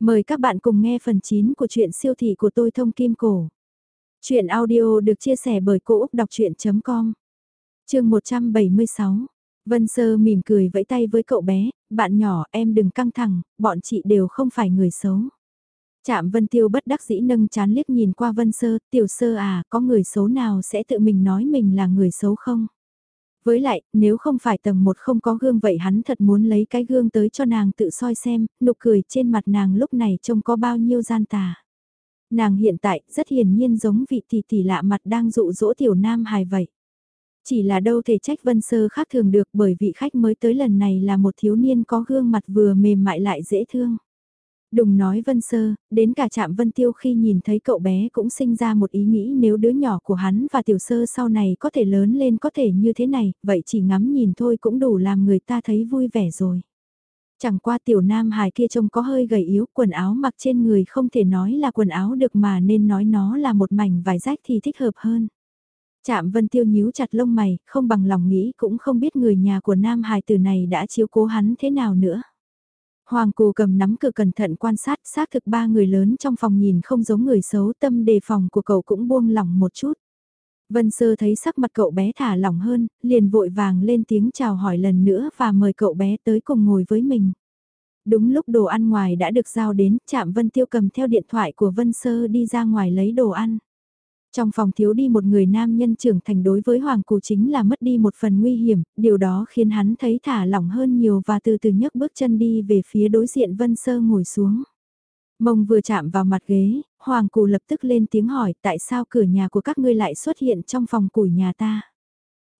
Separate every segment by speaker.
Speaker 1: Mời các bạn cùng nghe phần 9 của truyện siêu thị của tôi thông kim cổ. Chuyện audio được chia sẻ bởi Cô Úc Đọc Chuyện.com Trường 176 Vân Sơ mỉm cười vẫy tay với cậu bé, bạn nhỏ em đừng căng thẳng, bọn chị đều không phải người xấu. Chạm Vân Tiêu bất đắc dĩ nâng chán liếc nhìn qua Vân Sơ, tiểu sơ à, có người xấu nào sẽ tự mình nói mình là người xấu không? Với lại, nếu không phải tầng một không có gương vậy hắn thật muốn lấy cái gương tới cho nàng tự soi xem, nụ cười trên mặt nàng lúc này trông có bao nhiêu gian tà. Nàng hiện tại rất hiển nhiên giống vị tỷ tỷ lạ mặt đang dụ dỗ tiểu nam hài vậy. Chỉ là đâu thể trách Vân Sơ khác thường được bởi vị khách mới tới lần này là một thiếu niên có gương mặt vừa mềm mại lại dễ thương. Đừng nói Vân Sơ, đến cả chạm Vân Tiêu khi nhìn thấy cậu bé cũng sinh ra một ý nghĩ nếu đứa nhỏ của hắn và Tiểu Sơ sau này có thể lớn lên có thể như thế này, vậy chỉ ngắm nhìn thôi cũng đủ làm người ta thấy vui vẻ rồi. Chẳng qua Tiểu Nam hải kia trông có hơi gầy yếu, quần áo mặc trên người không thể nói là quần áo được mà nên nói nó là một mảnh vải rách thì thích hợp hơn. Chạm Vân Tiêu nhíu chặt lông mày, không bằng lòng nghĩ cũng không biết người nhà của Nam hải từ này đã chiếu cố hắn thế nào nữa. Hoàng Cù cầm nắm cửa cẩn thận quan sát, xác thực ba người lớn trong phòng nhìn không giống người xấu, tâm đề phòng của cậu cũng buông lỏng một chút. Vân Sơ thấy sắc mặt cậu bé thả lỏng hơn, liền vội vàng lên tiếng chào hỏi lần nữa và mời cậu bé tới cùng ngồi với mình. Đúng lúc đồ ăn ngoài đã được giao đến, chạm Vân Tiêu cầm theo điện thoại của Vân Sơ đi ra ngoài lấy đồ ăn. Trong phòng thiếu đi một người nam nhân trưởng thành đối với Hoàng Cù chính là mất đi một phần nguy hiểm, điều đó khiến hắn thấy thả lỏng hơn nhiều và từ từ nhấc bước chân đi về phía đối diện Vân Sơ ngồi xuống. Mông vừa chạm vào mặt ghế, Hoàng Cù lập tức lên tiếng hỏi tại sao cửa nhà của các ngươi lại xuất hiện trong phòng củi nhà ta.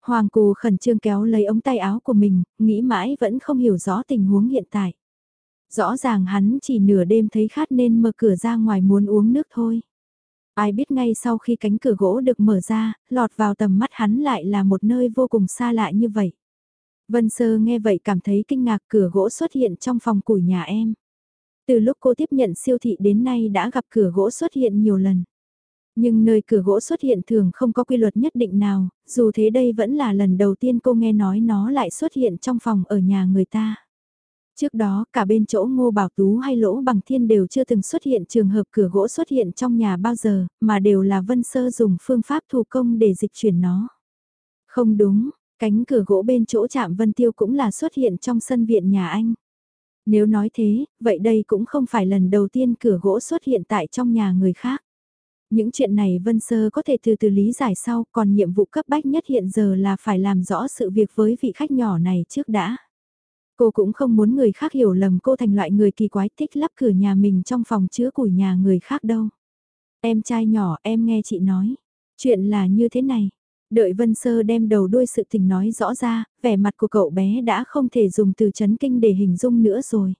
Speaker 1: Hoàng Cù khẩn trương kéo lấy ống tay áo của mình, nghĩ mãi vẫn không hiểu rõ tình huống hiện tại. Rõ ràng hắn chỉ nửa đêm thấy khát nên mở cửa ra ngoài muốn uống nước thôi. Ai biết ngay sau khi cánh cửa gỗ được mở ra, lọt vào tầm mắt hắn lại là một nơi vô cùng xa lạ như vậy. Vân Sơ nghe vậy cảm thấy kinh ngạc cửa gỗ xuất hiện trong phòng củi nhà em. Từ lúc cô tiếp nhận siêu thị đến nay đã gặp cửa gỗ xuất hiện nhiều lần. Nhưng nơi cửa gỗ xuất hiện thường không có quy luật nhất định nào, dù thế đây vẫn là lần đầu tiên cô nghe nói nó lại xuất hiện trong phòng ở nhà người ta. Trước đó, cả bên chỗ Ngô Bảo Tú hay Lỗ Bằng Thiên đều chưa từng xuất hiện trường hợp cửa gỗ xuất hiện trong nhà bao giờ, mà đều là Vân Sơ dùng phương pháp thủ công để dịch chuyển nó. Không đúng, cánh cửa gỗ bên chỗ chạm Vân Tiêu cũng là xuất hiện trong sân viện nhà anh. Nếu nói thế, vậy đây cũng không phải lần đầu tiên cửa gỗ xuất hiện tại trong nhà người khác. Những chuyện này Vân Sơ có thể từ từ lý giải sau, còn nhiệm vụ cấp bách nhất hiện giờ là phải làm rõ sự việc với vị khách nhỏ này trước đã. Cô cũng không muốn người khác hiểu lầm cô thành loại người kỳ quái thích lắp cửa nhà mình trong phòng chứa củi nhà người khác đâu. Em trai nhỏ em nghe chị nói. Chuyện là như thế này. Đợi Vân Sơ đem đầu đuôi sự tình nói rõ ra, vẻ mặt của cậu bé đã không thể dùng từ chấn kinh để hình dung nữa rồi.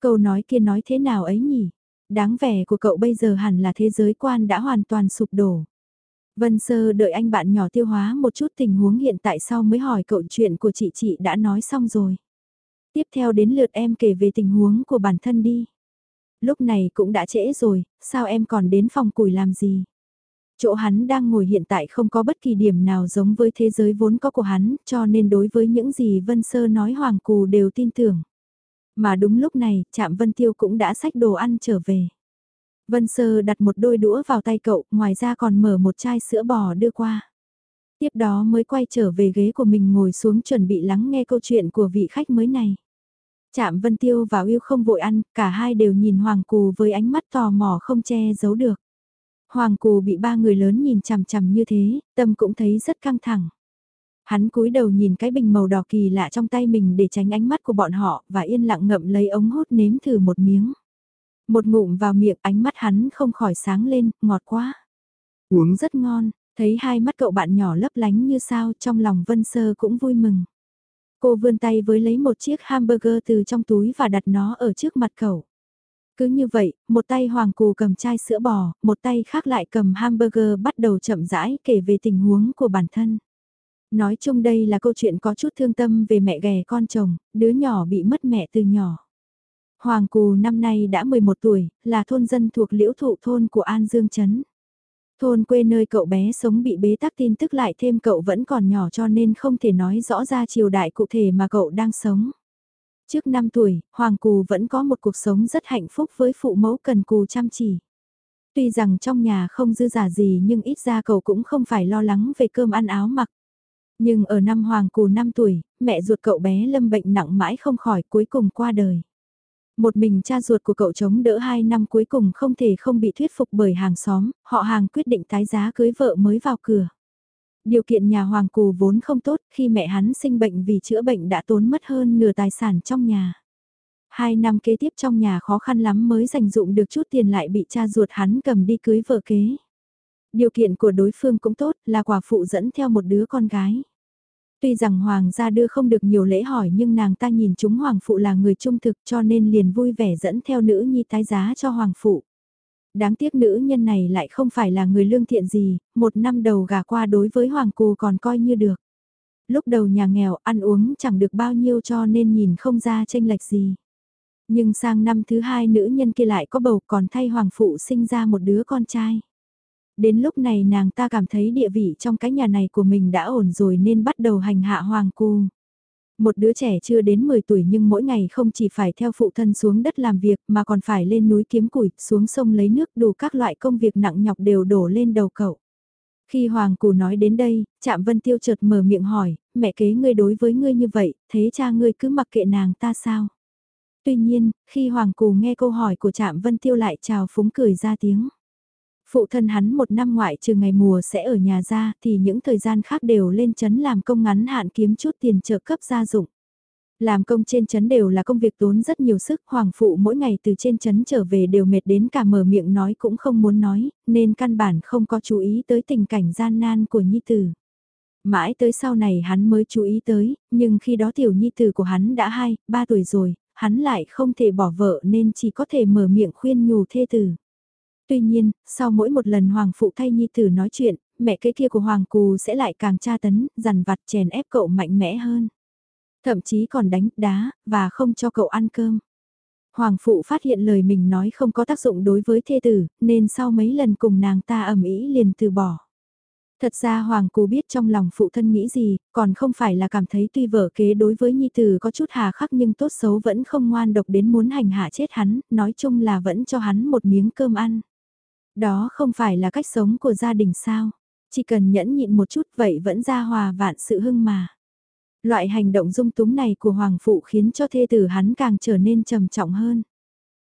Speaker 1: Câu nói kia nói thế nào ấy nhỉ? Đáng vẻ của cậu bây giờ hẳn là thế giới quan đã hoàn toàn sụp đổ. Vân Sơ đợi anh bạn nhỏ tiêu hóa một chút tình huống hiện tại sau mới hỏi cậu chuyện của chị chị đã nói xong rồi. Tiếp theo đến lượt em kể về tình huống của bản thân đi. Lúc này cũng đã trễ rồi, sao em còn đến phòng củi làm gì? Chỗ hắn đang ngồi hiện tại không có bất kỳ điểm nào giống với thế giới vốn có của hắn, cho nên đối với những gì Vân Sơ nói Hoàng Cù đều tin tưởng. Mà đúng lúc này, Trạm Vân Tiêu cũng đã xách đồ ăn trở về. Vân Sơ đặt một đôi đũa vào tay cậu, ngoài ra còn mở một chai sữa bò đưa qua. Tiếp đó mới quay trở về ghế của mình ngồi xuống chuẩn bị lắng nghe câu chuyện của vị khách mới này. Chạm Vân Tiêu và Yêu không vội ăn, cả hai đều nhìn Hoàng Cù với ánh mắt tò mò không che giấu được. Hoàng Cù bị ba người lớn nhìn chằm chằm như thế, tâm cũng thấy rất căng thẳng. Hắn cúi đầu nhìn cái bình màu đỏ kỳ lạ trong tay mình để tránh ánh mắt của bọn họ và yên lặng ngậm lấy ống hút nếm thử một miếng. Một ngụm vào miệng ánh mắt hắn không khỏi sáng lên, ngọt quá. Uống rất ngon, thấy hai mắt cậu bạn nhỏ lấp lánh như sao trong lòng Vân Sơ cũng vui mừng. Cô vươn tay với lấy một chiếc hamburger từ trong túi và đặt nó ở trước mặt cậu. Cứ như vậy, một tay Hoàng Cù cầm chai sữa bò, một tay khác lại cầm hamburger bắt đầu chậm rãi kể về tình huống của bản thân. Nói chung đây là câu chuyện có chút thương tâm về mẹ ghẻ con chồng, đứa nhỏ bị mất mẹ từ nhỏ. Hoàng Cù năm nay đã 11 tuổi, là thôn dân thuộc liễu thụ thôn của An Dương Trấn. Thôn quê nơi cậu bé sống bị bế tắc tin tức lại thêm cậu vẫn còn nhỏ cho nên không thể nói rõ ra triều đại cụ thể mà cậu đang sống. Trước 5 tuổi, Hoàng Cù vẫn có một cuộc sống rất hạnh phúc với phụ mẫu cần cù chăm chỉ. Tuy rằng trong nhà không dư giả gì nhưng ít ra cậu cũng không phải lo lắng về cơm ăn áo mặc. Nhưng ở năm Hoàng Cù 5 tuổi, mẹ ruột cậu bé lâm bệnh nặng mãi không khỏi cuối cùng qua đời. Một mình cha ruột của cậu chống đỡ 2 năm cuối cùng không thể không bị thuyết phục bởi hàng xóm, họ hàng quyết định tái giá cưới vợ mới vào cửa. Điều kiện nhà Hoàng Cù vốn không tốt khi mẹ hắn sinh bệnh vì chữa bệnh đã tốn mất hơn nửa tài sản trong nhà. Hai năm kế tiếp trong nhà khó khăn lắm mới dành dụng được chút tiền lại bị cha ruột hắn cầm đi cưới vợ kế. Điều kiện của đối phương cũng tốt là quả phụ dẫn theo một đứa con gái. Tuy rằng hoàng gia đưa không được nhiều lễ hỏi nhưng nàng ta nhìn chúng hoàng phụ là người trung thực cho nên liền vui vẻ dẫn theo nữ nhi tái giá cho hoàng phụ. Đáng tiếc nữ nhân này lại không phải là người lương thiện gì, một năm đầu gà qua đối với hoàng cù còn coi như được. Lúc đầu nhà nghèo ăn uống chẳng được bao nhiêu cho nên nhìn không ra tranh lệch gì. Nhưng sang năm thứ hai nữ nhân kia lại có bầu còn thay hoàng phụ sinh ra một đứa con trai. Đến lúc này nàng ta cảm thấy địa vị trong cái nhà này của mình đã ổn rồi nên bắt đầu hành hạ hoàng cu. Một đứa trẻ chưa đến 10 tuổi nhưng mỗi ngày không chỉ phải theo phụ thân xuống đất làm việc mà còn phải lên núi kiếm củi, xuống sông lấy nước đủ các loại công việc nặng nhọc đều đổ lên đầu cậu. Khi Hoàng Cù nói đến đây, Trạm Vân Tiêu chợt mở miệng hỏi, mẹ kế ngươi đối với ngươi như vậy, thế cha ngươi cứ mặc kệ nàng ta sao? Tuy nhiên, khi Hoàng Cù nghe câu hỏi của Trạm Vân Tiêu lại chào phúng cười ra tiếng. Phụ thân hắn một năm ngoại trừ ngày mùa sẽ ở nhà ra thì những thời gian khác đều lên chấn làm công ngắn hạn kiếm chút tiền trợ cấp gia dụng. Làm công trên chấn đều là công việc tốn rất nhiều sức, hoàng phụ mỗi ngày từ trên chấn trở về đều mệt đến cả mở miệng nói cũng không muốn nói, nên căn bản không có chú ý tới tình cảnh gian nan của nhi tử. Mãi tới sau này hắn mới chú ý tới, nhưng khi đó tiểu nhi tử của hắn đã 2, 3 tuổi rồi, hắn lại không thể bỏ vợ nên chỉ có thể mở miệng khuyên nhủ thê tử. Tuy nhiên, sau mỗi một lần Hoàng phụ thay Nhi Tử nói chuyện, mẹ kế kia của Hoàng Cù sẽ lại càng tra tấn, dằn vặt chèn ép cậu mạnh mẽ hơn. Thậm chí còn đánh, đá, và không cho cậu ăn cơm. Hoàng phụ phát hiện lời mình nói không có tác dụng đối với thê tử, nên sau mấy lần cùng nàng ta ầm ĩ liền từ bỏ. Thật ra Hoàng Cú biết trong lòng phụ thân nghĩ gì, còn không phải là cảm thấy tuy vợ kế đối với Nhi Tử có chút hà khắc nhưng tốt xấu vẫn không ngoan độc đến muốn hành hạ chết hắn, nói chung là vẫn cho hắn một miếng cơm ăn. Đó không phải là cách sống của gia đình sao, chỉ cần nhẫn nhịn một chút vậy vẫn ra hòa vạn sự hưng mà. Loại hành động dung túng này của Hoàng Phụ khiến cho thê tử hắn càng trở nên trầm trọng hơn.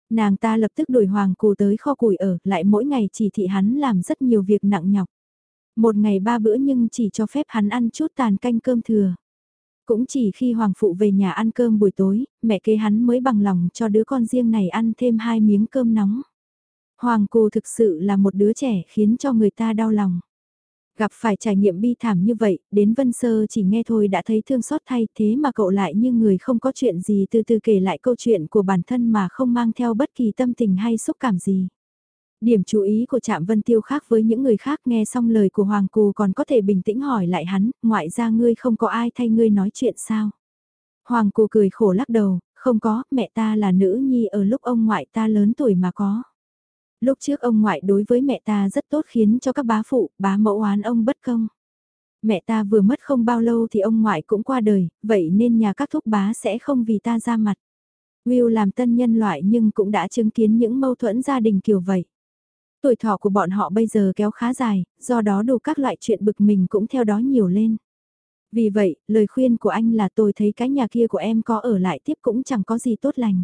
Speaker 1: Nàng ta lập tức đuổi Hoàng Cù tới kho củi ở, lại mỗi ngày chỉ thị hắn làm rất nhiều việc nặng nhọc. Một ngày ba bữa nhưng chỉ cho phép hắn ăn chút tàn canh cơm thừa. Cũng chỉ khi Hoàng Phụ về nhà ăn cơm buổi tối, mẹ kế hắn mới bằng lòng cho đứa con riêng này ăn thêm hai miếng cơm nóng. Hoàng Cù thực sự là một đứa trẻ khiến cho người ta đau lòng. Gặp phải trải nghiệm bi thảm như vậy, đến Vân Sơ chỉ nghe thôi đã thấy thương xót thay thế mà cậu lại như người không có chuyện gì từ từ kể lại câu chuyện của bản thân mà không mang theo bất kỳ tâm tình hay xúc cảm gì. Điểm chú ý của Trạm Vân Tiêu khác với những người khác nghe xong lời của Hoàng Cù còn có thể bình tĩnh hỏi lại hắn, ngoại ra ngươi không có ai thay ngươi nói chuyện sao? Hoàng Cù cười khổ lắc đầu, không có, mẹ ta là nữ nhi ở lúc ông ngoại ta lớn tuổi mà có. Lúc trước ông ngoại đối với mẹ ta rất tốt khiến cho các bá phụ, bá mẫu oán ông bất công. Mẹ ta vừa mất không bao lâu thì ông ngoại cũng qua đời, vậy nên nhà các thúc bá sẽ không vì ta ra mặt. Will làm tân nhân loại nhưng cũng đã chứng kiến những mâu thuẫn gia đình kiểu vậy. Tuổi thọ của bọn họ bây giờ kéo khá dài, do đó đủ các loại chuyện bực mình cũng theo đó nhiều lên. Vì vậy, lời khuyên của anh là tôi thấy cái nhà kia của em có ở lại tiếp cũng chẳng có gì tốt lành.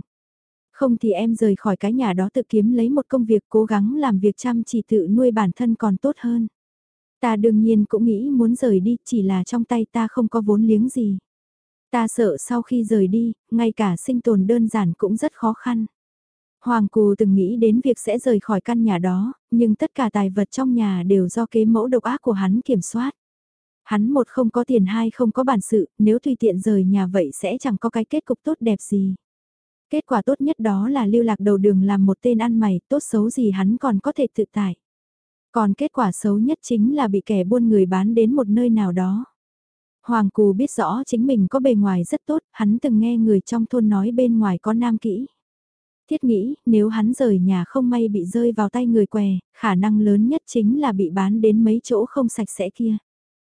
Speaker 1: Không thì em rời khỏi cái nhà đó tự kiếm lấy một công việc cố gắng làm việc chăm chỉ tự nuôi bản thân còn tốt hơn. Ta đương nhiên cũng nghĩ muốn rời đi, chỉ là trong tay ta không có vốn liếng gì. Ta sợ sau khi rời đi, ngay cả sinh tồn đơn giản cũng rất khó khăn. Hoàng Cù từng nghĩ đến việc sẽ rời khỏi căn nhà đó, nhưng tất cả tài vật trong nhà đều do kế mẫu độc ác của hắn kiểm soát. Hắn một không có tiền hai không có bản sự, nếu tùy tiện rời nhà vậy sẽ chẳng có cái kết cục tốt đẹp gì. Kết quả tốt nhất đó là lưu lạc đầu đường làm một tên ăn mày, tốt xấu gì hắn còn có thể tự tại. Còn kết quả xấu nhất chính là bị kẻ buôn người bán đến một nơi nào đó. Hoàng Cù biết rõ chính mình có bề ngoài rất tốt, hắn từng nghe người trong thôn nói bên ngoài có nam kỹ. Thiết nghĩ, nếu hắn rời nhà không may bị rơi vào tay người què, khả năng lớn nhất chính là bị bán đến mấy chỗ không sạch sẽ kia.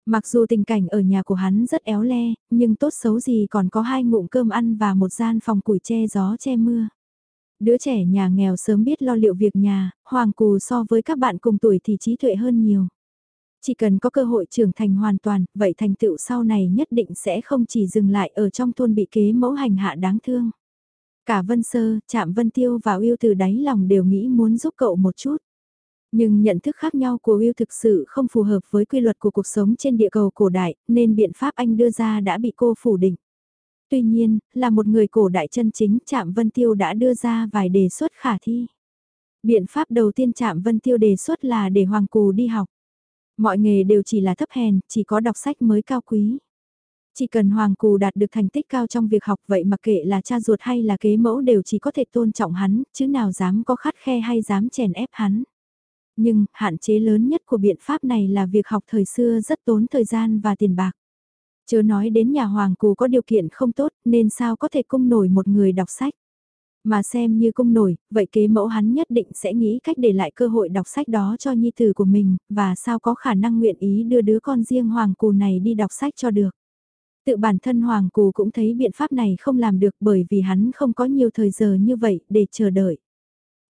Speaker 1: Mặc dù tình cảnh ở nhà của hắn rất éo le, nhưng tốt xấu gì còn có hai ngụm cơm ăn và một gian phòng củi che gió che mưa. Đứa trẻ nhà nghèo sớm biết lo liệu việc nhà, hoàng cù so với các bạn cùng tuổi thì trí tuệ hơn nhiều. Chỉ cần có cơ hội trưởng thành hoàn toàn, vậy thành tựu sau này nhất định sẽ không chỉ dừng lại ở trong thôn bị kế mẫu hành hạ đáng thương. Cả Vân Sơ, Trạm Vân Tiêu và Yêu từ đáy lòng đều nghĩ muốn giúp cậu một chút. Nhưng nhận thức khác nhau của Will thực sự không phù hợp với quy luật của cuộc sống trên địa cầu cổ đại, nên biện pháp anh đưa ra đã bị cô phủ định. Tuy nhiên, là một người cổ đại chân chính Trạm Vân Tiêu đã đưa ra vài đề xuất khả thi. Biện pháp đầu tiên Trạm Vân Tiêu đề xuất là để Hoàng Cù đi học. Mọi nghề đều chỉ là thấp hèn, chỉ có đọc sách mới cao quý. Chỉ cần Hoàng Cù đạt được thành tích cao trong việc học vậy mặc kệ là cha ruột hay là kế mẫu đều chỉ có thể tôn trọng hắn, chứ nào dám có khắt khe hay dám chèn ép hắn. Nhưng, hạn chế lớn nhất của biện pháp này là việc học thời xưa rất tốn thời gian và tiền bạc. Chớ nói đến nhà Hoàng Cù có điều kiện không tốt nên sao có thể cung nổi một người đọc sách. Mà xem như cung nổi, vậy kế mẫu hắn nhất định sẽ nghĩ cách để lại cơ hội đọc sách đó cho nhi tử của mình, và sao có khả năng nguyện ý đưa đứa con riêng Hoàng Cù này đi đọc sách cho được. Tự bản thân Hoàng Cù cũng thấy biện pháp này không làm được bởi vì hắn không có nhiều thời giờ như vậy để chờ đợi.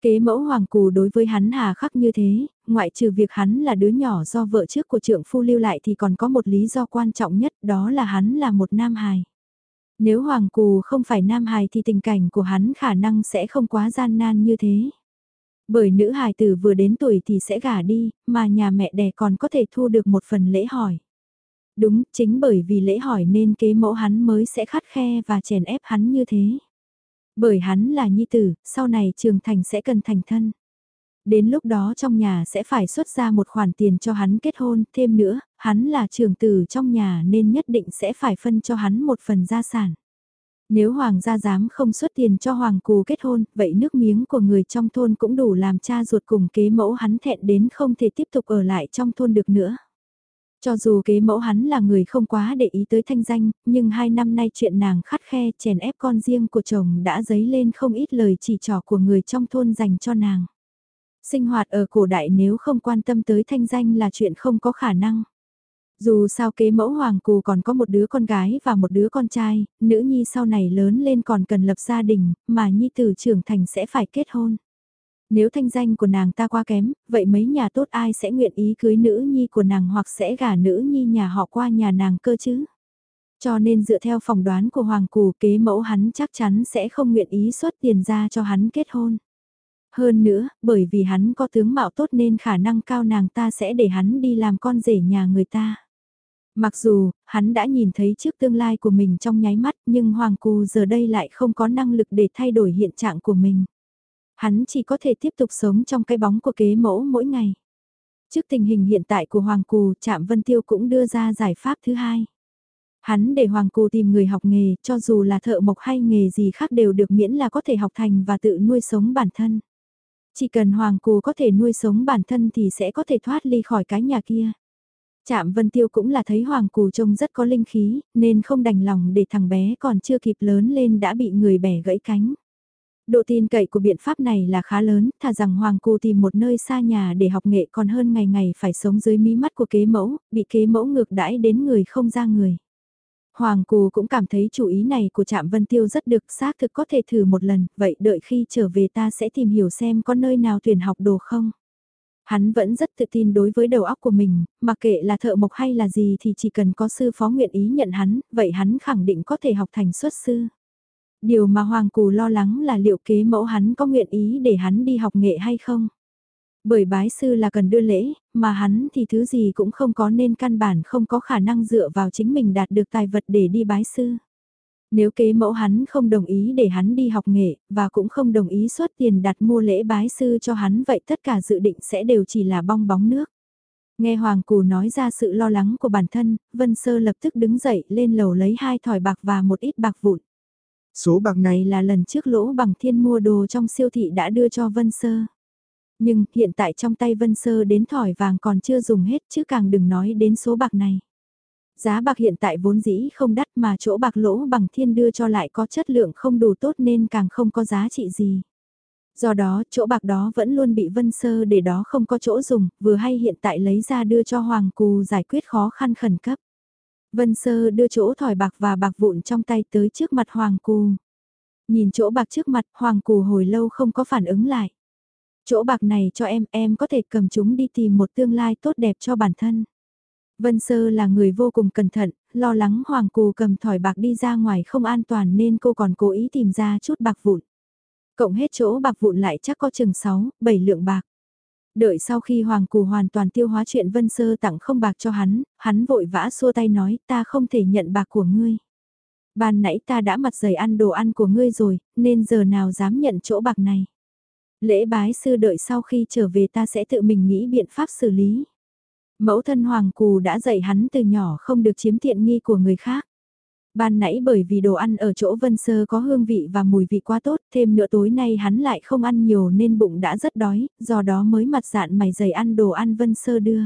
Speaker 1: Kế mẫu hoàng cù đối với hắn hà khắc như thế, ngoại trừ việc hắn là đứa nhỏ do vợ trước của trưởng phu lưu lại thì còn có một lý do quan trọng nhất đó là hắn là một nam hài. Nếu hoàng cù không phải nam hài thì tình cảnh của hắn khả năng sẽ không quá gian nan như thế. Bởi nữ hài tử vừa đến tuổi thì sẽ gả đi, mà nhà mẹ đẻ còn có thể thu được một phần lễ hỏi. Đúng, chính bởi vì lễ hỏi nên kế mẫu hắn mới sẽ khắt khe và chèn ép hắn như thế. Bởi hắn là nhi tử, sau này trường thành sẽ cần thành thân. Đến lúc đó trong nhà sẽ phải xuất ra một khoản tiền cho hắn kết hôn, thêm nữa, hắn là trường tử trong nhà nên nhất định sẽ phải phân cho hắn một phần gia sản. Nếu hoàng gia dám không xuất tiền cho hoàng cù kết hôn, vậy nước miếng của người trong thôn cũng đủ làm cha ruột cùng kế mẫu hắn thẹn đến không thể tiếp tục ở lại trong thôn được nữa. Cho dù kế mẫu hắn là người không quá để ý tới thanh danh, nhưng hai năm nay chuyện nàng khắt khe chèn ép con riêng của chồng đã dấy lên không ít lời chỉ trỏ của người trong thôn dành cho nàng. Sinh hoạt ở cổ đại nếu không quan tâm tới thanh danh là chuyện không có khả năng. Dù sao kế mẫu hoàng cù còn có một đứa con gái và một đứa con trai, nữ nhi sau này lớn lên còn cần lập gia đình, mà nhi tử trưởng thành sẽ phải kết hôn. Nếu thanh danh của nàng ta quá kém, vậy mấy nhà tốt ai sẽ nguyện ý cưới nữ nhi của nàng hoặc sẽ gả nữ nhi nhà họ qua nhà nàng cơ chứ? Cho nên dựa theo phỏng đoán của Hoàng Cù kế mẫu hắn chắc chắn sẽ không nguyện ý xuất tiền ra cho hắn kết hôn. Hơn nữa, bởi vì hắn có tướng mạo tốt nên khả năng cao nàng ta sẽ để hắn đi làm con rể nhà người ta. Mặc dù, hắn đã nhìn thấy trước tương lai của mình trong nháy mắt nhưng Hoàng Cù giờ đây lại không có năng lực để thay đổi hiện trạng của mình. Hắn chỉ có thể tiếp tục sống trong cái bóng của kế mẫu mỗi ngày. Trước tình hình hiện tại của Hoàng Cù, Trạm Vân Tiêu cũng đưa ra giải pháp thứ hai. Hắn để Hoàng Cù tìm người học nghề, cho dù là thợ mộc hay nghề gì khác đều được miễn là có thể học thành và tự nuôi sống bản thân. Chỉ cần Hoàng Cù có thể nuôi sống bản thân thì sẽ có thể thoát ly khỏi cái nhà kia. Trạm Vân Tiêu cũng là thấy Hoàng Cù trông rất có linh khí, nên không đành lòng để thằng bé còn chưa kịp lớn lên đã bị người bẻ gãy cánh. Độ tin cậy của biện pháp này là khá lớn, thà rằng Hoàng Cô tìm một nơi xa nhà để học nghệ còn hơn ngày ngày phải sống dưới mí mắt của kế mẫu, bị kế mẫu ngược đãi đến người không ra người. Hoàng Cù cũng cảm thấy chủ ý này của Trạm Vân Tiêu rất được xác thực có thể thử một lần, vậy đợi khi trở về ta sẽ tìm hiểu xem có nơi nào tuyển học đồ không. Hắn vẫn rất tự tin đối với đầu óc của mình, mặc kệ là thợ mộc hay là gì thì chỉ cần có sư phó nguyện ý nhận hắn, vậy hắn khẳng định có thể học thành xuất sư. Điều mà Hoàng Cù lo lắng là liệu kế mẫu hắn có nguyện ý để hắn đi học nghệ hay không. Bởi bái sư là cần đưa lễ, mà hắn thì thứ gì cũng không có nên căn bản không có khả năng dựa vào chính mình đạt được tài vật để đi bái sư. Nếu kế mẫu hắn không đồng ý để hắn đi học nghệ, và cũng không đồng ý xuất tiền đặt mua lễ bái sư cho hắn vậy tất cả dự định sẽ đều chỉ là bong bóng nước. Nghe Hoàng Cù nói ra sự lo lắng của bản thân, Vân Sơ lập tức đứng dậy lên lầu lấy hai thỏi bạc và một ít bạc vụn. Số bạc này là lần trước lỗ bằng thiên mua đồ trong siêu thị đã đưa cho Vân Sơ. Nhưng hiện tại trong tay Vân Sơ đến thỏi vàng còn chưa dùng hết chứ càng đừng nói đến số bạc này. Giá bạc hiện tại vốn dĩ không đắt mà chỗ bạc lỗ bằng thiên đưa cho lại có chất lượng không đủ tốt nên càng không có giá trị gì. Do đó, chỗ bạc đó vẫn luôn bị Vân Sơ để đó không có chỗ dùng, vừa hay hiện tại lấy ra đưa cho Hoàng Cù giải quyết khó khăn khẩn cấp. Vân Sơ đưa chỗ thỏi bạc và bạc vụn trong tay tới trước mặt Hoàng Cù. Nhìn chỗ bạc trước mặt, Hoàng Cù hồi lâu không có phản ứng lại. Chỗ bạc này cho em, em có thể cầm chúng đi tìm một tương lai tốt đẹp cho bản thân. Vân Sơ là người vô cùng cẩn thận, lo lắng Hoàng Cù cầm thỏi bạc đi ra ngoài không an toàn nên cô còn cố ý tìm ra chút bạc vụn. Cộng hết chỗ bạc vụn lại chắc có chừng 6, 7 lượng bạc. Đợi sau khi Hoàng Cù hoàn toàn tiêu hóa chuyện Vân Sơ tặng không bạc cho hắn, hắn vội vã xua tay nói ta không thể nhận bạc của ngươi. Ban nãy ta đã mặt dày ăn đồ ăn của ngươi rồi, nên giờ nào dám nhận chỗ bạc này. Lễ bái sư đợi sau khi trở về ta sẽ tự mình nghĩ biện pháp xử lý. Mẫu thân Hoàng Cù đã dạy hắn từ nhỏ không được chiếm tiện nghi của người khác. Ban nãy bởi vì đồ ăn ở chỗ Vân Sơ có hương vị và mùi vị quá tốt, thêm nữa tối nay hắn lại không ăn nhiều nên bụng đã rất đói, do đó mới mặt dạn mày dày ăn đồ ăn Vân Sơ đưa.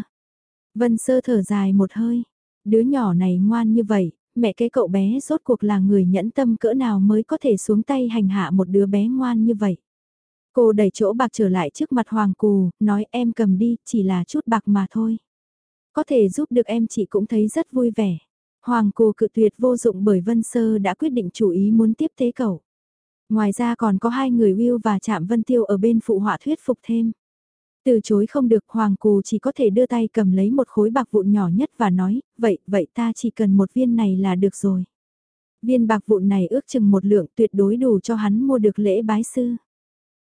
Speaker 1: Vân Sơ thở dài một hơi, đứa nhỏ này ngoan như vậy, mẹ cái cậu bé rốt cuộc là người nhẫn tâm cỡ nào mới có thể xuống tay hành hạ một đứa bé ngoan như vậy. Cô đẩy chỗ bạc trở lại trước mặt Hoàng Cù, nói em cầm đi, chỉ là chút bạc mà thôi. Có thể giúp được em chị cũng thấy rất vui vẻ. Hoàng Cù cự tuyệt vô dụng bởi Vân Sơ đã quyết định chủ ý muốn tiếp tế cậu. Ngoài ra còn có hai người Will và Trạm Vân Tiêu ở bên phụ họa thuyết phục thêm. Từ chối không được Hoàng Cù chỉ có thể đưa tay cầm lấy một khối bạc vụn nhỏ nhất và nói, vậy, vậy ta chỉ cần một viên này là được rồi. Viên bạc vụn này ước chừng một lượng tuyệt đối đủ cho hắn mua được lễ bái sư.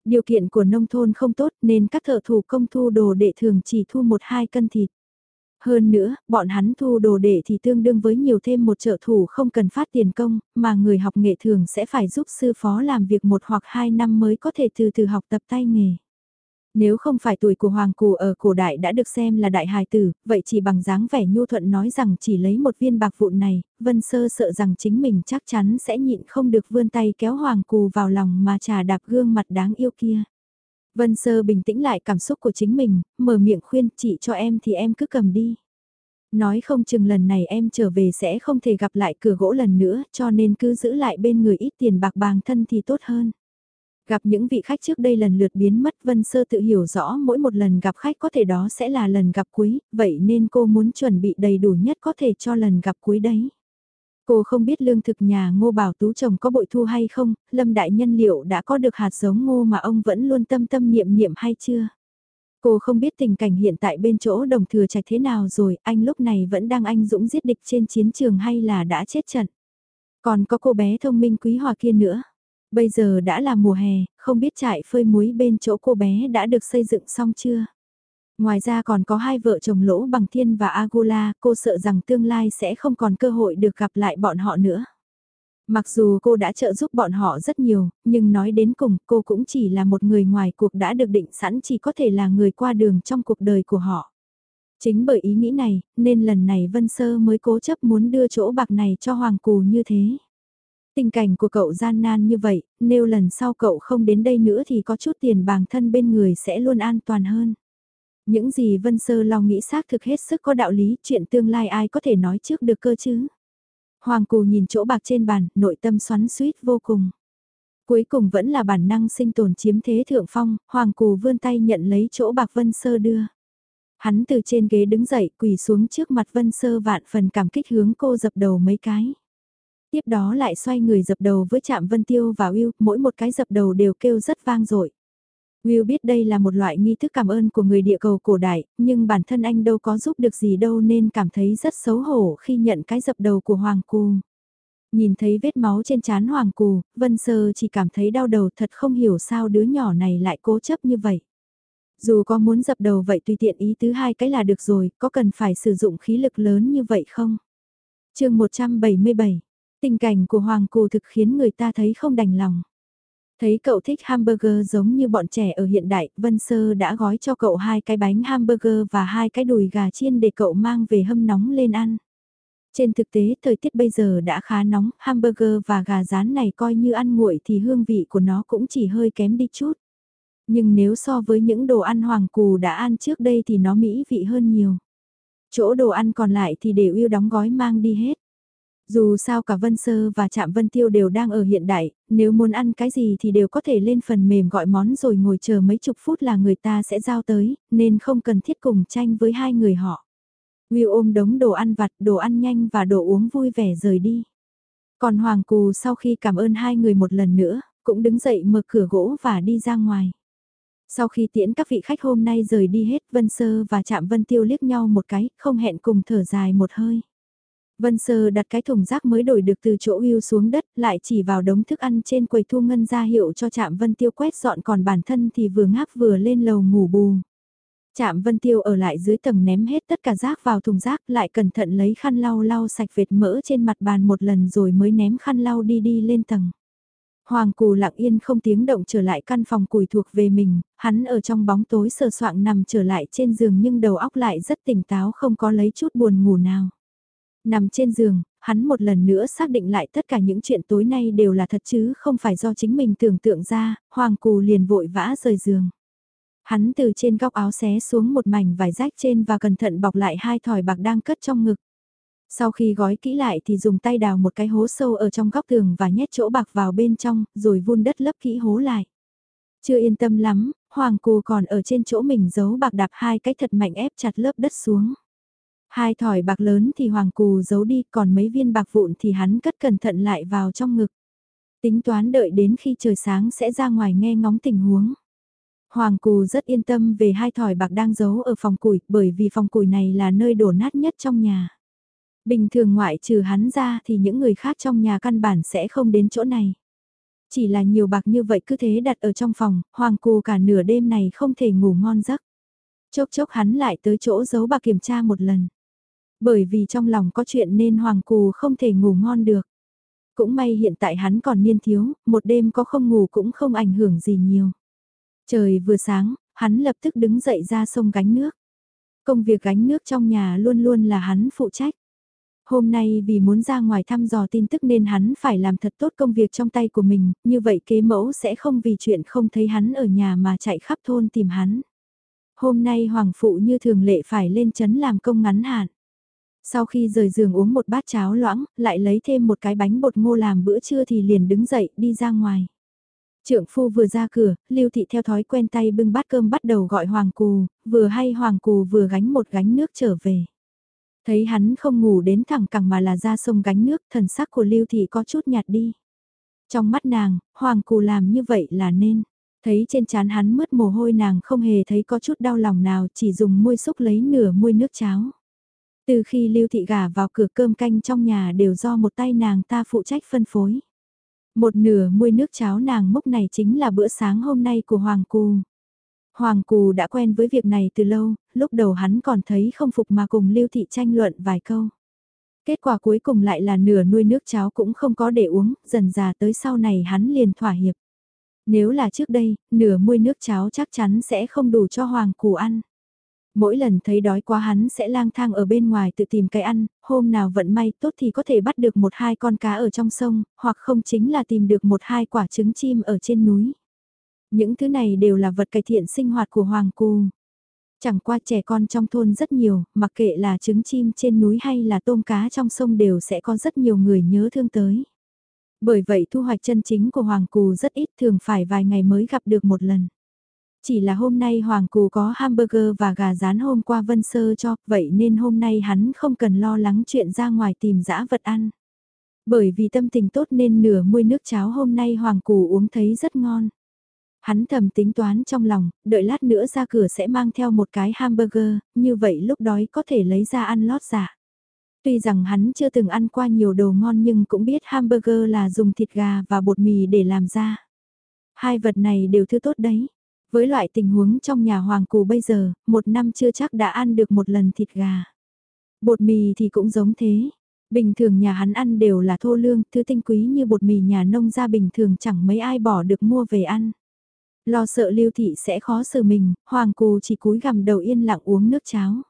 Speaker 1: Điều kiện của nông thôn không tốt nên các thợ thủ công thu đồ đệ thường chỉ thu một hai cân thịt. Hơn nữa, bọn hắn thu đồ đệ thì tương đương với nhiều thêm một trợ thủ không cần phát tiền công, mà người học nghệ thường sẽ phải giúp sư phó làm việc một hoặc hai năm mới có thể từ từ học tập tay nghề. Nếu không phải tuổi của Hoàng Cù ở cổ đại đã được xem là đại hài tử, vậy chỉ bằng dáng vẻ nhu thuận nói rằng chỉ lấy một viên bạc vụn này, Vân Sơ sợ rằng chính mình chắc chắn sẽ nhịn không được vươn tay kéo Hoàng Cù vào lòng mà trà đạp gương mặt đáng yêu kia. Vân Sơ bình tĩnh lại cảm xúc của chính mình, mở miệng khuyên chị cho em thì em cứ cầm đi. Nói không chừng lần này em trở về sẽ không thể gặp lại cửa gỗ lần nữa cho nên cứ giữ lại bên người ít tiền bạc bàng thân thì tốt hơn. Gặp những vị khách trước đây lần lượt biến mất Vân Sơ tự hiểu rõ mỗi một lần gặp khách có thể đó sẽ là lần gặp cuối, vậy nên cô muốn chuẩn bị đầy đủ nhất có thể cho lần gặp cuối đấy. Cô không biết lương thực nhà ngô bảo tú chồng có bội thu hay không, lâm đại nhân liệu đã có được hạt giống ngô mà ông vẫn luôn tâm tâm niệm niệm hay chưa. Cô không biết tình cảnh hiện tại bên chỗ đồng thừa trạch thế nào rồi, anh lúc này vẫn đang anh dũng giết địch trên chiến trường hay là đã chết trận. Còn có cô bé thông minh quý hòa kia nữa. Bây giờ đã là mùa hè, không biết trại phơi muối bên chỗ cô bé đã được xây dựng xong chưa? Ngoài ra còn có hai vợ chồng lỗ bằng thiên và Agula, cô sợ rằng tương lai sẽ không còn cơ hội được gặp lại bọn họ nữa. Mặc dù cô đã trợ giúp bọn họ rất nhiều, nhưng nói đến cùng cô cũng chỉ là một người ngoài cuộc đã được định sẵn chỉ có thể là người qua đường trong cuộc đời của họ. Chính bởi ý nghĩ này, nên lần này Vân Sơ mới cố chấp muốn đưa chỗ bạc này cho Hoàng Cù như thế. Tình cảnh của cậu gian nan như vậy, nếu lần sau cậu không đến đây nữa thì có chút tiền bằng thân bên người sẽ luôn an toàn hơn. Những gì Vân Sơ lo nghĩ xác thực hết sức có đạo lý, chuyện tương lai ai có thể nói trước được cơ chứ. Hoàng Cù nhìn chỗ bạc trên bàn, nội tâm xoắn suýt vô cùng. Cuối cùng vẫn là bản năng sinh tồn chiếm thế thượng phong, Hoàng Cù vươn tay nhận lấy chỗ bạc Vân Sơ đưa. Hắn từ trên ghế đứng dậy quỳ xuống trước mặt Vân Sơ vạn phần cảm kích hướng cô dập đầu mấy cái. Tiếp đó lại xoay người dập đầu với chạm Vân Tiêu và Uyêu, mỗi một cái dập đầu đều kêu rất vang dội. Will biết đây là một loại nghi thức cảm ơn của người địa cầu cổ đại, nhưng bản thân anh đâu có giúp được gì đâu nên cảm thấy rất xấu hổ khi nhận cái dập đầu của Hoàng Cù. Nhìn thấy vết máu trên trán Hoàng Cù, Vân Sơ chỉ cảm thấy đau đầu thật không hiểu sao đứa nhỏ này lại cố chấp như vậy. Dù có muốn dập đầu vậy tùy tiện ý thứ hai cái là được rồi, có cần phải sử dụng khí lực lớn như vậy không? chương 177, tình cảnh của Hoàng Cù thực khiến người ta thấy không đành lòng. Thấy cậu thích hamburger giống như bọn trẻ ở hiện đại, Vân Sơ đã gói cho cậu hai cái bánh hamburger và hai cái đùi gà chiên để cậu mang về hâm nóng lên ăn. Trên thực tế, thời tiết bây giờ đã khá nóng, hamburger và gà rán này coi như ăn nguội thì hương vị của nó cũng chỉ hơi kém đi chút. Nhưng nếu so với những đồ ăn hoàng cù đã ăn trước đây thì nó mỹ vị hơn nhiều. Chỗ đồ ăn còn lại thì để yêu đóng gói mang đi hết. Dù sao cả Vân Sơ và Trạm Vân Tiêu đều đang ở hiện đại, nếu muốn ăn cái gì thì đều có thể lên phần mềm gọi món rồi ngồi chờ mấy chục phút là người ta sẽ giao tới, nên không cần thiết cùng tranh với hai người họ. Will ôm đống đồ ăn vặt, đồ ăn nhanh và đồ uống vui vẻ rời đi. Còn Hoàng Cù sau khi cảm ơn hai người một lần nữa, cũng đứng dậy mở cửa gỗ và đi ra ngoài. Sau khi tiễn các vị khách hôm nay rời đi hết Vân Sơ và Trạm Vân Tiêu liếc nhau một cái, không hẹn cùng thở dài một hơi. Vân Sơ đặt cái thùng rác mới đổi được từ chỗ yêu xuống đất, lại chỉ vào đống thức ăn trên quầy thu ngân ra hiệu cho Trạm Vân Tiêu quét dọn còn bản thân thì vừa ngáp vừa lên lầu ngủ bù. Trạm Vân Tiêu ở lại dưới tầng ném hết tất cả rác vào thùng rác lại cẩn thận lấy khăn lau lau sạch vệt mỡ trên mặt bàn một lần rồi mới ném khăn lau đi đi lên tầng. Hoàng Cù lặng yên không tiếng động trở lại căn phòng củi thuộc về mình, hắn ở trong bóng tối sờ soạng nằm trở lại trên giường nhưng đầu óc lại rất tỉnh táo không có lấy chút buồn ngủ nào. Nằm trên giường, hắn một lần nữa xác định lại tất cả những chuyện tối nay đều là thật chứ không phải do chính mình tưởng tượng ra, Hoàng Cù liền vội vã rời giường. Hắn từ trên góc áo xé xuống một mảnh vải rách trên và cẩn thận bọc lại hai thỏi bạc đang cất trong ngực. Sau khi gói kỹ lại thì dùng tay đào một cái hố sâu ở trong góc tường và nhét chỗ bạc vào bên trong, rồi vun đất lấp kỹ hố lại. Chưa yên tâm lắm, Hoàng Cù còn ở trên chỗ mình giấu bạc đạp hai cái thật mạnh ép chặt lớp đất xuống. Hai thỏi bạc lớn thì Hoàng Cù giấu đi, còn mấy viên bạc vụn thì hắn cất cẩn thận lại vào trong ngực. Tính toán đợi đến khi trời sáng sẽ ra ngoài nghe ngóng tình huống. Hoàng Cù rất yên tâm về hai thỏi bạc đang giấu ở phòng củi, bởi vì phòng củi này là nơi đổ nát nhất trong nhà. Bình thường ngoại trừ hắn ra thì những người khác trong nhà căn bản sẽ không đến chỗ này. Chỉ là nhiều bạc như vậy cứ thế đặt ở trong phòng, Hoàng Cù cả nửa đêm này không thể ngủ ngon giấc. Chốc chốc hắn lại tới chỗ giấu bạc kiểm tra một lần. Bởi vì trong lòng có chuyện nên Hoàng Cù không thể ngủ ngon được. Cũng may hiện tại hắn còn niên thiếu, một đêm có không ngủ cũng không ảnh hưởng gì nhiều. Trời vừa sáng, hắn lập tức đứng dậy ra sông gánh nước. Công việc gánh nước trong nhà luôn luôn là hắn phụ trách. Hôm nay vì muốn ra ngoài thăm dò tin tức nên hắn phải làm thật tốt công việc trong tay của mình, như vậy kế mẫu sẽ không vì chuyện không thấy hắn ở nhà mà chạy khắp thôn tìm hắn. Hôm nay Hoàng Phụ như thường lệ phải lên chấn làm công ngắn hạn. Sau khi rời giường uống một bát cháo loãng, lại lấy thêm một cái bánh bột ngô làm bữa trưa thì liền đứng dậy đi ra ngoài. Trượng phu vừa ra cửa, Lưu Thị theo thói quen tay bưng bát cơm bắt đầu gọi Hoàng Cù, vừa hay Hoàng Cù vừa gánh một gánh nước trở về. Thấy hắn không ngủ đến thẳng cẳng mà là ra sông gánh nước, thần sắc của Lưu Thị có chút nhạt đi. Trong mắt nàng, Hoàng Cù làm như vậy là nên. Thấy trên trán hắn mướt mồ hôi nàng không hề thấy có chút đau lòng nào chỉ dùng môi xúc lấy nửa môi nước cháo. Từ khi Lưu Thị gả vào cửa cơm canh trong nhà đều do một tay nàng ta phụ trách phân phối. Một nửa muôi nước cháo nàng mốc này chính là bữa sáng hôm nay của Hoàng Cù. Hoàng Cù đã quen với việc này từ lâu, lúc đầu hắn còn thấy không phục mà cùng Lưu Thị tranh luận vài câu. Kết quả cuối cùng lại là nửa nuôi nước cháo cũng không có để uống, dần già tới sau này hắn liền thỏa hiệp. Nếu là trước đây, nửa muôi nước cháo chắc chắn sẽ không đủ cho Hoàng Cù ăn. Mỗi lần thấy đói quá hắn sẽ lang thang ở bên ngoài tự tìm cái ăn, hôm nào vận may tốt thì có thể bắt được một hai con cá ở trong sông, hoặc không chính là tìm được một hai quả trứng chim ở trên núi. Những thứ này đều là vật cải thiện sinh hoạt của Hoàng Cù. Chẳng qua trẻ con trong thôn rất nhiều, mặc kệ là trứng chim trên núi hay là tôm cá trong sông đều sẽ có rất nhiều người nhớ thương tới. Bởi vậy thu hoạch chân chính của Hoàng Cù rất ít thường phải vài ngày mới gặp được một lần. Chỉ là hôm nay Hoàng Cù có hamburger và gà rán hôm qua Vân Sơ cho, vậy nên hôm nay hắn không cần lo lắng chuyện ra ngoài tìm dã vật ăn. Bởi vì tâm tình tốt nên nửa muôi nước cháo hôm nay Hoàng Cù uống thấy rất ngon. Hắn thầm tính toán trong lòng, đợi lát nữa ra cửa sẽ mang theo một cái hamburger, như vậy lúc đói có thể lấy ra ăn lót giả. Tuy rằng hắn chưa từng ăn qua nhiều đồ ngon nhưng cũng biết hamburger là dùng thịt gà và bột mì để làm ra. Hai vật này đều thứ tốt đấy. Với loại tình huống trong nhà hoàng cù bây giờ, một năm chưa chắc đã ăn được một lần thịt gà. Bột mì thì cũng giống thế. Bình thường nhà hắn ăn đều là thô lương, thứ tinh quý như bột mì nhà nông gia bình thường chẳng mấy ai bỏ được mua về ăn. Lo sợ lưu thị sẽ khó xử mình, hoàng cù chỉ cúi gằm đầu yên lặng uống nước cháo.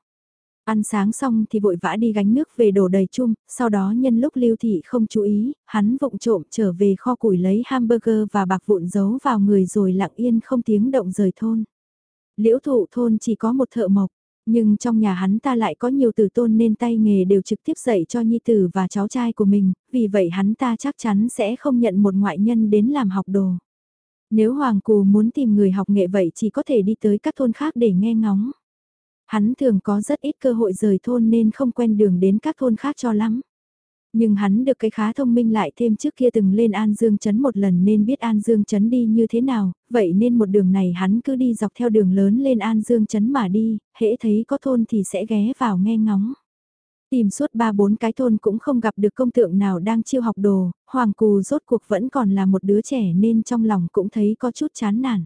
Speaker 1: Ăn sáng xong thì vội vã đi gánh nước về đổ đầy chum, sau đó nhân lúc lưu thị không chú ý, hắn vụng trộm trở về kho củi lấy hamburger và bạc vụn giấu vào người rồi lặng yên không tiếng động rời thôn. Liễu thụ thôn chỉ có một thợ mộc, Nhưng trong nhà hắn ta lại có nhiều tử tôn nên tay nghề đều trực tiếp dạy cho nhi tử và cháu trai của mình, vì vậy hắn ta chắc chắn sẽ không nhận một ngoại nhân đến làm học đồ. Nếu Hoàng Cù muốn tìm người học nghệ vậy chỉ có thể đi tới các thôn khác để nghe ngóng. Hắn thường có rất ít cơ hội rời thôn nên không quen đường đến các thôn khác cho lắm. Nhưng hắn được cái khá thông minh lại thêm trước kia từng lên An Dương Trấn một lần nên biết An Dương Trấn đi như thế nào, vậy nên một đường này hắn cứ đi dọc theo đường lớn lên An Dương Trấn mà đi, hễ thấy có thôn thì sẽ ghé vào nghe ngóng. Tìm suốt ba bốn cái thôn cũng không gặp được công tượng nào đang chiêu học đồ, Hoàng Cù rốt cuộc vẫn còn là một đứa trẻ nên trong lòng cũng thấy có chút chán nản.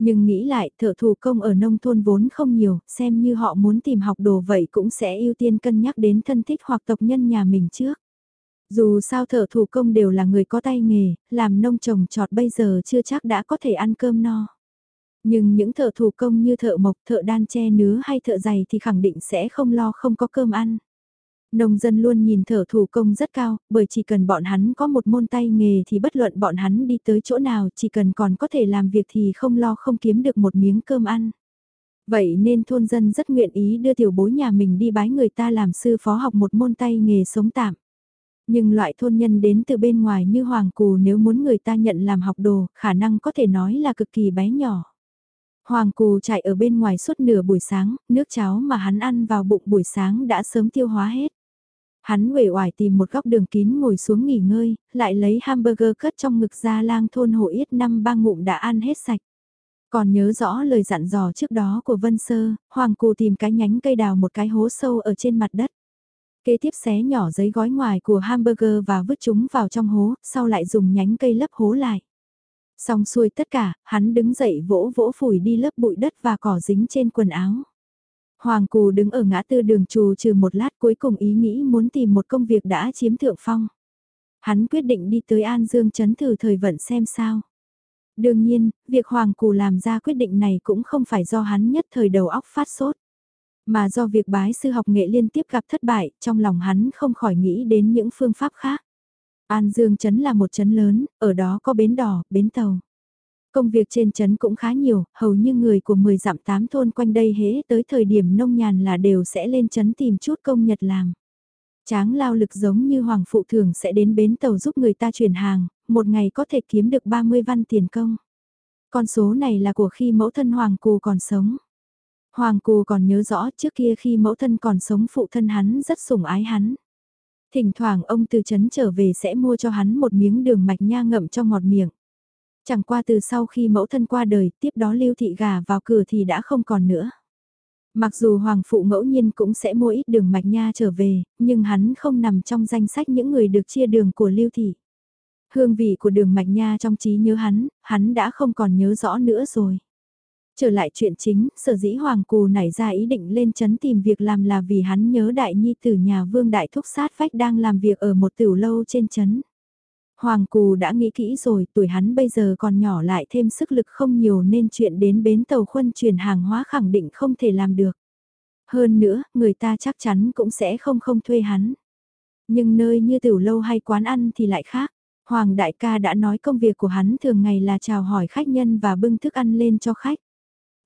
Speaker 1: Nhưng nghĩ lại thợ thủ công ở nông thôn vốn không nhiều, xem như họ muốn tìm học đồ vậy cũng sẽ ưu tiên cân nhắc đến thân thích hoặc tộc nhân nhà mình trước. Dù sao thợ thủ công đều là người có tay nghề, làm nông trồng trọt bây giờ chưa chắc đã có thể ăn cơm no. Nhưng những thợ thủ công như thợ mộc, thợ đan che nứa hay thợ giày thì khẳng định sẽ không lo không có cơm ăn. Nông dân luôn nhìn thở thủ công rất cao, bởi chỉ cần bọn hắn có một môn tay nghề thì bất luận bọn hắn đi tới chỗ nào chỉ cần còn có thể làm việc thì không lo không kiếm được một miếng cơm ăn. Vậy nên thôn dân rất nguyện ý đưa tiểu bối nhà mình đi bái người ta làm sư phó học một môn tay nghề sống tạm. Nhưng loại thôn nhân đến từ bên ngoài như Hoàng Cù nếu muốn người ta nhận làm học đồ, khả năng có thể nói là cực kỳ bé nhỏ. Hoàng Cù chạy ở bên ngoài suốt nửa buổi sáng, nước cháo mà hắn ăn vào bụng buổi sáng đã sớm tiêu hóa hết. Hắn uể oải tìm một góc đường kín ngồi xuống nghỉ ngơi, lại lấy hamburger cất trong ngực ra lang thôn hộ yết năm ba ngụm đã ăn hết sạch. Còn nhớ rõ lời dặn dò trước đó của Vân Sơ, Hoàng Cù tìm cái nhánh cây đào một cái hố sâu ở trên mặt đất. Kế tiếp xé nhỏ giấy gói ngoài của hamburger và vứt chúng vào trong hố, sau lại dùng nhánh cây lấp hố lại. Xong xuôi tất cả, hắn đứng dậy vỗ vỗ phủi đi lớp bụi đất và cỏ dính trên quần áo. Hoàng Cù đứng ở ngã tư đường trù trừ một lát cuối cùng ý nghĩ muốn tìm một công việc đã chiếm thượng phong. Hắn quyết định đi tới An Dương chấn thử thời vận xem sao. Đương nhiên, việc Hoàng Cù làm ra quyết định này cũng không phải do hắn nhất thời đầu óc phát sốt. Mà do việc bái sư học nghệ liên tiếp gặp thất bại, trong lòng hắn không khỏi nghĩ đến những phương pháp khác. An Dương Trấn là một trấn lớn, ở đó có bến đỏ, bến tàu. Công việc trên trấn cũng khá nhiều, hầu như người của 10 dặm 8 thôn quanh đây hễ tới thời điểm nông nhàn là đều sẽ lên trấn tìm chút công nhật làm. Tráng lao lực giống như hoàng phụ thường sẽ đến bến tàu giúp người ta chuyển hàng, một ngày có thể kiếm được 30 văn tiền công. Con số này là của khi mẫu thân hoàng cù còn sống. Hoàng Cù còn nhớ rõ trước kia khi mẫu thân còn sống phụ thân hắn rất sủng ái hắn. Thỉnh thoảng ông từ chấn trở về sẽ mua cho hắn một miếng đường mạch nha ngậm cho ngọt miệng. Chẳng qua từ sau khi mẫu thân qua đời, tiếp đó lưu thị gà vào cửa thì đã không còn nữa. Mặc dù hoàng phụ ngẫu nhiên cũng sẽ mua ít đường mạch nha trở về, nhưng hắn không nằm trong danh sách những người được chia đường của lưu thị. Hương vị của đường mạch nha trong trí nhớ hắn, hắn đã không còn nhớ rõ nữa rồi. Trở lại chuyện chính, sở dĩ Hoàng Cù nảy ra ý định lên chấn tìm việc làm là vì hắn nhớ đại nhi từ nhà vương đại thúc sát vách đang làm việc ở một tiểu lâu trên chấn. Hoàng Cù đã nghĩ kỹ rồi, tuổi hắn bây giờ còn nhỏ lại thêm sức lực không nhiều nên chuyện đến bến tàu khuân chuyển hàng hóa khẳng định không thể làm được. Hơn nữa, người ta chắc chắn cũng sẽ không không thuê hắn. Nhưng nơi như tiểu lâu hay quán ăn thì lại khác. Hoàng đại ca đã nói công việc của hắn thường ngày là chào hỏi khách nhân và bưng thức ăn lên cho khách.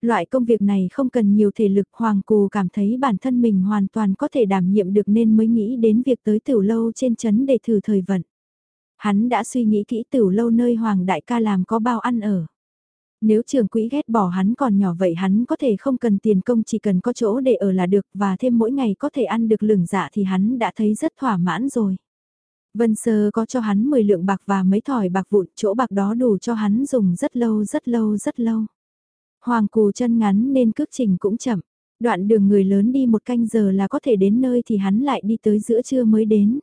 Speaker 1: Loại công việc này không cần nhiều thể lực Hoàng Cù cảm thấy bản thân mình hoàn toàn có thể đảm nhiệm được nên mới nghĩ đến việc tới tiểu lâu trên chấn để thử thời vận. Hắn đã suy nghĩ kỹ từ lâu nơi Hoàng Đại ca làm có bao ăn ở. Nếu trường quỹ ghét bỏ hắn còn nhỏ vậy hắn có thể không cần tiền công, chỉ cần có chỗ để ở là được và thêm mỗi ngày có thể ăn được lửng dạ thì hắn đã thấy rất thỏa mãn rồi. Vân Sơ có cho hắn 10 lượng bạc và mấy thỏi bạc vụn, chỗ bạc đó đủ cho hắn dùng rất lâu rất lâu rất lâu. Hoàng cù chân ngắn nên cước trình cũng chậm. Đoạn đường người lớn đi một canh giờ là có thể đến nơi thì hắn lại đi tới giữa trưa mới đến.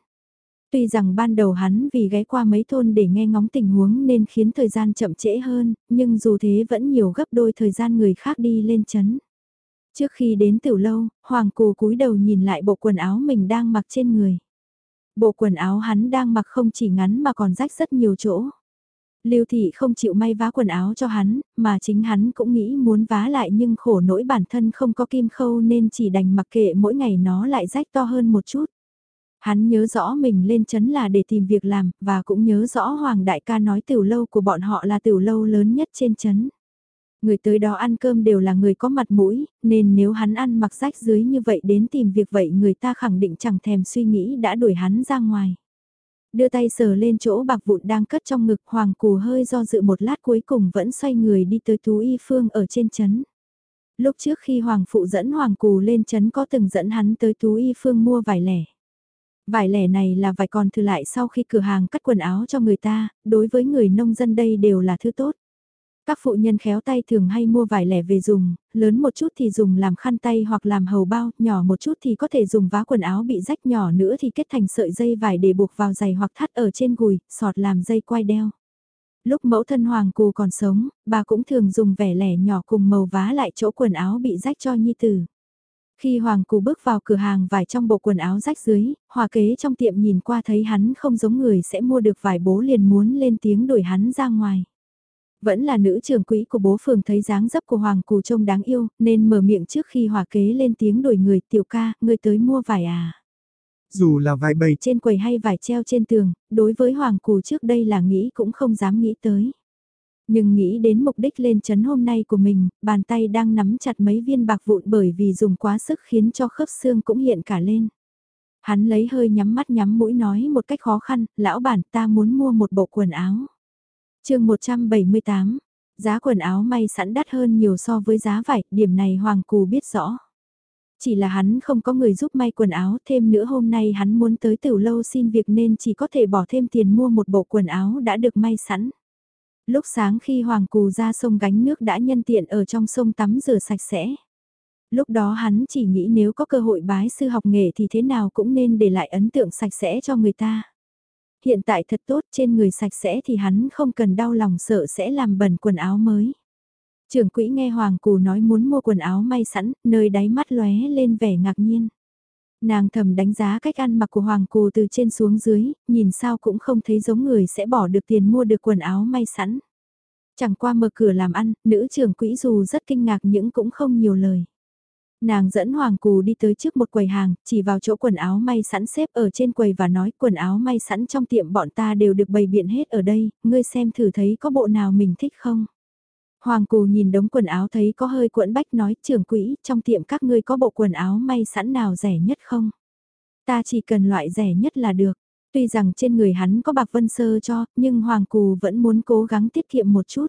Speaker 1: Tuy rằng ban đầu hắn vì ghé qua mấy thôn để nghe ngóng tình huống nên khiến thời gian chậm trễ hơn, nhưng dù thế vẫn nhiều gấp đôi thời gian người khác đi lên chấn. Trước khi đến tiểu lâu, Hoàng Cù cúi đầu nhìn lại bộ quần áo mình đang mặc trên người. Bộ quần áo hắn đang mặc không chỉ ngắn mà còn rách rất nhiều chỗ. Lưu Thị không chịu may vá quần áo cho hắn, mà chính hắn cũng nghĩ muốn vá lại nhưng khổ nỗi bản thân không có kim khâu nên chỉ đành mặc kệ mỗi ngày nó lại rách to hơn một chút. Hắn nhớ rõ mình lên chấn là để tìm việc làm, và cũng nhớ rõ Hoàng Đại ca nói tiểu lâu của bọn họ là tiểu lâu lớn nhất trên chấn. Người tới đó ăn cơm đều là người có mặt mũi, nên nếu hắn ăn mặc rách dưới như vậy đến tìm việc vậy người ta khẳng định chẳng thèm suy nghĩ đã đuổi hắn ra ngoài. Đưa tay sờ lên chỗ bạc vụn đang cất trong ngực hoàng cù hơi do dự một lát cuối cùng vẫn xoay người đi tới Tú Y Phương ở trên chấn. Lúc trước khi hoàng phụ dẫn hoàng cù lên chấn có từng dẫn hắn tới Tú Y Phương mua vải lẻ. Vải lẻ này là vải còn thừa lại sau khi cửa hàng cắt quần áo cho người ta, đối với người nông dân đây đều là thứ tốt. Các phụ nhân khéo tay thường hay mua vải lẻ về dùng, lớn một chút thì dùng làm khăn tay hoặc làm hầu bao, nhỏ một chút thì có thể dùng vá quần áo bị rách nhỏ nữa thì kết thành sợi dây vải để buộc vào giày hoặc thắt ở trên gùi, sọt làm dây quai đeo. Lúc mẫu thân hoàng cù còn sống, bà cũng thường dùng vẻ lẻ nhỏ cùng màu vá lại chỗ quần áo bị rách cho nhi tử. Khi Hoàng Cù bước vào cửa hàng vải trong bộ quần áo rách dưới, hòa kế trong tiệm nhìn qua thấy hắn không giống người sẽ mua được vải bố liền muốn lên tiếng đuổi hắn ra ngoài. Vẫn là nữ trưởng quỹ của bố phường thấy dáng dấp của Hoàng Cù trông đáng yêu, nên mở miệng trước khi hòa kế lên tiếng đuổi người tiểu ca, người tới mua vải à.
Speaker 2: Dù là vải bầy
Speaker 1: trên quầy hay vải treo trên tường, đối với Hoàng Cù trước đây là nghĩ cũng không dám nghĩ tới. Nhưng nghĩ đến mục đích lên chấn hôm nay của mình, bàn tay đang nắm chặt mấy viên bạc vụn bởi vì dùng quá sức khiến cho khớp xương cũng hiện cả lên. Hắn lấy hơi nhắm mắt nhắm mũi nói một cách khó khăn, lão bản ta muốn mua một bộ quần áo. chương 178, giá quần áo may sẵn đắt hơn nhiều so với giá vải, điểm này Hoàng Cù biết rõ. Chỉ là hắn không có người giúp may quần áo, thêm nữa hôm nay hắn muốn tới tiểu lâu xin việc nên chỉ có thể bỏ thêm tiền mua một bộ quần áo đã được may sẵn. Lúc sáng khi Hoàng Cù ra sông gánh nước đã nhân tiện ở trong sông tắm rửa sạch sẽ. Lúc đó hắn chỉ nghĩ nếu có cơ hội bái sư học nghề thì thế nào cũng nên để lại ấn tượng sạch sẽ cho người ta. Hiện tại thật tốt trên người sạch sẽ thì hắn không cần đau lòng sợ sẽ làm bẩn quần áo mới. Trưởng quỹ nghe Hoàng Cù nói muốn mua quần áo may sẵn, nơi đáy mắt lóe lên vẻ ngạc nhiên. Nàng thầm đánh giá cách ăn mặc của Hoàng Cù từ trên xuống dưới, nhìn sao cũng không thấy giống người sẽ bỏ được tiền mua được quần áo may sẵn. Chẳng qua mở cửa làm ăn, nữ trưởng quỹ dù rất kinh ngạc nhưng cũng không nhiều lời. Nàng dẫn Hoàng Cù đi tới trước một quầy hàng, chỉ vào chỗ quần áo may sẵn xếp ở trên quầy và nói quần áo may sẵn trong tiệm bọn ta đều được bày biện hết ở đây, ngươi xem thử thấy có bộ nào mình thích không. Hoàng Cù nhìn đống quần áo thấy có hơi cuộn bách nói trưởng quỹ, trong tiệm các ngươi có bộ quần áo may sẵn nào rẻ nhất không? Ta chỉ cần loại rẻ nhất là được. Tuy rằng trên người hắn có bạc vân sơ cho, nhưng Hoàng Cù vẫn muốn cố gắng tiết kiệm một chút.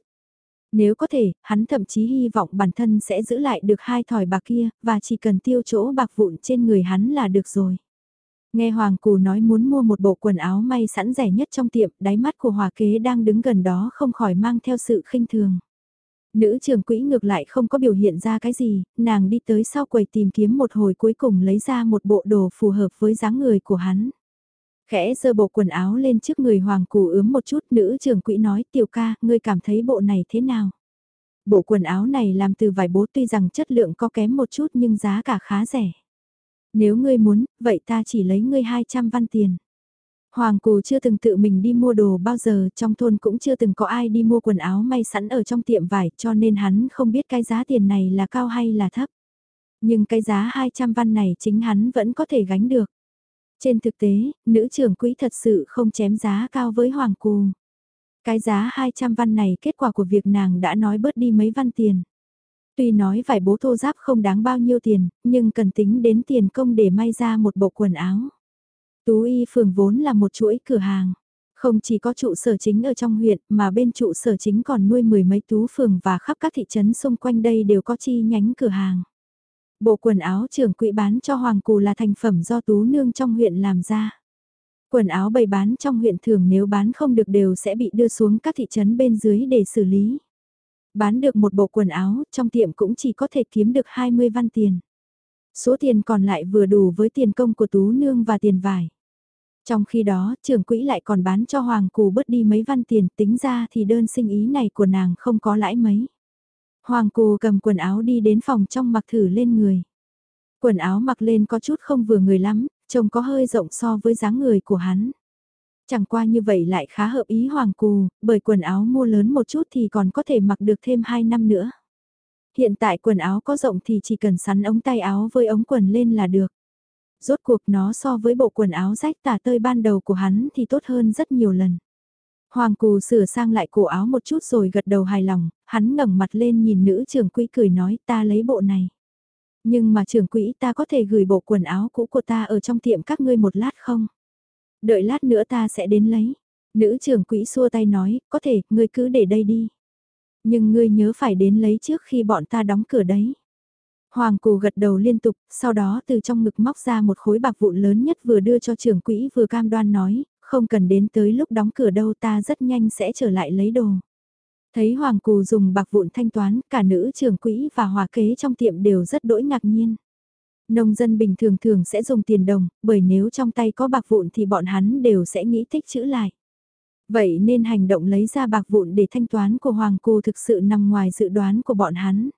Speaker 1: Nếu có thể, hắn thậm chí hy vọng bản thân sẽ giữ lại được hai thỏi bạc kia, và chỉ cần tiêu chỗ bạc vụn trên người hắn là được rồi. Nghe Hoàng Cù nói muốn mua một bộ quần áo may sẵn rẻ nhất trong tiệm, đáy mắt của Hòa Kế đang đứng gần đó không khỏi mang theo sự khinh thường. Nữ trưởng quỹ ngược lại không có biểu hiện ra cái gì, nàng đi tới sau quầy tìm kiếm một hồi cuối cùng lấy ra một bộ đồ phù hợp với dáng người của hắn. Khẽ giơ bộ quần áo lên trước người hoàng cù ướm một chút nữ trưởng quỹ nói tiểu ca, ngươi cảm thấy bộ này thế nào? Bộ quần áo này làm từ vải bố tuy rằng chất lượng có kém một chút nhưng giá cả khá rẻ. Nếu ngươi muốn, vậy ta chỉ lấy ngươi 200 văn tiền. Hoàng Cù chưa từng tự mình đi mua đồ bao giờ, trong thôn cũng chưa từng có ai đi mua quần áo may sẵn ở trong tiệm vải cho nên hắn không biết cái giá tiền này là cao hay là thấp. Nhưng cái giá 200 văn này chính hắn vẫn có thể gánh được. Trên thực tế, nữ trưởng quỹ thật sự không chém giá cao với Hoàng Cù. Cái giá 200 văn này kết quả của việc nàng đã nói bớt đi mấy văn tiền. Tuy nói vải bố thô giáp không đáng bao nhiêu tiền, nhưng cần tính đến tiền công để may ra một bộ quần áo. Tú y phường vốn là một chuỗi cửa hàng. Không chỉ có trụ sở chính ở trong huyện, mà bên trụ sở chính còn nuôi mười mấy tú phường và khắp các thị trấn xung quanh đây đều có chi nhánh cửa hàng. Bộ quần áo trưởng quỹ bán cho Hoàng Cù là thành phẩm do tú nương trong huyện làm ra. Quần áo bày bán trong huyện thường nếu bán không được đều sẽ bị đưa xuống các thị trấn bên dưới để xử lý. Bán được một bộ quần áo, trong tiệm cũng chỉ có thể kiếm được 20 văn tiền. Số tiền còn lại vừa đủ với tiền công của Tú Nương và tiền vải. Trong khi đó, trưởng quỹ lại còn bán cho Hoàng Cù bớt đi mấy văn tiền, tính ra thì đơn sinh ý này của nàng không có lãi mấy. Hoàng Cù cầm quần áo đi đến phòng trong mặc thử lên người. Quần áo mặc lên có chút không vừa người lắm, trông có hơi rộng so với dáng người của hắn. Chẳng qua như vậy lại khá hợp ý Hoàng Cù, bởi quần áo mua lớn một chút thì còn có thể mặc được thêm 2 năm nữa hiện tại quần áo có rộng thì chỉ cần sắn ống tay áo với ống quần lên là được. Rốt cuộc nó so với bộ quần áo rách tả tơi ban đầu của hắn thì tốt hơn rất nhiều lần. Hoàng Cù sửa sang lại cổ áo một chút rồi gật đầu hài lòng, hắn ngẩng mặt lên nhìn nữ trưởng quỹ cười nói ta lấy bộ này. Nhưng mà trưởng quỹ ta có thể gửi bộ quần áo cũ của ta ở trong tiệm các ngươi một lát không? Đợi lát nữa ta sẽ đến lấy. Nữ trưởng quỹ xua tay nói, có thể, ngươi cứ để đây đi. Nhưng ngươi nhớ phải đến lấy trước khi bọn ta đóng cửa đấy. Hoàng Cù gật đầu liên tục, sau đó từ trong ngực móc ra một khối bạc vụn lớn nhất vừa đưa cho trưởng quỹ vừa cam đoan nói, không cần đến tới lúc đóng cửa đâu ta rất nhanh sẽ trở lại lấy đồ. Thấy Hoàng Cù dùng bạc vụn thanh toán, cả nữ trưởng quỹ và hòa kế trong tiệm đều rất đỗi ngạc nhiên. Nông dân bình thường thường sẽ dùng tiền đồng, bởi nếu trong tay có bạc vụn thì bọn hắn đều sẽ nghĩ tích chữ lại. Vậy nên hành động lấy ra bạc vụn để thanh toán của Hoàng Cù thực sự nằm ngoài dự đoán của bọn hắn.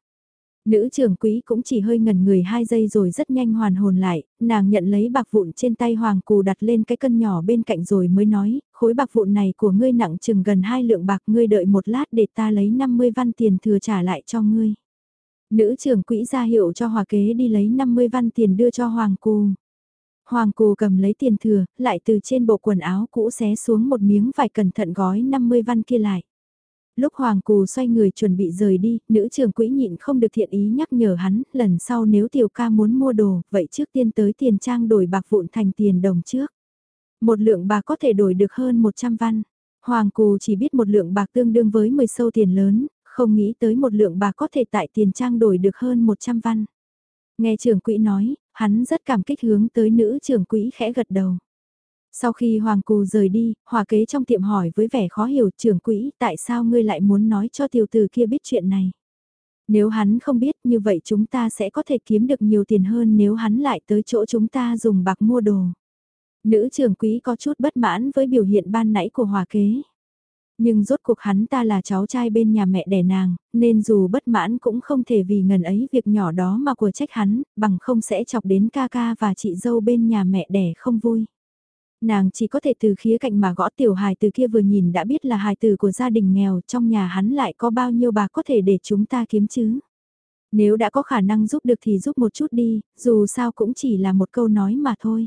Speaker 1: Nữ trưởng quý cũng chỉ hơi ngẩn người hai giây rồi rất nhanh hoàn hồn lại, nàng nhận lấy bạc vụn trên tay hoàng cù đặt lên cái cân nhỏ bên cạnh rồi mới nói, khối bạc vụn này của ngươi nặng chừng gần hai lượng bạc ngươi đợi một lát để ta lấy 50 văn tiền thừa trả lại cho ngươi. Nữ trưởng quỹ ra hiệu cho hòa kế đi lấy 50 văn tiền đưa cho hoàng cù. Hoàng cù cầm lấy tiền thừa, lại từ trên bộ quần áo cũ xé xuống một miếng vải cẩn thận gói 50 văn kia lại lúc Hoàng Cù xoay người chuẩn bị rời đi, nữ trưởng quỹ nhịn không được thiện ý nhắc nhở hắn, lần sau nếu tiểu ca muốn mua đồ, vậy trước tiên tới tiền trang đổi bạc vụn thành tiền đồng trước. Một lượng bạc có thể đổi được hơn 100 văn. Hoàng Cù chỉ biết một lượng bạc tương đương với 10 sâu tiền lớn, không nghĩ tới một lượng bạc có thể tại tiền trang đổi được hơn 100 văn. Nghe trưởng quỹ nói, hắn rất cảm kích hướng tới nữ trưởng quỹ khẽ gật đầu. Sau khi Hoàng Cù rời đi, hòa kế trong tiệm hỏi với vẻ khó hiểu trưởng quỹ tại sao ngươi lại muốn nói cho tiểu tử kia biết chuyện này. Nếu hắn không biết như vậy chúng ta sẽ có thể kiếm được nhiều tiền hơn nếu hắn lại tới chỗ chúng ta dùng bạc mua đồ. Nữ trưởng quỹ có chút bất mãn với biểu hiện ban nãy của hòa kế. Nhưng rốt cuộc hắn ta là cháu trai bên nhà mẹ đẻ nàng, nên dù bất mãn cũng không thể vì ngần ấy việc nhỏ đó mà của trách hắn, bằng không sẽ chọc đến ca ca và chị dâu bên nhà mẹ đẻ không vui nàng chỉ có thể từ khía cạnh mà gõ tiểu hài từ kia vừa nhìn đã biết là hài từ của gia đình nghèo, trong nhà hắn lại có bao nhiêu bạc có thể để chúng ta kiếm chứ. Nếu đã có khả năng giúp được thì giúp một chút đi, dù sao cũng chỉ là một câu nói mà thôi.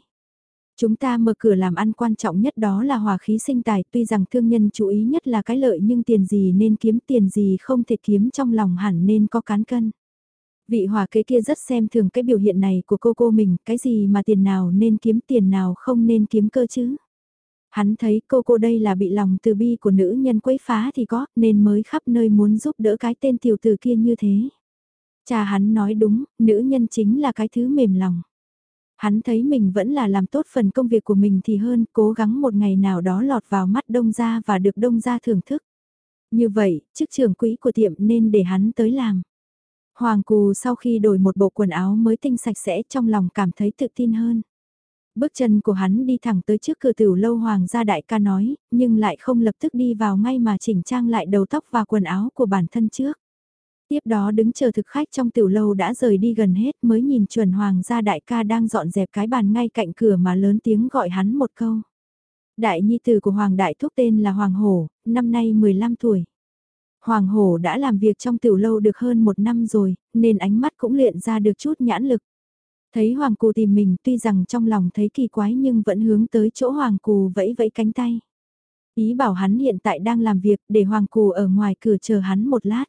Speaker 1: Chúng ta mở cửa làm ăn quan trọng nhất đó là hòa khí sinh tài, tuy rằng thương nhân chú ý nhất là cái lợi nhưng tiền gì nên kiếm tiền gì không thể kiếm trong lòng hẳn nên có cán cân. Vị hòa kế kia rất xem thường cái biểu hiện này của cô cô mình, cái gì mà tiền nào nên kiếm tiền nào không nên kiếm cơ chứ. Hắn thấy cô cô đây là bị lòng từ bi của nữ nhân quấy phá thì có, nên mới khắp nơi muốn giúp đỡ cái tên tiểu tử kia như thế. Cha hắn nói đúng, nữ nhân chính là cái thứ mềm lòng. Hắn thấy mình vẫn là làm tốt phần công việc của mình thì hơn, cố gắng một ngày nào đó lọt vào mắt đông gia và được đông gia thưởng thức. Như vậy, chức trưởng quỹ của tiệm nên để hắn tới làm. Hoàng Cù sau khi đổi một bộ quần áo mới tinh sạch sẽ trong lòng cảm thấy tự tin hơn. Bước chân của hắn đi thẳng tới trước cửa tiểu lâu Hoàng gia đại ca nói, nhưng lại không lập tức đi vào ngay mà chỉnh trang lại đầu tóc và quần áo của bản thân trước. Tiếp đó đứng chờ thực khách trong tiểu lâu đã rời đi gần hết mới nhìn chuẩn Hoàng gia đại ca đang dọn dẹp cái bàn ngay cạnh cửa mà lớn tiếng gọi hắn một câu. Đại nhi tử của Hoàng đại thúc tên là Hoàng Hổ, năm nay 15 tuổi. Hoàng Hổ đã làm việc trong tiểu lâu được hơn một năm rồi, nên ánh mắt cũng luyện ra được chút nhãn lực. Thấy Hoàng Cù tìm mình tuy rằng trong lòng thấy kỳ quái nhưng vẫn hướng tới chỗ Hoàng Cù vẫy vẫy cánh tay. Ý bảo hắn hiện tại đang làm việc để Hoàng Cù ở ngoài cửa chờ hắn một lát.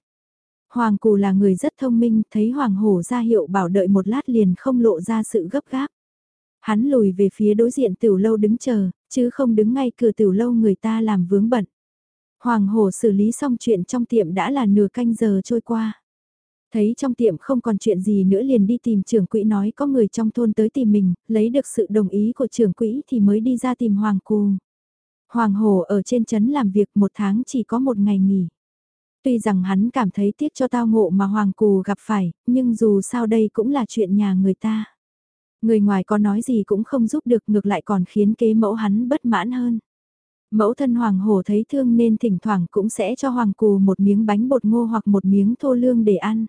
Speaker 1: Hoàng Cù là người rất thông minh, thấy Hoàng Hổ ra hiệu bảo đợi một lát liền không lộ ra sự gấp gáp. Hắn lùi về phía đối diện tiểu lâu đứng chờ, chứ không đứng ngay cửa tiểu lâu người ta làm vướng bận. Hoàng Hổ xử lý xong chuyện trong tiệm đã là nửa canh giờ trôi qua. Thấy trong tiệm không còn chuyện gì nữa liền đi tìm trưởng quỹ nói có người trong thôn tới tìm mình, lấy được sự đồng ý của trưởng quỹ thì mới đi ra tìm Hoàng Cù. Hoàng Hổ ở trên trấn làm việc một tháng chỉ có một ngày nghỉ. Tuy rằng hắn cảm thấy tiếc cho tao ngộ mà Hoàng Cù gặp phải, nhưng dù sao đây cũng là chuyện nhà người ta. Người ngoài có nói gì cũng không giúp được ngược lại còn khiến kế mẫu hắn bất mãn hơn. Mẫu thân Hoàng Hổ thấy thương nên thỉnh thoảng cũng sẽ cho Hoàng Cù một miếng bánh bột ngô hoặc một miếng thô lương để ăn.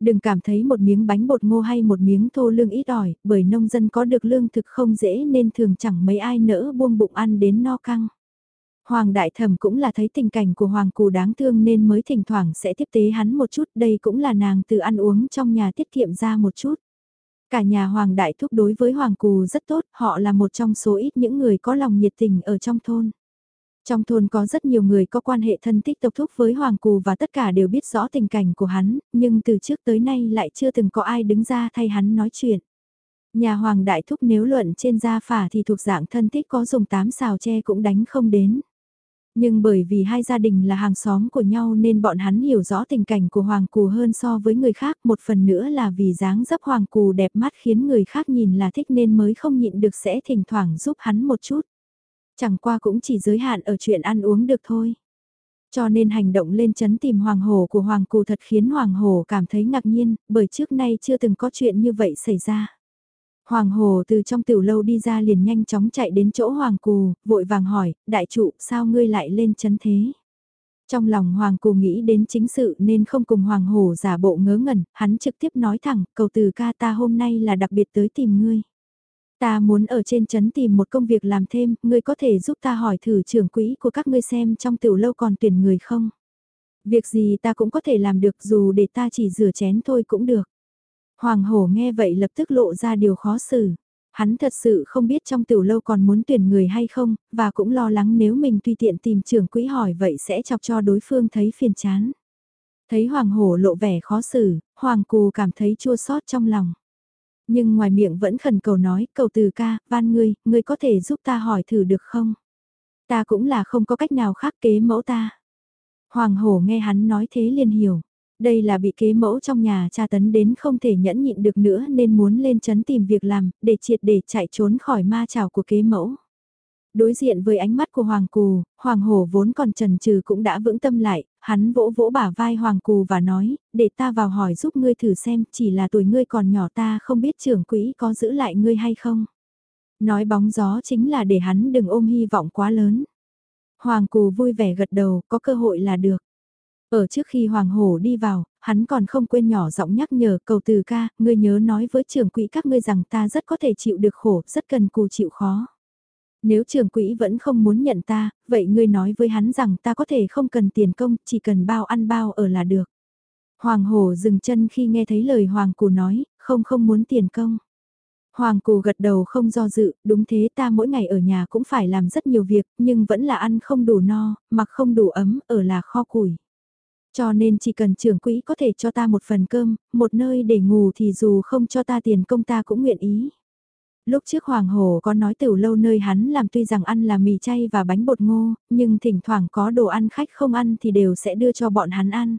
Speaker 1: Đừng cảm thấy một miếng bánh bột ngô hay một miếng thô lương ít ỏi, bởi nông dân có được lương thực không dễ nên thường chẳng mấy ai nỡ buông bụng ăn đến no căng. Hoàng Đại Thẩm cũng là thấy tình cảnh của Hoàng Cù đáng thương nên mới thỉnh thoảng sẽ tiếp tế hắn một chút, đây cũng là nàng từ ăn uống trong nhà tiết kiệm ra một chút. Cả nhà Hoàng Đại Thúc đối với Hoàng Cù rất tốt, họ là một trong số ít những người có lòng nhiệt tình ở trong thôn. Trong thôn có rất nhiều người có quan hệ thân thích tộc thúc với Hoàng Cù và tất cả đều biết rõ tình cảnh của hắn, nhưng từ trước tới nay lại chưa từng có ai đứng ra thay hắn nói chuyện. Nhà Hoàng Đại Thúc nếu luận trên gia phả thì thuộc dạng thân thích có dùng tám xào tre cũng đánh không đến. Nhưng bởi vì hai gia đình là hàng xóm của nhau nên bọn hắn hiểu rõ tình cảnh của Hoàng Cù hơn so với người khác. Một phần nữa là vì dáng dấp Hoàng Cù đẹp mắt khiến người khác nhìn là thích nên mới không nhịn được sẽ thỉnh thoảng giúp hắn một chút. Chẳng qua cũng chỉ giới hạn ở chuyện ăn uống được thôi. Cho nên hành động lên chấn tìm Hoàng Hồ của Hoàng Cù thật khiến Hoàng Hồ cảm thấy ngạc nhiên, bởi trước nay chưa từng có chuyện như vậy xảy ra. Hoàng Hồ từ trong tiểu lâu đi ra liền nhanh chóng chạy đến chỗ Hoàng Cù, vội vàng hỏi, đại trụ, sao ngươi lại lên chấn thế? Trong lòng Hoàng Cù nghĩ đến chính sự nên không cùng Hoàng Hồ giả bộ ngớ ngẩn, hắn trực tiếp nói thẳng, cầu từ ca ta hôm nay là đặc biệt tới tìm ngươi. Ta muốn ở trên chấn tìm một công việc làm thêm, ngươi có thể giúp ta hỏi thử trưởng quỹ của các ngươi xem trong tiểu lâu còn tuyển người không? Việc gì ta cũng có thể làm được dù để ta chỉ rửa chén thôi cũng được. Hoàng hổ nghe vậy lập tức lộ ra điều khó xử. Hắn thật sự không biết trong tiểu lâu còn muốn tuyển người hay không, và cũng lo lắng nếu mình tùy tiện tìm trưởng quỹ hỏi vậy sẽ chọc cho đối phương thấy phiền chán. Thấy hoàng hổ lộ vẻ khó xử, hoàng cù cảm thấy chua xót trong lòng. Nhưng ngoài miệng vẫn khẩn cầu nói, cầu từ ca, van ngươi, ngươi có thể giúp ta hỏi thử được không? Ta cũng là không có cách nào khác kế mẫu ta. Hoàng hổ nghe hắn nói thế liền hiểu. Đây là bị kế mẫu trong nhà cha tấn đến không thể nhẫn nhịn được nữa nên muốn lên chấn tìm việc làm, để triệt để chạy trốn khỏi ma trào của kế mẫu. Đối diện với ánh mắt của Hoàng Cù, Hoàng Hổ vốn còn trần trừ cũng đã vững tâm lại, hắn vỗ vỗ bả vai Hoàng Cù và nói, để ta vào hỏi giúp ngươi thử xem, chỉ là tuổi ngươi còn nhỏ ta không biết trưởng quỹ có giữ lại ngươi hay không. Nói bóng gió chính là để hắn đừng ôm hy vọng quá lớn. Hoàng Cù vui vẻ gật đầu, có cơ hội là được. Ở trước khi Hoàng Hổ đi vào, hắn còn không quên nhỏ giọng nhắc nhở cầu từ ca, ngươi nhớ nói với trưởng quỹ các ngươi rằng ta rất có thể chịu được khổ, rất cần cù chịu khó. Nếu trưởng quỹ vẫn không muốn nhận ta, vậy ngươi nói với hắn rằng ta có thể không cần tiền công, chỉ cần bao ăn bao ở là được. Hoàng Hổ dừng chân khi nghe thấy lời Hoàng Cù nói, không không muốn tiền công. Hoàng Cù gật đầu không do dự, đúng thế ta mỗi ngày ở nhà cũng phải làm rất nhiều việc, nhưng vẫn là ăn không đủ no, mặc không đủ ấm, ở là kho củi. Cho nên chỉ cần trưởng quỹ có thể cho ta một phần cơm, một nơi để ngủ thì dù không cho ta tiền công ta cũng nguyện ý. Lúc trước Hoàng Hồ có nói tiểu lâu nơi hắn làm tuy rằng ăn là mì chay và bánh bột ngô, nhưng thỉnh thoảng có đồ ăn khách không ăn thì đều sẽ đưa cho bọn hắn ăn.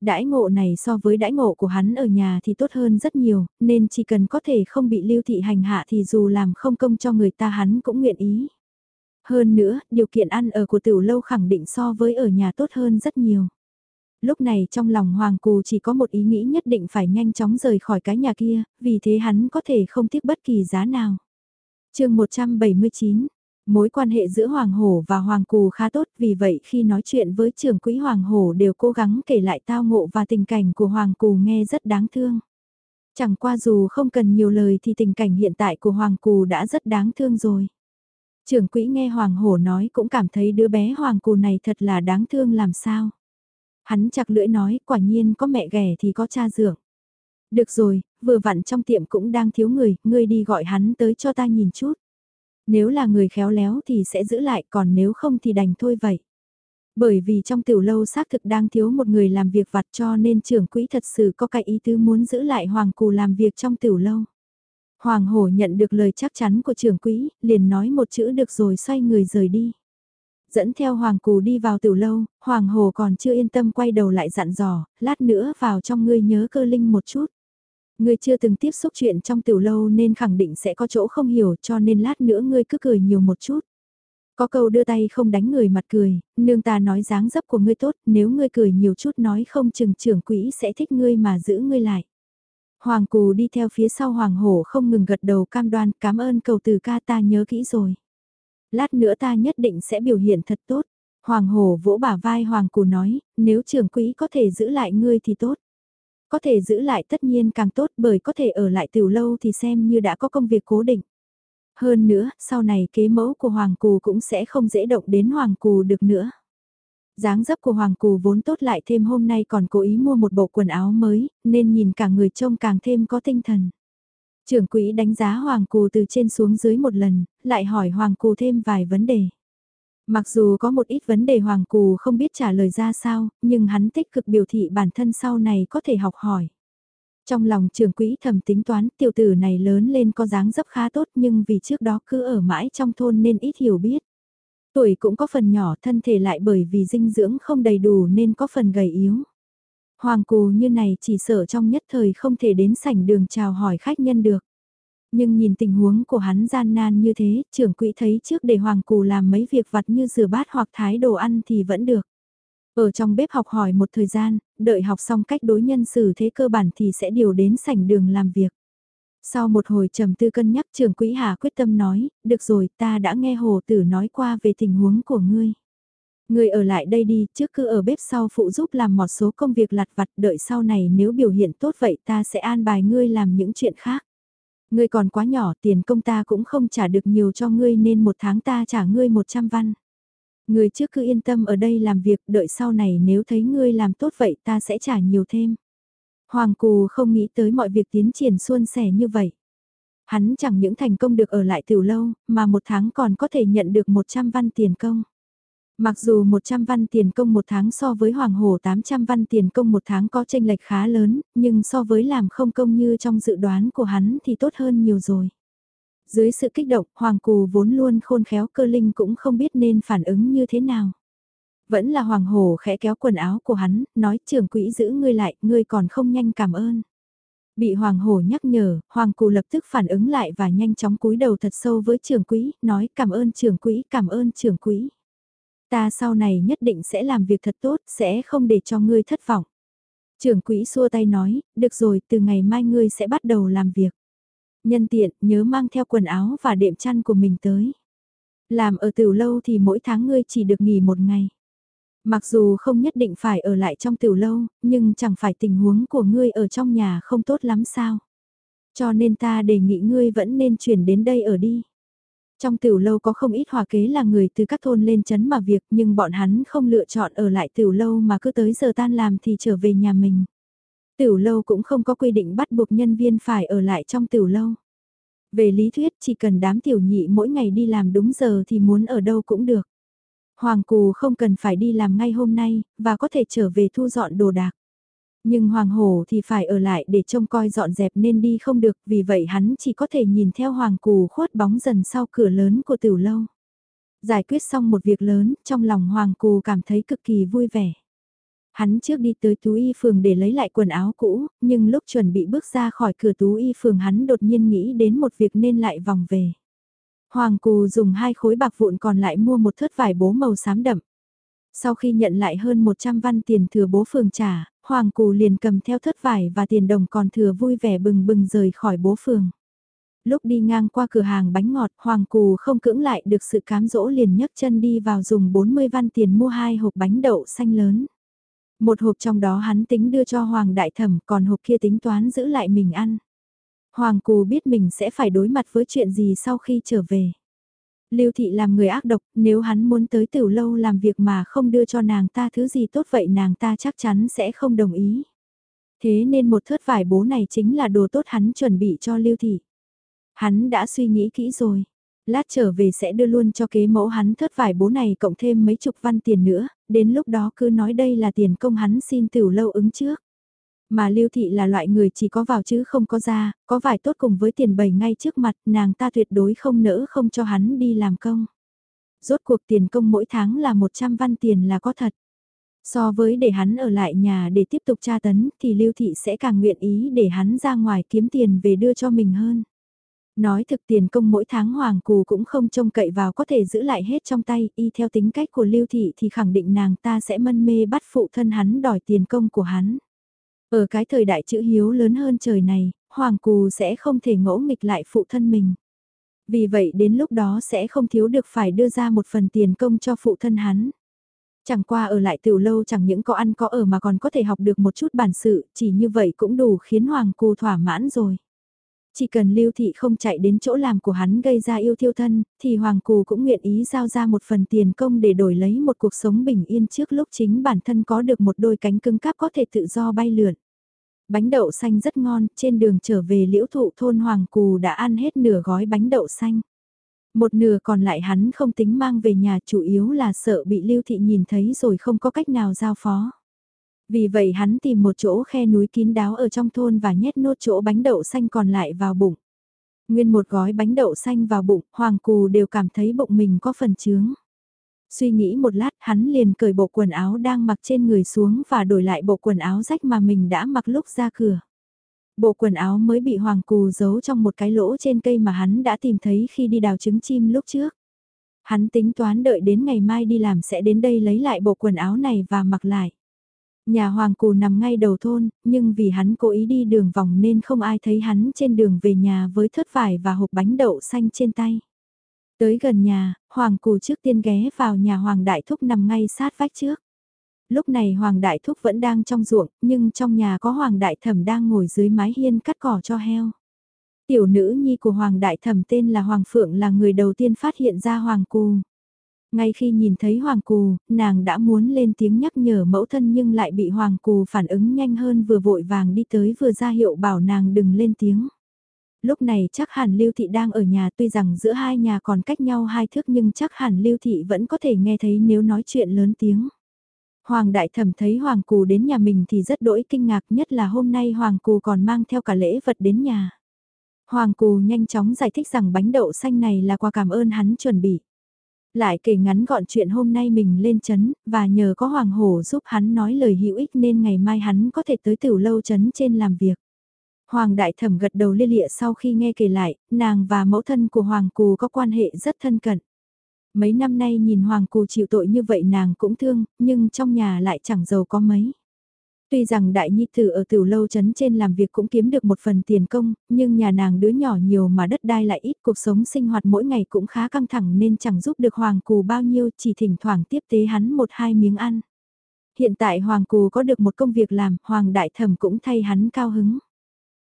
Speaker 1: Đãi ngộ này so với đãi ngộ của hắn ở nhà thì tốt hơn rất nhiều, nên chỉ cần có thể không bị lưu thị hành hạ thì dù làm không công cho người ta hắn cũng nguyện ý. Hơn nữa, điều kiện ăn ở của tiểu lâu khẳng định so với ở nhà tốt hơn rất nhiều. Lúc này trong lòng Hoàng Cù chỉ có một ý nghĩ nhất định phải nhanh chóng rời khỏi cái nhà kia, vì thế hắn có thể không tiếc bất kỳ giá nào. chương 179 Mối quan hệ giữa Hoàng Hổ và Hoàng Cù khá tốt vì vậy khi nói chuyện với trưởng quỹ Hoàng Hổ đều cố gắng kể lại tao ngộ và tình cảnh của Hoàng Cù nghe rất đáng thương. Chẳng qua dù không cần nhiều lời thì tình cảnh hiện tại của Hoàng Cù đã rất đáng thương rồi. Trưởng quỹ nghe Hoàng Hổ nói cũng cảm thấy đứa bé Hoàng Cù này thật là đáng thương làm sao. Hắn chặt lưỡi nói, quả nhiên có mẹ ghẻ thì có cha dưỡng. Được rồi, vừa vặn trong tiệm cũng đang thiếu người, ngươi đi gọi hắn tới cho ta nhìn chút. Nếu là người khéo léo thì sẽ giữ lại, còn nếu không thì đành thôi vậy. Bởi vì trong tiểu lâu xác thực đang thiếu một người làm việc vặt cho nên trưởng quỹ thật sự có cái ý tứ muốn giữ lại Hoàng Cù làm việc trong tiểu lâu. Hoàng Hổ nhận được lời chắc chắn của trưởng quỹ, liền nói một chữ được rồi xoay người rời đi. Dẫn theo Hoàng Cù đi vào tiểu lâu, Hoàng Hồ còn chưa yên tâm quay đầu lại dặn dò, lát nữa vào trong ngươi nhớ cơ linh một chút. Ngươi chưa từng tiếp xúc chuyện trong tiểu lâu nên khẳng định sẽ có chỗ không hiểu cho nên lát nữa ngươi cứ cười nhiều một chút. Có câu đưa tay không đánh người mặt cười, nương ta nói dáng dấp của ngươi tốt, nếu ngươi cười nhiều chút nói không chừng trưởng quỹ sẽ thích ngươi mà giữ ngươi lại. Hoàng Cù đi theo phía sau Hoàng Hổ không ngừng gật đầu cam đoan cảm ơn cầu từ ca ta nhớ kỹ rồi. Lát nữa ta nhất định sẽ biểu hiện thật tốt. Hoàng Hồ vỗ bả vai Hoàng Cù nói, nếu trưởng quỹ có thể giữ lại ngươi thì tốt. Có thể giữ lại tất nhiên càng tốt bởi có thể ở lại từ lâu thì xem như đã có công việc cố định. Hơn nữa, sau này kế mẫu của Hoàng Cù cũng sẽ không dễ động đến Hoàng Cù được nữa. dáng dấp của Hoàng Cù vốn tốt lại thêm hôm nay còn cố ý mua một bộ quần áo mới, nên nhìn cả người trông càng thêm có tinh thần. Trưởng quỹ đánh giá Hoàng Cù từ trên xuống dưới một lần, lại hỏi Hoàng Cù thêm vài vấn đề. Mặc dù có một ít vấn đề Hoàng Cù không biết trả lời ra sao, nhưng hắn tích cực biểu thị bản thân sau này có thể học hỏi. Trong lòng trưởng quỹ thầm tính toán tiểu tử này lớn lên có dáng dấp khá tốt nhưng vì trước đó cứ ở mãi trong thôn nên ít hiểu biết. Tuổi cũng có phần nhỏ thân thể lại bởi vì dinh dưỡng không đầy đủ nên có phần gầy yếu. Hoàng cù như này chỉ sợ trong nhất thời không thể đến sảnh đường chào hỏi khách nhân được. Nhưng nhìn tình huống của hắn gian nan như thế, trưởng quỹ thấy trước để Hoàng Cù làm mấy việc vặt như rửa bát hoặc thái đồ ăn thì vẫn được. Ở trong bếp học hỏi một thời gian, đợi học xong cách đối nhân xử thế cơ bản thì sẽ điều đến sảnh đường làm việc. Sau một hồi trầm tư cân nhắc trưởng quỹ Hà quyết tâm nói, được rồi ta đã nghe hồ tử nói qua về tình huống của ngươi người ở lại đây đi, trước cứ ở bếp sau phụ giúp làm một số công việc lặt vặt đợi sau này nếu biểu hiện tốt vậy ta sẽ an bài ngươi làm những chuyện khác. Ngươi còn quá nhỏ tiền công ta cũng không trả được nhiều cho ngươi nên một tháng ta trả ngươi 100 văn. Ngươi trước cứ yên tâm ở đây làm việc đợi sau này nếu thấy ngươi làm tốt vậy ta sẽ trả nhiều thêm. Hoàng Cù không nghĩ tới mọi việc tiến triển suôn sẻ như vậy. Hắn chẳng những thành công được ở lại tiểu lâu, mà một tháng còn có thể nhận được 100 văn tiền công. Mặc dù 100 văn tiền công một tháng so với Hoàng Hồ 800 văn tiền công một tháng có tranh lệch khá lớn, nhưng so với làm không công như trong dự đoán của hắn thì tốt hơn nhiều rồi. Dưới sự kích động, Hoàng Cù vốn luôn khôn khéo cơ linh cũng không biết nên phản ứng như thế nào. Vẫn là Hoàng Hồ khẽ kéo quần áo của hắn, nói trưởng quỹ giữ ngươi lại, ngươi còn không nhanh cảm ơn. Bị Hoàng Hồ nhắc nhở, Hoàng Cù lập tức phản ứng lại và nhanh chóng cúi đầu thật sâu với trưởng quỹ, nói cảm ơn trưởng quỹ, cảm ơn trưởng quỹ. Ta sau này nhất định sẽ làm việc thật tốt, sẽ không để cho ngươi thất vọng. Trưởng quỹ xua tay nói, được rồi, từ ngày mai ngươi sẽ bắt đầu làm việc. Nhân tiện, nhớ mang theo quần áo và đệm chăn của mình tới. Làm ở tiểu lâu thì mỗi tháng ngươi chỉ được nghỉ một ngày. Mặc dù không nhất định phải ở lại trong tiểu lâu, nhưng chẳng phải tình huống của ngươi ở trong nhà không tốt lắm sao. Cho nên ta đề nghị ngươi vẫn nên chuyển đến đây ở đi. Trong tiểu lâu có không ít hòa kế là người từ các thôn lên chấn mà việc nhưng bọn hắn không lựa chọn ở lại tiểu lâu mà cứ tới giờ tan làm thì trở về nhà mình. Tiểu lâu cũng không có quy định bắt buộc nhân viên phải ở lại trong tiểu lâu. Về lý thuyết chỉ cần đám tiểu nhị mỗi ngày đi làm đúng giờ thì muốn ở đâu cũng được. Hoàng Cù không cần phải đi làm ngay hôm nay, và có thể trở về thu dọn đồ đạc. Nhưng Hoàng Hổ thì phải ở lại để trông coi dọn dẹp nên đi không được, vì vậy hắn chỉ có thể nhìn theo Hoàng Cù khuất bóng dần sau cửa lớn của tiểu lâu. Giải quyết xong một việc lớn, trong lòng Hoàng Cù cảm thấy cực kỳ vui vẻ. Hắn trước đi tới tú y phường để lấy lại quần áo cũ, nhưng lúc chuẩn bị bước ra khỏi cửa tú y phường hắn đột nhiên nghĩ đến một việc nên lại vòng về. Hoàng Cù dùng hai khối bạc vụn còn lại mua một thớt vải bố màu xám đậm. Sau khi nhận lại hơn 100 văn tiền thừa bố phường trả, Hoàng Cù liền cầm theo thất vải và tiền đồng còn thừa vui vẻ bừng bừng rời khỏi bố phường. Lúc đi ngang qua cửa hàng bánh ngọt, Hoàng Cù không cưỡng lại được sự cám dỗ liền nhấc chân đi vào dùng 40 văn tiền mua hai hộp bánh đậu xanh lớn. Một hộp trong đó hắn tính đưa cho Hoàng Đại Thẩm, còn hộp kia tính toán giữ lại mình ăn. Hoàng Cù biết mình sẽ phải đối mặt với chuyện gì sau khi trở về. Lưu Thị làm người ác độc, nếu hắn muốn tới tiểu lâu làm việc mà không đưa cho nàng ta thứ gì tốt vậy nàng ta chắc chắn sẽ không đồng ý. Thế nên một thớt vải bố này chính là đồ tốt hắn chuẩn bị cho Lưu Thị. Hắn đã suy nghĩ kỹ rồi. Lát trở về sẽ đưa luôn cho kế mẫu hắn thớt vải bố này cộng thêm mấy chục văn tiền nữa, đến lúc đó cứ nói đây là tiền công hắn xin tiểu lâu ứng trước. Mà Lưu Thị là loại người chỉ có vào chứ không có ra, có vải tốt cùng với tiền bầy ngay trước mặt, nàng ta tuyệt đối không nỡ không cho hắn đi làm công. Rốt cuộc tiền công mỗi tháng là 100 văn tiền là có thật. So với để hắn ở lại nhà để tiếp tục tra tấn thì Lưu Thị sẽ càng nguyện ý để hắn ra ngoài kiếm tiền về đưa cho mình hơn. Nói thực tiền công mỗi tháng Hoàng Cù cũng không trông cậy vào có thể giữ lại hết trong tay, y theo tính cách của Lưu Thị thì khẳng định nàng ta sẽ mân mê bắt phụ thân hắn đòi tiền công của hắn. Ở cái thời đại chữ hiếu lớn hơn trời này, Hoàng Cù sẽ không thể ngỗ nghịch lại phụ thân mình. Vì vậy đến lúc đó sẽ không thiếu được phải đưa ra một phần tiền công cho phụ thân hắn. Chẳng qua ở lại tiểu lâu chẳng những có ăn có ở mà còn có thể học được một chút bản sự, chỉ như vậy cũng đủ khiến Hoàng Cù thỏa mãn rồi. Chỉ cần Lưu Thị không chạy đến chỗ làm của hắn gây ra yêu thiêu thân, thì Hoàng Cù cũng nguyện ý giao ra một phần tiền công để đổi lấy một cuộc sống bình yên trước lúc chính bản thân có được một đôi cánh cứng cáp có thể tự do bay lượn. Bánh đậu xanh rất ngon, trên đường trở về liễu thụ thôn Hoàng Cù đã ăn hết nửa gói bánh đậu xanh. Một nửa còn lại hắn không tính mang về nhà chủ yếu là sợ bị Lưu Thị nhìn thấy rồi không có cách nào giao phó. Vì vậy hắn tìm một chỗ khe núi kín đáo ở trong thôn và nhét nốt chỗ bánh đậu xanh còn lại vào bụng. Nguyên một gói bánh đậu xanh vào bụng, Hoàng Cù đều cảm thấy bụng mình có phần chướng. Suy nghĩ một lát hắn liền cởi bộ quần áo đang mặc trên người xuống và đổi lại bộ quần áo rách mà mình đã mặc lúc ra cửa. Bộ quần áo mới bị Hoàng Cù giấu trong một cái lỗ trên cây mà hắn đã tìm thấy khi đi đào trứng chim lúc trước. Hắn tính toán đợi đến ngày mai đi làm sẽ đến đây lấy lại bộ quần áo này và mặc lại. Nhà Hoàng Cù nằm ngay đầu thôn, nhưng vì hắn cố ý đi đường vòng nên không ai thấy hắn trên đường về nhà với thớt vải và hộp bánh đậu xanh trên tay. Tới gần nhà, Hoàng Cù trước tiên ghé vào nhà Hoàng Đại Thúc nằm ngay sát vách trước. Lúc này Hoàng Đại Thúc vẫn đang trong ruộng, nhưng trong nhà có Hoàng Đại Thẩm đang ngồi dưới mái hiên cắt cỏ cho heo. Tiểu nữ nhi của Hoàng Đại Thẩm tên là Hoàng Phượng là người đầu tiên phát hiện ra Hoàng Cù. Ngay khi nhìn thấy Hoàng Cù, nàng đã muốn lên tiếng nhắc nhở mẫu thân nhưng lại bị Hoàng Cù phản ứng nhanh hơn vừa vội vàng đi tới vừa ra hiệu bảo nàng đừng lên tiếng. Lúc này chắc hẳn Lưu Thị đang ở nhà tuy rằng giữa hai nhà còn cách nhau hai thước nhưng chắc hẳn Lưu Thị vẫn có thể nghe thấy nếu nói chuyện lớn tiếng. Hoàng Đại Thẩm thấy Hoàng Cù đến nhà mình thì rất đỗi kinh ngạc nhất là hôm nay Hoàng Cù còn mang theo cả lễ vật đến nhà. Hoàng Cù nhanh chóng giải thích rằng bánh đậu xanh này là quà cảm ơn hắn chuẩn bị. Lại kể ngắn gọn chuyện hôm nay mình lên chấn, và nhờ có Hoàng Hổ giúp hắn nói lời hữu ích nên ngày mai hắn có thể tới tiểu lâu chấn trên làm việc. Hoàng Đại Thẩm gật đầu lia lịa sau khi nghe kể lại, nàng và mẫu thân của Hoàng Cù có quan hệ rất thân cận. Mấy năm nay nhìn Hoàng Cù chịu tội như vậy nàng cũng thương, nhưng trong nhà lại chẳng giàu có mấy. Tuy rằng đại nhi tử ở tiểu lâu chấn trên làm việc cũng kiếm được một phần tiền công, nhưng nhà nàng đứa nhỏ nhiều mà đất đai lại ít cuộc sống sinh hoạt mỗi ngày cũng khá căng thẳng nên chẳng giúp được Hoàng Cù bao nhiêu chỉ thỉnh thoảng tiếp tế hắn một hai miếng ăn. Hiện tại Hoàng Cù có được một công việc làm, Hoàng Đại Thẩm cũng thay hắn cao hứng.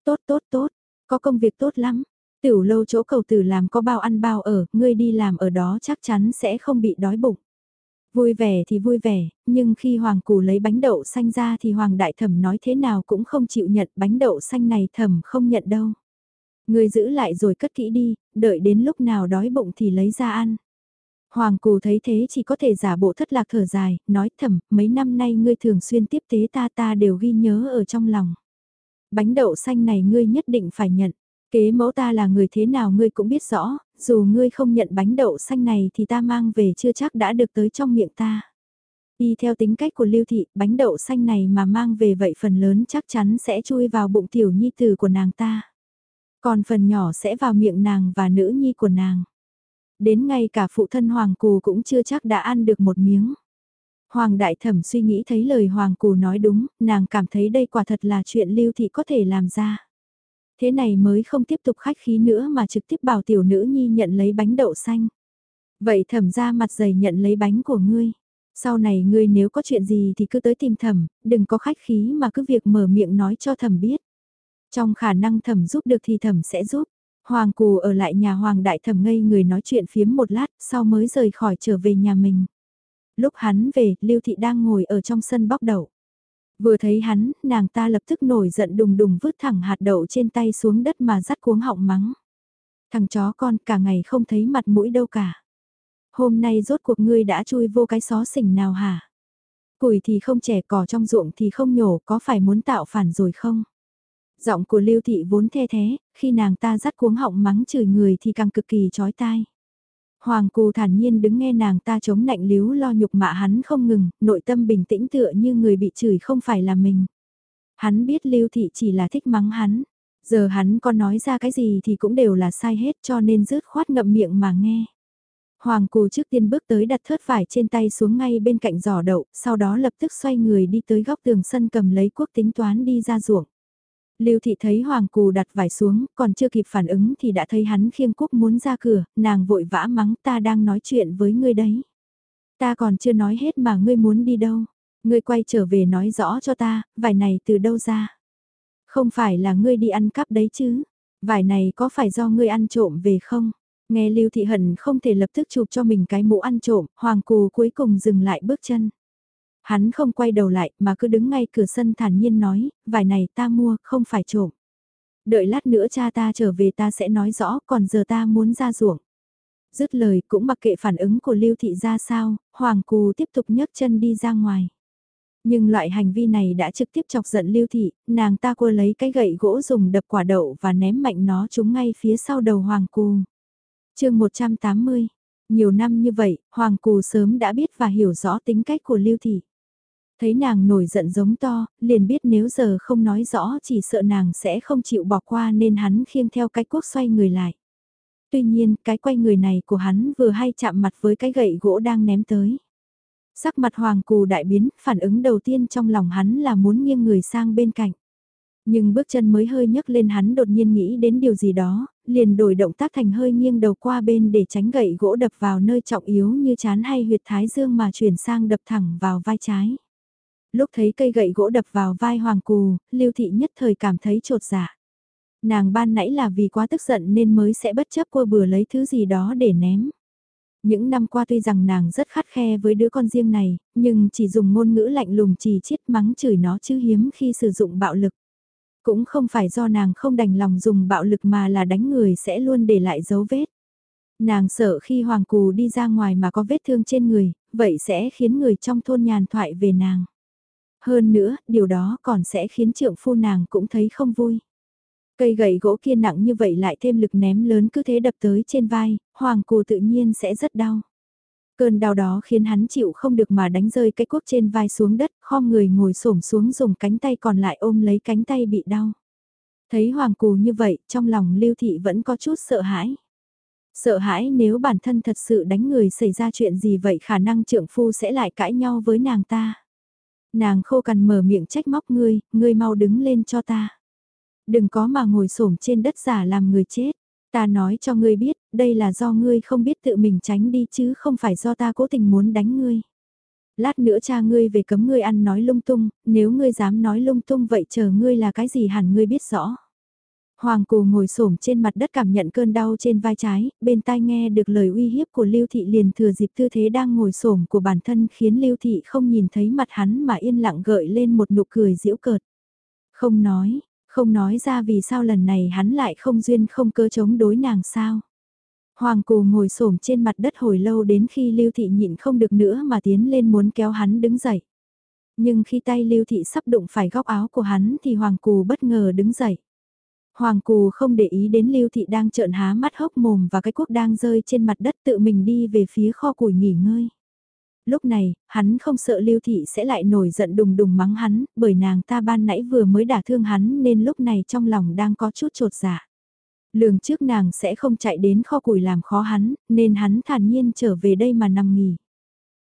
Speaker 1: Tốt tốt tốt, có công việc tốt lắm. Tiểu lâu chỗ cầu tử làm có bao ăn bao ở, ngươi đi làm ở đó chắc chắn sẽ không bị đói bụng. Vui vẻ thì vui vẻ, nhưng khi Hoàng Cù lấy bánh đậu xanh ra thì Hoàng Đại Thẩm nói thế nào cũng không chịu nhận bánh đậu xanh này thẩm không nhận đâu. Ngươi giữ lại rồi cất kỹ đi, đợi đến lúc nào đói bụng thì lấy ra ăn. Hoàng Cù thấy thế chỉ có thể giả bộ thất lạc thở dài, nói thầm, mấy năm nay ngươi thường xuyên tiếp tế ta ta đều ghi nhớ ở trong lòng. Bánh đậu xanh này ngươi nhất định phải nhận. Kế mẫu ta là người thế nào ngươi cũng biết rõ, dù ngươi không nhận bánh đậu xanh này thì ta mang về chưa chắc đã được tới trong miệng ta. Y theo tính cách của Lưu Thị, bánh đậu xanh này mà mang về vậy phần lớn chắc chắn sẽ chui vào bụng tiểu nhi tử của nàng ta. Còn phần nhỏ sẽ vào miệng nàng và nữ nhi của nàng. Đến ngay cả phụ thân Hoàng Cù cũng chưa chắc đã ăn được một miếng. Hoàng Đại Thẩm suy nghĩ thấy lời Hoàng Cù nói đúng, nàng cảm thấy đây quả thật là chuyện Lưu Thị có thể làm ra. Thế này mới không tiếp tục khách khí nữa mà trực tiếp bảo tiểu nữ nhi nhận lấy bánh đậu xanh. Vậy thẩm ra mặt dày nhận lấy bánh của ngươi. Sau này ngươi nếu có chuyện gì thì cứ tới tìm thẩm, đừng có khách khí mà cứ việc mở miệng nói cho thẩm biết. Trong khả năng thẩm giúp được thì thẩm sẽ giúp. Hoàng Cù ở lại nhà Hoàng Đại Thẩm ngây người nói chuyện phiếm một lát, sau mới rời khỏi trở về nhà mình. Lúc hắn về, Lưu Thị đang ngồi ở trong sân bóc đậu. Vừa thấy hắn, nàng ta lập tức nổi giận đùng đùng vứt thẳng hạt đậu trên tay xuống đất mà dắt cuống họng mắng. Thằng chó con cả ngày không thấy mặt mũi đâu cả. Hôm nay rốt cuộc ngươi đã chui vô cái xó xỉnh nào hả? Củi thì không trẻ cỏ trong ruộng thì không nhổ có phải muốn tạo phản rồi không? Giọng của Lưu Thị vốn the thế, khi nàng ta dắt cuống họng mắng chửi người thì càng cực kỳ chói tai. Hoàng Cù thản nhiên đứng nghe nàng ta chống nạnh líu lo nhục mạ hắn không ngừng, nội tâm bình tĩnh tựa như người bị chửi không phải là mình. Hắn biết Lưu Thị chỉ là thích mắng hắn, giờ hắn có nói ra cái gì thì cũng đều là sai hết cho nên rứt khoát ngậm miệng mà nghe. Hoàng Cù trước tiên bước tới đặt thớt vải trên tay xuống ngay bên cạnh giỏ đậu, sau đó lập tức xoay người đi tới góc tường sân cầm lấy quốc tính toán đi ra ruộng. Lưu Thị thấy Hoàng Cù đặt vải xuống, còn chưa kịp phản ứng thì đã thấy hắn khiêng cúc muốn ra cửa, nàng vội vã mắng ta đang nói chuyện với ngươi đấy. Ta còn chưa nói hết mà ngươi muốn đi đâu. Ngươi quay trở về nói rõ cho ta, vải này từ đâu ra. Không phải là ngươi đi ăn cắp đấy chứ. Vải này có phải do ngươi ăn trộm về không? Nghe Lưu Thị Hận không thể lập tức chụp cho mình cái mũ ăn trộm, Hoàng Cù cuối cùng dừng lại bước chân. Hắn không quay đầu lại mà cứ đứng ngay cửa sân thản nhiên nói, vải này ta mua, không phải trộm. Đợi lát nữa cha ta trở về ta sẽ nói rõ, còn giờ ta muốn ra ruộng. Dứt lời cũng mặc kệ phản ứng của Lưu Thị ra sao, Hoàng Cù tiếp tục nhấc chân đi ra ngoài. Nhưng loại hành vi này đã trực tiếp chọc giận Lưu Thị, nàng ta cua lấy cái gậy gỗ dùng đập quả đậu và ném mạnh nó trúng ngay phía sau đầu Hoàng Cù. chương 180 Nhiều năm như vậy, Hoàng Cù sớm đã biết và hiểu rõ tính cách của Lưu Thị. Thấy nàng nổi giận giống to, liền biết nếu giờ không nói rõ chỉ sợ nàng sẽ không chịu bỏ qua nên hắn khiêng theo cái cuốc xoay người lại. Tuy nhiên, cái quay người này của hắn vừa hay chạm mặt với cái gậy gỗ đang ném tới. Sắc mặt hoàng cù đại biến, phản ứng đầu tiên trong lòng hắn là muốn nghiêng người sang bên cạnh. Nhưng bước chân mới hơi nhấc lên hắn đột nhiên nghĩ đến điều gì đó, liền đổi động tác thành hơi nghiêng đầu qua bên để tránh gậy gỗ đập vào nơi trọng yếu như chán hay huyệt thái dương mà chuyển sang đập thẳng vào vai trái. Lúc thấy cây gậy gỗ đập vào vai hoàng cù, lưu thị nhất thời cảm thấy trột dạ. Nàng ban nãy là vì quá tức giận nên mới sẽ bất chấp cô bừa lấy thứ gì đó để ném. Những năm qua tuy rằng nàng rất khát khe với đứa con riêng này, nhưng chỉ dùng ngôn ngữ lạnh lùng chỉ chiết mắng chửi nó chứ hiếm khi sử dụng bạo lực. Cũng không phải do nàng không đành lòng dùng bạo lực mà là đánh người sẽ luôn để lại dấu vết. Nàng sợ khi hoàng cù đi ra ngoài mà có vết thương trên người, vậy sẽ khiến người trong thôn nhàn thoại về nàng. Hơn nữa, điều đó còn sẽ khiến trượng phu nàng cũng thấy không vui. Cây gậy gỗ kia nặng như vậy lại thêm lực ném lớn cứ thế đập tới trên vai, hoàng cù tự nhiên sẽ rất đau. Cơn đau đó khiến hắn chịu không được mà đánh rơi cái cuốc trên vai xuống đất, khom người ngồi xổm xuống dùng cánh tay còn lại ôm lấy cánh tay bị đau. Thấy hoàng cù như vậy, trong lòng lưu thị vẫn có chút sợ hãi. Sợ hãi nếu bản thân thật sự đánh người xảy ra chuyện gì vậy khả năng trượng phu sẽ lại cãi nhau với nàng ta. Nàng khô cằn mở miệng trách móc ngươi, ngươi mau đứng lên cho ta. Đừng có mà ngồi xổm trên đất giả làm người chết. Ta nói cho ngươi biết, đây là do ngươi không biết tự mình tránh đi chứ không phải do ta cố tình muốn đánh ngươi. Lát nữa cha ngươi về cấm ngươi ăn nói lung tung, nếu ngươi dám nói lung tung vậy chờ ngươi là cái gì hẳn ngươi biết rõ. Hoàng Cù ngồi xổm trên mặt đất cảm nhận cơn đau trên vai trái, bên tai nghe được lời uy hiếp của Lưu Thị liền thừa dịp tư thế đang ngồi xổm của bản thân khiến Lưu Thị không nhìn thấy mặt hắn mà yên lặng gợi lên một nụ cười giễu cợt. Không nói, không nói ra vì sao lần này hắn lại không duyên không cơ chống đối nàng sao. Hoàng Cù ngồi xổm trên mặt đất hồi lâu đến khi Lưu Thị nhịn không được nữa mà tiến lên muốn kéo hắn đứng dậy. Nhưng khi tay Lưu Thị sắp đụng phải góc áo của hắn thì Hoàng Cù bất ngờ đứng dậy. Hoàng Cù không để ý đến Lưu Thị đang trợn há mắt hốc mồm và cái cuốc đang rơi trên mặt đất tự mình đi về phía kho củi nghỉ ngơi. Lúc này, hắn không sợ Lưu Thị sẽ lại nổi giận đùng đùng mắng hắn, bởi nàng ta ban nãy vừa mới đả thương hắn nên lúc này trong lòng đang có chút trột dạ. Lường trước nàng sẽ không chạy đến kho củi làm khó hắn, nên hắn thản nhiên trở về đây mà nằm nghỉ.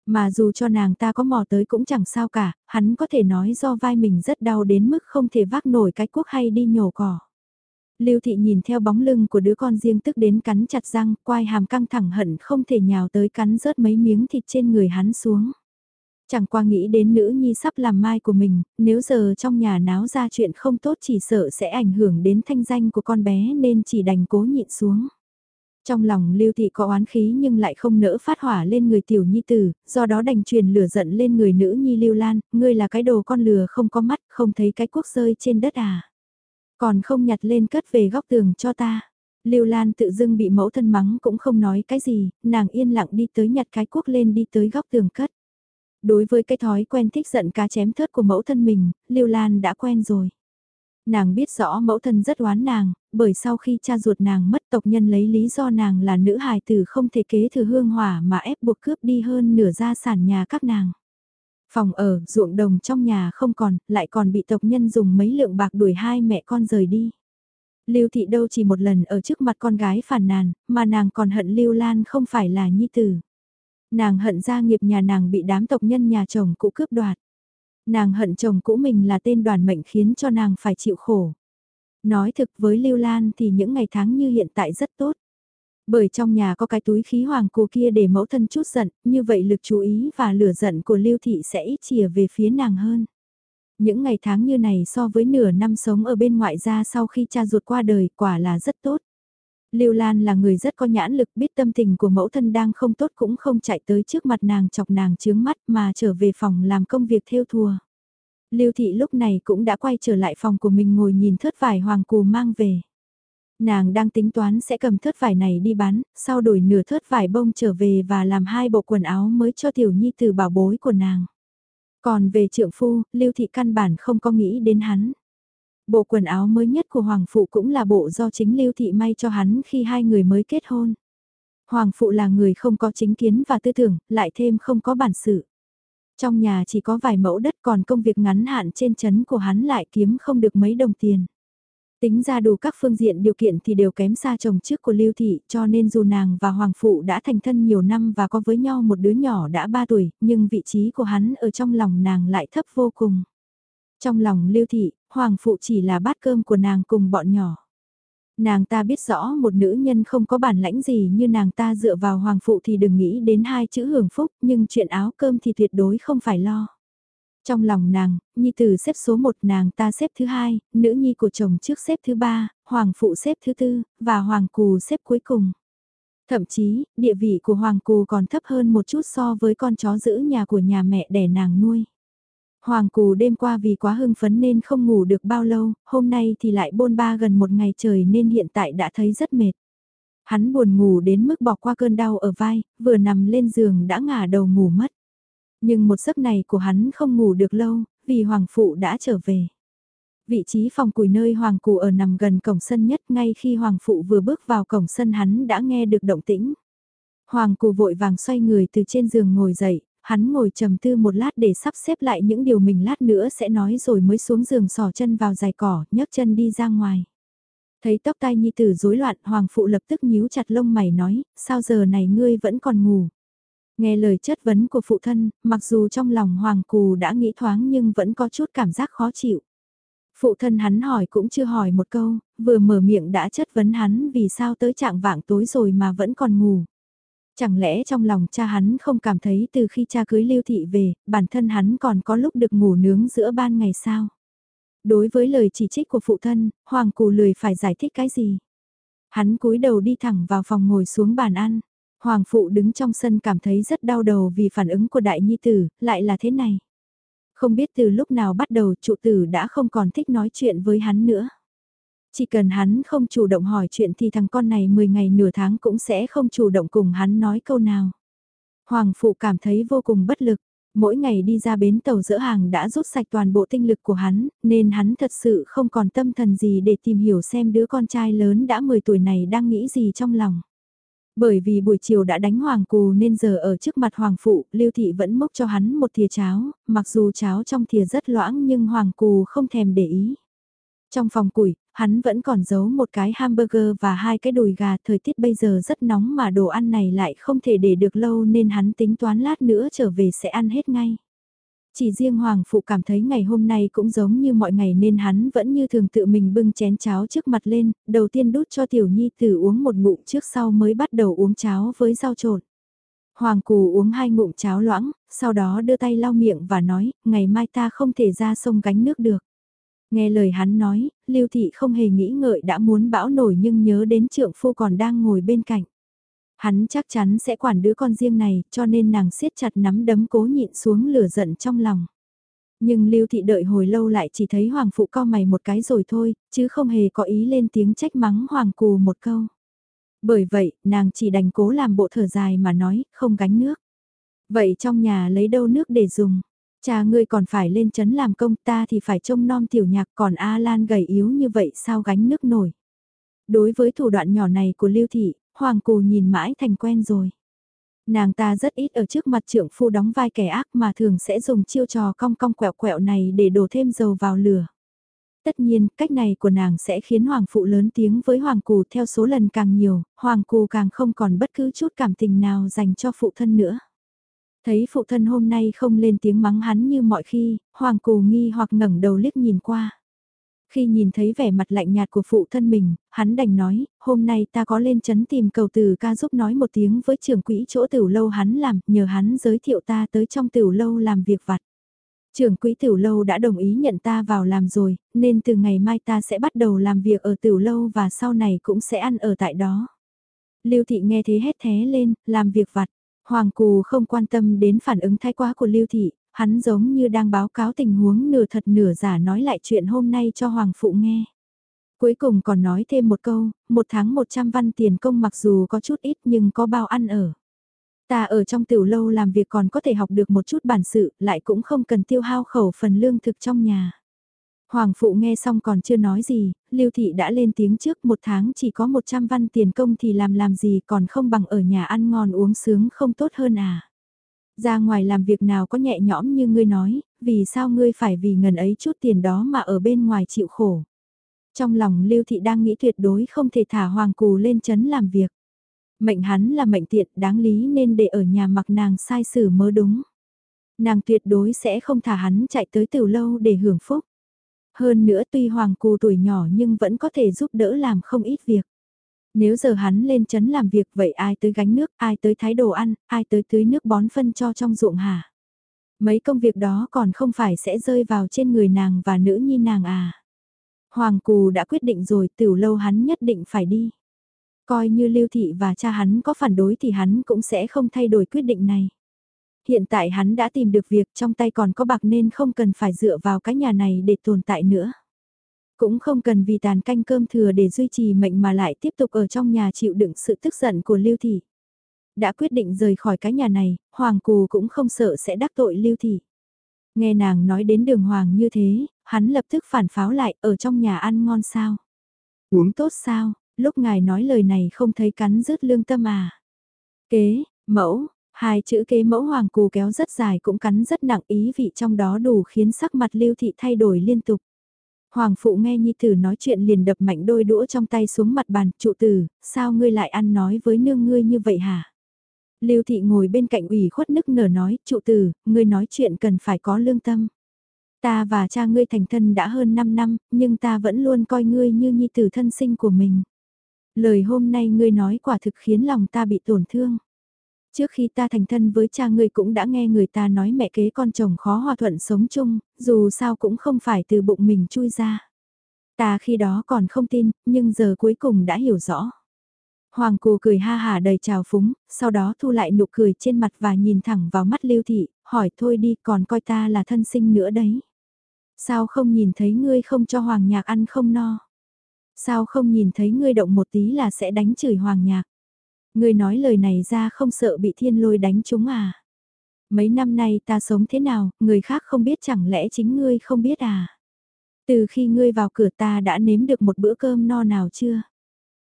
Speaker 1: Mà dù cho nàng ta có mò tới cũng chẳng sao cả, hắn có thể nói do vai mình rất đau đến mức không thể vác nổi cái cuốc hay đi nhổ cỏ. Lưu Thị nhìn theo bóng lưng của đứa con riêng tức đến cắn chặt răng, quai hàm căng thẳng hận không thể nhào tới cắn rớt mấy miếng thịt trên người hắn xuống. Chẳng qua nghĩ đến nữ nhi sắp làm mai của mình, nếu giờ trong nhà náo ra chuyện không tốt chỉ sợ sẽ ảnh hưởng đến thanh danh của con bé nên chỉ đành cố nhịn xuống. Trong lòng lưu thị có oán khí nhưng lại không nỡ phát hỏa lên người tiểu nhi tử, do đó đành truyền lửa giận lên người nữ nhi lưu lan, ngươi là cái đồ con lừa không có mắt, không thấy cái quốc rơi trên đất à. Còn không nhặt lên cất về góc tường cho ta. Lưu Lan tự dưng bị mẫu thân mắng cũng không nói cái gì, nàng yên lặng đi tới nhặt cái cuốc lên đi tới góc tường cất. Đối với cái thói quen thích giận cá chém thớt của mẫu thân mình, Lưu Lan đã quen rồi. Nàng biết rõ mẫu thân rất oán nàng, bởi sau khi cha ruột nàng mất tộc nhân lấy lý do nàng là nữ hài tử không thể kế thừa hương hỏa mà ép buộc cướp đi hơn nửa gia sản nhà các nàng. Phòng ở, ruộng đồng trong nhà không còn, lại còn bị tộc nhân dùng mấy lượng bạc đuổi hai mẹ con rời đi. Lưu thị đâu chỉ một lần ở trước mặt con gái phản nàn, mà nàng còn hận Lưu Lan không phải là nhi tử. Nàng hận gia nghiệp nhà nàng bị đám tộc nhân nhà chồng cũ cướp đoạt. Nàng hận chồng cũ mình là tên đoàn mệnh khiến cho nàng phải chịu khổ. Nói thực với Lưu Lan thì những ngày tháng như hiện tại rất tốt. Bởi trong nhà có cái túi khí hoàng cù kia để mẫu thân chút giận, như vậy lực chú ý và lửa giận của Lưu Thị sẽ ít chìa về phía nàng hơn. Những ngày tháng như này so với nửa năm sống ở bên ngoại gia sau khi cha ruột qua đời quả là rất tốt. Lưu Lan là người rất có nhãn lực biết tâm tình của mẫu thân đang không tốt cũng không chạy tới trước mặt nàng chọc nàng chướng mắt mà trở về phòng làm công việc theo thùa. Lưu Thị lúc này cũng đã quay trở lại phòng của mình ngồi nhìn thớt vải hoàng cù mang về. Nàng đang tính toán sẽ cầm thớt vải này đi bán, sau đổi nửa thớt vải bông trở về và làm hai bộ quần áo mới cho tiểu nhi từ bảo bối của nàng. Còn về trượng phu, Lưu Thị căn bản không có nghĩ đến hắn. Bộ quần áo mới nhất của Hoàng Phụ cũng là bộ do chính Lưu Thị may cho hắn khi hai người mới kết hôn. Hoàng Phụ là người không có chính kiến và tư tưởng, lại thêm không có bản sự. Trong nhà chỉ có vài mẫu đất còn công việc ngắn hạn trên chấn của hắn lại kiếm không được mấy đồng tiền. Tính ra đủ các phương diện điều kiện thì đều kém xa chồng trước của Lưu Thị cho nên dù nàng và Hoàng Phụ đã thành thân nhiều năm và có với nhau một đứa nhỏ đã 3 tuổi, nhưng vị trí của hắn ở trong lòng nàng lại thấp vô cùng. Trong lòng Lưu Thị, Hoàng Phụ chỉ là bát cơm của nàng cùng bọn nhỏ. Nàng ta biết rõ một nữ nhân không có bản lãnh gì như nàng ta dựa vào Hoàng Phụ thì đừng nghĩ đến hai chữ hưởng phúc, nhưng chuyện áo cơm thì tuyệt đối không phải lo. Trong lòng nàng, nhi tử xếp số 1 nàng ta xếp thứ hai, nữ nhi của chồng trước xếp thứ ba, hoàng phụ xếp thứ tư, và hoàng cù xếp cuối cùng. Thậm chí, địa vị của hoàng cù còn thấp hơn một chút so với con chó giữ nhà của nhà mẹ đẻ nàng nuôi. Hoàng cù đêm qua vì quá hưng phấn nên không ngủ được bao lâu, hôm nay thì lại bôn ba gần một ngày trời nên hiện tại đã thấy rất mệt. Hắn buồn ngủ đến mức bỏ qua cơn đau ở vai, vừa nằm lên giường đã ngả đầu ngủ mất. Nhưng một giấc này của hắn không ngủ được lâu, vì Hoàng Phụ đã trở về. Vị trí phòng củi nơi Hoàng Cụ ở nằm gần cổng sân nhất ngay khi Hoàng Phụ vừa bước vào cổng sân hắn đã nghe được động tĩnh. Hoàng Cụ vội vàng xoay người từ trên giường ngồi dậy, hắn ngồi trầm tư một lát để sắp xếp lại những điều mình lát nữa sẽ nói rồi mới xuống giường sò chân vào dài cỏ, nhấc chân đi ra ngoài. Thấy tóc tai nhi tử rối loạn, hoàng phụ lập tức nhíu chặt lông mày nói, sao giờ này ngươi vẫn còn ngủ. Nghe lời chất vấn của phụ thân, mặc dù trong lòng Hoàng Cù đã nghĩ thoáng nhưng vẫn có chút cảm giác khó chịu. Phụ thân hắn hỏi cũng chưa hỏi một câu, vừa mở miệng đã chất vấn hắn vì sao tới trạng vạng tối rồi mà vẫn còn ngủ. Chẳng lẽ trong lòng cha hắn không cảm thấy từ khi cha cưới lưu thị về, bản thân hắn còn có lúc được ngủ nướng giữa ban ngày sao? Đối với lời chỉ trích của phụ thân, Hoàng Cù lười phải giải thích cái gì? Hắn cúi đầu đi thẳng vào phòng ngồi xuống bàn ăn. Hoàng phụ đứng trong sân cảm thấy rất đau đầu vì phản ứng của đại nhi tử, lại là thế này. Không biết từ lúc nào bắt đầu trụ tử đã không còn thích nói chuyện với hắn nữa. Chỉ cần hắn không chủ động hỏi chuyện thì thằng con này 10 ngày nửa tháng cũng sẽ không chủ động cùng hắn nói câu nào. Hoàng phụ cảm thấy vô cùng bất lực, mỗi ngày đi ra bến tàu dỡ hàng đã rút sạch toàn bộ tinh lực của hắn, nên hắn thật sự không còn tâm thần gì để tìm hiểu xem đứa con trai lớn đã 10 tuổi này đang nghĩ gì trong lòng. Bởi vì buổi chiều đã đánh hoàng cù nên giờ ở trước mặt hoàng phụ, Lưu Thị vẫn mốc cho hắn một thìa cháo, mặc dù cháo trong thìa rất loãng nhưng hoàng cù không thèm để ý. Trong phòng củi, hắn vẫn còn giấu một cái hamburger và hai cái đùi gà, thời tiết bây giờ rất nóng mà đồ ăn này lại không thể để được lâu nên hắn tính toán lát nữa trở về sẽ ăn hết ngay. Chỉ riêng Hoàng Phụ cảm thấy ngày hôm nay cũng giống như mọi ngày nên hắn vẫn như thường tự mình bưng chén cháo trước mặt lên, đầu tiên đút cho Tiểu Nhi tử uống một ngụm trước sau mới bắt đầu uống cháo với rau trộn. Hoàng Cù uống hai ngụm cháo loãng, sau đó đưa tay lau miệng và nói, ngày mai ta không thể ra sông gánh nước được. Nghe lời hắn nói, Lưu Thị không hề nghĩ ngợi đã muốn bão nổi nhưng nhớ đến trượng phu còn đang ngồi bên cạnh. Hắn chắc chắn sẽ quản đứa con riêng này, cho nên nàng siết chặt nắm đấm cố nhịn xuống lửa giận trong lòng. Nhưng Lưu Thị đợi hồi lâu lại chỉ thấy Hoàng Phụ co mày một cái rồi thôi, chứ không hề có ý lên tiếng trách mắng Hoàng Cù một câu. Bởi vậy, nàng chỉ đành cố làm bộ thở dài mà nói, không gánh nước. Vậy trong nhà lấy đâu nước để dùng? Cha ngươi còn phải lên chấn làm công ta thì phải trông non tiểu nhạc còn A Lan gầy yếu như vậy sao gánh nước nổi. Đối với thủ đoạn nhỏ này của Lưu Thị, Hoàng Cù nhìn mãi thành quen rồi. Nàng ta rất ít ở trước mặt trưởng phu đóng vai kẻ ác mà thường sẽ dùng chiêu trò cong cong quẹo quẹo này để đổ thêm dầu vào lửa. Tất nhiên, cách này của nàng sẽ khiến Hoàng Phụ lớn tiếng với Hoàng Cù theo số lần càng nhiều, Hoàng Cù càng không còn bất cứ chút cảm tình nào dành cho phụ thân nữa. Thấy phụ thân hôm nay không lên tiếng mắng hắn như mọi khi, Hoàng Cù nghi hoặc ngẩng đầu liếc nhìn qua. Khi nhìn thấy vẻ mặt lạnh nhạt của phụ thân mình, hắn đành nói, hôm nay ta có lên chấn tìm cầu từ ca giúp nói một tiếng với trưởng quỹ chỗ tiểu lâu hắn làm, nhờ hắn giới thiệu ta tới trong tiểu lâu làm việc vặt. Trưởng quỹ tiểu lâu đã đồng ý nhận ta vào làm rồi, nên từ ngày mai ta sẽ bắt đầu làm việc ở tiểu lâu và sau này cũng sẽ ăn ở tại đó. Lưu thị nghe thế hét thế lên, làm việc vặt. Hoàng Cù không quan tâm đến phản ứng thái quá của Lưu Thị, hắn giống như đang báo cáo tình huống nửa thật nửa giả nói lại chuyện hôm nay cho Hoàng Phụ nghe. Cuối cùng còn nói thêm một câu, một tháng 100 văn tiền công mặc dù có chút ít nhưng có bao ăn ở. Ta ở trong tiểu lâu làm việc còn có thể học được một chút bản sự, lại cũng không cần tiêu hao khẩu phần lương thực trong nhà. Hoàng phụ nghe xong còn chưa nói gì, Lưu Thị đã lên tiếng trước một tháng chỉ có 100 văn tiền công thì làm làm gì còn không bằng ở nhà ăn ngon uống sướng không tốt hơn à. Ra ngoài làm việc nào có nhẹ nhõm như ngươi nói, vì sao ngươi phải vì ngần ấy chút tiền đó mà ở bên ngoài chịu khổ. Trong lòng Lưu Thị đang nghĩ tuyệt đối không thể thả Hoàng Cù lên chấn làm việc. Mệnh hắn là mệnh tiện đáng lý nên để ở nhà mặc nàng sai xử mớ đúng. Nàng tuyệt đối sẽ không thả hắn chạy tới từ lâu để hưởng phúc. Hơn nữa tuy Hoàng Cù tuổi nhỏ nhưng vẫn có thể giúp đỡ làm không ít việc. Nếu giờ hắn lên chấn làm việc vậy ai tới gánh nước, ai tới thái đồ ăn, ai tới tưới nước bón phân cho trong ruộng hả? Mấy công việc đó còn không phải sẽ rơi vào trên người nàng và nữ nhi nàng à? Hoàng Cù đã quyết định rồi tiểu lâu hắn nhất định phải đi. Coi như Lưu Thị và cha hắn có phản đối thì hắn cũng sẽ không thay đổi quyết định này. Hiện tại hắn đã tìm được việc trong tay còn có bạc nên không cần phải dựa vào cái nhà này để tồn tại nữa. Cũng không cần vì tàn canh cơm thừa để duy trì mệnh mà lại tiếp tục ở trong nhà chịu đựng sự tức giận của Lưu Thị. Đã quyết định rời khỏi cái nhà này, Hoàng Cù cũng không sợ sẽ đắc tội Lưu Thị. Nghe nàng nói đến đường Hoàng như thế, hắn lập tức phản pháo lại ở trong nhà ăn ngon sao. Uống tốt sao, lúc ngài nói lời này không thấy cắn rứt lương tâm à. Kế, mẫu, hai chữ kế mẫu Hoàng Cù kéo rất dài cũng cắn rất nặng ý vị trong đó đủ khiến sắc mặt Lưu Thị thay đổi liên tục. Hoàng phụ nghe Nhi Tử nói chuyện liền đập mạnh đôi đũa trong tay xuống mặt bàn, trụ tử, sao ngươi lại ăn nói với nương ngươi như vậy hả? Lưu Thị ngồi bên cạnh ủy khuất nức nở nói, trụ tử, ngươi nói chuyện cần phải có lương tâm. Ta và cha ngươi thành thân đã hơn 5 năm, nhưng ta vẫn luôn coi ngươi như Nhi Tử thân sinh của mình. Lời hôm nay ngươi nói quả thực khiến lòng ta bị tổn thương. Trước khi ta thành thân với cha ngươi cũng đã nghe người ta nói mẹ kế con chồng khó hòa thuận sống chung, dù sao cũng không phải từ bụng mình chui ra. Ta khi đó còn không tin, nhưng giờ cuối cùng đã hiểu rõ. Hoàng Cù cười ha hà đầy trào phúng, sau đó thu lại nụ cười trên mặt và nhìn thẳng vào mắt Lưu Thị, hỏi thôi đi còn coi ta là thân sinh nữa đấy. Sao không nhìn thấy ngươi không cho Hoàng Nhạc ăn không no? Sao không nhìn thấy ngươi động một tí là sẽ đánh chửi Hoàng Nhạc? Ngươi nói lời này ra không sợ bị thiên lôi đánh chúng à? Mấy năm nay ta sống thế nào, người khác không biết chẳng lẽ chính ngươi không biết à? Từ khi ngươi vào cửa ta đã nếm được một bữa cơm no nào chưa?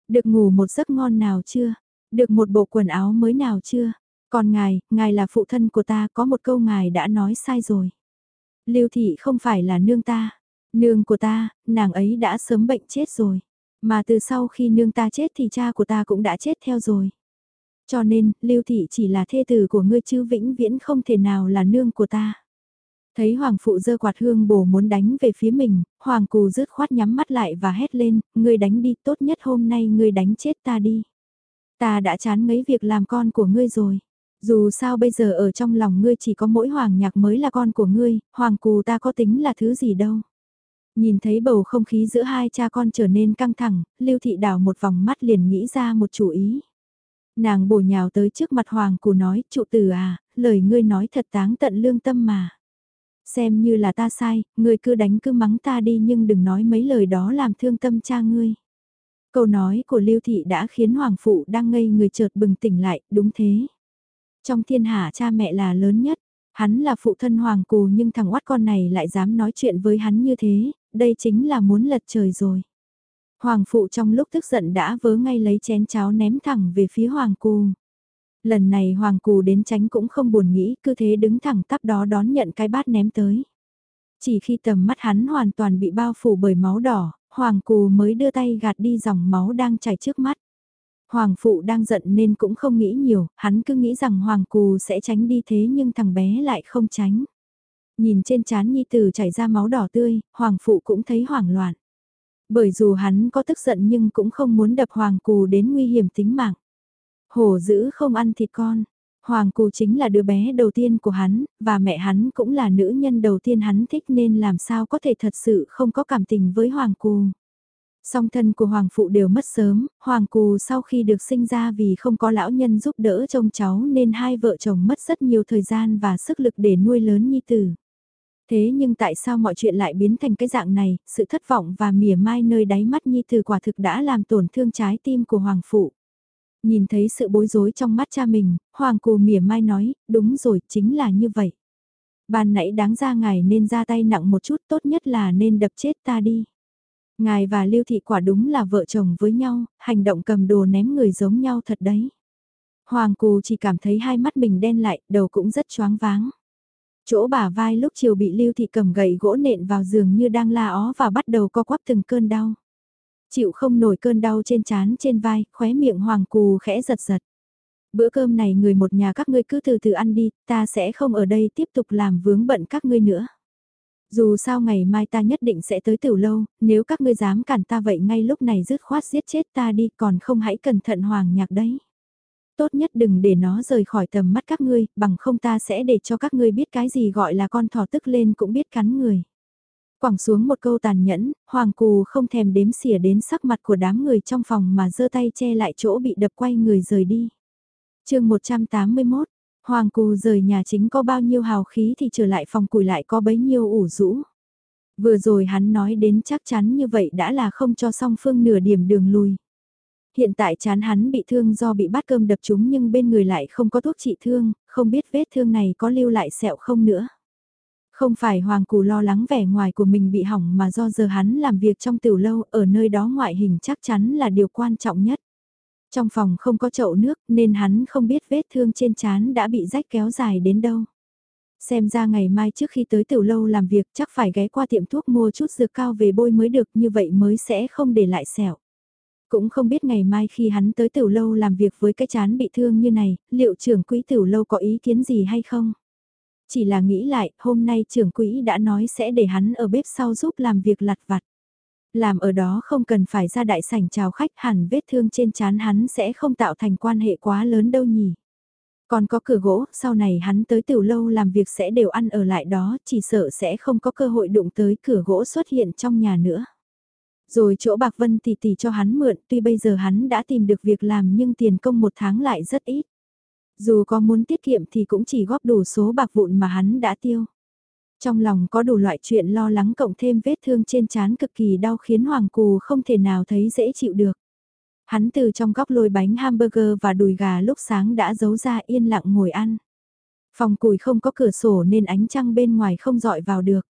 Speaker 1: Được ngủ một giấc ngon nào chưa? Được một bộ quần áo mới nào chưa? Còn ngài, ngài là phụ thân của ta có một câu ngài đã nói sai rồi. Lưu thị không phải là nương ta. Nương của ta, nàng ấy đã sớm bệnh chết rồi. Mà từ sau khi nương ta chết thì cha của ta cũng đã chết theo rồi. Cho nên, Lưu Thị chỉ là thê tử của ngươi chứ vĩnh viễn không thể nào là nương của ta. Thấy Hoàng Phụ dơ quạt hương bổ muốn đánh về phía mình, Hoàng Cù rứt khoát nhắm mắt lại và hét lên, ngươi đánh đi tốt nhất hôm nay ngươi đánh chết ta đi. Ta đã chán mấy việc làm con của ngươi rồi. Dù sao bây giờ ở trong lòng ngươi chỉ có mỗi Hoàng Nhạc mới là con của ngươi, Hoàng Cù ta có tính là thứ gì đâu. Nhìn thấy bầu không khí giữa hai cha con trở nên căng thẳng, Lưu Thị đảo một vòng mắt liền nghĩ ra một chủ ý. Nàng bổ nhào tới trước mặt Hoàng Cù nói, trụ tử à, lời ngươi nói thật táng tận lương tâm mà. Xem như là ta sai, ngươi cứ đánh cứ mắng ta đi nhưng đừng nói mấy lời đó làm thương tâm cha ngươi. Câu nói của Lưu Thị đã khiến Hoàng Phụ đang ngây người chợt bừng tỉnh lại, đúng thế. Trong thiên hạ cha mẹ là lớn nhất, hắn là phụ thân Hoàng Cù nhưng thằng oát con này lại dám nói chuyện với hắn như thế, đây chính là muốn lật trời rồi. Hoàng phụ trong lúc tức giận đã vớ ngay lấy chén cháo ném thẳng về phía Hoàng Cù. Lần này Hoàng Cù đến tránh cũng không buồn nghĩ, cứ thế đứng thẳng tắp đó đón nhận cái bát ném tới. Chỉ khi tầm mắt hắn hoàn toàn bị bao phủ bởi máu đỏ, Hoàng Cù mới đưa tay gạt đi dòng máu đang chảy trước mắt. Hoàng phụ đang giận nên cũng không nghĩ nhiều, hắn cứ nghĩ rằng Hoàng Cù sẽ tránh đi thế nhưng thằng bé lại không tránh. Nhìn trên chán Nhi Tử chảy ra máu đỏ tươi, Hoàng phụ cũng thấy hoảng loạn. Bởi dù hắn có tức giận nhưng cũng không muốn đập Hoàng Cù đến nguy hiểm tính mạng. Hổ dữ không ăn thịt con. Hoàng Cù chính là đứa bé đầu tiên của hắn, và mẹ hắn cũng là nữ nhân đầu tiên hắn thích nên làm sao có thể thật sự không có cảm tình với Hoàng Cù. Song thân của Hoàng Phụ đều mất sớm, Hoàng Cù sau khi được sinh ra vì không có lão nhân giúp đỡ trông cháu nên hai vợ chồng mất rất nhiều thời gian và sức lực để nuôi lớn nhi tử. Thế nhưng tại sao mọi chuyện lại biến thành cái dạng này, sự thất vọng và mỉa mai nơi đáy mắt Nhi Từ quả thực đã làm tổn thương trái tim của Hoàng Phụ. Nhìn thấy sự bối rối trong mắt cha mình, Hoàng Cù mỉa mai nói, đúng rồi, chính là như vậy. Ban nãy đáng ra ngài nên ra tay nặng một chút tốt nhất là nên đập chết ta đi. Ngài và Lưu Thị quả đúng là vợ chồng với nhau, hành động cầm đồ ném người giống nhau thật đấy. Hoàng Cù chỉ cảm thấy hai mắt mình đen lại, đầu cũng rất choáng váng. Chỗ bả vai lúc chiều bị Lưu Thị cầm gậy gỗ nện vào giường như đang la ó và bắt đầu co quắp từng cơn đau. Chịu không nổi cơn đau trên chán trên vai, khóe miệng Hoàng Cù khẽ giật giật. Bữa cơm này người một nhà các ngươi cứ từ từ ăn đi, ta sẽ không ở đây tiếp tục làm vướng bận các ngươi nữa. Dù sao ngày mai ta nhất định sẽ tới tiểu lâu, nếu các ngươi dám cản ta vậy ngay lúc này dứt khoát giết chết ta đi còn không hãy cẩn thận hoàng nhạc đấy. Tốt nhất đừng để nó rời khỏi tầm mắt các ngươi, bằng không ta sẽ để cho các ngươi biết cái gì gọi là con thỏ tức lên cũng biết cắn người. Quẳng xuống một câu tàn nhẫn, hoàng cù không thèm đếm xỉa đến sắc mặt của đám người trong phòng mà giơ tay che lại chỗ bị đập quay người rời đi. chương 181 Hoàng Cù rời nhà chính có bao nhiêu hào khí thì trở lại phòng cùi lại có bấy nhiêu ủ rũ. Vừa rồi hắn nói đến chắc chắn như vậy đã là không cho song phương nửa điểm đường lùi. Hiện tại chán hắn bị thương do bị bát cơm đập trúng nhưng bên người lại không có thuốc trị thương, không biết vết thương này có lưu lại sẹo không nữa. Không phải Hoàng Cù lo lắng vẻ ngoài của mình bị hỏng mà do giờ hắn làm việc trong tiểu lâu ở nơi đó ngoại hình chắc chắn là điều quan trọng nhất. Trong phòng không có chậu nước nên hắn không biết vết thương trên chán đã bị rách kéo dài đến đâu. Xem ra ngày mai trước khi tới tiểu lâu làm việc chắc phải ghé qua tiệm thuốc mua chút dược cao về bôi mới được như vậy mới sẽ không để lại sẹo. Cũng không biết ngày mai khi hắn tới tiểu lâu làm việc với cái chán bị thương như này, liệu trưởng quỹ tiểu lâu có ý kiến gì hay không? Chỉ là nghĩ lại, hôm nay trưởng quỹ đã nói sẽ để hắn ở bếp sau giúp làm việc lặt vặt. Làm ở đó không cần phải ra đại sảnh chào khách hẳn vết thương trên chán hắn sẽ không tạo thành quan hệ quá lớn đâu nhỉ. Còn có cửa gỗ, sau này hắn tới tiểu lâu làm việc sẽ đều ăn ở lại đó, chỉ sợ sẽ không có cơ hội đụng tới cửa gỗ xuất hiện trong nhà nữa. Rồi chỗ bạc vân tỷ tỷ cho hắn mượn, tuy bây giờ hắn đã tìm được việc làm nhưng tiền công một tháng lại rất ít. Dù có muốn tiết kiệm thì cũng chỉ góp đủ số bạc vụn mà hắn đã tiêu. Trong lòng có đủ loại chuyện lo lắng cộng thêm vết thương trên trán cực kỳ đau khiến Hoàng Cù không thể nào thấy dễ chịu được. Hắn từ trong góc lôi bánh hamburger và đùi gà lúc sáng đã giấu ra yên lặng ngồi ăn. Phòng cùi không có cửa sổ nên ánh trăng bên ngoài không dọi vào được.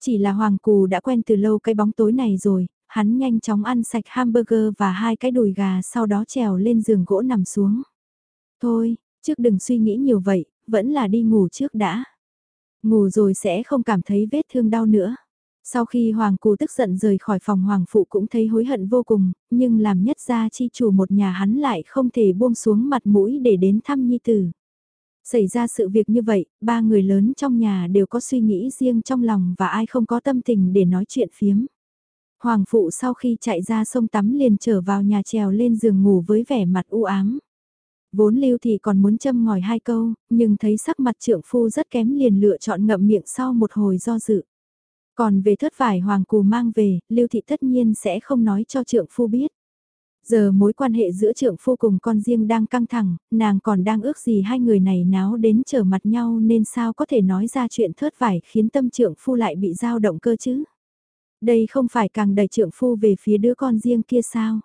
Speaker 1: Chỉ là Hoàng Cù đã quen từ lâu cái bóng tối này rồi, hắn nhanh chóng ăn sạch hamburger và hai cái đùi gà sau đó trèo lên giường gỗ nằm xuống. Thôi, trước đừng suy nghĩ nhiều vậy, vẫn là đi ngủ trước đã. Ngủ rồi sẽ không cảm thấy vết thương đau nữa. Sau khi Hoàng Cù tức giận rời khỏi phòng Hoàng Phụ cũng thấy hối hận vô cùng, nhưng làm nhất gia chi chủ một nhà hắn lại không thể buông xuống mặt mũi để đến thăm Nhi Tử. Xảy ra sự việc như vậy, ba người lớn trong nhà đều có suy nghĩ riêng trong lòng và ai không có tâm tình để nói chuyện phiếm. Hoàng Phụ sau khi chạy ra sông tắm liền trở vào nhà trèo lên giường ngủ với vẻ mặt u ám. Vốn lưu thì còn muốn châm ngòi hai câu, nhưng thấy sắc mặt trượng phu rất kém liền lựa chọn ngậm miệng sau một hồi do dự. Còn về thất vải hoàng cù mang về, lưu thị tất nhiên sẽ không nói cho trượng phu biết. Giờ mối quan hệ giữa trượng phu cùng con riêng đang căng thẳng, nàng còn đang ước gì hai người này náo đến trở mặt nhau nên sao có thể nói ra chuyện thớt vải khiến tâm trượng phu lại bị dao động cơ chứ. Đây không phải càng đẩy trượng phu về phía đứa con riêng kia sao.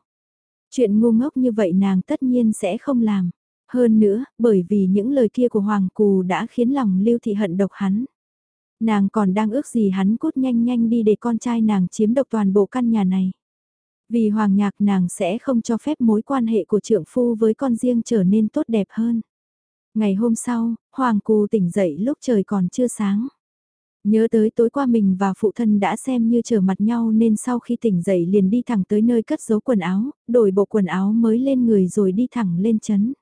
Speaker 1: Chuyện ngu ngốc như vậy nàng tất nhiên sẽ không làm. Hơn nữa, bởi vì những lời kia của Hoàng Cù đã khiến lòng Lưu Thị hận độc hắn. Nàng còn đang ước gì hắn cút nhanh nhanh đi để con trai nàng chiếm độc toàn bộ căn nhà này. Vì Hoàng Nhạc nàng sẽ không cho phép mối quan hệ của trượng phu với con riêng trở nên tốt đẹp hơn. Ngày hôm sau, Hoàng Cù tỉnh dậy lúc trời còn chưa sáng. Nhớ tới tối qua mình và phụ thân đã xem như trở mặt nhau nên sau khi tỉnh dậy liền đi thẳng tới nơi cất giấu quần áo, đổi bộ quần áo mới lên người rồi đi thẳng lên chấn.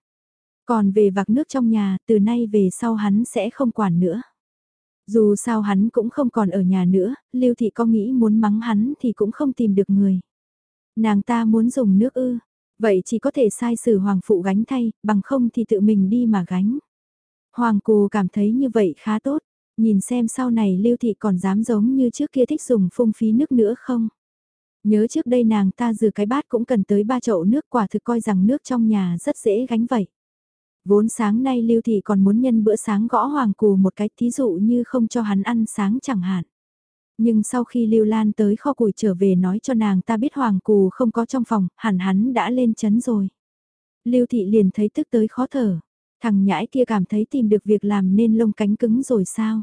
Speaker 1: Còn về vạc nước trong nhà, từ nay về sau hắn sẽ không quản nữa. Dù sao hắn cũng không còn ở nhà nữa, Lưu Thị có nghĩ muốn mắng hắn thì cũng không tìm được người. Nàng ta muốn dùng nước ư, vậy chỉ có thể sai sử hoàng phụ gánh thay, bằng không thì tự mình đi mà gánh. Hoàng cù cảm thấy như vậy khá tốt, nhìn xem sau này Lưu Thị còn dám giống như trước kia thích dùng phung phí nước nữa không. Nhớ trước đây nàng ta rửa cái bát cũng cần tới ba chậu nước quả thực coi rằng nước trong nhà rất dễ gánh vậy. Vốn sáng nay Lưu Thị còn muốn nhân bữa sáng gõ Hoàng Cù một cái thí dụ như không cho hắn ăn sáng chẳng hạn. Nhưng sau khi Lưu Lan tới kho củi trở về nói cho nàng ta biết Hoàng Cù không có trong phòng, hẳn hắn đã lên chấn rồi. Lưu Thị liền thấy tức tới khó thở. Thằng nhãi kia cảm thấy tìm được việc làm nên lông cánh cứng rồi sao?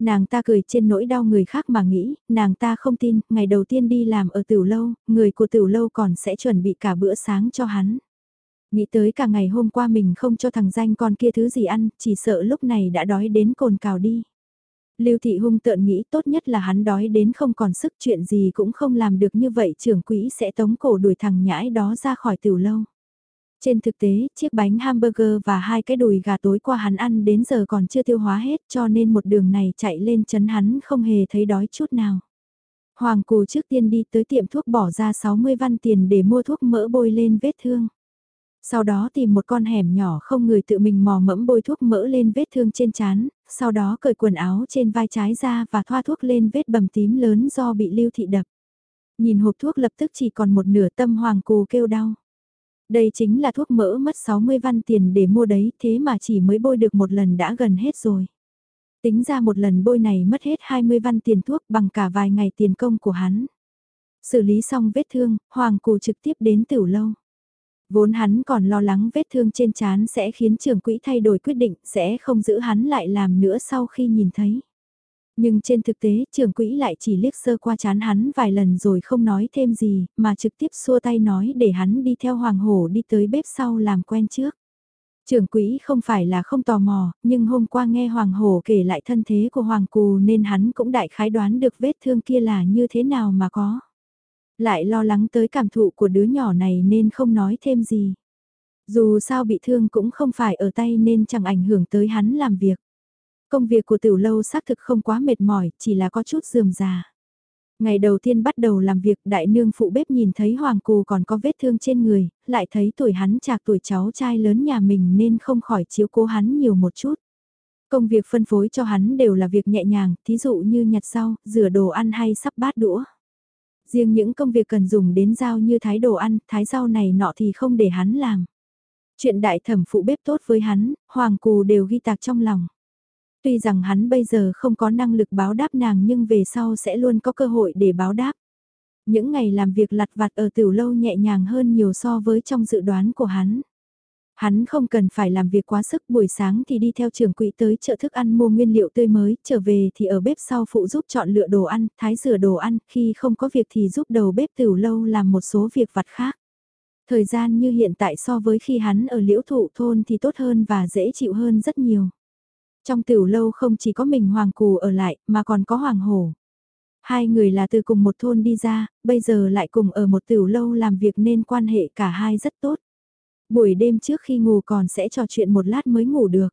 Speaker 1: Nàng ta cười trên nỗi đau người khác mà nghĩ, nàng ta không tin, ngày đầu tiên đi làm ở tiểu lâu, người của tiểu lâu còn sẽ chuẩn bị cả bữa sáng cho hắn. Nghĩ tới cả ngày hôm qua mình không cho thằng danh con kia thứ gì ăn, chỉ sợ lúc này đã đói đến cồn cào đi. Lưu Thị hung tợn nghĩ tốt nhất là hắn đói đến không còn sức chuyện gì cũng không làm được như vậy trưởng quỹ sẽ tống cổ đuổi thằng nhãi đó ra khỏi tiểu lâu. Trên thực tế, chiếc bánh hamburger và hai cái đùi gà tối qua hắn ăn đến giờ còn chưa tiêu hóa hết cho nên một đường này chạy lên chấn hắn không hề thấy đói chút nào. Hoàng Cù trước tiên đi tới tiệm thuốc bỏ ra 60 văn tiền để mua thuốc mỡ bôi lên vết thương. Sau đó tìm một con hẻm nhỏ không người tự mình mò mẫm bôi thuốc mỡ lên vết thương trên chán, sau đó cởi quần áo trên vai trái ra và thoa thuốc lên vết bầm tím lớn do bị lưu thị đập. Nhìn hộp thuốc lập tức chỉ còn một nửa tâm hoàng cù kêu đau. Đây chính là thuốc mỡ mất 60 văn tiền để mua đấy, thế mà chỉ mới bôi được một lần đã gần hết rồi. Tính ra một lần bôi này mất hết 20 văn tiền thuốc bằng cả vài ngày tiền công của hắn. Xử lý xong vết thương, Hoàng Cù trực tiếp đến tiểu lâu. Vốn hắn còn lo lắng vết thương trên chán sẽ khiến trưởng quỹ thay đổi quyết định, sẽ không giữ hắn lại làm nữa sau khi nhìn thấy. Nhưng trên thực tế, trưởng quỹ lại chỉ liếc sơ qua chán hắn vài lần rồi không nói thêm gì, mà trực tiếp xua tay nói để hắn đi theo Hoàng Hổ đi tới bếp sau làm quen trước. Trưởng quỹ không phải là không tò mò, nhưng hôm qua nghe Hoàng Hổ kể lại thân thế của Hoàng Cù nên hắn cũng đại khái đoán được vết thương kia là như thế nào mà có. Lại lo lắng tới cảm thụ của đứa nhỏ này nên không nói thêm gì. Dù sao bị thương cũng không phải ở tay nên chẳng ảnh hưởng tới hắn làm việc. Công việc của tiểu lâu xác thực không quá mệt mỏi, chỉ là có chút dườm già. Ngày đầu tiên bắt đầu làm việc đại nương phụ bếp nhìn thấy Hoàng Cù còn có vết thương trên người, lại thấy tuổi hắn chạc tuổi cháu trai lớn nhà mình nên không khỏi chiếu cố hắn nhiều một chút. Công việc phân phối cho hắn đều là việc nhẹ nhàng, thí dụ như nhặt rau, rửa đồ ăn hay sắp bát đũa. Riêng những công việc cần dùng đến dao như thái đồ ăn, thái rau này nọ thì không để hắn làm. Chuyện đại thẩm phụ bếp tốt với hắn, Hoàng Cù đều ghi tạc trong lòng. Tuy rằng hắn bây giờ không có năng lực báo đáp nàng nhưng về sau sẽ luôn có cơ hội để báo đáp. Những ngày làm việc lặt vặt ở tiểu lâu nhẹ nhàng hơn nhiều so với trong dự đoán của hắn. Hắn không cần phải làm việc quá sức buổi sáng thì đi theo trường quỹ tới chợ thức ăn mua nguyên liệu tươi mới, trở về thì ở bếp sau phụ giúp chọn lựa đồ ăn, thái rửa đồ ăn, khi không có việc thì giúp đầu bếp tiểu lâu làm một số việc vặt khác. Thời gian như hiện tại so với khi hắn ở liễu thụ thôn thì tốt hơn và dễ chịu hơn rất nhiều. Trong tiểu lâu không chỉ có mình Hoàng Cù ở lại, mà còn có Hoàng Hổ. Hai người là từ cùng một thôn đi ra, bây giờ lại cùng ở một tiểu lâu làm việc nên quan hệ cả hai rất tốt. Buổi đêm trước khi ngủ còn sẽ trò chuyện một lát mới ngủ được.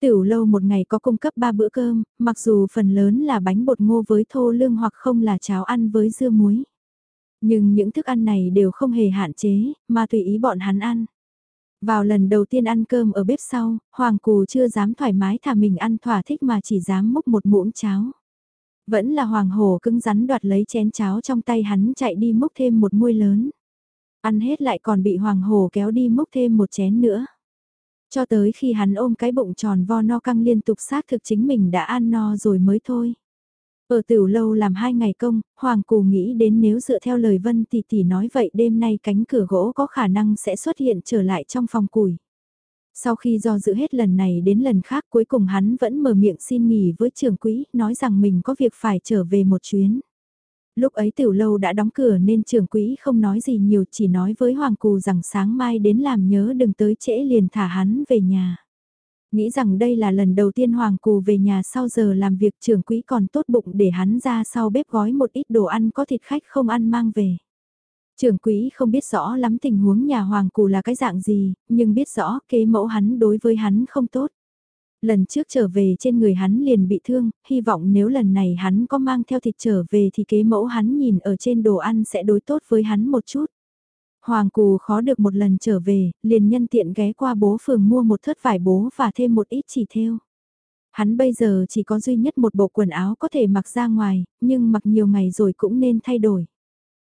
Speaker 1: Tiểu lâu một ngày có cung cấp 3 bữa cơm, mặc dù phần lớn là bánh bột ngô với thô lương hoặc không là cháo ăn với dưa muối. Nhưng những thức ăn này đều không hề hạn chế, mà tùy ý bọn hắn ăn. Vào lần đầu tiên ăn cơm ở bếp sau, Hoàng Cù chưa dám thoải mái thả mình ăn thỏa thích mà chỉ dám múc một muỗng cháo. Vẫn là Hoàng Hồ cứng rắn đoạt lấy chén cháo trong tay hắn chạy đi múc thêm một muôi lớn. Ăn hết lại còn bị Hoàng Hồ kéo đi múc thêm một chén nữa. Cho tới khi hắn ôm cái bụng tròn vo no căng liên tục xác thực chính mình đã ăn no rồi mới thôi. Ở tiểu lâu làm hai ngày công, Hoàng Cù nghĩ đến nếu dựa theo lời Vân Tỷ Tỷ nói vậy đêm nay cánh cửa gỗ có khả năng sẽ xuất hiện trở lại trong phòng củi. Sau khi do dự hết lần này đến lần khác cuối cùng hắn vẫn mở miệng xin nghỉ với trường quỹ, nói rằng mình có việc phải trở về một chuyến. Lúc ấy tiểu lâu đã đóng cửa nên trường quỹ không nói gì nhiều chỉ nói với Hoàng Cù rằng sáng mai đến làm nhớ đừng tới trễ liền thả hắn về nhà. Nghĩ rằng đây là lần đầu tiên Hoàng Cù về nhà sau giờ làm việc trưởng quỹ còn tốt bụng để hắn ra sau bếp gói một ít đồ ăn có thịt khách không ăn mang về. Trưởng quỹ không biết rõ lắm tình huống nhà Hoàng Cù là cái dạng gì, nhưng biết rõ kế mẫu hắn đối với hắn không tốt. Lần trước trở về trên người hắn liền bị thương, hy vọng nếu lần này hắn có mang theo thịt trở về thì kế mẫu hắn nhìn ở trên đồ ăn sẽ đối tốt với hắn một chút. Hoàng Cù khó được một lần trở về, liền nhân tiện ghé qua bố phường mua một thớt vải bố và thêm một ít chỉ theo. Hắn bây giờ chỉ có duy nhất một bộ quần áo có thể mặc ra ngoài, nhưng mặc nhiều ngày rồi cũng nên thay đổi.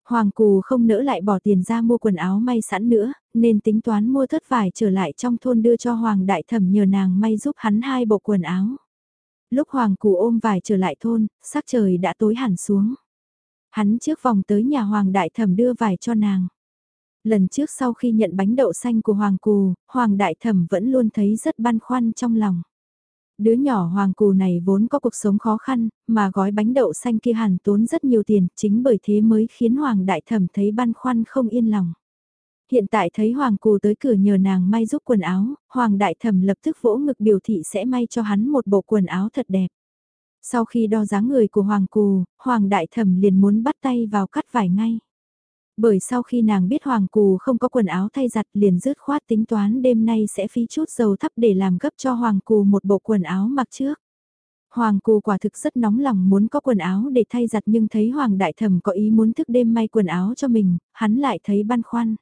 Speaker 1: Hoàng Cù không nỡ lại bỏ tiền ra mua quần áo may sẵn nữa, nên tính toán mua thất vải trở lại trong thôn đưa cho Hoàng Đại Thẩm nhờ nàng may giúp hắn hai bộ quần áo. Lúc Hoàng Cù ôm vải trở lại thôn, sắc trời đã tối hẳn xuống. Hắn trước vòng tới nhà Hoàng Đại Thẩm đưa vải cho nàng. Lần trước sau khi nhận bánh đậu xanh của Hoàng Cù, Hoàng Đại Thẩm vẫn luôn thấy rất băn khoăn trong lòng. Đứa nhỏ Hoàng Cù này vốn có cuộc sống khó khăn, mà gói bánh đậu xanh kia hẳn tốn rất nhiều tiền, chính bởi thế mới khiến Hoàng Đại Thẩm thấy băn khoăn không yên lòng. Hiện tại thấy Hoàng Cù tới cửa nhờ nàng may giúp quần áo, Hoàng Đại Thẩm lập tức vỗ ngực biểu thị sẽ may cho hắn một bộ quần áo thật đẹp. Sau khi đo dáng người của Hoàng Cù, Hoàng Đại Thẩm liền muốn bắt tay vào cắt vải ngay. Bởi sau khi nàng biết Hoàng Cù không có quần áo thay giặt liền dứt khoát tính toán đêm nay sẽ phí chút dầu thắp để làm gấp cho Hoàng Cù một bộ quần áo mặc trước. Hoàng Cù quả thực rất nóng lòng muốn có quần áo để thay giặt nhưng thấy Hoàng Đại Thẩm có ý muốn thức đêm may quần áo cho mình, hắn lại thấy băn khoăn.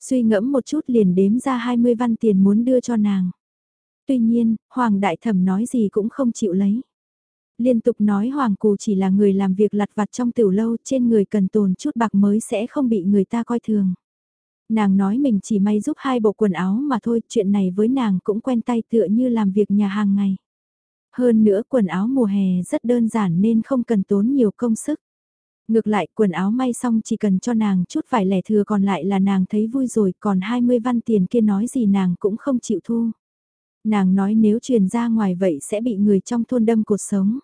Speaker 1: Suy ngẫm một chút liền đếm ra 20 văn tiền muốn đưa cho nàng. Tuy nhiên, Hoàng Đại Thẩm nói gì cũng không chịu lấy liên tục nói Hoàng Cù chỉ là người làm việc lặt vặt trong tiểu lâu trên người cần tồn chút bạc mới sẽ không bị người ta coi thường. Nàng nói mình chỉ may giúp hai bộ quần áo mà thôi, chuyện này với nàng cũng quen tay tựa như làm việc nhà hàng ngày. Hơn nữa quần áo mùa hè rất đơn giản nên không cần tốn nhiều công sức. Ngược lại quần áo may xong chỉ cần cho nàng chút vải lẻ thừa còn lại là nàng thấy vui rồi còn 20 văn tiền kia nói gì nàng cũng không chịu thu. Nàng nói nếu truyền ra ngoài vậy sẽ bị người trong thôn đâm cuộc sống.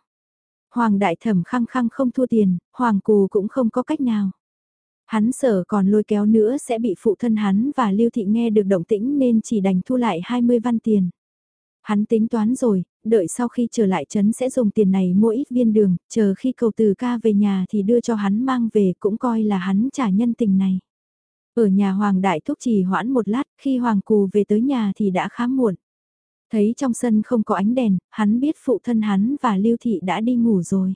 Speaker 1: Hoàng đại thẩm khăng khăng không thua tiền, hoàng cù cũng không có cách nào. Hắn sợ còn lôi kéo nữa sẽ bị phụ thân hắn và lưu thị nghe được động tĩnh nên chỉ đành thu lại 20 văn tiền. Hắn tính toán rồi, đợi sau khi trở lại trấn sẽ dùng tiền này mua ít viên đường, chờ khi cầu từ ca về nhà thì đưa cho hắn mang về cũng coi là hắn trả nhân tình này. Ở nhà Hoàng Đại Thúc chỉ hoãn một lát, khi Hoàng Cù về tới nhà thì đã khá muộn. Thấy trong sân không có ánh đèn, hắn biết phụ thân hắn và Lưu Thị đã đi ngủ rồi.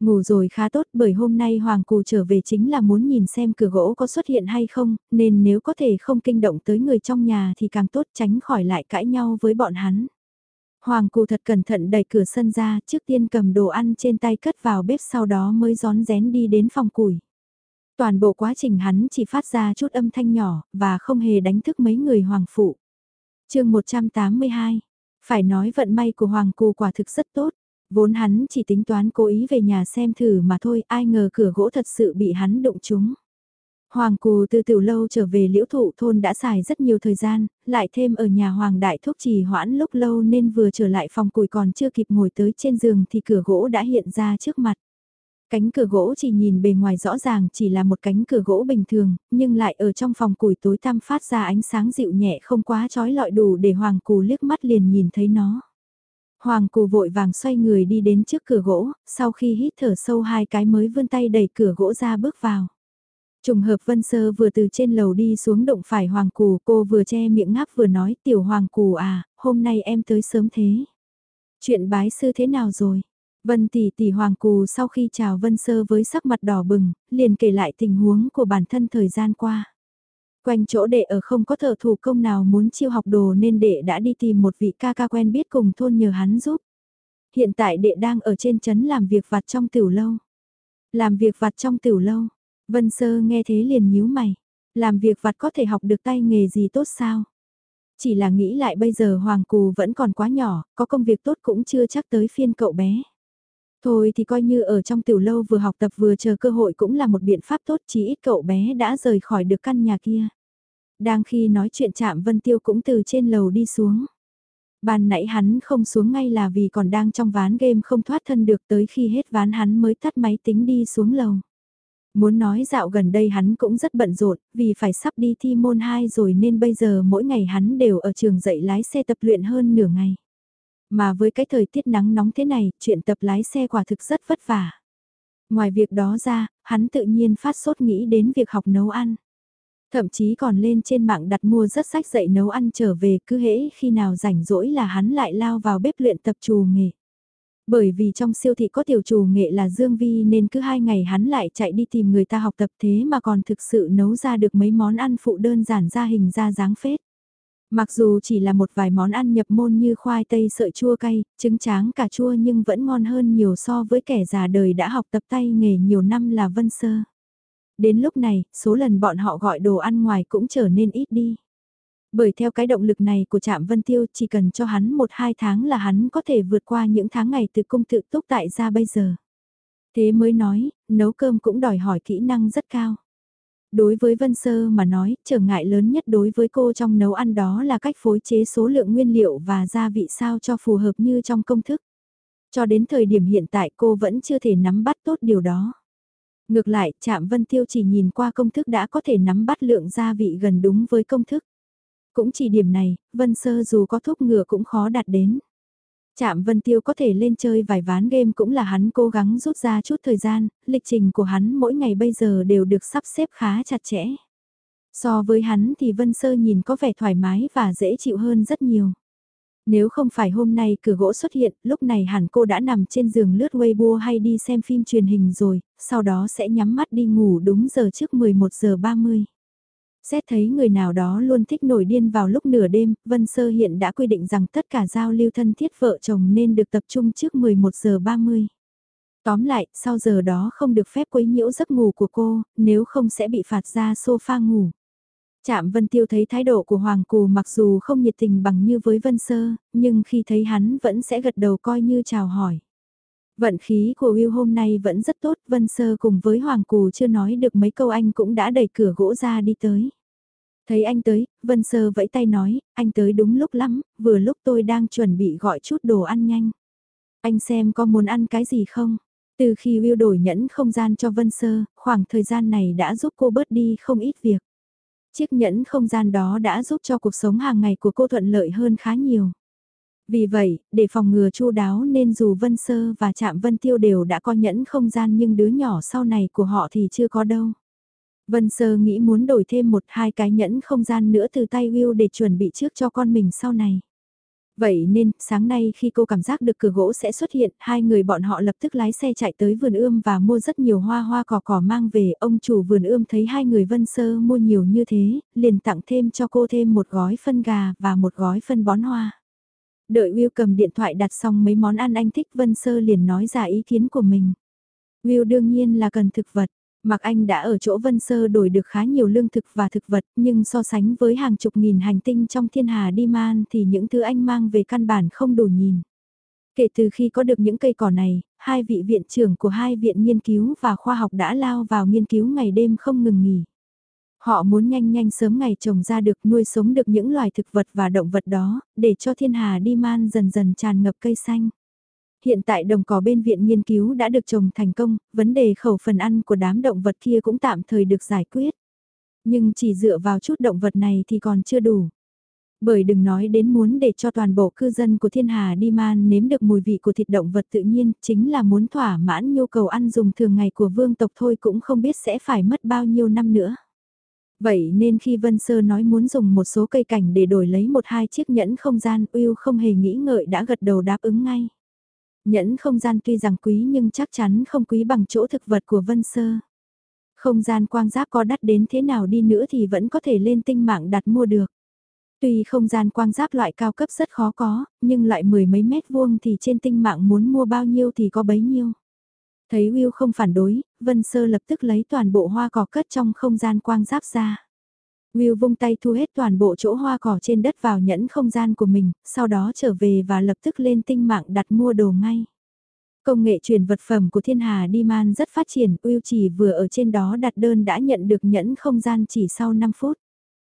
Speaker 1: Ngủ rồi khá tốt bởi hôm nay Hoàng Cù trở về chính là muốn nhìn xem cửa gỗ có xuất hiện hay không, nên nếu có thể không kinh động tới người trong nhà thì càng tốt tránh khỏi lại cãi nhau với bọn hắn. Hoàng Cù thật cẩn thận đẩy cửa sân ra, trước tiên cầm đồ ăn trên tay cất vào bếp sau đó mới gión rén đi đến phòng củi. Toàn bộ quá trình hắn chỉ phát ra chút âm thanh nhỏ, và không hề đánh thức mấy người hoàng phụ chương 182, phải nói vận may của Hoàng Cù quả thực rất tốt. Vốn hắn chỉ tính toán cố ý về nhà xem thử mà thôi, ai ngờ cửa gỗ thật sự bị hắn đụng trúng. Hoàng Cù từ từ lâu trở về liễu thụ thôn đã xài rất nhiều thời gian, lại thêm ở nhà Hoàng Đại Thúc trì hoãn lúc lâu nên vừa trở lại phòng củi còn chưa kịp ngồi tới trên giường thì cửa gỗ đã hiện ra trước mặt. Cánh cửa gỗ chỉ nhìn bề ngoài rõ ràng chỉ là một cánh cửa gỗ bình thường, nhưng lại ở trong phòng củi tối tăm phát ra ánh sáng dịu nhẹ không quá trói lọi đủ để Hoàng Cù liếc mắt liền nhìn thấy nó. Hoàng Cù vội vàng xoay người đi đến trước cửa gỗ, sau khi hít thở sâu hai cái mới vươn tay đẩy cửa gỗ ra bước vào. Trùng hợp Vân Sơ vừa từ trên lầu đi xuống động phải Hoàng Cù, cô vừa che miệng ngáp vừa nói tiểu Hoàng Cù à, hôm nay em tới sớm thế. Chuyện bái sư thế nào rồi? Vân tỷ tỷ Hoàng Cù sau khi chào Vân Sơ với sắc mặt đỏ bừng, liền kể lại tình huống của bản thân thời gian qua. Quanh chỗ đệ ở không có thợ thủ công nào muốn chiêu học đồ nên đệ đã đi tìm một vị ca ca quen biết cùng thôn nhờ hắn giúp. Hiện tại đệ đang ở trên chấn làm việc vặt trong tiểu lâu. Làm việc vặt trong tiểu lâu, Vân Sơ nghe thế liền nhíu mày. Làm việc vặt có thể học được tay nghề gì tốt sao? Chỉ là nghĩ lại bây giờ Hoàng Cù vẫn còn quá nhỏ, có công việc tốt cũng chưa chắc tới phiên cậu bé. Thôi thì coi như ở trong tiểu lâu vừa học tập vừa chờ cơ hội cũng là một biện pháp tốt chỉ ít cậu bé đã rời khỏi được căn nhà kia. Đang khi nói chuyện chạm Vân Tiêu cũng từ trên lầu đi xuống. Ban nãy hắn không xuống ngay là vì còn đang trong ván game không thoát thân được tới khi hết ván hắn mới tắt máy tính đi xuống lầu. Muốn nói dạo gần đây hắn cũng rất bận rộn, vì phải sắp đi thi môn 2 rồi nên bây giờ mỗi ngày hắn đều ở trường dạy lái xe tập luyện hơn nửa ngày. Mà với cái thời tiết nắng nóng thế này, chuyện tập lái xe quả thực rất vất vả. Ngoài việc đó ra, hắn tự nhiên phát sốt nghĩ đến việc học nấu ăn. Thậm chí còn lên trên mạng đặt mua rất sách dạy nấu ăn trở về cứ hễ khi nào rảnh rỗi là hắn lại lao vào bếp luyện tập trù nghề. Bởi vì trong siêu thị có tiểu trù nghệ là Dương Vi nên cứ hai ngày hắn lại chạy đi tìm người ta học tập thế mà còn thực sự nấu ra được mấy món ăn phụ đơn giản ra hình ra dáng phết. Mặc dù chỉ là một vài món ăn nhập môn như khoai tây sợi chua cay, trứng tráng cà chua nhưng vẫn ngon hơn nhiều so với kẻ già đời đã học tập tay nghề nhiều năm là Vân Sơ. Đến lúc này, số lần bọn họ gọi đồ ăn ngoài cũng trở nên ít đi. Bởi theo cái động lực này của Trạm Vân Tiêu chỉ cần cho hắn một hai tháng là hắn có thể vượt qua những tháng ngày từ cung tự túc tại ra bây giờ. Thế mới nói, nấu cơm cũng đòi hỏi kỹ năng rất cao. Đối với Vân Sơ mà nói, trở ngại lớn nhất đối với cô trong nấu ăn đó là cách phối chế số lượng nguyên liệu và gia vị sao cho phù hợp như trong công thức. Cho đến thời điểm hiện tại cô vẫn chưa thể nắm bắt tốt điều đó. Ngược lại, Trạm Vân Tiêu chỉ nhìn qua công thức đã có thể nắm bắt lượng gia vị gần đúng với công thức. Cũng chỉ điểm này, Vân Sơ dù có thúc ngựa cũng khó đạt đến. Trạm Vân Tiêu có thể lên chơi vài ván game cũng là hắn cố gắng rút ra chút thời gian, lịch trình của hắn mỗi ngày bây giờ đều được sắp xếp khá chặt chẽ. So với hắn thì Vân Sơ nhìn có vẻ thoải mái và dễ chịu hơn rất nhiều. Nếu không phải hôm nay cửa gỗ xuất hiện, lúc này hẳn cô đã nằm trên giường lướt Weibo hay đi xem phim truyền hình rồi, sau đó sẽ nhắm mắt đi ngủ đúng giờ trước 11 giờ 30. Xét thấy người nào đó luôn thích nổi điên vào lúc nửa đêm, Vân Sơ hiện đã quy định rằng tất cả giao lưu thân thiết vợ chồng nên được tập trung trước 11 giờ 30. Tóm lại, sau giờ đó không được phép quấy nhiễu giấc ngủ của cô, nếu không sẽ bị phạt ra sofa ngủ. Trạm Vân Tiêu thấy thái độ của Hoàng Cù mặc dù không nhiệt tình bằng như với Vân Sơ, nhưng khi thấy hắn vẫn sẽ gật đầu coi như chào hỏi. Vận khí của Will hôm nay vẫn rất tốt, Vân Sơ cùng với Hoàng Cù chưa nói được mấy câu anh cũng đã đẩy cửa gỗ ra đi tới. Thấy anh tới, Vân Sơ vẫy tay nói, anh tới đúng lúc lắm, vừa lúc tôi đang chuẩn bị gọi chút đồ ăn nhanh. Anh xem có muốn ăn cái gì không? Từ khi Will đổi nhẫn không gian cho Vân Sơ, khoảng thời gian này đã giúp cô bớt đi không ít việc. Chiếc nhẫn không gian đó đã giúp cho cuộc sống hàng ngày của cô thuận lợi hơn khá nhiều. Vì vậy, để phòng ngừa chu đáo nên dù Vân Sơ và Trạm Vân Tiêu đều đã có nhẫn không gian nhưng đứa nhỏ sau này của họ thì chưa có đâu. Vân Sơ nghĩ muốn đổi thêm một hai cái nhẫn không gian nữa từ tay Will để chuẩn bị trước cho con mình sau này. Vậy nên, sáng nay khi cô cảm giác được cửa gỗ sẽ xuất hiện, hai người bọn họ lập tức lái xe chạy tới vườn ươm và mua rất nhiều hoa hoa cỏ cỏ mang về. Ông chủ vườn ươm thấy hai người Vân Sơ mua nhiều như thế, liền tặng thêm cho cô thêm một gói phân gà và một gói phân bón hoa. Đợi Will cầm điện thoại đặt xong mấy món ăn anh thích Vân Sơ liền nói ra ý kiến của mình. Will đương nhiên là cần thực vật. Mặc Anh đã ở chỗ Vân Sơ đổi được khá nhiều lương thực và thực vật, nhưng so sánh với hàng chục nghìn hành tinh trong thiên hà đi man thì những thứ anh mang về căn bản không đủ nhìn. Kể từ khi có được những cây cỏ này, hai vị viện trưởng của hai viện nghiên cứu và khoa học đã lao vào nghiên cứu ngày đêm không ngừng nghỉ. Họ muốn nhanh nhanh sớm ngày trồng ra được nuôi sống được những loài thực vật và động vật đó, để cho thiên hà đi man dần dần tràn ngập cây xanh. Hiện tại đồng cỏ bên viện nghiên cứu đã được trồng thành công, vấn đề khẩu phần ăn của đám động vật kia cũng tạm thời được giải quyết. Nhưng chỉ dựa vào chút động vật này thì còn chưa đủ. Bởi đừng nói đến muốn để cho toàn bộ cư dân của thiên hà đi man nếm được mùi vị của thịt động vật tự nhiên, chính là muốn thỏa mãn nhu cầu ăn dùng thường ngày của vương tộc thôi cũng không biết sẽ phải mất bao nhiêu năm nữa. Vậy nên khi Vân Sơ nói muốn dùng một số cây cảnh để đổi lấy một hai chiếc nhẫn không gian, Will không hề nghĩ ngợi đã gật đầu đáp ứng ngay. Nhẫn không gian tuy rằng quý nhưng chắc chắn không quý bằng chỗ thực vật của Vân Sơ. Không gian quang giáp có đắt đến thế nào đi nữa thì vẫn có thể lên tinh mạng đặt mua được. Tuy không gian quang giáp loại cao cấp rất khó có, nhưng loại mười mấy mét vuông thì trên tinh mạng muốn mua bao nhiêu thì có bấy nhiêu. Thấy Will không phản đối, Vân Sơ lập tức lấy toàn bộ hoa cỏ cất trong không gian quang giáp ra. Will vung tay thu hết toàn bộ chỗ hoa cỏ trên đất vào nhẫn không gian của mình, sau đó trở về và lập tức lên tinh mạng đặt mua đồ ngay. Công nghệ truyền vật phẩm của thiên hà Diman rất phát triển, Will chỉ vừa ở trên đó đặt đơn đã nhận được nhẫn không gian chỉ sau 5 phút.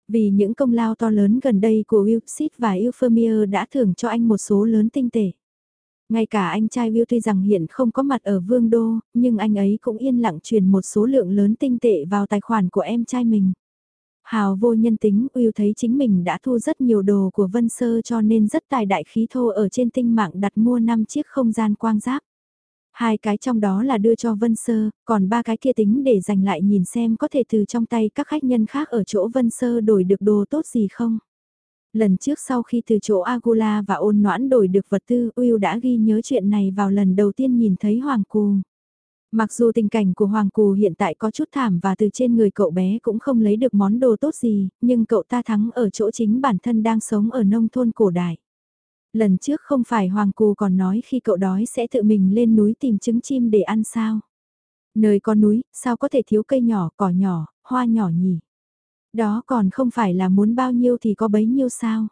Speaker 1: Vì những công lao to lớn gần đây của Will, Sid và Euphemia đã thưởng cho anh một số lớn tinh tệ. Ngay cả anh trai Will tuy rằng hiện không có mặt ở Vương Đô, nhưng anh ấy cũng yên lặng truyền một số lượng lớn tinh tệ vào tài khoản của em trai mình. Hào vô nhân tính, Will thấy chính mình đã thu rất nhiều đồ của Vân Sơ cho nên rất tài đại khí thô ở trên tinh mạng đặt mua 5 chiếc không gian quang giáp. Hai cái trong đó là đưa cho Vân Sơ, còn ba cái kia tính để dành lại nhìn xem có thể từ trong tay các khách nhân khác ở chỗ Vân Sơ đổi được đồ tốt gì không. Lần trước sau khi từ chỗ Agula và ôn noãn đổi được vật tư, Will đã ghi nhớ chuyện này vào lần đầu tiên nhìn thấy Hoàng Cù. Mặc dù tình cảnh của Hoàng Cù hiện tại có chút thảm và từ trên người cậu bé cũng không lấy được món đồ tốt gì, nhưng cậu ta thắng ở chỗ chính bản thân đang sống ở nông thôn cổ đại. Lần trước không phải Hoàng Cù còn nói khi cậu đói sẽ tự mình lên núi tìm trứng chim để ăn sao. Nơi có núi, sao có thể thiếu cây nhỏ, cỏ nhỏ, hoa nhỏ nhỉ? Đó còn không phải là muốn bao nhiêu thì có bấy nhiêu sao?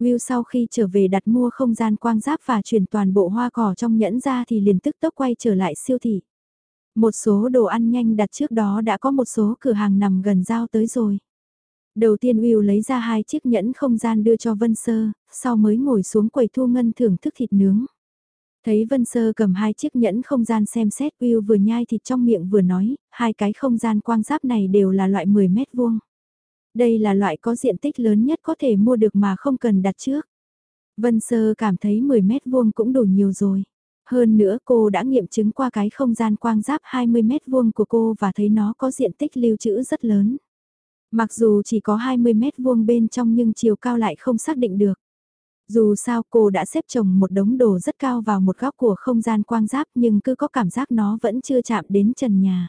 Speaker 1: Will sau khi trở về đặt mua không gian quang giáp và chuyển toàn bộ hoa cỏ trong nhẫn ra thì liền tức tốc quay trở lại siêu thị. Một số đồ ăn nhanh đặt trước đó đã có một số cửa hàng nằm gần giao tới rồi. Đầu tiên Will lấy ra hai chiếc nhẫn không gian đưa cho Vân Sơ, sau mới ngồi xuống quầy thu ngân thưởng thức thịt nướng. Thấy Vân Sơ cầm hai chiếc nhẫn không gian xem xét Will vừa nhai thịt trong miệng vừa nói, hai cái không gian quang giáp này đều là loại 10 mét vuông. Đây là loại có diện tích lớn nhất có thể mua được mà không cần đặt trước. Vân Sơ cảm thấy 10 mét vuông cũng đủ nhiều rồi. Hơn nữa cô đã nghiệm chứng qua cái không gian quang giáp 20 mét vuông của cô và thấy nó có diện tích lưu trữ rất lớn. Mặc dù chỉ có 20 mét vuông bên trong nhưng chiều cao lại không xác định được. Dù sao cô đã xếp chồng một đống đồ rất cao vào một góc của không gian quang giáp nhưng cứ có cảm giác nó vẫn chưa chạm đến trần nhà.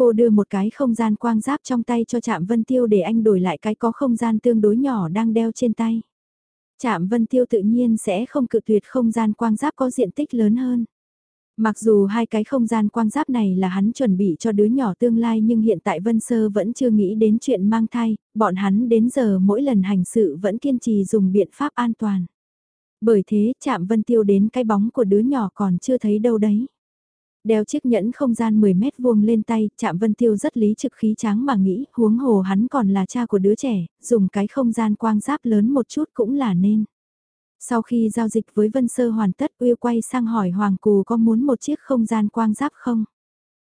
Speaker 1: Cô đưa một cái không gian quang giáp trong tay cho Trạm Vân Tiêu để anh đổi lại cái có không gian tương đối nhỏ đang đeo trên tay. Trạm Vân Tiêu tự nhiên sẽ không cự tuyệt không gian quang giáp có diện tích lớn hơn. Mặc dù hai cái không gian quang giáp này là hắn chuẩn bị cho đứa nhỏ tương lai nhưng hiện tại Vân Sơ vẫn chưa nghĩ đến chuyện mang thai, bọn hắn đến giờ mỗi lần hành sự vẫn kiên trì dùng biện pháp an toàn. Bởi thế chạm Vân Tiêu đến cái bóng của đứa nhỏ còn chưa thấy đâu đấy. Đeo chiếc nhẫn không gian 10 mét vuông lên tay, chạm Vân Tiêu rất lý trực khí tráng mà nghĩ, huống hồ hắn còn là cha của đứa trẻ, dùng cái không gian quang giáp lớn một chút cũng là nên. Sau khi giao dịch với Vân Sơ hoàn tất Uyêu quay sang hỏi Hoàng Cù có muốn một chiếc không gian quang giáp không?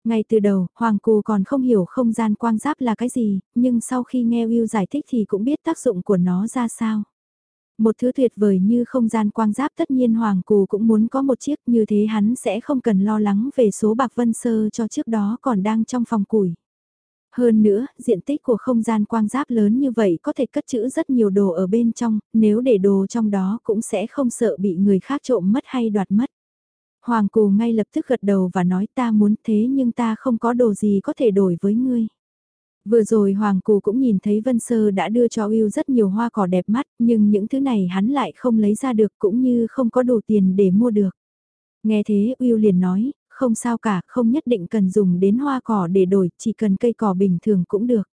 Speaker 1: Ngay từ đầu, Hoàng Cù còn không hiểu không gian quang giáp là cái gì, nhưng sau khi nghe Uyêu giải thích thì cũng biết tác dụng của nó ra sao. Một thứ tuyệt vời như không gian quang giáp tất nhiên Hoàng Cù cũng muốn có một chiếc như thế hắn sẽ không cần lo lắng về số bạc Vân Sơ cho trước đó còn đang trong phòng củi. Hơn nữa, diện tích của không gian quang giáp lớn như vậy có thể cất trữ rất nhiều đồ ở bên trong, nếu để đồ trong đó cũng sẽ không sợ bị người khác trộm mất hay đoạt mất. Hoàng Cù ngay lập tức gật đầu và nói ta muốn thế nhưng ta không có đồ gì có thể đổi với ngươi. Vừa rồi Hoàng Cù cũng nhìn thấy Vân Sơ đã đưa cho Will rất nhiều hoa cỏ đẹp mắt, nhưng những thứ này hắn lại không lấy ra được cũng như không có đủ tiền để mua được. Nghe thế Will liền nói, không sao cả, không nhất định cần dùng đến hoa cỏ để đổi, chỉ cần cây cỏ bình thường cũng được.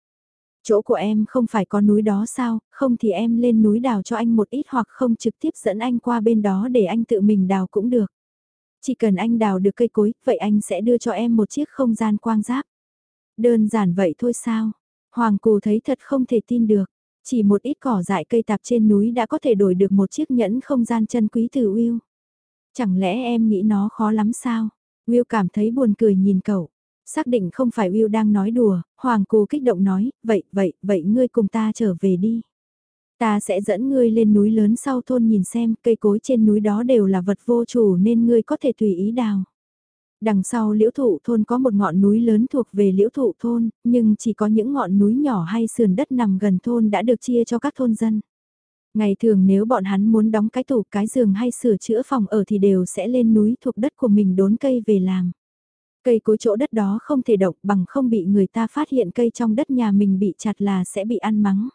Speaker 1: Chỗ của em không phải có núi đó sao, không thì em lên núi đào cho anh một ít hoặc không trực tiếp dẫn anh qua bên đó để anh tự mình đào cũng được. Chỉ cần anh đào được cây cối, vậy anh sẽ đưa cho em một chiếc không gian quang giáp. Đơn giản vậy thôi sao? Hoàng Cù thấy thật không thể tin được. Chỉ một ít cỏ dại cây tạp trên núi đã có thể đổi được một chiếc nhẫn không gian chân quý từ Will. Chẳng lẽ em nghĩ nó khó lắm sao? Will cảm thấy buồn cười nhìn cậu. Xác định không phải Will đang nói đùa, Hoàng Cù kích động nói, vậy, vậy, vậy ngươi cùng ta trở về đi. Ta sẽ dẫn ngươi lên núi lớn sau thôn nhìn xem, cây cối trên núi đó đều là vật vô chủ nên ngươi có thể tùy ý đào. Đằng sau liễu thụ thôn có một ngọn núi lớn thuộc về liễu thụ thôn, nhưng chỉ có những ngọn núi nhỏ hay sườn đất nằm gần thôn đã được chia cho các thôn dân. Ngày thường nếu bọn hắn muốn đóng cái tủ cái giường hay sửa chữa phòng ở thì đều sẽ lên núi thuộc đất của mình đốn cây về làm. Cây cối chỗ đất đó không thể động bằng không bị người ta phát hiện cây trong đất nhà mình bị chặt là sẽ bị ăn mắng.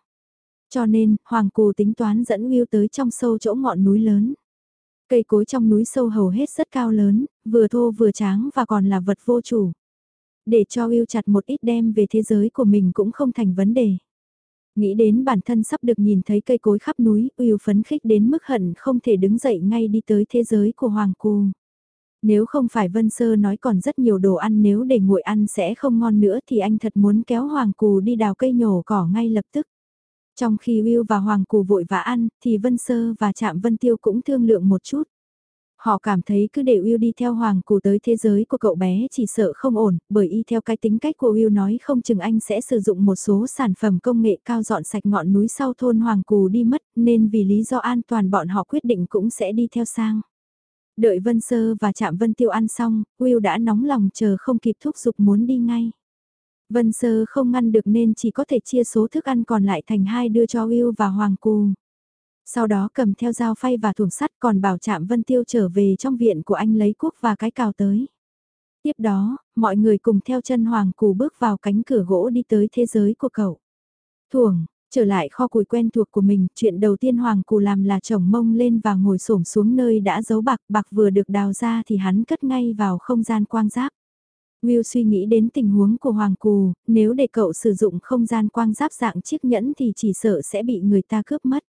Speaker 1: Cho nên, Hoàng Cù tính toán dẫn Will tới trong sâu chỗ ngọn núi lớn. Cây cối trong núi sâu hầu hết rất cao lớn, vừa thô vừa tráng và còn là vật vô chủ. Để cho yêu chặt một ít đem về thế giới của mình cũng không thành vấn đề. Nghĩ đến bản thân sắp được nhìn thấy cây cối khắp núi, Uyêu phấn khích đến mức hận không thể đứng dậy ngay đi tới thế giới của Hoàng Cù. Nếu không phải Vân Sơ nói còn rất nhiều đồ ăn nếu để nguội ăn sẽ không ngon nữa thì anh thật muốn kéo Hoàng Cù đi đào cây nhổ cỏ ngay lập tức. Trong khi Will và Hoàng Cù vội vã ăn, thì Vân Sơ và Trạm Vân Tiêu cũng thương lượng một chút. Họ cảm thấy cứ để Will đi theo Hoàng Cù tới thế giới của cậu bé chỉ sợ không ổn, bởi y theo cái tính cách của Will nói không chừng anh sẽ sử dụng một số sản phẩm công nghệ cao dọn sạch ngọn núi sau thôn Hoàng Cù đi mất, nên vì lý do an toàn bọn họ quyết định cũng sẽ đi theo sang. Đợi Vân Sơ và Trạm Vân Tiêu ăn xong, Will đã nóng lòng chờ không kịp thúc giục muốn đi ngay. Vân Sơ không ngăn được nên chỉ có thể chia số thức ăn còn lại thành hai đưa cho Will và Hoàng Cù. Sau đó cầm theo dao phay và thùng sắt còn bảo chạm Vân Tiêu trở về trong viện của anh lấy cuốc và cái cào tới. Tiếp đó, mọi người cùng theo chân Hoàng Cù bước vào cánh cửa gỗ đi tới thế giới của cậu. Thuồng, trở lại kho củi quen thuộc của mình, chuyện đầu tiên Hoàng Cù làm là chồng mông lên và ngồi xổm xuống nơi đã giấu bạc, bạc vừa được đào ra thì hắn cất ngay vào không gian quang giáp. Will suy nghĩ đến tình huống của Hoàng Cù, nếu để cậu sử dụng không gian quang giáp dạng chiếc nhẫn thì chỉ sợ sẽ bị người ta cướp mất.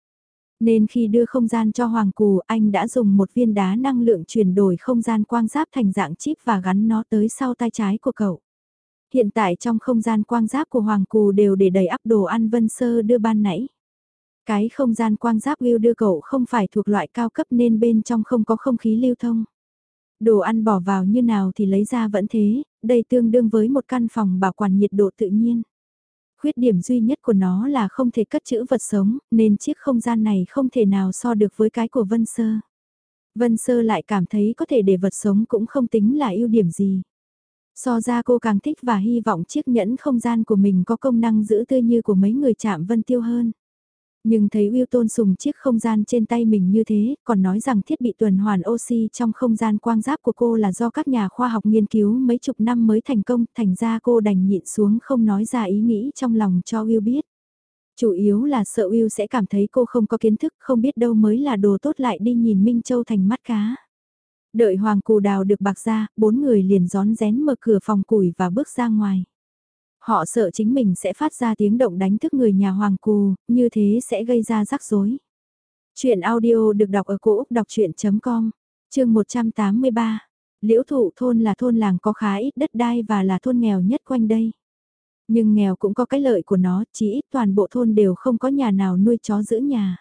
Speaker 1: Nên khi đưa không gian cho Hoàng Cù, anh đã dùng một viên đá năng lượng chuyển đổi không gian quang giáp thành dạng chip và gắn nó tới sau tay trái của cậu. Hiện tại trong không gian quang giáp của Hoàng Cù đều để đầy ắp đồ ăn Vân Sơ đưa ban nãy. Cái không gian quang giáp Will đưa cậu không phải thuộc loại cao cấp nên bên trong không có không khí lưu thông. Đồ ăn bỏ vào như nào thì lấy ra vẫn thế, đây tương đương với một căn phòng bảo quản nhiệt độ tự nhiên. Khuyết điểm duy nhất của nó là không thể cất chữ vật sống, nên chiếc không gian này không thể nào so được với cái của Vân Sơ. Vân Sơ lại cảm thấy có thể để vật sống cũng không tính là ưu điểm gì. So ra cô càng thích và hy vọng chiếc nhẫn không gian của mình có công năng giữ tươi như của mấy người chạm Vân Tiêu hơn. Nhưng thấy Will tôn sùng chiếc không gian trên tay mình như thế, còn nói rằng thiết bị tuần hoàn oxy trong không gian quang giáp của cô là do các nhà khoa học nghiên cứu mấy chục năm mới thành công, thành ra cô đành nhịn xuống không nói ra ý nghĩ trong lòng cho Will biết. Chủ yếu là sợ Will sẽ cảm thấy cô không có kiến thức, không biết đâu mới là đồ tốt lại đi nhìn Minh Châu thành mắt cá. Đợi Hoàng Cù Đào được bạc ra, bốn người liền gión rén mở cửa phòng củi và bước ra ngoài. Họ sợ chính mình sẽ phát ra tiếng động đánh thức người nhà Hoàng Cù, như thế sẽ gây ra rắc rối. Chuyện audio được đọc ở cổ Úc đọc chuyện.com, chương 183. Liễu thụ thôn là thôn làng có khá ít đất đai và là thôn nghèo nhất quanh đây. Nhưng nghèo cũng có cái lợi của nó, chỉ ít toàn bộ thôn đều không có nhà nào nuôi chó giữ nhà.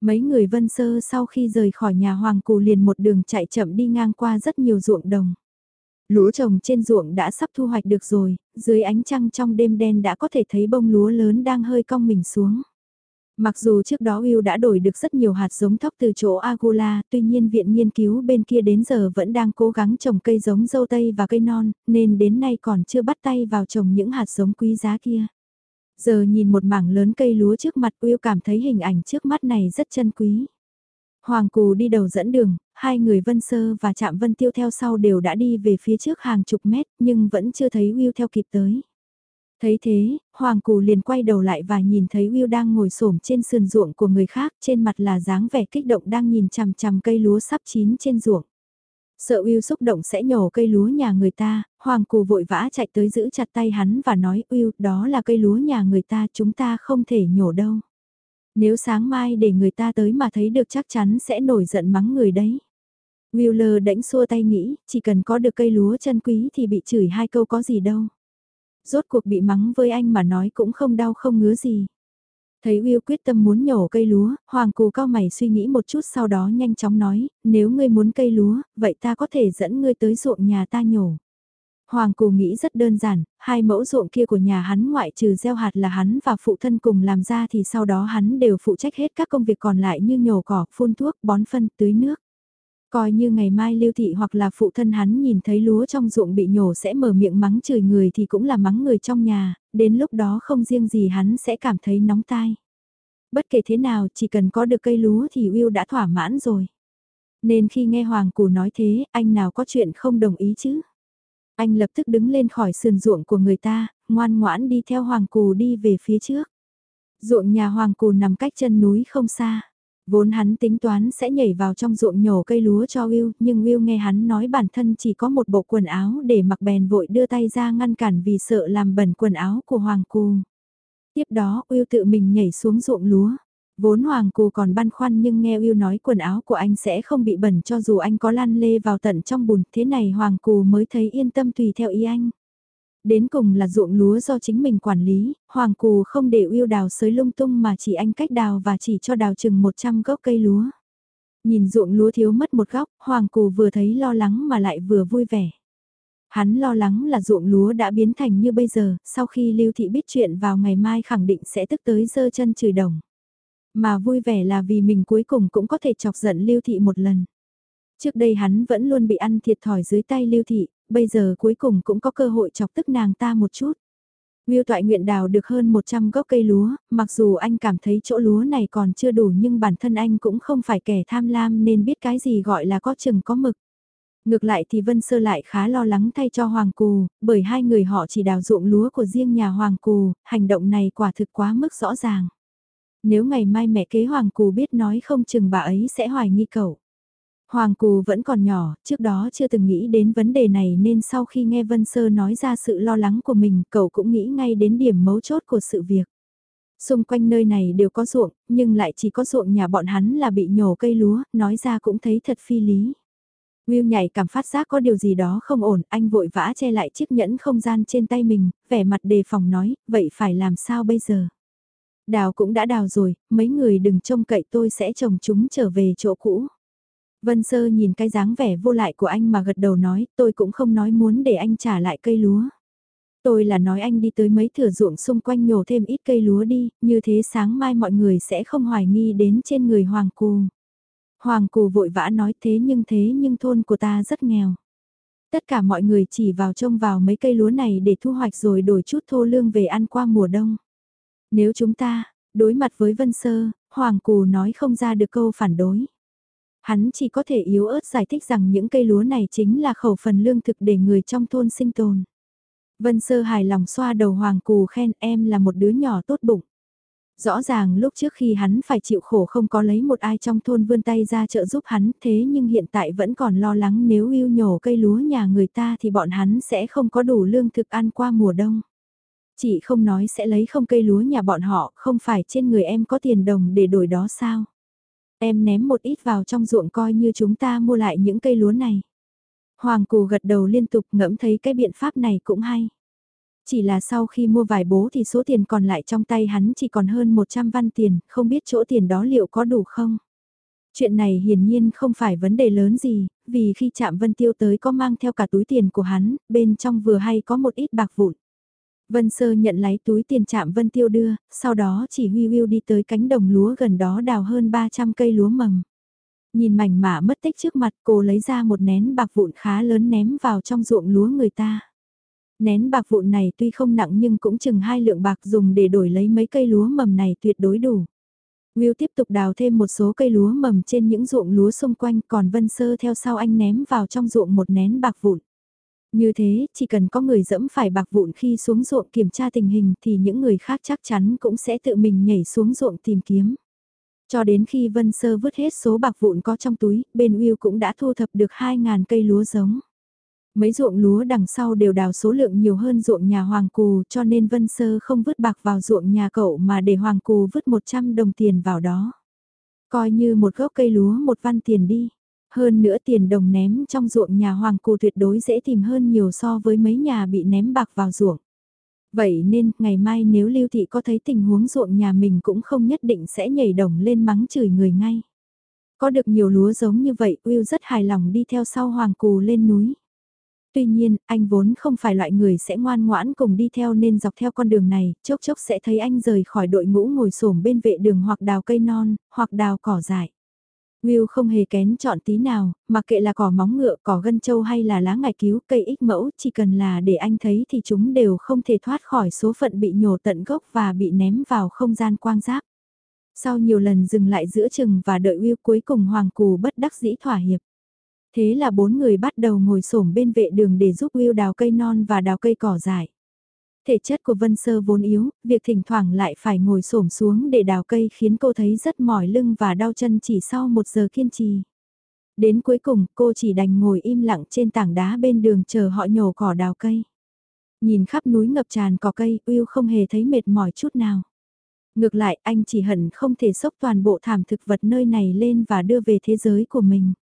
Speaker 1: Mấy người vân sơ sau khi rời khỏi nhà Hoàng Cù liền một đường chạy chậm đi ngang qua rất nhiều ruộng đồng. Lúa trồng trên ruộng đã sắp thu hoạch được rồi, dưới ánh trăng trong đêm đen đã có thể thấy bông lúa lớn đang hơi cong mình xuống. Mặc dù trước đó Will đã đổi được rất nhiều hạt giống thóc từ chỗ Agula, tuy nhiên viện nghiên cứu bên kia đến giờ vẫn đang cố gắng trồng cây giống dâu tây và cây non, nên đến nay còn chưa bắt tay vào trồng những hạt giống quý giá kia. Giờ nhìn một mảng lớn cây lúa trước mặt Will cảm thấy hình ảnh trước mắt này rất chân quý. Hoàng Cù đi đầu dẫn đường, hai người Vân Sơ và Trạm Vân Tiêu theo sau đều đã đi về phía trước hàng chục mét nhưng vẫn chưa thấy Will theo kịp tới. Thấy thế, Hoàng Cù liền quay đầu lại và nhìn thấy Will đang ngồi xổm trên sườn ruộng của người khác trên mặt là dáng vẻ kích động đang nhìn chằm chằm cây lúa sắp chín trên ruộng. Sợ Will xúc động sẽ nhổ cây lúa nhà người ta, Hoàng Cù vội vã chạy tới giữ chặt tay hắn và nói Will đó là cây lúa nhà người ta chúng ta không thể nhổ đâu. Nếu sáng mai để người ta tới mà thấy được chắc chắn sẽ nổi giận mắng người đấy. Wheeler đẫy xua tay nghĩ, chỉ cần có được cây lúa chân quý thì bị chửi hai câu có gì đâu. Rốt cuộc bị mắng với anh mà nói cũng không đau không ngứa gì. Thấy Will quyết tâm muốn nhổ cây lúa, Hoàng Cù cao mày suy nghĩ một chút sau đó nhanh chóng nói, nếu ngươi muốn cây lúa, vậy ta có thể dẫn ngươi tới ruộng nhà ta nhổ. Hoàng Cù nghĩ rất đơn giản, hai mẫu ruộng kia của nhà hắn ngoại trừ gieo hạt là hắn và phụ thân cùng làm ra thì sau đó hắn đều phụ trách hết các công việc còn lại như nhổ cỏ, phun thuốc, bón phân, tưới nước. Coi như ngày mai lưu thị hoặc là phụ thân hắn nhìn thấy lúa trong ruộng bị nhổ sẽ mở miệng mắng chửi người thì cũng là mắng người trong nhà, đến lúc đó không riêng gì hắn sẽ cảm thấy nóng tai. Bất kể thế nào chỉ cần có được cây lúa thì Will đã thỏa mãn rồi. Nên khi nghe Hoàng Cù nói thế, anh nào có chuyện không đồng ý chứ? Anh lập tức đứng lên khỏi sườn ruộng của người ta, ngoan ngoãn đi theo Hoàng Cù đi về phía trước. Ruộng nhà Hoàng Cù nằm cách chân núi không xa. Vốn hắn tính toán sẽ nhảy vào trong ruộng nhổ cây lúa cho Will, nhưng Will nghe hắn nói bản thân chỉ có một bộ quần áo để mặc bèn vội đưa tay ra ngăn cản vì sợ làm bẩn quần áo của Hoàng Cù. Tiếp đó Will tự mình nhảy xuống ruộng lúa. Vốn Hoàng Cù còn băn khoăn nhưng nghe Will nói quần áo của anh sẽ không bị bẩn cho dù anh có lăn lê vào tận trong bùn, thế này Hoàng Cù mới thấy yên tâm tùy theo ý anh. Đến cùng là ruộng lúa do chính mình quản lý, Hoàng Cù không để Will đào sới lung tung mà chỉ anh cách đào và chỉ cho đào chừng 100 gốc cây lúa. Nhìn ruộng lúa thiếu mất một góc, Hoàng Cù vừa thấy lo lắng mà lại vừa vui vẻ. Hắn lo lắng là ruộng lúa đã biến thành như bây giờ, sau khi Lưu Thị biết chuyện vào ngày mai khẳng định sẽ tức tới dơ chân chửi đồng. Mà vui vẻ là vì mình cuối cùng cũng có thể chọc giận Lưu Thị một lần. Trước đây hắn vẫn luôn bị ăn thiệt thòi dưới tay Lưu Thị, bây giờ cuối cùng cũng có cơ hội chọc tức nàng ta một chút. Miêu toại nguyện đào được hơn 100 gốc cây lúa, mặc dù anh cảm thấy chỗ lúa này còn chưa đủ nhưng bản thân anh cũng không phải kẻ tham lam nên biết cái gì gọi là có chừng có mực. Ngược lại thì Vân Sơ lại khá lo lắng thay cho Hoàng Cù, bởi hai người họ chỉ đào ruộng lúa của riêng nhà Hoàng Cù, hành động này quả thực quá mức rõ ràng. Nếu ngày mai mẹ kế Hoàng Cù biết nói không chừng bà ấy sẽ hoài nghi cậu. Hoàng Cù vẫn còn nhỏ, trước đó chưa từng nghĩ đến vấn đề này nên sau khi nghe Vân Sơ nói ra sự lo lắng của mình, cậu cũng nghĩ ngay đến điểm mấu chốt của sự việc. Xung quanh nơi này đều có ruộng, nhưng lại chỉ có ruộng nhà bọn hắn là bị nhổ cây lúa, nói ra cũng thấy thật phi lý. Will nhảy cảm phát giác có điều gì đó không ổn, anh vội vã che lại chiếc nhẫn không gian trên tay mình, vẻ mặt đề phòng nói, vậy phải làm sao bây giờ? Đào cũng đã đào rồi, mấy người đừng trông cậy tôi sẽ trồng chúng trở về chỗ cũ. Vân Sơ nhìn cái dáng vẻ vô lại của anh mà gật đầu nói, tôi cũng không nói muốn để anh trả lại cây lúa. Tôi là nói anh đi tới mấy thửa ruộng xung quanh nhổ thêm ít cây lúa đi, như thế sáng mai mọi người sẽ không hoài nghi đến trên người Hoàng Cù. Hoàng Cù vội vã nói thế nhưng thế nhưng thôn của ta rất nghèo. Tất cả mọi người chỉ vào trông vào mấy cây lúa này để thu hoạch rồi đổi chút thô lương về ăn qua mùa đông. Nếu chúng ta, đối mặt với Vân Sơ, Hoàng Cù nói không ra được câu phản đối. Hắn chỉ có thể yếu ớt giải thích rằng những cây lúa này chính là khẩu phần lương thực để người trong thôn sinh tồn. Vân Sơ hài lòng xoa đầu Hoàng Cù khen em là một đứa nhỏ tốt bụng. Rõ ràng lúc trước khi hắn phải chịu khổ không có lấy một ai trong thôn vươn tay ra trợ giúp hắn thế nhưng hiện tại vẫn còn lo lắng nếu yêu nhổ cây lúa nhà người ta thì bọn hắn sẽ không có đủ lương thực ăn qua mùa đông. Chị không nói sẽ lấy không cây lúa nhà bọn họ, không phải trên người em có tiền đồng để đổi đó sao? Em ném một ít vào trong ruộng coi như chúng ta mua lại những cây lúa này. Hoàng Cù gật đầu liên tục ngẫm thấy cái biện pháp này cũng hay. Chỉ là sau khi mua vài bố thì số tiền còn lại trong tay hắn chỉ còn hơn 100 văn tiền, không biết chỗ tiền đó liệu có đủ không? Chuyện này hiển nhiên không phải vấn đề lớn gì, vì khi chạm Vân Tiêu tới có mang theo cả túi tiền của hắn, bên trong vừa hay có một ít bạc vụn. Vân Sơ nhận lấy túi tiền chạm Vân Tiêu đưa, sau đó chỉ huy Will đi tới cánh đồng lúa gần đó đào hơn 300 cây lúa mầm. Nhìn mảnh mả mất tích trước mặt cô lấy ra một nén bạc vụn khá lớn ném vào trong ruộng lúa người ta. Nén bạc vụn này tuy không nặng nhưng cũng chừng hai lượng bạc dùng để đổi lấy mấy cây lúa mầm này tuyệt đối đủ. Will tiếp tục đào thêm một số cây lúa mầm trên những ruộng lúa xung quanh còn Vân Sơ theo sau anh ném vào trong ruộng một nén bạc vụn. Như thế, chỉ cần có người dẫm phải bạc vụn khi xuống ruộng kiểm tra tình hình thì những người khác chắc chắn cũng sẽ tự mình nhảy xuống ruộng tìm kiếm. Cho đến khi Vân Sơ vứt hết số bạc vụn có trong túi, bên Will cũng đã thu thập được 2.000 cây lúa giống. Mấy ruộng lúa đằng sau đều đào số lượng nhiều hơn ruộng nhà Hoàng Cù cho nên Vân Sơ không vứt bạc vào ruộng nhà cậu mà để Hoàng Cù vứt 100 đồng tiền vào đó. Coi như một gốc cây lúa một văn tiền đi. Hơn nữa tiền đồng ném trong ruộng nhà Hoàng Cù tuyệt đối dễ tìm hơn nhiều so với mấy nhà bị ném bạc vào ruộng. Vậy nên, ngày mai nếu Lưu Thị có thấy tình huống ruộng nhà mình cũng không nhất định sẽ nhảy đồng lên mắng chửi người ngay. Có được nhiều lúa giống như vậy, Will rất hài lòng đi theo sau Hoàng Cù lên núi. Tuy nhiên, anh vốn không phải loại người sẽ ngoan ngoãn cùng đi theo nên dọc theo con đường này, chốc chốc sẽ thấy anh rời khỏi đội ngũ ngồi xổm bên vệ đường hoặc đào cây non, hoặc đào cỏ dại. Will không hề kén chọn tí nào, mặc kệ là cỏ móng ngựa, cỏ gân châu hay là lá ngải cứu, cây ích mẫu, chỉ cần là để anh thấy thì chúng đều không thể thoát khỏi số phận bị nhổ tận gốc và bị ném vào không gian quang giáp. Sau nhiều lần dừng lại giữa chừng và đợi Will cuối cùng Hoàng Cù bất đắc dĩ thỏa hiệp. Thế là bốn người bắt đầu ngồi xổm bên vệ đường để giúp Will đào cây non và đào cây cỏ dại. Thể chất của Vân Sơ vốn yếu, việc thỉnh thoảng lại phải ngồi xổm xuống để đào cây khiến cô thấy rất mỏi lưng và đau chân chỉ sau một giờ kiên trì. Đến cuối cùng cô chỉ đành ngồi im lặng trên tảng đá bên đường chờ họ nhổ cỏ đào cây. Nhìn khắp núi ngập tràn cỏ cây, Will không hề thấy mệt mỏi chút nào. Ngược lại anh chỉ hận không thể sốc toàn bộ thảm thực vật nơi này lên và đưa về thế giới của mình.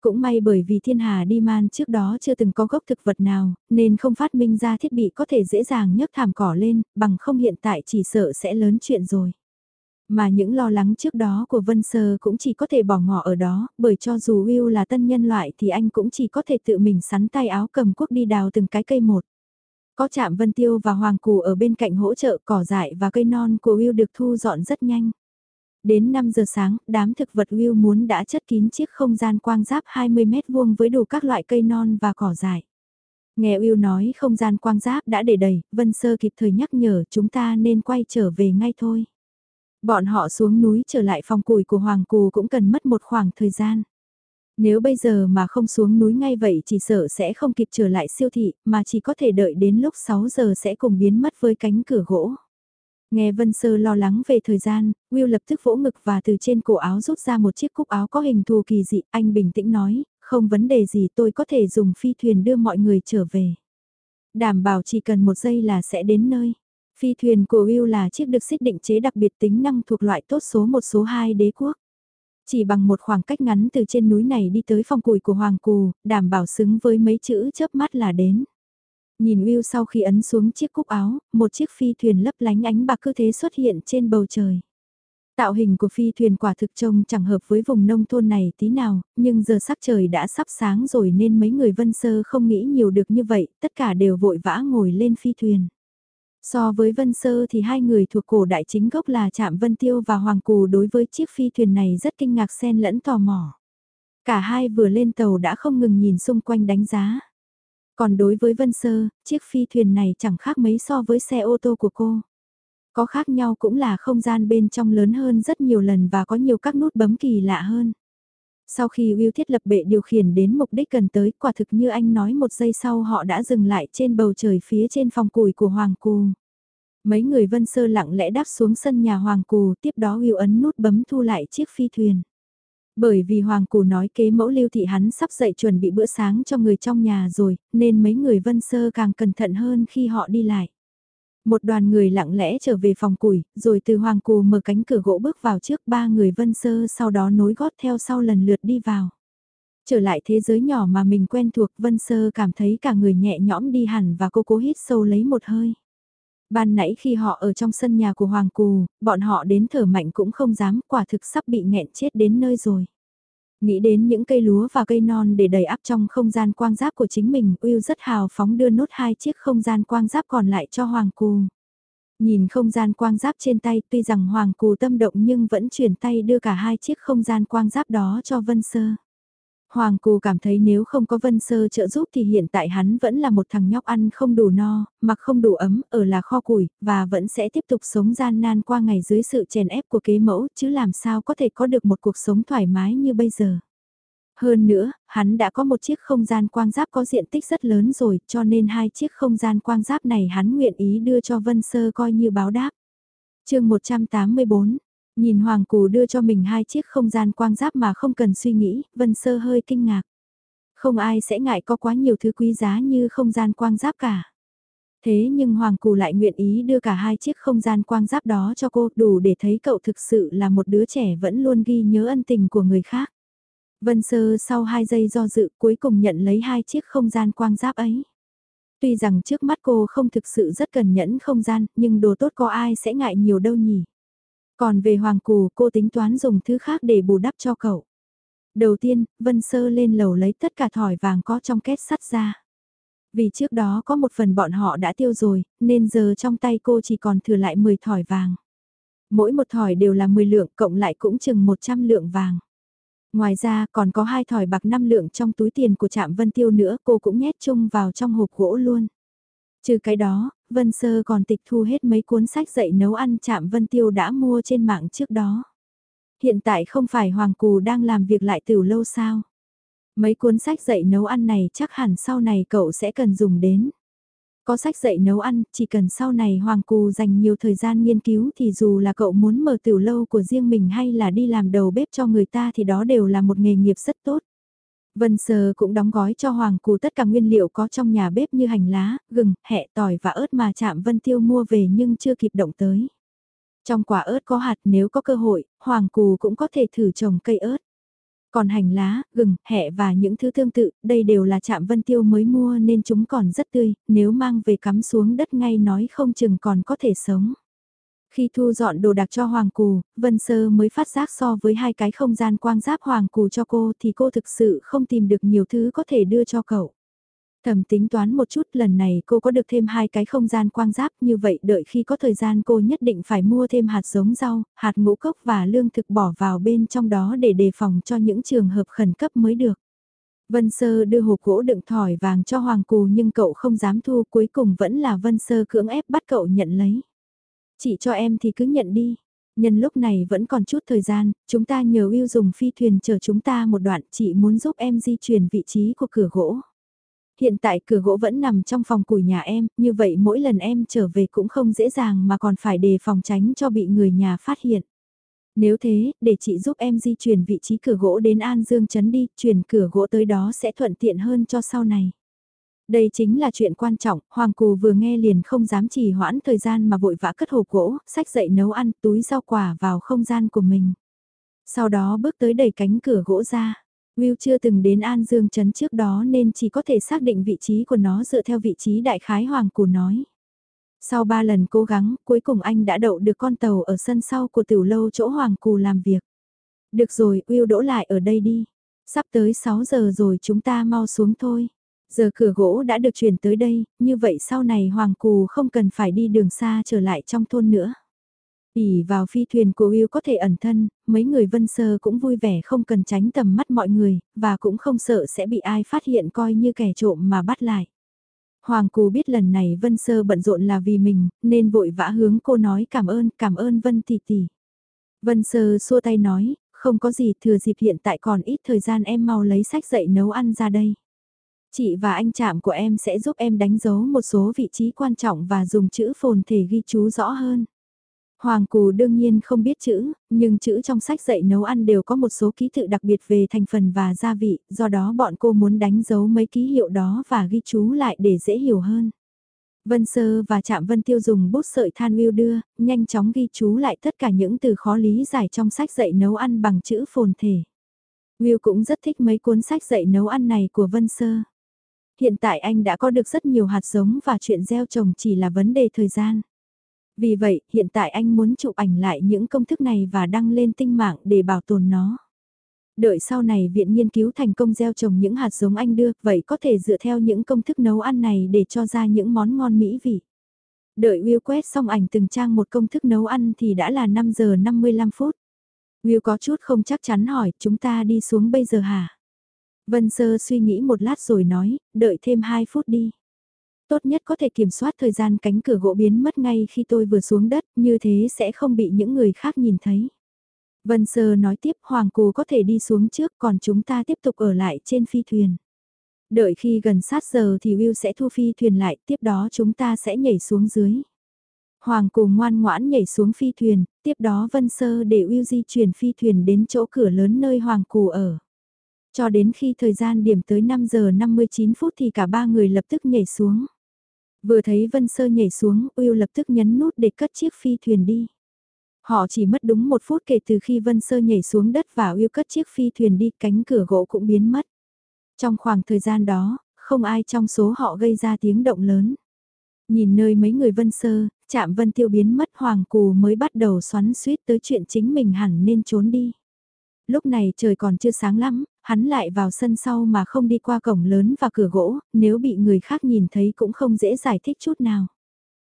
Speaker 1: Cũng may bởi vì thiên hà đi man trước đó chưa từng có gốc thực vật nào, nên không phát minh ra thiết bị có thể dễ dàng nhấc thảm cỏ lên, bằng không hiện tại chỉ sợ sẽ lớn chuyện rồi. Mà những lo lắng trước đó của Vân Sơ cũng chỉ có thể bỏ ngỏ ở đó, bởi cho dù Will là tân nhân loại thì anh cũng chỉ có thể tự mình sắn tay áo cầm cuốc đi đào từng cái cây một. Có chạm Vân Tiêu và Hoàng Cù ở bên cạnh hỗ trợ cỏ dại và cây non của Will được thu dọn rất nhanh. Đến 5 giờ sáng, đám thực vật Will muốn đã chất kín chiếc không gian quang giáp 20 mét vuông với đủ các loại cây non và cỏ dại. Nghe Will nói không gian quang giáp đã để đầy, Vân Sơ kịp thời nhắc nhở chúng ta nên quay trở về ngay thôi. Bọn họ xuống núi trở lại phòng củi của Hoàng Cù cũng cần mất một khoảng thời gian. Nếu bây giờ mà không xuống núi ngay vậy chỉ sợ sẽ không kịp trở lại siêu thị, mà chỉ có thể đợi đến lúc 6 giờ sẽ cùng biến mất với cánh cửa gỗ. Nghe Vân Sơ lo lắng về thời gian, Will lập tức vỗ ngực và từ trên cổ áo rút ra một chiếc cúc áo có hình thù kỳ dị, anh bình tĩnh nói, không vấn đề gì tôi có thể dùng phi thuyền đưa mọi người trở về. Đảm bảo chỉ cần một giây là sẽ đến nơi. Phi thuyền của Will là chiếc được xích định chế đặc biệt tính năng thuộc loại tốt số một số 2 đế quốc. Chỉ bằng một khoảng cách ngắn từ trên núi này đi tới phòng củi của Hoàng Cù, đảm bảo xứng với mấy chữ chớp mắt là đến. Nhìn Will sau khi ấn xuống chiếc cúc áo, một chiếc phi thuyền lấp lánh ánh bạc cứ thế xuất hiện trên bầu trời. Tạo hình của phi thuyền quả thực trông chẳng hợp với vùng nông thôn này tí nào, nhưng giờ sắc trời đã sắp sáng rồi nên mấy người vân sơ không nghĩ nhiều được như vậy, tất cả đều vội vã ngồi lên phi thuyền. So với Vân Sơ thì hai người thuộc cổ đại chính gốc là Trạm Vân Tiêu và Hoàng Cù đối với chiếc phi thuyền này rất kinh ngạc xen lẫn tò mò. Cả hai vừa lên tàu đã không ngừng nhìn xung quanh đánh giá. Còn đối với Vân Sơ, chiếc phi thuyền này chẳng khác mấy so với xe ô tô của cô. Có khác nhau cũng là không gian bên trong lớn hơn rất nhiều lần và có nhiều các nút bấm kỳ lạ hơn. Sau khi Will thiết lập bệ điều khiển đến mục đích cần tới, quả thực như anh nói một giây sau họ đã dừng lại trên bầu trời phía trên phòng củi của Hoàng Cù. Mấy người vân sơ lặng lẽ đáp xuống sân nhà Hoàng Cù, tiếp đó Will ấn nút bấm thu lại chiếc phi thuyền. Bởi vì Hoàng Cù nói kế mẫu lưu thị hắn sắp dậy chuẩn bị bữa sáng cho người trong nhà rồi, nên mấy người vân sơ càng cẩn thận hơn khi họ đi lại. Một đoàn người lặng lẽ trở về phòng củi, rồi từ Hoàng Cù mở cánh cửa gỗ bước vào trước ba người vân sơ sau đó nối gót theo sau lần lượt đi vào. Trở lại thế giới nhỏ mà mình quen thuộc vân sơ cảm thấy cả người nhẹ nhõm đi hẳn và cô cố hít sâu lấy một hơi. Ban nãy khi họ ở trong sân nhà của Hoàng Cù, bọn họ đến thở mạnh cũng không dám, quả thực sắp bị nghẹn chết đến nơi rồi. Nghĩ đến những cây lúa và cây non để đầy áp trong không gian quang giáp của chính mình, Will rất hào phóng đưa nốt hai chiếc không gian quang giáp còn lại cho Hoàng Cù. Nhìn không gian quang giáp trên tay tuy rằng Hoàng Cù tâm động nhưng vẫn chuyển tay đưa cả hai chiếc không gian quang giáp đó cho Vân Sơ. Hoàng Cù cảm thấy nếu không có Vân Sơ trợ giúp thì hiện tại hắn vẫn là một thằng nhóc ăn không đủ no, mặc không đủ ấm, ở là kho củi, và vẫn sẽ tiếp tục sống gian nan qua ngày dưới sự chèn ép của kế mẫu, chứ làm sao có thể có được một cuộc sống thoải mái như bây giờ. Hơn nữa, hắn đã có một chiếc không gian quang giáp có diện tích rất lớn rồi, cho nên hai chiếc không gian quang giáp này hắn nguyện ý đưa cho Vân Sơ coi như báo đáp. chương 184 Nhìn Hoàng Cù đưa cho mình hai chiếc không gian quang giáp mà không cần suy nghĩ, Vân Sơ hơi kinh ngạc. Không ai sẽ ngại có quá nhiều thứ quý giá như không gian quang giáp cả. Thế nhưng Hoàng Cù lại nguyện ý đưa cả hai chiếc không gian quang giáp đó cho cô đủ để thấy cậu thực sự là một đứa trẻ vẫn luôn ghi nhớ ân tình của người khác. Vân Sơ sau hai giây do dự cuối cùng nhận lấy hai chiếc không gian quang giáp ấy. Tuy rằng trước mắt cô không thực sự rất cần nhẫn không gian, nhưng đồ tốt có ai sẽ ngại nhiều đâu nhỉ. Còn về Hoàng Cù cô tính toán dùng thứ khác để bù đắp cho cậu. Đầu tiên, Vân Sơ lên lầu lấy tất cả thỏi vàng có trong két sắt ra. Vì trước đó có một phần bọn họ đã tiêu rồi, nên giờ trong tay cô chỉ còn thừa lại 10 thỏi vàng. Mỗi một thỏi đều là 10 lượng cộng lại cũng chừng 100 lượng vàng. Ngoài ra còn có hai thỏi bạc 5 lượng trong túi tiền của trạm Vân Tiêu nữa cô cũng nhét chung vào trong hộp gỗ luôn. Trừ cái đó, Vân Sơ còn tịch thu hết mấy cuốn sách dạy nấu ăn chạm Vân Tiêu đã mua trên mạng trước đó. Hiện tại không phải Hoàng Cù đang làm việc lại từ lâu sao? Mấy cuốn sách dạy nấu ăn này chắc hẳn sau này cậu sẽ cần dùng đến. Có sách dạy nấu ăn, chỉ cần sau này Hoàng Cù dành nhiều thời gian nghiên cứu thì dù là cậu muốn mở tiểu lâu của riêng mình hay là đi làm đầu bếp cho người ta thì đó đều là một nghề nghiệp rất tốt. Vân Sơ cũng đóng gói cho Hoàng Cù tất cả nguyên liệu có trong nhà bếp như hành lá, gừng, hẹ, tỏi và ớt mà chạm Vân Tiêu mua về nhưng chưa kịp động tới. Trong quả ớt có hạt nếu có cơ hội, Hoàng Cù cũng có thể thử trồng cây ớt. Còn hành lá, gừng, hẹ và những thứ tương tự, đây đều là chạm Vân Tiêu mới mua nên chúng còn rất tươi, nếu mang về cắm xuống đất ngay nói không chừng còn có thể sống. Khi thu dọn đồ đạc cho Hoàng Cù, Vân Sơ mới phát giác so với hai cái không gian quang giáp Hoàng Cù cho cô thì cô thực sự không tìm được nhiều thứ có thể đưa cho cậu. Thầm tính toán một chút lần này cô có được thêm hai cái không gian quang giáp như vậy đợi khi có thời gian cô nhất định phải mua thêm hạt giống rau, hạt ngũ cốc và lương thực bỏ vào bên trong đó để đề phòng cho những trường hợp khẩn cấp mới được. Vân Sơ đưa hộp gỗ đựng thỏi vàng cho Hoàng Cù nhưng cậu không dám thu cuối cùng vẫn là Vân Sơ cưỡng ép bắt cậu nhận lấy. Chị cho em thì cứ nhận đi. Nhân lúc này vẫn còn chút thời gian, chúng ta nhờ Will dùng phi thuyền chờ chúng ta một đoạn, chị muốn giúp em di chuyển vị trí của cửa gỗ. hiện tại cửa gỗ vẫn nằm trong phòng củi nhà em, như vậy mỗi lần em trở về cũng không dễ dàng mà còn phải đề phòng tránh cho bị người nhà phát hiện. Nếu thế, để chị giúp em di chuyển vị trí cửa gỗ đến An Dương Trấn đi, chuyển cửa gỗ tới đó sẽ thuận tiện hơn cho sau này. Đây chính là chuyện quan trọng, Hoàng Cù vừa nghe liền không dám trì hoãn thời gian mà vội vã cất hộp gỗ, sách dậy nấu ăn, túi rau quả vào không gian của mình. Sau đó bước tới đẩy cánh cửa gỗ ra. Will chưa từng đến An Dương Trấn trước đó nên chỉ có thể xác định vị trí của nó dựa theo vị trí đại khái Hoàng Cù nói. Sau ba lần cố gắng, cuối cùng anh đã đậu được con tàu ở sân sau của tiểu lâu chỗ Hoàng Cù làm việc. Được rồi, Will đỗ lại ở đây đi. Sắp tới 6 giờ rồi chúng ta mau xuống thôi. Giờ cửa gỗ đã được chuyển tới đây, như vậy sau này Hoàng Cù không cần phải đi đường xa trở lại trong thôn nữa. ỉ vào phi thuyền của Will có thể ẩn thân, mấy người vân sơ cũng vui vẻ không cần tránh tầm mắt mọi người, và cũng không sợ sẽ bị ai phát hiện coi như kẻ trộm mà bắt lại. Hoàng Cù biết lần này Vân Sơ bận rộn là vì mình, nên vội vã hướng cô nói cảm ơn, cảm ơn Vân Tỷ Tỷ. Vân Sơ xua tay nói, không có gì thừa dịp hiện tại còn ít thời gian em mau lấy sách dậy nấu ăn ra đây. Chị và anh chạm của em sẽ giúp em đánh dấu một số vị trí quan trọng và dùng chữ phồn thể ghi chú rõ hơn. Hoàng Cù đương nhiên không biết chữ, nhưng chữ trong sách dạy nấu ăn đều có một số ký tự đặc biệt về thành phần và gia vị, do đó bọn cô muốn đánh dấu mấy ký hiệu đó và ghi chú lại để dễ hiểu hơn. Vân Sơ và Trạm Vân Tiêu dùng bút sợi than wheel đưa, nhanh chóng ghi chú lại tất cả những từ khó lý giải trong sách dạy nấu ăn bằng chữ phồn thể. Will cũng rất thích mấy cuốn sách dạy nấu ăn này của Vân Sơ. Hiện tại anh đã có được rất nhiều hạt giống và chuyện gieo trồng chỉ là vấn đề thời gian. Vì vậy, hiện tại anh muốn chụp ảnh lại những công thức này và đăng lên tinh mạng để bảo tồn nó. Đợi sau này viện nghiên cứu thành công gieo trồng những hạt giống anh đưa, vậy có thể dựa theo những công thức nấu ăn này để cho ra những món ngon mỹ vị. Đợi Will quét xong ảnh từng trang một công thức nấu ăn thì đã là 5 giờ 55 phút. Will có chút không chắc chắn hỏi, chúng ta đi xuống bây giờ hả? Vân Sơ suy nghĩ một lát rồi nói, đợi thêm 2 phút đi. Tốt nhất có thể kiểm soát thời gian cánh cửa gỗ biến mất ngay khi tôi vừa xuống đất, như thế sẽ không bị những người khác nhìn thấy. Vân Sơ nói tiếp Hoàng Cù có thể đi xuống trước còn chúng ta tiếp tục ở lại trên phi thuyền. Đợi khi gần sát giờ thì Will sẽ thu phi thuyền lại, tiếp đó chúng ta sẽ nhảy xuống dưới. Hoàng Cù ngoan ngoãn nhảy xuống phi thuyền, tiếp đó Vân Sơ để Will di chuyển phi thuyền đến chỗ cửa lớn nơi Hoàng Cù ở. Cho đến khi thời gian điểm tới 5 giờ 59 phút thì cả ba người lập tức nhảy xuống. Vừa thấy Vân Sơ nhảy xuống, Will lập tức nhấn nút để cất chiếc phi thuyền đi. Họ chỉ mất đúng một phút kể từ khi Vân Sơ nhảy xuống đất và Will cất chiếc phi thuyền đi, cánh cửa gỗ cũng biến mất. Trong khoảng thời gian đó, không ai trong số họ gây ra tiếng động lớn. Nhìn nơi mấy người Vân Sơ, chạm Vân Tiêu biến mất Hoàng Cù mới bắt đầu xoắn suýt tới chuyện chính mình hẳn nên trốn đi. Lúc này trời còn chưa sáng lắm, hắn lại vào sân sau mà không đi qua cổng lớn và cửa gỗ, nếu bị người khác nhìn thấy cũng không dễ giải thích chút nào.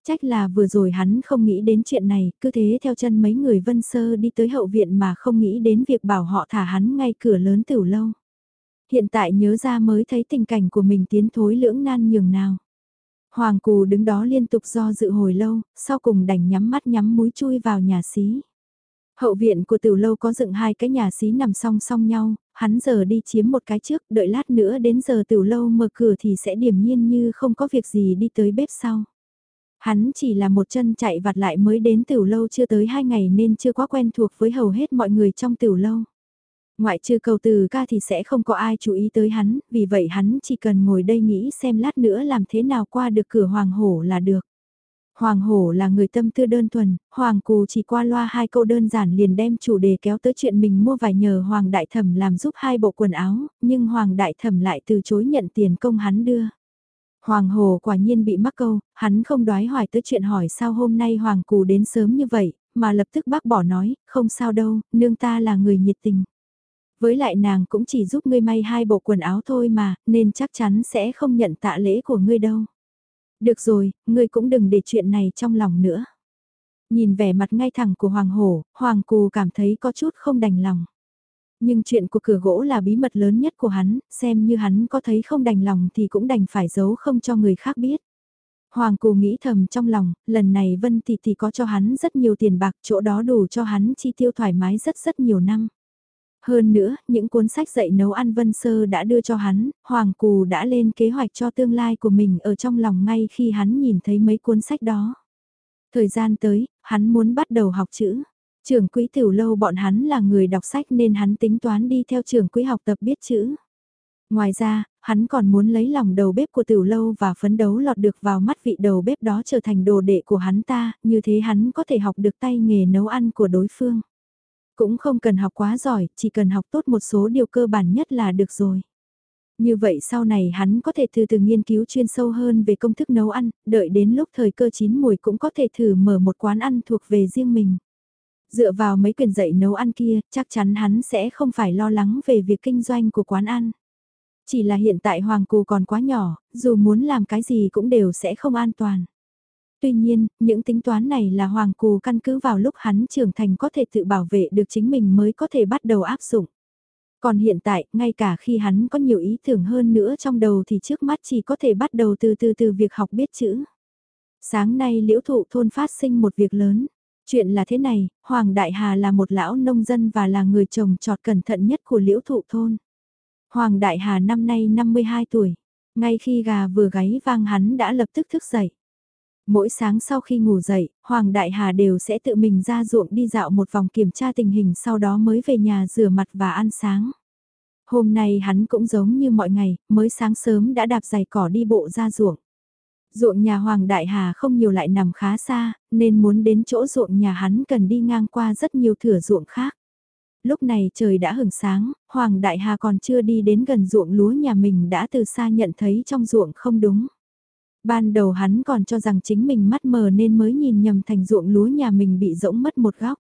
Speaker 1: Trách là vừa rồi hắn không nghĩ đến chuyện này, cứ thế theo chân mấy người vân sơ đi tới hậu viện mà không nghĩ đến việc bảo họ thả hắn ngay cửa lớn tiểu lâu. Hiện tại nhớ ra mới thấy tình cảnh của mình tiến thối lưỡng nan nhường nào. Hoàng Cù đứng đó liên tục do dự hồi lâu, sau cùng đành nhắm mắt nhắm mũi chui vào nhà xí. Hậu viện của tiểu lâu có dựng hai cái nhà xí nằm song song nhau, hắn giờ đi chiếm một cái trước, đợi lát nữa đến giờ tiểu lâu mở cửa thì sẽ điềm nhiên như không có việc gì đi tới bếp sau. Hắn chỉ là một chân chạy vặt lại mới đến tiểu lâu chưa tới hai ngày nên chưa quá quen thuộc với hầu hết mọi người trong tiểu lâu. Ngoại trừ cầu từ ca thì sẽ không có ai chú ý tới hắn, vì vậy hắn chỉ cần ngồi đây nghĩ xem lát nữa làm thế nào qua được cửa hoàng hổ là được. Hoàng Hổ là người tâm tư đơn thuần, Hoàng Cù chỉ qua loa hai câu đơn giản liền đem chủ đề kéo tới chuyện mình mua vài nhờ Hoàng Đại Thẩm làm giúp hai bộ quần áo, nhưng Hoàng Đại Thẩm lại từ chối nhận tiền công hắn đưa. Hoàng Hồ quả nhiên bị mắc câu, hắn không đoái hoài tới chuyện hỏi sao hôm nay Hoàng Cù đến sớm như vậy, mà lập tức bác bỏ nói, không sao đâu, nương ta là người nhiệt tình. Với lại nàng cũng chỉ giúp ngươi may hai bộ quần áo thôi mà, nên chắc chắn sẽ không nhận tạ lễ của ngươi đâu. Được rồi, ngươi cũng đừng để chuyện này trong lòng nữa. Nhìn vẻ mặt ngay thẳng của Hoàng Hổ, Hoàng Cù cảm thấy có chút không đành lòng. Nhưng chuyện của cửa gỗ là bí mật lớn nhất của hắn, xem như hắn có thấy không đành lòng thì cũng đành phải giấu không cho người khác biết. Hoàng Cù nghĩ thầm trong lòng, lần này Vân Tỷ Tỷ có cho hắn rất nhiều tiền bạc, chỗ đó đủ cho hắn chi tiêu thoải mái rất rất nhiều năm. Hơn nữa, những cuốn sách dạy nấu ăn Vân Sơ đã đưa cho hắn, Hoàng Cù đã lên kế hoạch cho tương lai của mình ở trong lòng ngay khi hắn nhìn thấy mấy cuốn sách đó. Thời gian tới, hắn muốn bắt đầu học chữ. trưởng quỹ tiểu lâu bọn hắn là người đọc sách nên hắn tính toán đi theo trưởng quỹ học tập biết chữ. Ngoài ra, hắn còn muốn lấy lòng đầu bếp của tiểu lâu và phấn đấu lọt được vào mắt vị đầu bếp đó trở thành đồ đệ của hắn ta, như thế hắn có thể học được tay nghề nấu ăn của đối phương. Cũng không cần học quá giỏi, chỉ cần học tốt một số điều cơ bản nhất là được rồi. Như vậy sau này hắn có thể từ từ nghiên cứu chuyên sâu hơn về công thức nấu ăn, đợi đến lúc thời cơ chín mùi cũng có thể thử mở một quán ăn thuộc về riêng mình. Dựa vào mấy quyền dạy nấu ăn kia, chắc chắn hắn sẽ không phải lo lắng về việc kinh doanh của quán ăn. Chỉ là hiện tại Hoàng Cù còn quá nhỏ, dù muốn làm cái gì cũng đều sẽ không an toàn. Tuy nhiên, những tính toán này là Hoàng Cù căn cứ vào lúc hắn trưởng thành có thể tự bảo vệ được chính mình mới có thể bắt đầu áp dụng. Còn hiện tại, ngay cả khi hắn có nhiều ý tưởng hơn nữa trong đầu thì trước mắt chỉ có thể bắt đầu từ từ từ việc học biết chữ. Sáng nay liễu thụ thôn phát sinh một việc lớn. Chuyện là thế này, Hoàng Đại Hà là một lão nông dân và là người trồng trọt cẩn thận nhất của liễu thụ thôn. Hoàng Đại Hà năm nay 52 tuổi. Ngay khi gà vừa gáy vang hắn đã lập tức thức dậy. Mỗi sáng sau khi ngủ dậy, Hoàng Đại Hà đều sẽ tự mình ra ruộng đi dạo một vòng kiểm tra tình hình sau đó mới về nhà rửa mặt và ăn sáng. Hôm nay hắn cũng giống như mọi ngày, mới sáng sớm đã đạp giày cỏ đi bộ ra ruộng. Ruộng nhà Hoàng Đại Hà không nhiều lại nằm khá xa, nên muốn đến chỗ ruộng nhà hắn cần đi ngang qua rất nhiều thửa ruộng khác. Lúc này trời đã hừng sáng, Hoàng Đại Hà còn chưa đi đến gần ruộng lúa nhà mình đã từ xa nhận thấy trong ruộng không đúng. Ban đầu hắn còn cho rằng chính mình mắt mờ nên mới nhìn nhầm thành ruộng lúa nhà mình bị rỗng mất một góc.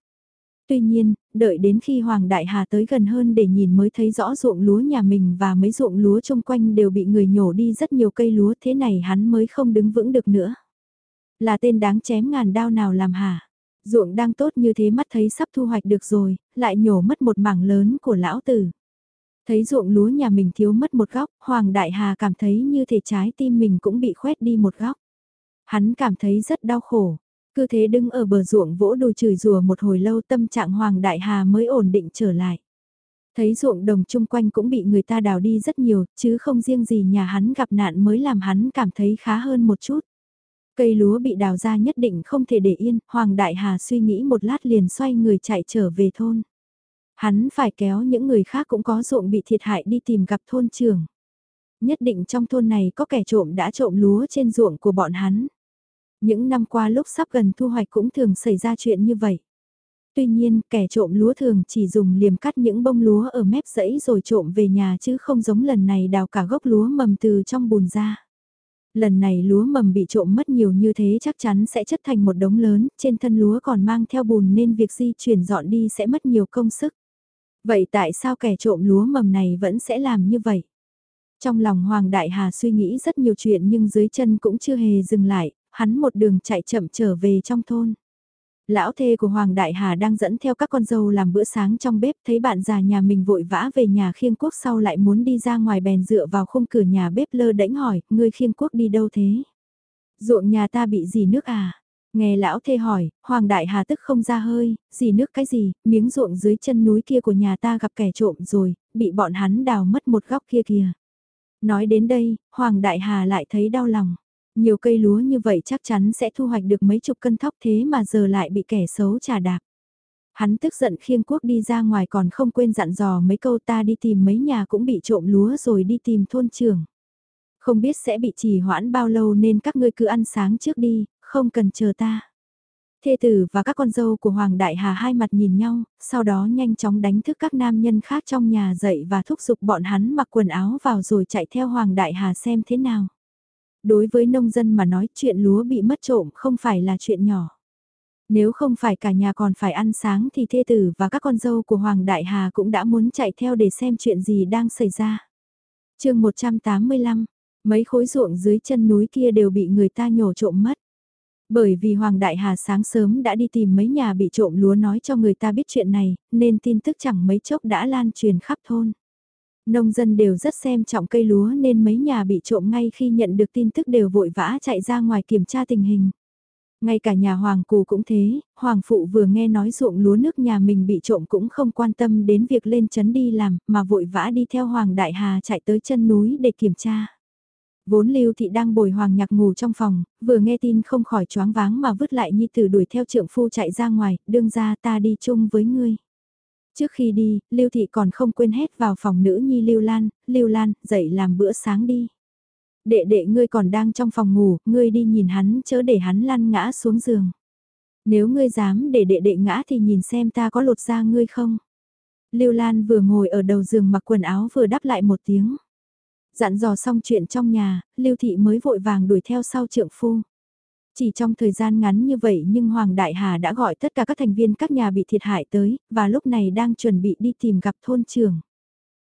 Speaker 1: Tuy nhiên, đợi đến khi Hoàng Đại Hà tới gần hơn để nhìn mới thấy rõ ruộng lúa nhà mình và mấy ruộng lúa chung quanh đều bị người nhổ đi rất nhiều cây lúa thế này hắn mới không đứng vững được nữa. Là tên đáng chém ngàn đao nào làm hả? Ruộng đang tốt như thế mắt thấy sắp thu hoạch được rồi, lại nhổ mất một mảng lớn của lão tử. Thấy ruộng lúa nhà mình thiếu mất một góc, Hoàng Đại Hà cảm thấy như thể trái tim mình cũng bị khoét đi một góc. Hắn cảm thấy rất đau khổ. Cứ thế đứng ở bờ ruộng vỗ đùi chửi rùa một hồi lâu tâm trạng Hoàng Đại Hà mới ổn định trở lại. Thấy ruộng đồng chung quanh cũng bị người ta đào đi rất nhiều, chứ không riêng gì nhà hắn gặp nạn mới làm hắn cảm thấy khá hơn một chút. Cây lúa bị đào ra nhất định không thể để yên, Hoàng Đại Hà suy nghĩ một lát liền xoay người chạy trở về thôn. Hắn phải kéo những người khác cũng có ruộng bị thiệt hại đi tìm gặp thôn trưởng. Nhất định trong thôn này có kẻ trộm đã trộm lúa trên ruộng của bọn hắn. Những năm qua lúc sắp gần thu hoạch cũng thường xảy ra chuyện như vậy. Tuy nhiên, kẻ trộm lúa thường chỉ dùng liềm cắt những bông lúa ở mép rẫy rồi trộm về nhà chứ không giống lần này đào cả gốc lúa mầm từ trong bùn ra. Lần này lúa mầm bị trộm mất nhiều như thế chắc chắn sẽ chất thành một đống lớn, trên thân lúa còn mang theo bùn nên việc di chuyển dọn đi sẽ mất nhiều công sức. Vậy tại sao kẻ trộm lúa mầm này vẫn sẽ làm như vậy? Trong lòng Hoàng Đại Hà suy nghĩ rất nhiều chuyện nhưng dưới chân cũng chưa hề dừng lại, hắn một đường chạy chậm trở về trong thôn. Lão thê của Hoàng Đại Hà đang dẫn theo các con dâu làm bữa sáng trong bếp thấy bạn già nhà mình vội vã về nhà khiêng quốc sau lại muốn đi ra ngoài bèn dựa vào khung cửa nhà bếp lơ đễnh hỏi, ngươi khiêng quốc đi đâu thế? Ruộng nhà ta bị gì nước à? Nghe lão thê hỏi, Hoàng Đại Hà tức không ra hơi, gì nước cái gì, miếng ruộng dưới chân núi kia của nhà ta gặp kẻ trộm rồi, bị bọn hắn đào mất một góc kia kìa. Nói đến đây, Hoàng Đại Hà lại thấy đau lòng. Nhiều cây lúa như vậy chắc chắn sẽ thu hoạch được mấy chục cân thóc thế mà giờ lại bị kẻ xấu trả đạp. Hắn tức giận khiêng quốc đi ra ngoài còn không quên dặn dò mấy câu ta đi tìm mấy nhà cũng bị trộm lúa rồi đi tìm thôn trưởng. Không biết sẽ bị trì hoãn bao lâu nên các ngươi cứ ăn sáng trước đi, không cần chờ ta. Thê tử và các con dâu của Hoàng Đại Hà hai mặt nhìn nhau, sau đó nhanh chóng đánh thức các nam nhân khác trong nhà dậy và thúc giục bọn hắn mặc quần áo vào rồi chạy theo Hoàng Đại Hà xem thế nào. Đối với nông dân mà nói chuyện lúa bị mất trộm không phải là chuyện nhỏ. Nếu không phải cả nhà còn phải ăn sáng thì thê tử và các con dâu của Hoàng Đại Hà cũng đã muốn chạy theo để xem chuyện gì đang xảy ra. chương 185, mấy khối ruộng dưới chân núi kia đều bị người ta nhổ trộm mất. Bởi vì Hoàng Đại Hà sáng sớm đã đi tìm mấy nhà bị trộm lúa nói cho người ta biết chuyện này, nên tin tức chẳng mấy chốc đã lan truyền khắp thôn. Nông dân đều rất xem trọng cây lúa nên mấy nhà bị trộm ngay khi nhận được tin tức đều vội vã chạy ra ngoài kiểm tra tình hình. Ngay cả nhà hoàng cù cũng thế, hoàng phụ vừa nghe nói ruộng lúa nước nhà mình bị trộm cũng không quan tâm đến việc lên chấn đi làm, mà vội vã đi theo hoàng đại hà chạy tới chân núi để kiểm tra. Vốn lưu thị đang bồi hoàng nhạc ngủ trong phòng, vừa nghe tin không khỏi choáng váng mà vứt lại nhi tử đuổi theo trượng phu chạy ra ngoài, đương ra ta đi chung với ngươi. Trước khi đi, lưu thị còn không quên hét vào phòng nữ nhi lưu lan, lưu lan, dậy làm bữa sáng đi. Đệ đệ ngươi còn đang trong phòng ngủ, ngươi đi nhìn hắn chớ để hắn lăn ngã xuống giường. Nếu ngươi dám để đệ đệ ngã thì nhìn xem ta có lột ra ngươi không. Lưu Lan vừa ngồi ở đầu giường mặc quần áo vừa đáp lại một tiếng. Dặn dò xong chuyện trong nhà, Lưu Thị mới vội vàng đuổi theo sau trượng phu. Chỉ trong thời gian ngắn như vậy nhưng Hoàng Đại Hà đã gọi tất cả các thành viên các nhà bị thiệt hại tới, và lúc này đang chuẩn bị đi tìm gặp thôn trưởng.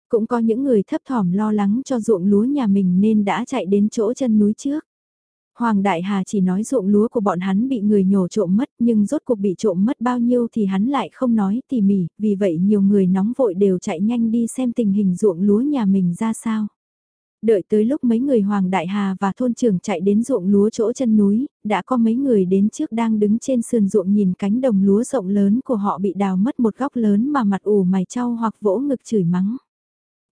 Speaker 1: Cũng có những người thấp thỏm lo lắng cho ruộng lúa nhà mình nên đã chạy đến chỗ chân núi trước. Hoàng Đại Hà chỉ nói ruộng lúa của bọn hắn bị người nhổ trộm mất nhưng rốt cuộc bị trộm mất bao nhiêu thì hắn lại không nói tỉ mỉ, vì vậy nhiều người nóng vội đều chạy nhanh đi xem tình hình ruộng lúa nhà mình ra sao. Đợi tới lúc mấy người Hoàng Đại Hà và thôn trưởng chạy đến ruộng lúa chỗ chân núi, đã có mấy người đến trước đang đứng trên sườn ruộng nhìn cánh đồng lúa rộng lớn của họ bị đào mất một góc lớn mà mặt ủ mày trao hoặc vỗ ngực chửi mắng.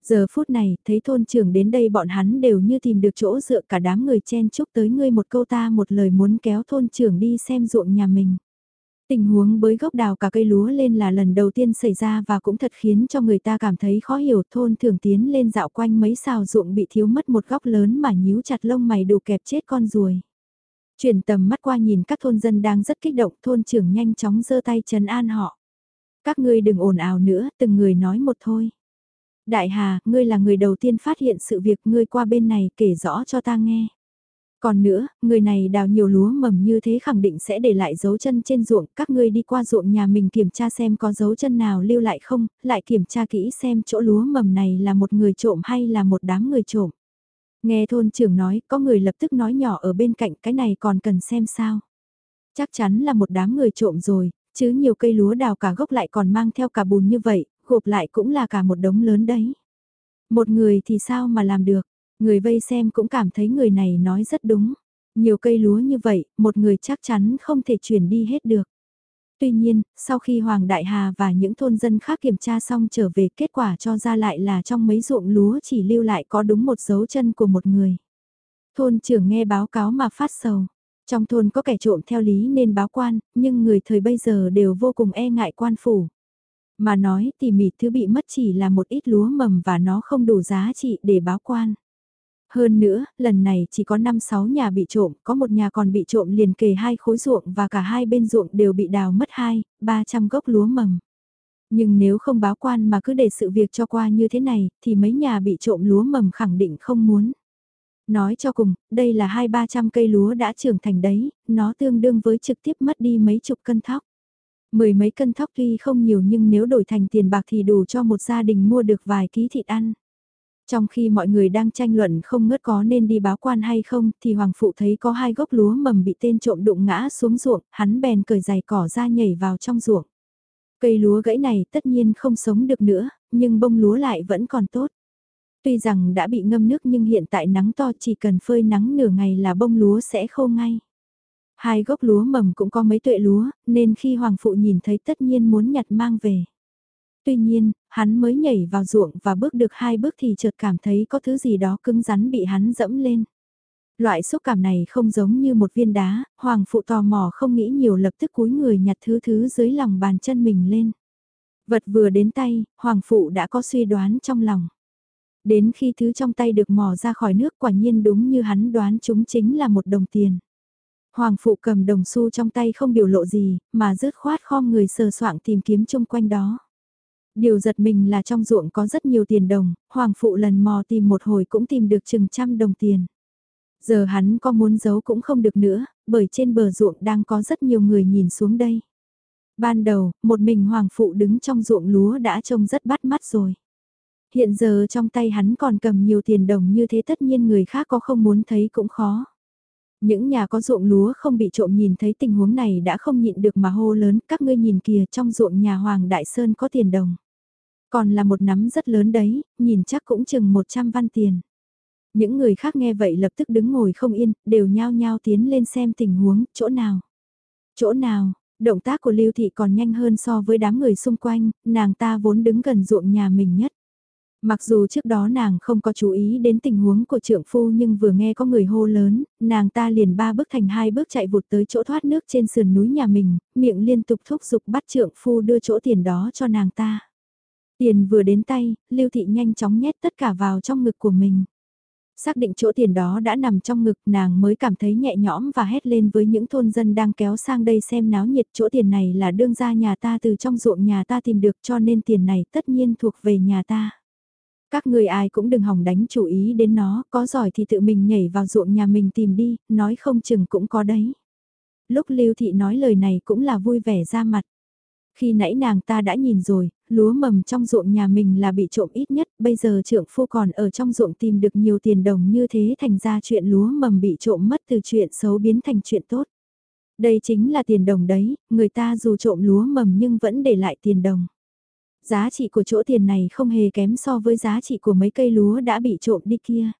Speaker 1: Giờ phút này, thấy thôn trưởng đến đây bọn hắn đều như tìm được chỗ dựa cả đám người chen chúc tới ngươi một câu ta một lời muốn kéo thôn trưởng đi xem ruộng nhà mình. Tình huống bới gốc đào cả cây lúa lên là lần đầu tiên xảy ra và cũng thật khiến cho người ta cảm thấy khó hiểu thôn thường tiến lên dạo quanh mấy xào ruộng bị thiếu mất một góc lớn mà nhíu chặt lông mày đủ kẹp chết con ruồi. Chuyển tầm mắt qua nhìn các thôn dân đang rất kích động thôn trưởng nhanh chóng giơ tay trấn an họ. Các ngươi đừng ồn ào nữa, từng người nói một thôi. Đại Hà, ngươi là người đầu tiên phát hiện sự việc ngươi qua bên này kể rõ cho ta nghe. Còn nữa, người này đào nhiều lúa mầm như thế khẳng định sẽ để lại dấu chân trên ruộng, các ngươi đi qua ruộng nhà mình kiểm tra xem có dấu chân nào lưu lại không, lại kiểm tra kỹ xem chỗ lúa mầm này là một người trộm hay là một đám người trộm. Nghe thôn trưởng nói, có người lập tức nói nhỏ ở bên cạnh cái này còn cần xem sao. Chắc chắn là một đám người trộm rồi, chứ nhiều cây lúa đào cả gốc lại còn mang theo cả bùn như vậy, gộp lại cũng là cả một đống lớn đấy. Một người thì sao mà làm được, người vây xem cũng cảm thấy người này nói rất đúng. Nhiều cây lúa như vậy, một người chắc chắn không thể chuyển đi hết được. Tuy nhiên, sau khi Hoàng Đại Hà và những thôn dân khác kiểm tra xong trở về kết quả cho ra lại là trong mấy ruộng lúa chỉ lưu lại có đúng một dấu chân của một người. Thôn trưởng nghe báo cáo mà phát sầu. Trong thôn có kẻ trộm theo lý nên báo quan, nhưng người thời bây giờ đều vô cùng e ngại quan phủ. Mà nói tỉ mỉ thứ bị mất chỉ là một ít lúa mầm và nó không đủ giá trị để báo quan. Hơn nữa, lần này chỉ có 5-6 nhà bị trộm, có một nhà còn bị trộm liền kề hai khối ruộng và cả hai bên ruộng đều bị đào mất 2, 300 gốc lúa mầm. Nhưng nếu không báo quan mà cứ để sự việc cho qua như thế này, thì mấy nhà bị trộm lúa mầm khẳng định không muốn. Nói cho cùng, đây là hai ba trăm cây lúa đã trưởng thành đấy, nó tương đương với trực tiếp mất đi mấy chục cân thóc. Mười mấy cân thóc tuy không nhiều nhưng nếu đổi thành tiền bạc thì đủ cho một gia đình mua được vài ký thịt ăn. Trong khi mọi người đang tranh luận không ngớt có nên đi báo quan hay không, thì Hoàng Phụ thấy có hai gốc lúa mầm bị tên trộm đụng ngã xuống ruộng, hắn bèn cởi giày cỏ ra nhảy vào trong ruộng. Cây lúa gãy này tất nhiên không sống được nữa, nhưng bông lúa lại vẫn còn tốt. Tuy rằng đã bị ngâm nước nhưng hiện tại nắng to chỉ cần phơi nắng nửa ngày là bông lúa sẽ khô ngay. Hai gốc lúa mầm cũng có mấy tuệ lúa, nên khi Hoàng Phụ nhìn thấy tất nhiên muốn nhặt mang về. Tuy nhiên, hắn mới nhảy vào ruộng và bước được hai bước thì chợt cảm thấy có thứ gì đó cứng rắn bị hắn dẫm lên. Loại xúc cảm này không giống như một viên đá, Hoàng Phụ tò mò không nghĩ nhiều lập tức cúi người nhặt thứ thứ dưới lòng bàn chân mình lên. Vật vừa đến tay, Hoàng Phụ đã có suy đoán trong lòng. Đến khi thứ trong tay được mò ra khỏi nước quả nhiên đúng như hắn đoán chúng chính là một đồng tiền. Hoàng phụ cầm đồng xu trong tay không biểu lộ gì, mà rớt khoát khom người sờ soạng tìm kiếm chung quanh đó. Điều giật mình là trong ruộng có rất nhiều tiền đồng, hoàng phụ lần mò tìm một hồi cũng tìm được chừng trăm đồng tiền. Giờ hắn có muốn giấu cũng không được nữa, bởi trên bờ ruộng đang có rất nhiều người nhìn xuống đây. Ban đầu, một mình hoàng phụ đứng trong ruộng lúa đã trông rất bắt mắt rồi. Hiện giờ trong tay hắn còn cầm nhiều tiền đồng như thế tất nhiên người khác có không muốn thấy cũng khó. Những nhà có ruộng lúa không bị trộm nhìn thấy tình huống này đã không nhịn được mà hô lớn, các ngươi nhìn kìa trong ruộng nhà Hoàng Đại Sơn có tiền đồng. Còn là một nắm rất lớn đấy, nhìn chắc cũng chừng 100 văn tiền. Những người khác nghe vậy lập tức đứng ngồi không yên, đều nhao nhao tiến lên xem tình huống, chỗ nào. Chỗ nào, động tác của Lưu Thị còn nhanh hơn so với đám người xung quanh, nàng ta vốn đứng gần ruộng nhà mình nhất. Mặc dù trước đó nàng không có chú ý đến tình huống của trượng phu nhưng vừa nghe có người hô lớn, nàng ta liền ba bước thành hai bước chạy vụt tới chỗ thoát nước trên sườn núi nhà mình, miệng liên tục thúc giục bắt trượng phu đưa chỗ tiền đó cho nàng ta. Tiền vừa đến tay, Lưu Thị nhanh chóng nhét tất cả vào trong ngực của mình. Xác định chỗ tiền đó đã nằm trong ngực nàng mới cảm thấy nhẹ nhõm và hét lên với những thôn dân đang kéo sang đây xem náo nhiệt chỗ tiền này là đương ra nhà ta từ trong ruộng nhà ta tìm được cho nên tiền này tất nhiên thuộc về nhà ta. Các người ai cũng đừng hỏng đánh chủ ý đến nó, có giỏi thì tự mình nhảy vào ruộng nhà mình tìm đi, nói không chừng cũng có đấy. Lúc Lưu Thị nói lời này cũng là vui vẻ ra mặt. Khi nãy nàng ta đã nhìn rồi, lúa mầm trong ruộng nhà mình là bị trộm ít nhất, bây giờ trưởng phu còn ở trong ruộng tìm được nhiều tiền đồng như thế thành ra chuyện lúa mầm bị trộm mất từ chuyện xấu biến thành chuyện tốt. Đây chính là tiền đồng đấy, người ta dù trộm lúa mầm nhưng vẫn để lại tiền đồng. Giá trị của chỗ tiền này không hề kém so với giá trị của mấy cây lúa đã bị trộm đi kia.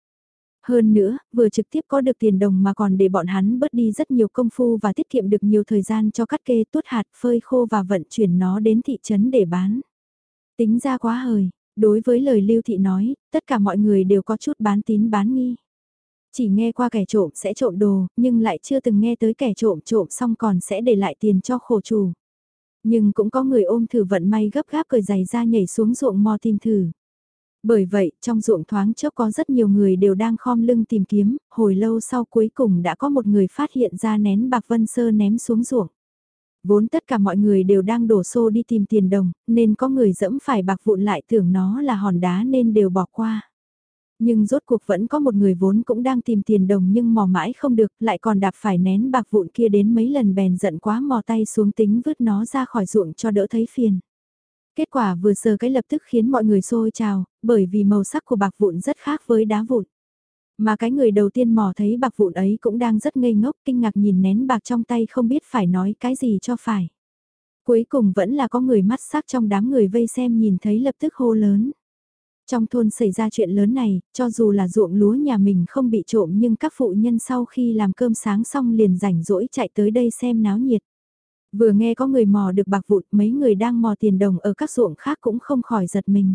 Speaker 1: Hơn nữa, vừa trực tiếp có được tiền đồng mà còn để bọn hắn bớt đi rất nhiều công phu và tiết kiệm được nhiều thời gian cho cắt kê tuốt hạt phơi khô và vận chuyển nó đến thị trấn để bán. Tính ra quá hời, đối với lời Lưu Thị nói, tất cả mọi người đều có chút bán tín bán nghi. Chỉ nghe qua kẻ trộm sẽ trộm đồ, nhưng lại chưa từng nghe tới kẻ trộm trộm xong còn sẽ để lại tiền cho khổ chủ. Nhưng cũng có người ôm thử vận may gấp gáp cởi giày ra nhảy xuống ruộng mò tìm thử. Bởi vậy, trong ruộng thoáng chốc có rất nhiều người đều đang khom lưng tìm kiếm, hồi lâu sau cuối cùng đã có một người phát hiện ra nén bạc vân sơ ném xuống ruộng. Vốn tất cả mọi người đều đang đổ xô đi tìm tiền đồng, nên có người dẫm phải bạc vụn lại tưởng nó là hòn đá nên đều bỏ qua. Nhưng rốt cuộc vẫn có một người vốn cũng đang tìm tiền đồng nhưng mò mãi không được, lại còn đạp phải nén bạc vụn kia đến mấy lần bèn giận quá mò tay xuống tính vứt nó ra khỏi ruộng cho đỡ thấy phiền. Kết quả vừa sờ cái lập tức khiến mọi người xôi trào, bởi vì màu sắc của bạc vụn rất khác với đá vụn. Mà cái người đầu tiên mò thấy bạc vụn ấy cũng đang rất ngây ngốc kinh ngạc nhìn nén bạc trong tay không biết phải nói cái gì cho phải. Cuối cùng vẫn là có người mắt sắc trong đám người vây xem nhìn thấy lập tức hô lớn. Trong thôn xảy ra chuyện lớn này, cho dù là ruộng lúa nhà mình không bị trộm nhưng các phụ nhân sau khi làm cơm sáng xong liền rảnh rỗi chạy tới đây xem náo nhiệt. Vừa nghe có người mò được bạc vụn, mấy người đang mò tiền đồng ở các ruộng khác cũng không khỏi giật mình.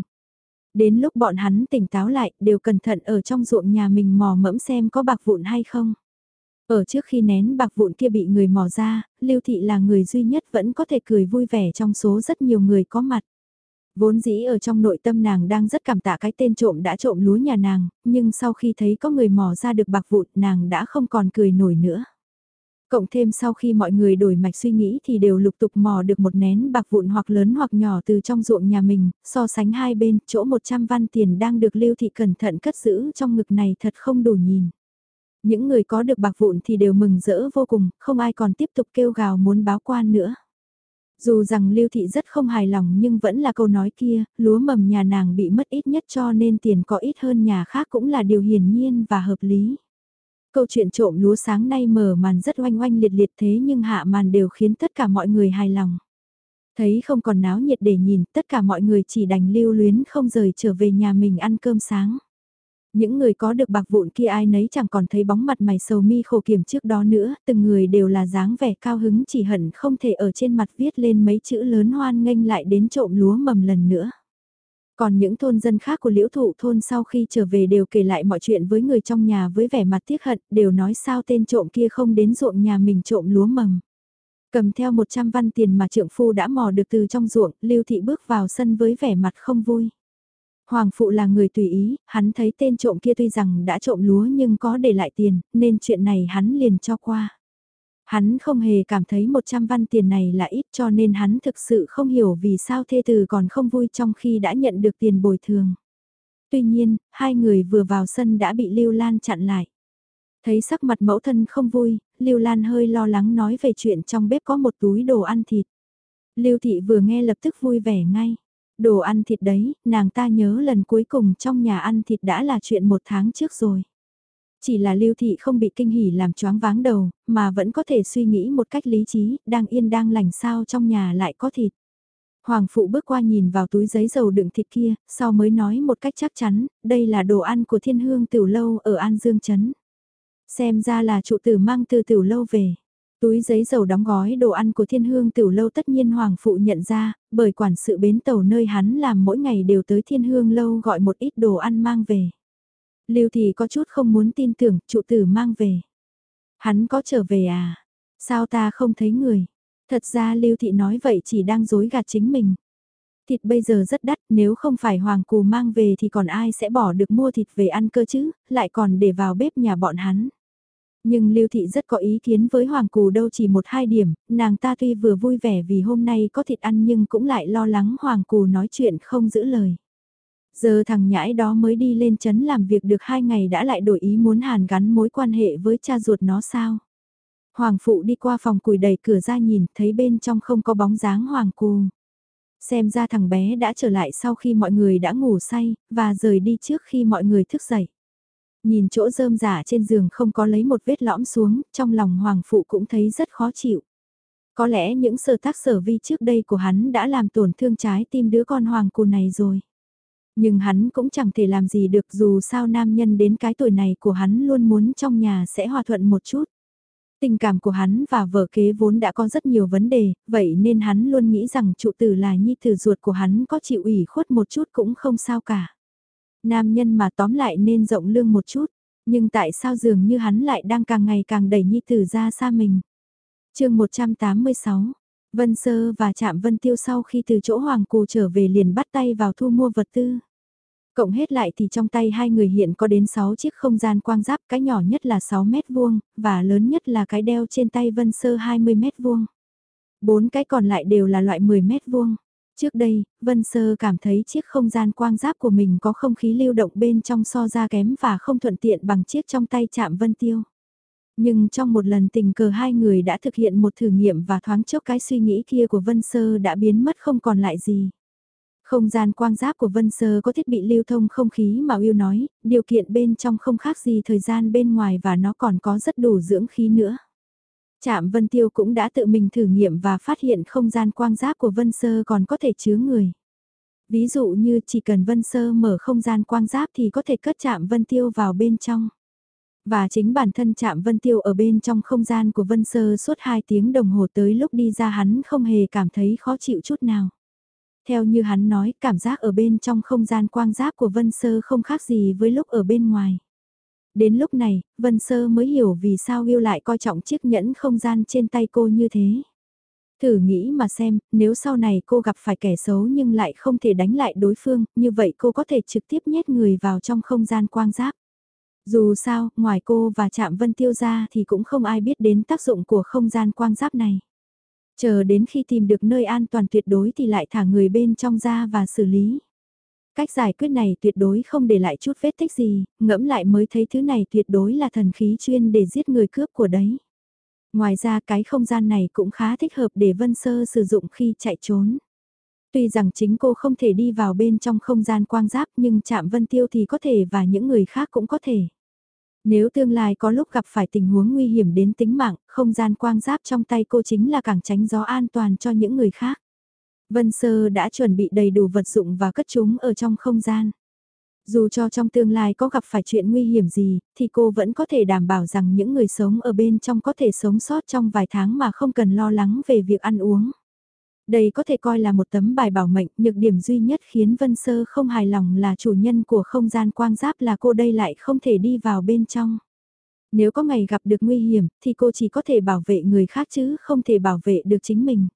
Speaker 1: Đến lúc bọn hắn tỉnh táo lại, đều cẩn thận ở trong ruộng nhà mình mò mẫm xem có bạc vụn hay không. Ở trước khi nén bạc vụn kia bị người mò ra, Lưu Thị là người duy nhất vẫn có thể cười vui vẻ trong số rất nhiều người có mặt. Vốn dĩ ở trong nội tâm nàng đang rất cảm tạ cái tên trộm đã trộm lúa nhà nàng, nhưng sau khi thấy có người mò ra được bạc vụn nàng đã không còn cười nổi nữa. Cộng thêm sau khi mọi người đổi mạch suy nghĩ thì đều lục tục mò được một nén bạc vụn hoặc lớn hoặc nhỏ từ trong ruộng nhà mình, so sánh hai bên, chỗ 100 văn tiền đang được lưu thị cẩn thận cất giữ trong ngực này thật không đủ nhìn. Những người có được bạc vụn thì đều mừng rỡ vô cùng, không ai còn tiếp tục kêu gào muốn báo quan nữa. Dù rằng Lưu Thị rất không hài lòng nhưng vẫn là câu nói kia, lúa mầm nhà nàng bị mất ít nhất cho nên tiền có ít hơn nhà khác cũng là điều hiển nhiên và hợp lý. Câu chuyện trộm lúa sáng nay mở màn rất oanh oanh liệt liệt thế nhưng hạ màn đều khiến tất cả mọi người hài lòng. Thấy không còn náo nhiệt để nhìn, tất cả mọi người chỉ đành lưu luyến không rời trở về nhà mình ăn cơm sáng. Những người có được bạc vụn kia ai nấy chẳng còn thấy bóng mặt mày sầu mi khổ kiểm trước đó nữa, từng người đều là dáng vẻ cao hứng chỉ hận không thể ở trên mặt viết lên mấy chữ lớn hoan nghênh lại đến trộm lúa mầm lần nữa. Còn những thôn dân khác của liễu thụ thôn sau khi trở về đều kể lại mọi chuyện với người trong nhà với vẻ mặt tiếc hận, đều nói sao tên trộm kia không đến ruộng nhà mình trộm lúa mầm. Cầm theo 100 văn tiền mà trượng phu đã mò được từ trong ruộng, lưu thị bước vào sân với vẻ mặt không vui. Hoàng phụ là người tùy ý, hắn thấy tên trộm kia tuy rằng đã trộm lúa nhưng có để lại tiền, nên chuyện này hắn liền cho qua. Hắn không hề cảm thấy 100 văn tiền này là ít cho nên hắn thực sự không hiểu vì sao thê từ còn không vui trong khi đã nhận được tiền bồi thường. Tuy nhiên, hai người vừa vào sân đã bị Lưu Lan chặn lại. Thấy sắc mặt mẫu thân không vui, Lưu Lan hơi lo lắng nói về chuyện trong bếp có một túi đồ ăn thịt. Lưu Thị vừa nghe lập tức vui vẻ ngay. Đồ ăn thịt đấy, nàng ta nhớ lần cuối cùng trong nhà ăn thịt đã là chuyện một tháng trước rồi. Chỉ là lưu thị không bị kinh hỉ làm choáng váng đầu, mà vẫn có thể suy nghĩ một cách lý trí, đang yên đang lành sao trong nhà lại có thịt. Hoàng phụ bước qua nhìn vào túi giấy dầu đựng thịt kia, sau mới nói một cách chắc chắn, đây là đồ ăn của thiên hương tiểu lâu ở An Dương Trấn. Xem ra là trụ tử mang từ tiểu lâu về. Túi giấy dầu đóng gói đồ ăn của thiên hương tiểu lâu tất nhiên hoàng phụ nhận ra, bởi quản sự bến tàu nơi hắn làm mỗi ngày đều tới thiên hương lâu gọi một ít đồ ăn mang về. Lưu thì có chút không muốn tin tưởng trụ tử mang về. Hắn có trở về à? Sao ta không thấy người? Thật ra Lưu Thị nói vậy chỉ đang dối gạt chính mình. Thịt bây giờ rất đắt, nếu không phải Hoàng Cù mang về thì còn ai sẽ bỏ được mua thịt về ăn cơ chứ, lại còn để vào bếp nhà bọn hắn. Nhưng Lưu Thị rất có ý kiến với Hoàng Cù đâu chỉ một hai điểm, nàng ta tuy vừa vui vẻ vì hôm nay có thịt ăn nhưng cũng lại lo lắng Hoàng Cù nói chuyện không giữ lời. Giờ thằng nhãi đó mới đi lên chấn làm việc được hai ngày đã lại đổi ý muốn hàn gắn mối quan hệ với cha ruột nó sao. Hoàng phụ đi qua phòng cùi đẩy cửa ra nhìn thấy bên trong không có bóng dáng Hoàng Cù. Xem ra thằng bé đã trở lại sau khi mọi người đã ngủ say, và rời đi trước khi mọi người thức dậy. Nhìn chỗ rơm giả trên giường không có lấy một vết lõm xuống, trong lòng Hoàng phụ cũng thấy rất khó chịu. Có lẽ những sơ tác sở vi trước đây của hắn đã làm tổn thương trái tim đứa con Hoàng Cù này rồi. Nhưng hắn cũng chẳng thể làm gì được dù sao nam nhân đến cái tuổi này của hắn luôn muốn trong nhà sẽ hòa thuận một chút. Tình cảm của hắn và vợ kế vốn đã có rất nhiều vấn đề, vậy nên hắn luôn nghĩ rằng trụ tử là nhi tử ruột của hắn có chịu ủy khuất một chút cũng không sao cả. Nam nhân mà tóm lại nên rộng lương một chút, nhưng tại sao dường như hắn lại đang càng ngày càng đẩy nhi tử ra xa mình. chương 186 Vân Sơ và Trạm Vân Tiêu sau khi từ chỗ Hoàng Cù trở về liền bắt tay vào thu mua vật tư. Cộng hết lại thì trong tay hai người hiện có đến 6 chiếc không gian quang giáp, cái nhỏ nhất là 6 mét vuông, và lớn nhất là cái đeo trên tay Vân Sơ 20 mét vuông. Bốn cái còn lại đều là loại 10 mét vuông. Trước đây, Vân Sơ cảm thấy chiếc không gian quang giáp của mình có không khí lưu động bên trong so ra kém và không thuận tiện bằng chiếc trong tay chạm Vân Tiêu. Nhưng trong một lần tình cờ hai người đã thực hiện một thử nghiệm và thoáng chốc cái suy nghĩ kia của Vân Sơ đã biến mất không còn lại gì. Không gian quang giáp của Vân Sơ có thiết bị lưu thông không khí mà Yêu nói, điều kiện bên trong không khác gì thời gian bên ngoài và nó còn có rất đủ dưỡng khí nữa. Trạm Vân Tiêu cũng đã tự mình thử nghiệm và phát hiện không gian quang giáp của Vân Sơ còn có thể chứa người. Ví dụ như chỉ cần Vân Sơ mở không gian quang giáp thì có thể cất chạm Vân Tiêu vào bên trong. Và chính bản thân chạm Vân Tiêu ở bên trong không gian của Vân Sơ suốt 2 tiếng đồng hồ tới lúc đi ra hắn không hề cảm thấy khó chịu chút nào. Theo như hắn nói, cảm giác ở bên trong không gian quang giáp của Vân Sơ không khác gì với lúc ở bên ngoài. Đến lúc này, Vân Sơ mới hiểu vì sao Will lại coi trọng chiếc nhẫn không gian trên tay cô như thế. Thử nghĩ mà xem, nếu sau này cô gặp phải kẻ xấu nhưng lại không thể đánh lại đối phương, như vậy cô có thể trực tiếp nhét người vào trong không gian quang giáp. Dù sao, ngoài cô và chạm Vân Tiêu ra thì cũng không ai biết đến tác dụng của không gian quang giáp này. Chờ đến khi tìm được nơi an toàn tuyệt đối thì lại thả người bên trong ra và xử lý. Cách giải quyết này tuyệt đối không để lại chút vết tích gì, ngẫm lại mới thấy thứ này tuyệt đối là thần khí chuyên để giết người cướp của đấy. Ngoài ra cái không gian này cũng khá thích hợp để Vân Sơ sử dụng khi chạy trốn. Tuy rằng chính cô không thể đi vào bên trong không gian quang giáp nhưng chạm Vân Tiêu thì có thể và những người khác cũng có thể. Nếu tương lai có lúc gặp phải tình huống nguy hiểm đến tính mạng, không gian quang giáp trong tay cô chính là càng tránh gió an toàn cho những người khác. Vân Sơ đã chuẩn bị đầy đủ vật dụng và cất chúng ở trong không gian. Dù cho trong tương lai có gặp phải chuyện nguy hiểm gì, thì cô vẫn có thể đảm bảo rằng những người sống ở bên trong có thể sống sót trong vài tháng mà không cần lo lắng về việc ăn uống. Đây có thể coi là một tấm bài bảo mệnh, nhược điểm duy nhất khiến Vân Sơ không hài lòng là chủ nhân của không gian quang giáp là cô đây lại không thể đi vào bên trong. Nếu có ngày gặp được nguy hiểm, thì cô chỉ có thể bảo vệ người khác chứ không thể bảo vệ được chính mình.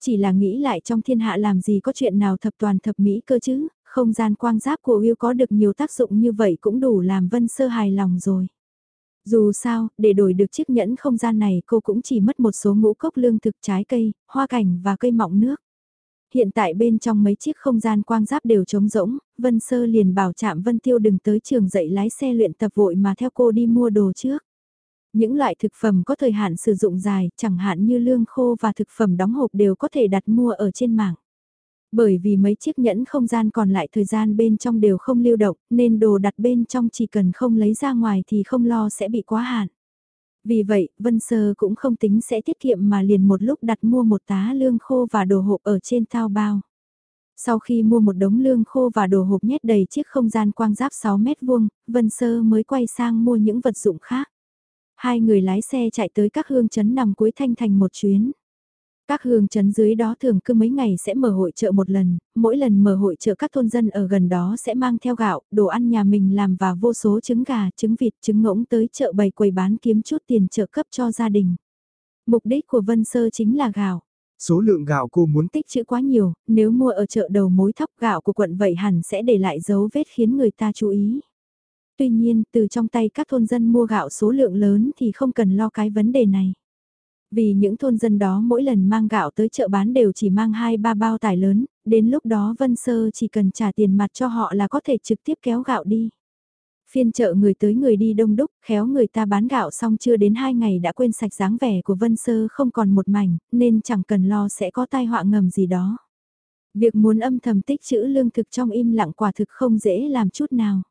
Speaker 1: Chỉ là nghĩ lại trong thiên hạ làm gì có chuyện nào thập toàn thập mỹ cơ chứ, không gian quang giáp của Will có được nhiều tác dụng như vậy cũng đủ làm Vân Sơ hài lòng rồi. Dù sao, để đổi được chiếc nhẫn không gian này cô cũng chỉ mất một số ngũ cốc lương thực trái cây, hoa cảnh và cây mọng nước. Hiện tại bên trong mấy chiếc không gian quang giáp đều trống rỗng, Vân Sơ liền bảo chạm Vân Tiêu đừng tới trường dạy lái xe luyện tập vội mà theo cô đi mua đồ trước. Những loại thực phẩm có thời hạn sử dụng dài, chẳng hạn như lương khô và thực phẩm đóng hộp đều có thể đặt mua ở trên mạng. Bởi vì mấy chiếc nhẫn không gian còn lại thời gian bên trong đều không lưu động, nên đồ đặt bên trong chỉ cần không lấy ra ngoài thì không lo sẽ bị quá hạn. Vì vậy, Vân Sơ cũng không tính sẽ tiết kiệm mà liền một lúc đặt mua một tá lương khô và đồ hộp ở trên thao bao. Sau khi mua một đống lương khô và đồ hộp nhét đầy chiếc không gian quang giáp 6 mét vuông, Vân Sơ mới quay sang mua những vật dụng khác. Hai người lái xe chạy tới các hương chấn nằm cuối thanh thành một chuyến. Các hương chấn dưới đó thường cứ mấy ngày sẽ mở hội chợ một lần, mỗi lần mở hội chợ các thôn dân ở gần đó sẽ mang theo gạo, đồ ăn nhà mình làm và vô số trứng gà, trứng vịt, trứng ngỗng tới chợ bày quầy bán kiếm chút tiền trợ cấp cho gia đình. Mục đích của Vân Sơ chính là gạo.
Speaker 2: Số lượng gạo cô muốn
Speaker 1: tích chữ quá nhiều, nếu mua ở chợ đầu mối thóc gạo của quận vậy hẳn sẽ để lại dấu vết khiến người ta chú ý. Tuy nhiên, từ trong tay các thôn dân mua gạo số lượng lớn thì không cần lo cái vấn đề này. Vì những thôn dân đó mỗi lần mang gạo tới chợ bán đều chỉ mang 2-3 bao tải lớn, đến lúc đó Vân Sơ chỉ cần trả tiền mặt cho họ là có thể trực tiếp kéo gạo đi. Phiên chợ người tới người đi đông đúc, khéo người ta bán gạo xong chưa đến 2 ngày đã quên sạch dáng vẻ của Vân Sơ không còn một mảnh, nên chẳng cần lo sẽ có tai họa ngầm gì đó. Việc muốn âm thầm tích trữ lương thực trong im lặng quả thực không dễ làm chút nào.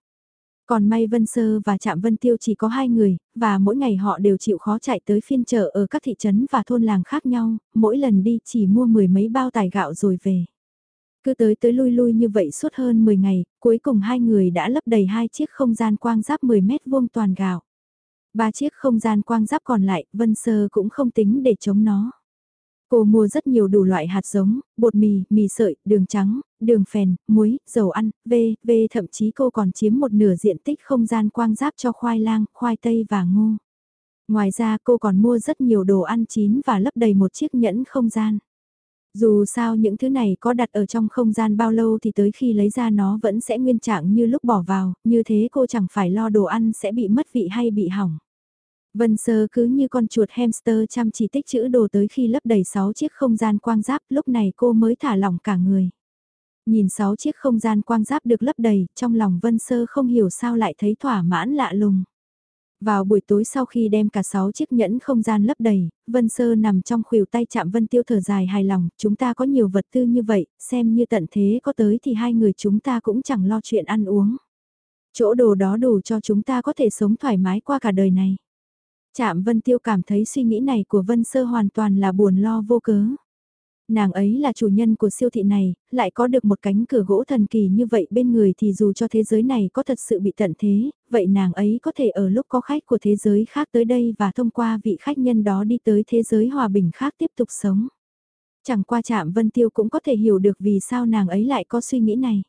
Speaker 1: Còn may Vân Sơ và Trạm Vân Tiêu chỉ có hai người, và mỗi ngày họ đều chịu khó chạy tới phiên chợ ở các thị trấn và thôn làng khác nhau, mỗi lần đi chỉ mua mười mấy bao tải gạo rồi về. Cứ tới tới lui lui như vậy suốt hơn 10 ngày, cuối cùng hai người đã lấp đầy hai chiếc không gian quang giáp 10 mét vuông toàn gạo. Ba chiếc không gian quang giáp còn lại, Vân Sơ cũng không tính để chống nó. Cô mua rất nhiều đủ loại hạt giống, bột mì, mì sợi, đường trắng, đường phèn, muối, dầu ăn, v, v thậm chí cô còn chiếm một nửa diện tích không gian quang giáp cho khoai lang, khoai tây và ngô. Ngoài ra cô còn mua rất nhiều đồ ăn chín và lấp đầy một chiếc nhẫn không gian. Dù sao những thứ này có đặt ở trong không gian bao lâu thì tới khi lấy ra nó vẫn sẽ nguyên trạng như lúc bỏ vào, như thế cô chẳng phải lo đồ ăn sẽ bị mất vị hay bị hỏng. Vân Sơ cứ như con chuột hamster chăm chỉ tích chữ đồ tới khi lấp đầy 6 chiếc không gian quang giáp, lúc này cô mới thả lỏng cả người. Nhìn 6 chiếc không gian quang giáp được lấp đầy, trong lòng Vân Sơ không hiểu sao lại thấy thỏa mãn lạ lùng. Vào buổi tối sau khi đem cả 6 chiếc nhẫn không gian lấp đầy, Vân Sơ nằm trong khuỷu tay chạm Vân Tiêu thở dài hài lòng, chúng ta có nhiều vật tư như vậy, xem như tận thế có tới thì hai người chúng ta cũng chẳng lo chuyện ăn uống. Chỗ đồ đó đủ cho chúng ta có thể sống thoải mái qua cả đời này trạm Vân Tiêu cảm thấy suy nghĩ này của Vân Sơ hoàn toàn là buồn lo vô cớ. Nàng ấy là chủ nhân của siêu thị này, lại có được một cánh cửa gỗ thần kỳ như vậy bên người thì dù cho thế giới này có thật sự bị tận thế, vậy nàng ấy có thể ở lúc có khách của thế giới khác tới đây và thông qua vị khách nhân đó đi tới thế giới hòa bình khác tiếp tục sống. Chẳng qua chạm Vân Tiêu cũng có thể hiểu được vì sao nàng ấy lại có suy nghĩ này.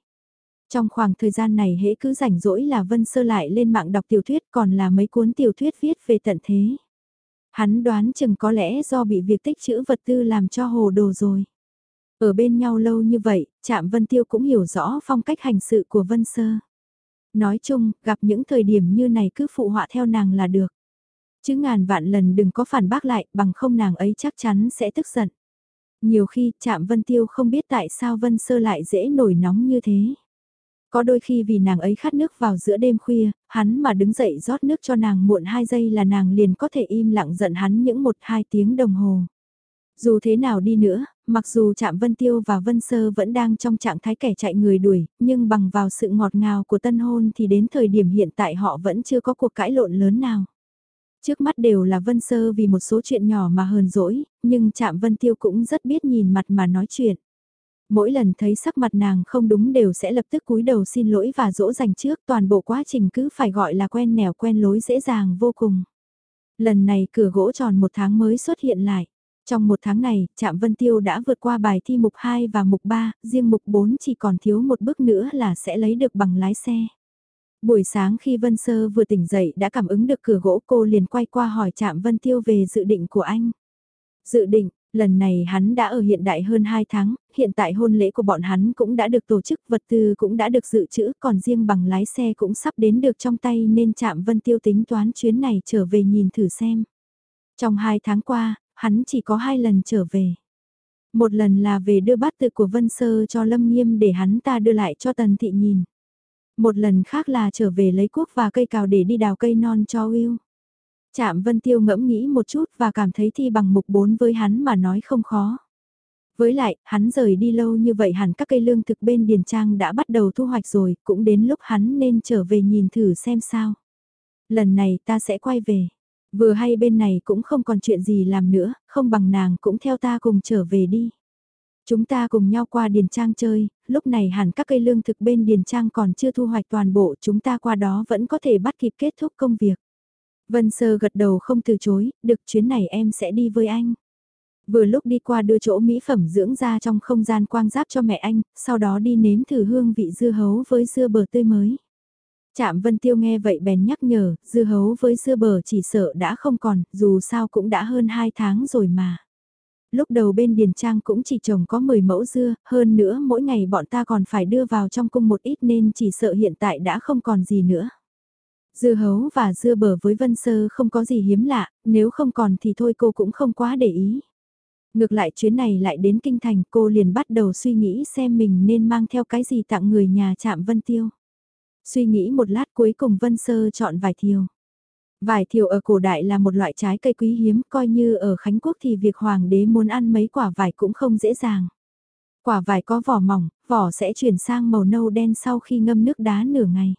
Speaker 1: Trong khoảng thời gian này hễ cứ rảnh rỗi là Vân Sơ lại lên mạng đọc tiểu thuyết còn là mấy cuốn tiểu thuyết viết về tận thế. Hắn đoán chừng có lẽ do bị việc tích trữ vật tư làm cho hồ đồ rồi. Ở bên nhau lâu như vậy, Trạm Vân Tiêu cũng hiểu rõ phong cách hành sự của Vân Sơ. Nói chung, gặp những thời điểm như này cứ phụ họa theo nàng là được. Chứ ngàn vạn lần đừng có phản bác lại, bằng không nàng ấy chắc chắn sẽ tức giận. Nhiều khi, Trạm Vân Tiêu không biết tại sao Vân Sơ lại dễ nổi nóng như thế. Có đôi khi vì nàng ấy khát nước vào giữa đêm khuya, hắn mà đứng dậy rót nước cho nàng muộn 2 giây là nàng liền có thể im lặng giận hắn những 1-2 tiếng đồng hồ. Dù thế nào đi nữa, mặc dù chạm Vân Tiêu và Vân Sơ vẫn đang trong trạng thái kẻ chạy người đuổi, nhưng bằng vào sự ngọt ngào của tân hôn thì đến thời điểm hiện tại họ vẫn chưa có cuộc cãi lộn lớn nào. Trước mắt đều là Vân Sơ vì một số chuyện nhỏ mà hờn dỗi, nhưng chạm Vân Tiêu cũng rất biết nhìn mặt mà nói chuyện mỗi lần thấy sắc mặt nàng không đúng đều sẽ lập tức cúi đầu xin lỗi và dỗ dành trước toàn bộ quá trình cứ phải gọi là quen nẻo quen lối dễ dàng vô cùng. Lần này cửa gỗ tròn một tháng mới xuất hiện lại. Trong một tháng này, Trạm Vân Tiêu đã vượt qua bài thi mục 2 và mục 3, riêng mục 4 chỉ còn thiếu một bước nữa là sẽ lấy được bằng lái xe. Buổi sáng khi Vân Sơ vừa tỉnh dậy đã cảm ứng được cửa gỗ cô liền quay qua hỏi Trạm Vân Tiêu về dự định của anh. Dự định, Lần này hắn đã ở hiện đại hơn 2 tháng, hiện tại hôn lễ của bọn hắn cũng đã được tổ chức, vật tư cũng đã được dự trữ, còn riêng bằng lái xe cũng sắp đến được trong tay nên chạm Vân Tiêu tính toán chuyến này trở về nhìn thử xem. Trong 2 tháng qua, hắn chỉ có 2 lần trở về. Một lần là về đưa bát tự của Vân Sơ cho Lâm Nghiêm để hắn ta đưa lại cho Tần Thị nhìn. Một lần khác là trở về lấy cuốc và cây cào để đi đào cây non cho Will. Chạm Vân Tiêu ngẫm nghĩ một chút và cảm thấy thi bằng mục 4 với hắn mà nói không khó. Với lại, hắn rời đi lâu như vậy hẳn các cây lương thực bên Điền Trang đã bắt đầu thu hoạch rồi, cũng đến lúc hắn nên trở về nhìn thử xem sao. Lần này ta sẽ quay về. Vừa hay bên này cũng không còn chuyện gì làm nữa, không bằng nàng cũng theo ta cùng trở về đi. Chúng ta cùng nhau qua Điền Trang chơi, lúc này hẳn các cây lương thực bên Điền Trang còn chưa thu hoạch toàn bộ, chúng ta qua đó vẫn có thể bắt kịp kết thúc công việc. Vân Sơ gật đầu không từ chối, được chuyến này em sẽ đi với anh. Vừa lúc đi qua đưa chỗ mỹ phẩm dưỡng da trong không gian quang giáp cho mẹ anh, sau đó đi nếm thử hương vị dưa hấu với dưa bờ tươi mới. Trạm Vân Tiêu nghe vậy bèn nhắc nhở, dưa hấu với dưa bờ chỉ sợ đã không còn, dù sao cũng đã hơn 2 tháng rồi mà. Lúc đầu bên Điền Trang cũng chỉ trồng có 10 mẫu dưa, hơn nữa mỗi ngày bọn ta còn phải đưa vào trong cung một ít nên chỉ sợ hiện tại đã không còn gì nữa. Dưa hấu và dưa bở với Vân Sơ không có gì hiếm lạ, nếu không còn thì thôi cô cũng không quá để ý. Ngược lại chuyến này lại đến kinh thành cô liền bắt đầu suy nghĩ xem mình nên mang theo cái gì tặng người nhà chạm Vân Tiêu. Suy nghĩ một lát cuối cùng Vân Sơ chọn vải thiều. Vải thiều ở cổ đại là một loại trái cây quý hiếm, coi như ở Khánh Quốc thì việc hoàng đế muốn ăn mấy quả vải cũng không dễ dàng. Quả vải có vỏ mỏng, vỏ sẽ chuyển sang màu nâu đen sau khi ngâm nước đá nửa ngày.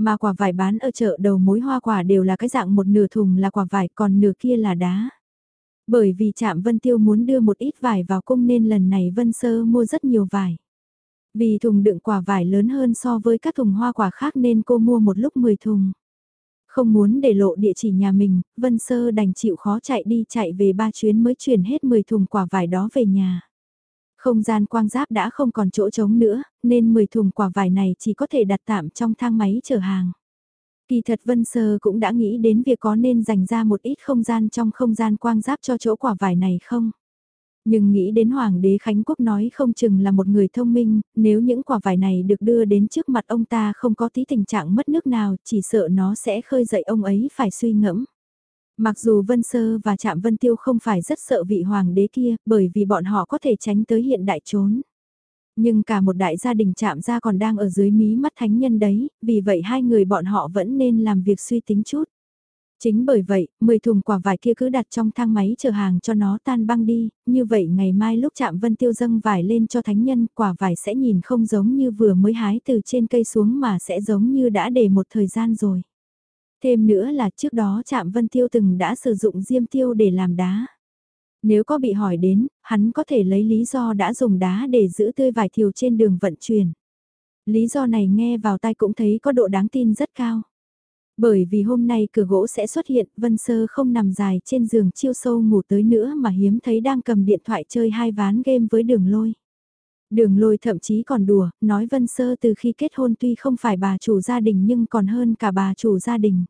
Speaker 1: Mà quả vải bán ở chợ đầu mối hoa quả đều là cái dạng một nửa thùng là quả vải còn nửa kia là đá. Bởi vì Trạm Vân Tiêu muốn đưa một ít vải vào cung nên lần này Vân Sơ mua rất nhiều vải. Vì thùng đựng quả vải lớn hơn so với các thùng hoa quả khác nên cô mua một lúc 10 thùng. Không muốn để lộ địa chỉ nhà mình, Vân Sơ đành chịu khó chạy đi chạy về ba chuyến mới chuyển hết 10 thùng quả vải đó về nhà. Không gian quang giáp đã không còn chỗ trống nữa, nên 10 thùng quả vải này chỉ có thể đặt tạm trong thang máy chở hàng. Kỳ thật Vân Sơ cũng đã nghĩ đến việc có nên dành ra một ít không gian trong không gian quang giáp cho chỗ quả vải này không? Nhưng nghĩ đến Hoàng đế Khánh Quốc nói không chừng là một người thông minh, nếu những quả vải này được đưa đến trước mặt ông ta không có tí tình trạng mất nước nào, chỉ sợ nó sẽ khơi dậy ông ấy phải suy ngẫm. Mặc dù Vân Sơ và Trạm Vân Tiêu không phải rất sợ vị hoàng đế kia, bởi vì bọn họ có thể tránh tới hiện đại trốn. Nhưng cả một đại gia đình chạm gia còn đang ở dưới mí mắt thánh nhân đấy, vì vậy hai người bọn họ vẫn nên làm việc suy tính chút. Chính bởi vậy, 10 thùng quả vải kia cứ đặt trong thang máy chờ hàng cho nó tan băng đi, như vậy ngày mai lúc chạm vân tiêu dâng vải lên cho thánh nhân, quả vải sẽ nhìn không giống như vừa mới hái từ trên cây xuống mà sẽ giống như đã để một thời gian rồi. Thêm nữa là trước đó chạm vân tiêu từng đã sử dụng diêm tiêu để làm đá. Nếu có bị hỏi đến, hắn có thể lấy lý do đã dùng đá để giữ tươi vải thiều trên đường vận chuyển. Lý do này nghe vào tai cũng thấy có độ đáng tin rất cao. Bởi vì hôm nay cửa gỗ sẽ xuất hiện, Vân Sơ không nằm dài trên giường chiêu sâu ngủ tới nữa mà hiếm thấy đang cầm điện thoại chơi hai ván game với đường lôi. Đường lôi thậm chí còn đùa, nói Vân Sơ từ khi kết hôn tuy không phải bà chủ gia đình nhưng còn hơn cả bà chủ gia đình.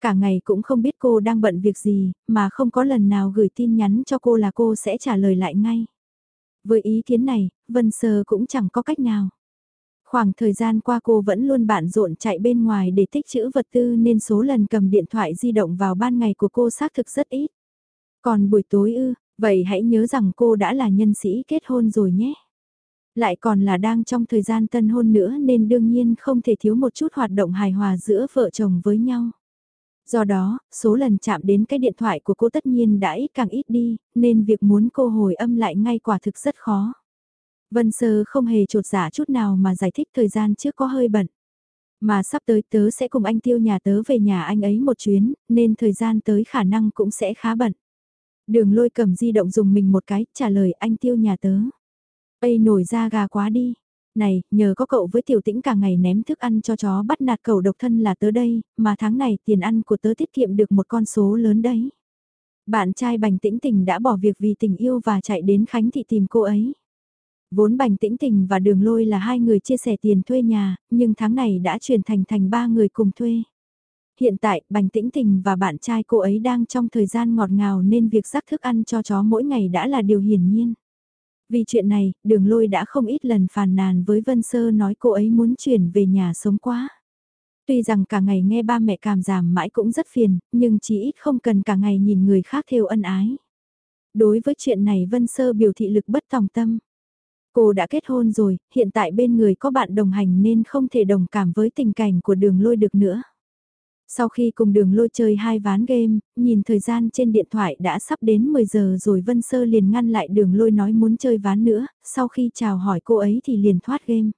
Speaker 1: Cả ngày cũng không biết cô đang bận việc gì, mà không có lần nào gửi tin nhắn cho cô là cô sẽ trả lời lại ngay. Với ý kiến này, Vân Sơ cũng chẳng có cách nào. Khoảng thời gian qua cô vẫn luôn bận rộn chạy bên ngoài để tích trữ vật tư nên số lần cầm điện thoại di động vào ban ngày của cô xác thực rất ít. Còn buổi tối ư, vậy hãy nhớ rằng cô đã là nhân sĩ kết hôn rồi nhé. Lại còn là đang trong thời gian tân hôn nữa nên đương nhiên không thể thiếu một chút hoạt động hài hòa giữa vợ chồng với nhau. Do đó, số lần chạm đến cái điện thoại của cô tất nhiên đã ít càng ít đi, nên việc muốn cô hồi âm lại ngay quả thực rất khó. Vân Sơ không hề trột giả chút nào mà giải thích thời gian trước có hơi bận. Mà sắp tới tớ sẽ cùng anh tiêu nhà tớ về nhà anh ấy một chuyến, nên thời gian tới khả năng cũng sẽ khá bận. Đường lôi cầm di động dùng mình một cái, trả lời anh tiêu nhà tớ. Ây nổi ra gà quá đi. Này, nhờ có cậu với tiểu tĩnh cả ngày ném thức ăn cho chó bắt nạt cậu độc thân là tớ đây, mà tháng này tiền ăn của tớ tiết kiệm được một con số lớn đấy. Bạn trai bành tĩnh tình đã bỏ việc vì tình yêu và chạy đến Khánh Thị tìm cô ấy. Vốn Bành Tĩnh Tình và Đường Lôi là hai người chia sẻ tiền thuê nhà, nhưng tháng này đã chuyển thành thành ba người cùng thuê. Hiện tại, Bành Tĩnh Tình và bạn trai cô ấy đang trong thời gian ngọt ngào nên việc rắc thức ăn cho chó mỗi ngày đã là điều hiển nhiên. Vì chuyện này, Đường Lôi đã không ít lần phàn nàn với Vân Sơ nói cô ấy muốn chuyển về nhà sống quá. Tuy rằng cả ngày nghe ba mẹ cảm giảm mãi cũng rất phiền, nhưng chỉ ít không cần cả ngày nhìn người khác theo ân ái. Đối với chuyện này Vân Sơ biểu thị lực bất tòng tâm. Cô đã kết hôn rồi, hiện tại bên người có bạn đồng hành nên không thể đồng cảm với tình cảnh của đường lôi được nữa. Sau khi cùng đường lôi chơi hai ván game, nhìn thời gian trên điện thoại đã sắp đến 10 giờ rồi Vân Sơ liền ngăn lại đường lôi nói muốn chơi ván nữa, sau khi chào hỏi cô ấy thì liền thoát game.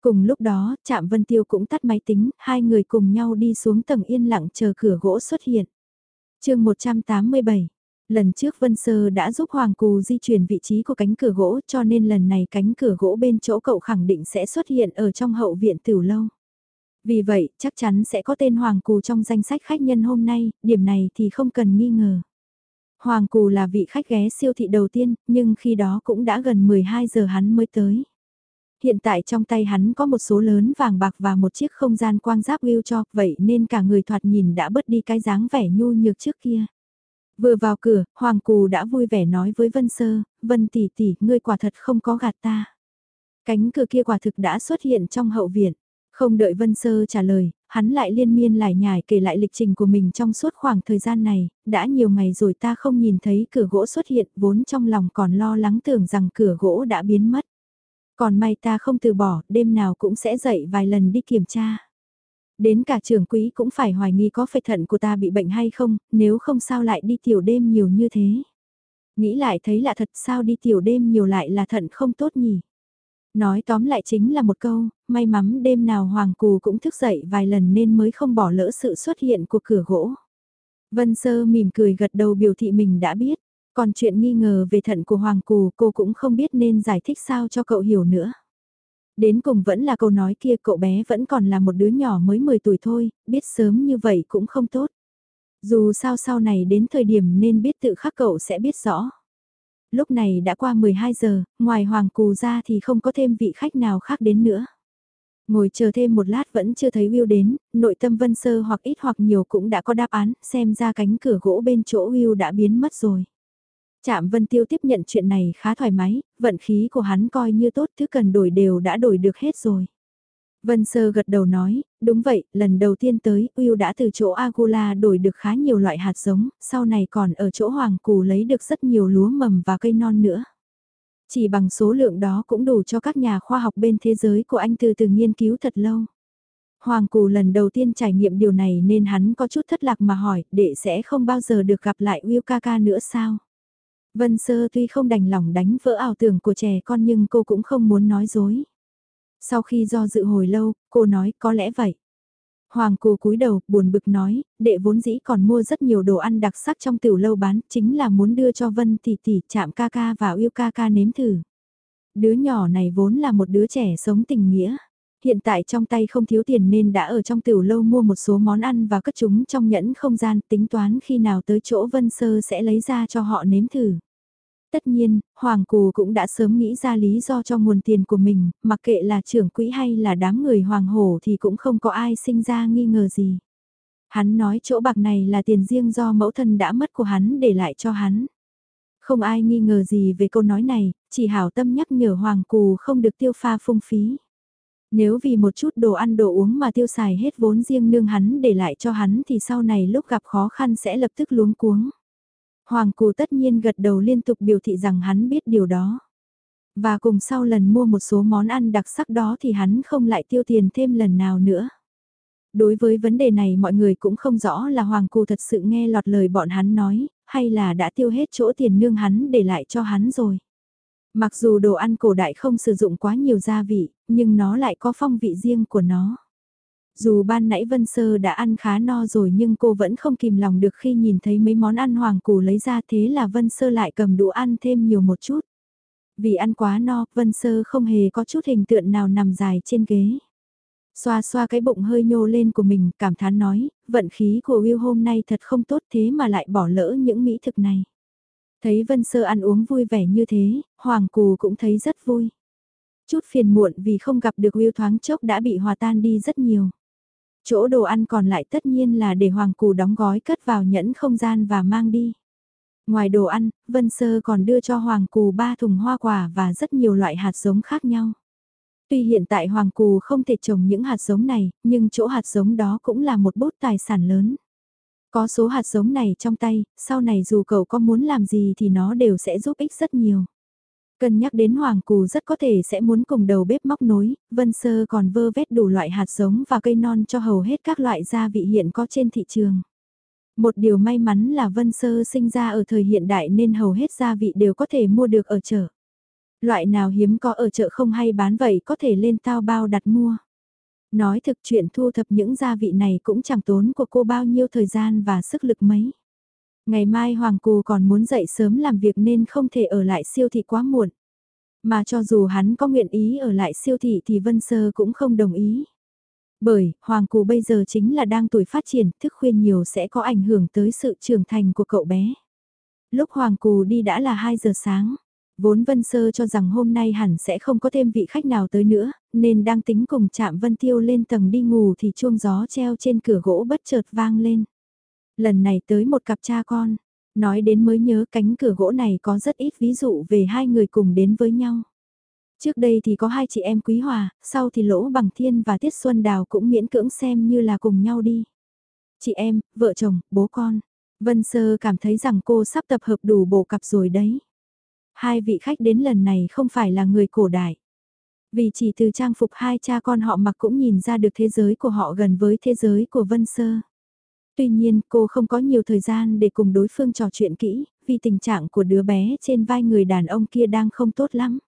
Speaker 1: Cùng lúc đó, Trạm Vân Tiêu cũng tắt máy tính, hai người cùng nhau đi xuống tầng yên lặng chờ cửa gỗ xuất hiện. chương 187 Lần trước Vân Sơ đã giúp Hoàng Cù di chuyển vị trí của cánh cửa gỗ cho nên lần này cánh cửa gỗ bên chỗ cậu khẳng định sẽ xuất hiện ở trong hậu viện tiểu lâu. Vì vậy, chắc chắn sẽ có tên Hoàng Cù trong danh sách khách nhân hôm nay, điểm này thì không cần nghi ngờ. Hoàng Cù là vị khách ghé siêu thị đầu tiên, nhưng khi đó cũng đã gần 12 giờ hắn mới tới. Hiện tại trong tay hắn có một số lớn vàng bạc và một chiếc không gian quang giáp wheel cho, vậy nên cả người thoạt nhìn đã bớt đi cái dáng vẻ nhu nhược trước kia. Vừa vào cửa, Hoàng Cù đã vui vẻ nói với Vân Sơ, Vân tỷ tỷ, ngươi quả thật không có gạt ta. Cánh cửa kia quả thực đã xuất hiện trong hậu viện. Không đợi Vân Sơ trả lời, hắn lại liên miên lại nhải kể lại lịch trình của mình trong suốt khoảng thời gian này, đã nhiều ngày rồi ta không nhìn thấy cửa gỗ xuất hiện, vốn trong lòng còn lo lắng tưởng rằng cửa gỗ đã biến mất. Còn may ta không từ bỏ, đêm nào cũng sẽ dậy vài lần đi kiểm tra. Đến cả trưởng quỹ cũng phải hoài nghi có phải thận của ta bị bệnh hay không, nếu không sao lại đi tiểu đêm nhiều như thế. Nghĩ lại thấy lạ thật sao đi tiểu đêm nhiều lại là thận không tốt nhỉ. Nói tóm lại chính là một câu, may mắn đêm nào Hoàng Cù cũng thức dậy vài lần nên mới không bỏ lỡ sự xuất hiện của cửa gỗ. Vân Sơ mỉm cười gật đầu biểu thị mình đã biết, còn chuyện nghi ngờ về thận của Hoàng Cù cô cũng không biết nên giải thích sao cho cậu hiểu nữa. Đến cùng vẫn là câu nói kia cậu bé vẫn còn là một đứa nhỏ mới 10 tuổi thôi, biết sớm như vậy cũng không tốt. Dù sao sau này đến thời điểm nên biết tự khắc cậu sẽ biết rõ lúc này đã qua 12 giờ, ngoài Hoàng Cù ra thì không có thêm vị khách nào khác đến nữa. Ngồi chờ thêm một lát vẫn chưa thấy Will đến, nội tâm Vân Sơ hoặc ít hoặc nhiều cũng đã có đáp án, xem ra cánh cửa gỗ bên chỗ Will đã biến mất rồi. Trạm Vân Tiêu tiếp nhận chuyện này khá thoải mái, vận khí của hắn coi như tốt thứ cần đổi đều đã đổi được hết rồi. Vân Sơ gật đầu nói, đúng vậy, lần đầu tiên tới, Uyêu đã từ chỗ Agula đổi được khá nhiều loại hạt giống, sau này còn ở chỗ Hoàng Cù lấy được rất nhiều lúa mầm và cây non nữa. Chỉ bằng số lượng đó cũng đủ cho các nhà khoa học bên thế giới của anh từ từ nghiên cứu thật lâu. Hoàng Cù lần đầu tiên trải nghiệm điều này nên hắn có chút thất lạc mà hỏi, đệ sẽ không bao giờ được gặp lại Uyêu Kaka nữa sao? Vân Sơ tuy không đành lòng đánh vỡ ảo tưởng của trẻ con nhưng cô cũng không muốn nói dối. Sau khi do dự hồi lâu, cô nói có lẽ vậy. Hoàng cô cúi đầu, buồn bực nói, đệ vốn dĩ còn mua rất nhiều đồ ăn đặc sắc trong tiểu lâu bán, chính là muốn đưa cho Vân tỷ tỷ, chạm ca ca và yêu ca ca nếm thử. Đứa nhỏ này vốn là một đứa trẻ sống tình nghĩa. Hiện tại trong tay không thiếu tiền nên đã ở trong tiểu lâu mua một số món ăn và cất chúng trong nhẫn không gian tính toán khi nào tới chỗ Vân Sơ sẽ lấy ra cho họ nếm thử. Tất nhiên, Hoàng Cù cũng đã sớm nghĩ ra lý do cho nguồn tiền của mình, mặc kệ là trưởng quỹ hay là đám người Hoàng Hổ thì cũng không có ai sinh ra nghi ngờ gì. Hắn nói chỗ bạc này là tiền riêng do mẫu thân đã mất của hắn để lại cho hắn. Không ai nghi ngờ gì về câu nói này, chỉ hảo tâm nhắc nhở Hoàng Cù không được tiêu pha phung phí. Nếu vì một chút đồ ăn đồ uống mà tiêu xài hết vốn riêng nương hắn để lại cho hắn thì sau này lúc gặp khó khăn sẽ lập tức luống cuống. Hoàng Cù tất nhiên gật đầu liên tục biểu thị rằng hắn biết điều đó. Và cùng sau lần mua một số món ăn đặc sắc đó thì hắn không lại tiêu tiền thêm lần nào nữa. Đối với vấn đề này mọi người cũng không rõ là Hoàng Cù thật sự nghe lọt lời bọn hắn nói, hay là đã tiêu hết chỗ tiền nương hắn để lại cho hắn rồi. Mặc dù đồ ăn cổ đại không sử dụng quá nhiều gia vị, nhưng nó lại có phong vị riêng của nó. Dù ban nãy Vân Sơ đã ăn khá no rồi nhưng cô vẫn không kìm lòng được khi nhìn thấy mấy món ăn hoàng củ lấy ra thế là Vân Sơ lại cầm đũa ăn thêm nhiều một chút. Vì ăn quá no, Vân Sơ không hề có chút hình tượng nào nằm dài trên ghế. Xoa xoa cái bụng hơi nhô lên của mình, cảm thán nói, vận khí của Will hôm nay thật không tốt thế mà lại bỏ lỡ những mỹ thực này. Thấy Vân Sơ ăn uống vui vẻ như thế, Hoàng Cù cũng thấy rất vui. Chút phiền muộn vì không gặp được Will thoáng chốc đã bị hòa tan đi rất nhiều. Chỗ đồ ăn còn lại tất nhiên là để Hoàng Cù đóng gói cất vào nhẫn không gian và mang đi. Ngoài đồ ăn, Vân Sơ còn đưa cho Hoàng Cù ba thùng hoa quả và rất nhiều loại hạt giống khác nhau. Tuy hiện tại Hoàng Cù không thể trồng những hạt giống này, nhưng chỗ hạt giống đó cũng là một bút tài sản lớn. Có số hạt giống này trong tay, sau này dù cậu có muốn làm gì thì nó đều sẽ giúp ích rất nhiều. Cân nhắc đến Hoàng Cù rất có thể sẽ muốn cùng đầu bếp móc nối, Vân Sơ còn vơ vét đủ loại hạt giống và cây non cho hầu hết các loại gia vị hiện có trên thị trường. Một điều may mắn là Vân Sơ sinh ra ở thời hiện đại nên hầu hết gia vị đều có thể mua được ở chợ. Loại nào hiếm có ở chợ không hay bán vậy có thể lên tao bao đặt mua. Nói thực chuyện thu thập những gia vị này cũng chẳng tốn của cô bao nhiêu thời gian và sức lực mấy. Ngày mai Hoàng Cù còn muốn dậy sớm làm việc nên không thể ở lại siêu thị quá muộn. Mà cho dù hắn có nguyện ý ở lại siêu thị thì Vân Sơ cũng không đồng ý. Bởi, hoàng cù bây giờ chính là đang tuổi phát triển, thức khuyên nhiều sẽ có ảnh hưởng tới sự trưởng thành của cậu bé. Lúc hoàng cù đi đã là 2 giờ sáng. Vốn Vân Sơ cho rằng hôm nay hẳn sẽ không có thêm vị khách nào tới nữa, nên đang tính cùng chạm Vân Tiêu lên tầng đi ngủ thì chuông gió treo trên cửa gỗ bất chợt vang lên. Lần này tới một cặp cha con, nói đến mới nhớ cánh cửa gỗ này có rất ít ví dụ về hai người cùng đến với nhau. Trước đây thì có hai chị em Quý Hòa, sau thì Lỗ Bằng Thiên và Tiết Xuân Đào cũng miễn cưỡng xem như là cùng nhau đi. Chị em, vợ chồng, bố con. Vân Sơ cảm thấy rằng cô sắp tập hợp đủ bộ cặp rồi đấy. Hai vị khách đến lần này không phải là người cổ đại. Vì chỉ từ trang phục hai cha con họ mặc cũng nhìn ra được thế giới của họ gần với thế giới của Vân Sơ. Tuy nhiên cô không có nhiều thời gian để cùng đối phương trò chuyện kỹ, vì tình trạng của đứa bé trên vai người đàn ông kia đang không tốt lắm.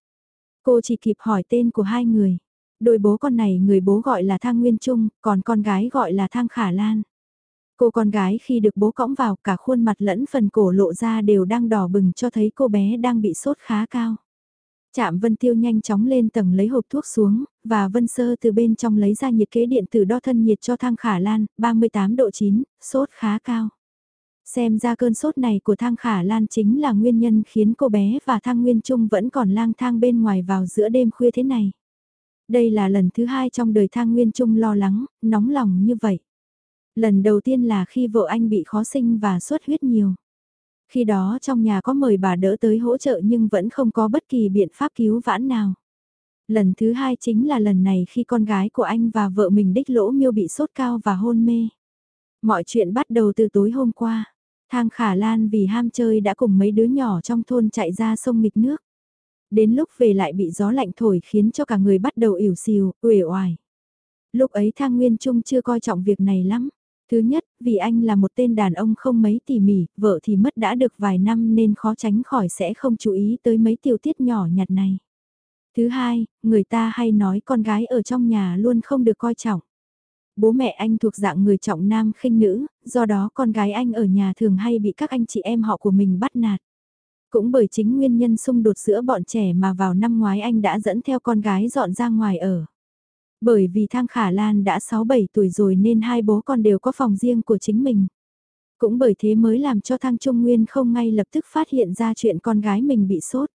Speaker 1: Cô chỉ kịp hỏi tên của hai người. Đôi bố con này người bố gọi là Thang Nguyên Trung, còn con gái gọi là Thang Khả Lan. Cô con gái khi được bố cõng vào cả khuôn mặt lẫn phần cổ lộ ra đều đang đỏ bừng cho thấy cô bé đang bị sốt khá cao. Chạm Vân Tiêu nhanh chóng lên tầng lấy hộp thuốc xuống, và Vân Sơ từ bên trong lấy ra nhiệt kế điện tử đo thân nhiệt cho Thang Khả Lan, 38 độ 9, sốt khá cao. Xem ra cơn sốt này của Thang Khả Lan chính là nguyên nhân khiến cô bé và Thang Nguyên Trung vẫn còn lang thang bên ngoài vào giữa đêm khuya thế này. Đây là lần thứ hai trong đời Thang Nguyên Trung lo lắng, nóng lòng như vậy. Lần đầu tiên là khi vợ anh bị khó sinh và xuất huyết nhiều. Khi đó trong nhà có mời bà đỡ tới hỗ trợ nhưng vẫn không có bất kỳ biện pháp cứu vãn nào. Lần thứ hai chính là lần này khi con gái của anh và vợ mình đích lỗ miêu bị sốt cao và hôn mê. Mọi chuyện bắt đầu từ tối hôm qua. Thang Khả Lan vì ham chơi đã cùng mấy đứa nhỏ trong thôn chạy ra sông nghịch nước. Đến lúc về lại bị gió lạnh thổi khiến cho cả người bắt đầu ỉu xìu, uể oải. Lúc ấy Thang Nguyên Trung chưa coi trọng việc này lắm. Thứ nhất, vì anh là một tên đàn ông không mấy tỉ mỉ, vợ thì mất đã được vài năm nên khó tránh khỏi sẽ không chú ý tới mấy tiểu tiết nhỏ nhặt này. Thứ hai, người ta hay nói con gái ở trong nhà luôn không được coi trọng. Bố mẹ anh thuộc dạng người trọng nam khinh nữ, do đó con gái anh ở nhà thường hay bị các anh chị em họ của mình bắt nạt. Cũng bởi chính nguyên nhân xung đột giữa bọn trẻ mà vào năm ngoái anh đã dẫn theo con gái dọn ra ngoài ở. Bởi vì Thang Khả Lan đã 6-7 tuổi rồi nên hai bố con đều có phòng riêng của chính mình. Cũng bởi thế mới làm cho Thang Trung Nguyên không ngay lập tức phát hiện ra chuyện con gái mình bị sốt.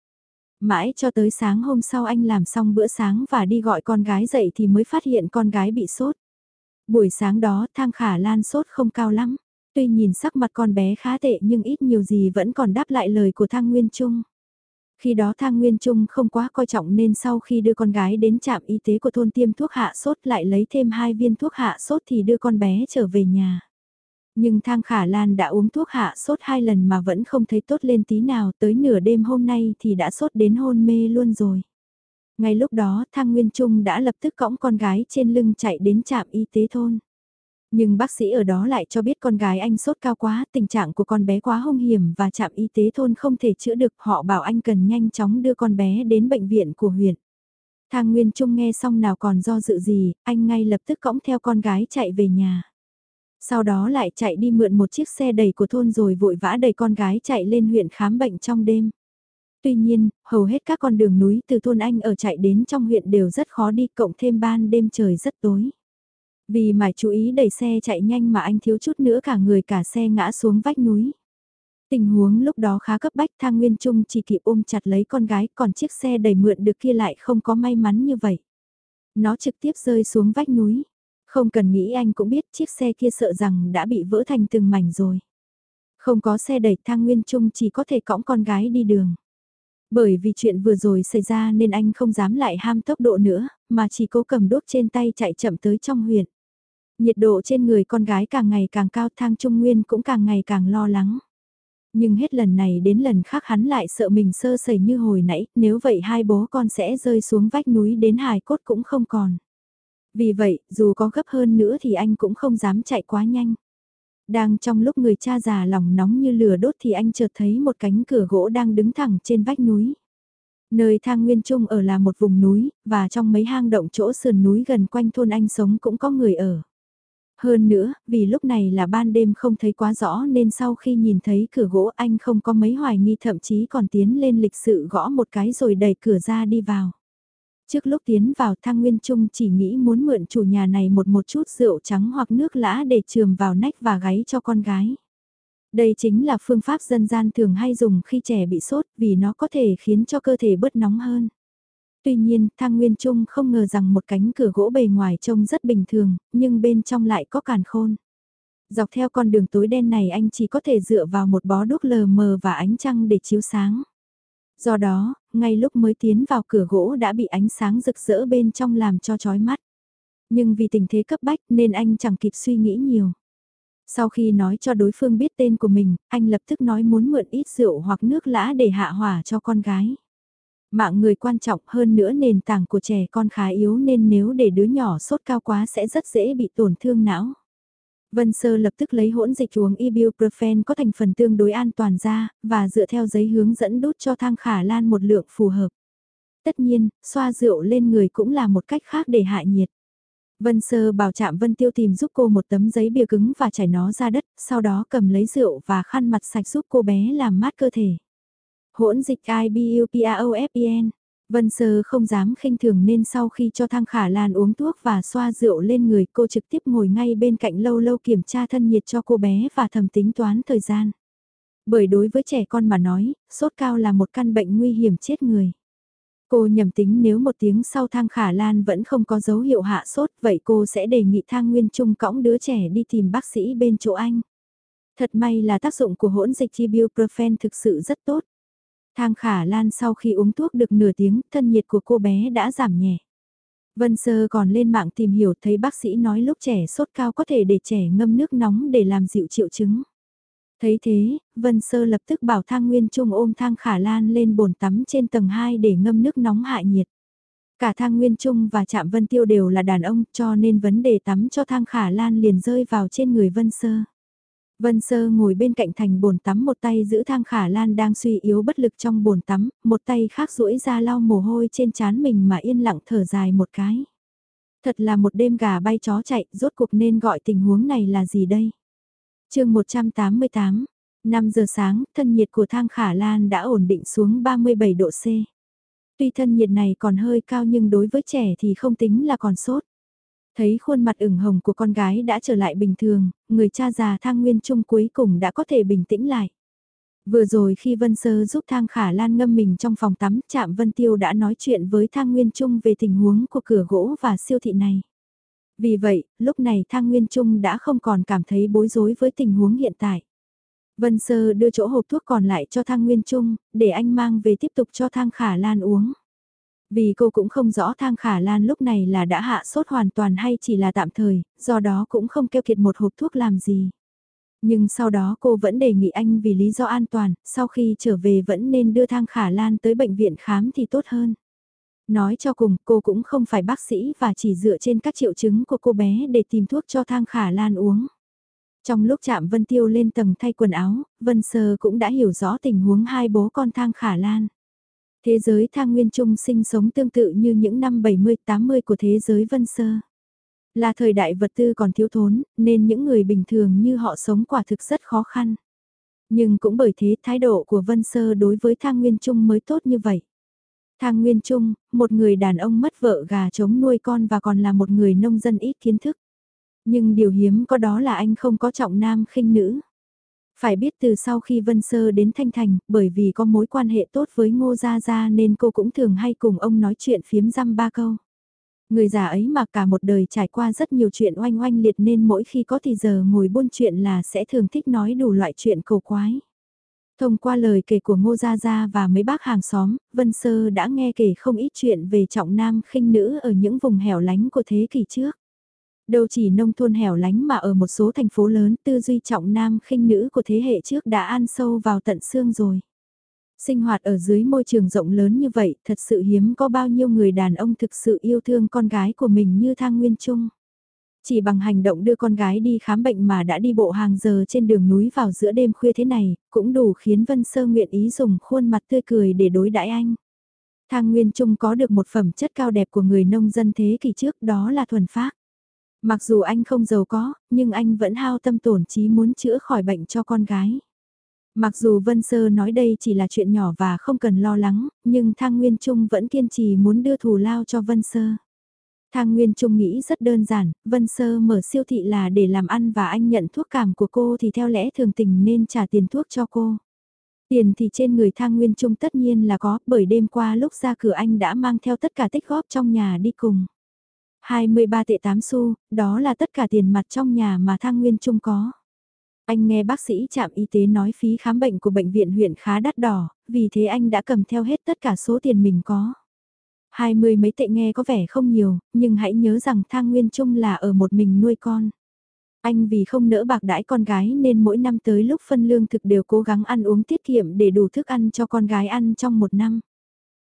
Speaker 1: Mãi cho tới sáng hôm sau anh làm xong bữa sáng và đi gọi con gái dậy thì mới phát hiện con gái bị sốt. Buổi sáng đó, Thang Khả Lan sốt không cao lắm. Tuy nhìn sắc mặt con bé khá tệ nhưng ít nhiều gì vẫn còn đáp lại lời của Thang Nguyên Trung. Khi đó Thang Nguyên Trung không quá coi trọng nên sau khi đưa con gái đến trạm y tế của thôn tiêm thuốc hạ sốt lại lấy thêm hai viên thuốc hạ sốt thì đưa con bé trở về nhà. Nhưng Thang Khả Lan đã uống thuốc hạ sốt hai lần mà vẫn không thấy tốt lên tí nào, tới nửa đêm hôm nay thì đã sốt đến hôn mê luôn rồi. Ngay lúc đó Thang Nguyên Trung đã lập tức cõng con gái trên lưng chạy đến trạm y tế thôn. Nhưng bác sĩ ở đó lại cho biết con gái anh sốt cao quá, tình trạng của con bé quá hung hiểm và trạm y tế thôn không thể chữa được. Họ bảo anh cần nhanh chóng đưa con bé đến bệnh viện của huyện. Thang Nguyên Trung nghe xong nào còn do dự gì, anh ngay lập tức cõng theo con gái chạy về nhà. Sau đó lại chạy đi mượn một chiếc xe đầy của thôn rồi vội vã đẩy con gái chạy lên huyện khám bệnh trong đêm. Tuy nhiên, hầu hết các con đường núi từ thôn anh ở chạy đến trong huyện đều rất khó đi cộng thêm ban đêm trời rất tối. Vì mải chú ý đẩy xe chạy nhanh mà anh thiếu chút nữa cả người cả xe ngã xuống vách núi. Tình huống lúc đó khá cấp bách, thang Nguyên Trung chỉ kịp ôm chặt lấy con gái, còn chiếc xe đẩy mượn được kia lại không có may mắn như vậy. Nó trực tiếp rơi xuống vách núi. Không cần nghĩ anh cũng biết chiếc xe kia sợ rằng đã bị vỡ thành từng mảnh rồi. Không có xe đẩy, thang Nguyên Trung chỉ có thể cõng con gái đi đường. Bởi vì chuyện vừa rồi xảy ra nên anh không dám lại ham tốc độ nữa, mà chỉ cố cầm đốt trên tay chạy chậm tới trong huyện. Nhiệt độ trên người con gái càng ngày càng cao thang trung nguyên cũng càng ngày càng lo lắng. Nhưng hết lần này đến lần khác hắn lại sợ mình sơ sẩy như hồi nãy, nếu vậy hai bố con sẽ rơi xuống vách núi đến hài cốt cũng không còn. Vì vậy, dù có gấp hơn nữa thì anh cũng không dám chạy quá nhanh. Đang trong lúc người cha già lòng nóng như lửa đốt thì anh chợt thấy một cánh cửa gỗ đang đứng thẳng trên vách núi. Nơi thang nguyên trung ở là một vùng núi, và trong mấy hang động chỗ sườn núi gần quanh thôn anh sống cũng có người ở. Hơn nữa, vì lúc này là ban đêm không thấy quá rõ nên sau khi nhìn thấy cửa gỗ anh không có mấy hoài nghi thậm chí còn tiến lên lịch sự gõ một cái rồi đẩy cửa ra đi vào. Trước lúc tiến vào thang Nguyên Trung chỉ nghĩ muốn mượn chủ nhà này một một chút rượu trắng hoặc nước lã để trường vào nách và gáy cho con gái. Đây chính là phương pháp dân gian thường hay dùng khi trẻ bị sốt vì nó có thể khiến cho cơ thể bớt nóng hơn. Tuy nhiên, thang Nguyên Trung không ngờ rằng một cánh cửa gỗ bề ngoài trông rất bình thường, nhưng bên trong lại có càn khôn. Dọc theo con đường tối đen này anh chỉ có thể dựa vào một bó đúc lờ mờ và ánh trăng để chiếu sáng. Do đó, ngay lúc mới tiến vào cửa gỗ đã bị ánh sáng rực rỡ bên trong làm cho chói mắt. Nhưng vì tình thế cấp bách nên anh chẳng kịp suy nghĩ nhiều. Sau khi nói cho đối phương biết tên của mình, anh lập tức nói muốn mượn ít rượu hoặc nước lã để hạ hỏa cho con gái. Mạng người quan trọng hơn nữa nền tảng của trẻ con khá yếu nên nếu để đứa nhỏ sốt cao quá sẽ rất dễ bị tổn thương não. Vân Sơ lập tức lấy hỗn dịch uống ibuprofen có thành phần tương đối an toàn ra, và dựa theo giấy hướng dẫn đút cho thang khả lan một lượng phù hợp. Tất nhiên, xoa rượu lên người cũng là một cách khác để hạ nhiệt. Vân Sơ bảo chạm Vân Tiêu tìm giúp cô một tấm giấy bìa cứng và chảy nó ra đất, sau đó cầm lấy rượu và khăn mặt sạch giúp cô bé làm mát cơ thể. Hỗn dịch IBUPAOFEN Vân Sơ không dám khinh thường nên sau khi cho Thang Khả Lan uống thuốc và xoa rượu lên người cô trực tiếp ngồi ngay bên cạnh lâu lâu kiểm tra thân nhiệt cho cô bé và thầm tính toán thời gian. Bởi đối với trẻ con mà nói, sốt cao là một căn bệnh nguy hiểm chết người. Cô nhầm tính nếu một tiếng sau Thang Khả Lan vẫn không có dấu hiệu hạ sốt vậy cô sẽ đề nghị Thang Nguyên Trung cõng đứa trẻ đi tìm bác sĩ bên chỗ anh. Thật may là tác dụng của hỗn dịch ibuprofen thực sự rất tốt. Thang khả lan sau khi uống thuốc được nửa tiếng, thân nhiệt của cô bé đã giảm nhẹ. Vân Sơ còn lên mạng tìm hiểu thấy bác sĩ nói lúc trẻ sốt cao có thể để trẻ ngâm nước nóng để làm dịu triệu chứng. Thấy thế, Vân Sơ lập tức bảo Thang Nguyên Trung ôm Thang Khả Lan lên bồn tắm trên tầng 2 để ngâm nước nóng hạ nhiệt. Cả Thang Nguyên Trung và Trạm Vân Tiêu đều là đàn ông cho nên vấn đề tắm cho Thang Khả Lan liền rơi vào trên người Vân Sơ. Vân Sơ ngồi bên cạnh thành bồn tắm một tay giữ thang khả lan đang suy yếu bất lực trong bồn tắm, một tay khác duỗi ra lau mồ hôi trên trán mình mà yên lặng thở dài một cái. Thật là một đêm gà bay chó chạy, rốt cuộc nên gọi tình huống này là gì đây? chương 188, 5 giờ sáng, thân nhiệt của thang khả lan đã ổn định xuống 37 độ C. Tuy thân nhiệt này còn hơi cao nhưng đối với trẻ thì không tính là còn sốt. Thấy khuôn mặt ửng hồng của con gái đã trở lại bình thường, người cha già thang nguyên trung cuối cùng đã có thể bình tĩnh lại. Vừa rồi khi Vân Sơ giúp Thang Khả Lan ngâm mình trong phòng tắm, Trạm Vân Tiêu đã nói chuyện với Thang Nguyên Trung về tình huống của cửa gỗ và siêu thị này. Vì vậy, lúc này Thang Nguyên Trung đã không còn cảm thấy bối rối với tình huống hiện tại. Vân Sơ đưa chỗ hộp thuốc còn lại cho Thang Nguyên Trung, để anh mang về tiếp tục cho Thang Khả Lan uống. Vì cô cũng không rõ thang khả lan lúc này là đã hạ sốt hoàn toàn hay chỉ là tạm thời, do đó cũng không kêu kiệt một hộp thuốc làm gì. Nhưng sau đó cô vẫn đề nghị anh vì lý do an toàn, sau khi trở về vẫn nên đưa thang khả lan tới bệnh viện khám thì tốt hơn. Nói cho cùng, cô cũng không phải bác sĩ và chỉ dựa trên các triệu chứng của cô bé để tìm thuốc cho thang khả lan uống. Trong lúc chạm Vân Tiêu lên tầng thay quần áo, Vân Sơ cũng đã hiểu rõ tình huống hai bố con thang khả lan. Thế giới thang nguyên trung sinh sống tương tự như những năm 70-80 của thế giới vân sơ. Là thời đại vật tư còn thiếu thốn, nên những người bình thường như họ sống quả thực rất khó khăn. Nhưng cũng bởi thế thái độ của Vân Sơ đối với Thang Nguyên Trung mới tốt như vậy. Thang Nguyên Trung, một người đàn ông mất vợ gà chống nuôi con và còn là một người nông dân ít kiến thức. Nhưng điều hiếm có đó là anh không có trọng nam khinh nữ. Phải biết từ sau khi Vân Sơ đến Thanh Thành, bởi vì có mối quan hệ tốt với Ngô Gia Gia nên cô cũng thường hay cùng ông nói chuyện phiếm răm ba câu. Người già ấy mà cả một đời trải qua rất nhiều chuyện oanh oanh liệt nên mỗi khi có thì giờ ngồi buôn chuyện là sẽ thường thích nói đủ loại chuyện cầu quái. Thông qua lời kể của Ngô Gia Gia và mấy bác hàng xóm, Vân Sơ đã nghe kể không ít chuyện về trọng nam khinh nữ ở những vùng hẻo lánh của thế kỷ trước. Đâu chỉ nông thôn hẻo lánh mà ở một số thành phố lớn tư duy trọng nam khinh nữ của thế hệ trước đã ăn sâu vào tận xương rồi. Sinh hoạt ở dưới môi trường rộng lớn như vậy thật sự hiếm có bao nhiêu người đàn ông thực sự yêu thương con gái của mình như Thang Nguyên Trung. Chỉ bằng hành động đưa con gái đi khám bệnh mà đã đi bộ hàng giờ trên đường núi vào giữa đêm khuya thế này, cũng đủ khiến Vân Sơ nguyện ý dùng khuôn mặt tươi cười để đối đãi anh. Thang Nguyên Trung có được một phẩm chất cao đẹp của người nông dân thế kỷ trước đó là thuần phác. Mặc dù anh không giàu có, nhưng anh vẫn hao tâm tổn trí muốn chữa khỏi bệnh cho con gái. Mặc dù Vân Sơ nói đây chỉ là chuyện nhỏ và không cần lo lắng, nhưng Thang Nguyên Trung vẫn kiên trì muốn đưa thù lao cho Vân Sơ. Thang Nguyên Trung nghĩ rất đơn giản, Vân Sơ mở siêu thị là để làm ăn và anh nhận thuốc cảm của cô thì theo lẽ thường tình nên trả tiền thuốc cho cô. Tiền thì trên người Thang Nguyên Trung tất nhiên là có, bởi đêm qua lúc ra cửa anh đã mang theo tất cả tích góp trong nhà đi cùng. 23 tệ 8 xu, đó là tất cả tiền mặt trong nhà mà Thang Nguyên Trung có. Anh nghe bác sĩ trạm y tế nói phí khám bệnh của bệnh viện huyện khá đắt đỏ, vì thế anh đã cầm theo hết tất cả số tiền mình có. Hai mươi mấy tệ nghe có vẻ không nhiều, nhưng hãy nhớ rằng Thang Nguyên Trung là ở một mình nuôi con. Anh vì không nỡ bạc đãi con gái nên mỗi năm tới lúc phân lương thực đều cố gắng ăn uống tiết kiệm để đủ thức ăn cho con gái ăn trong một năm.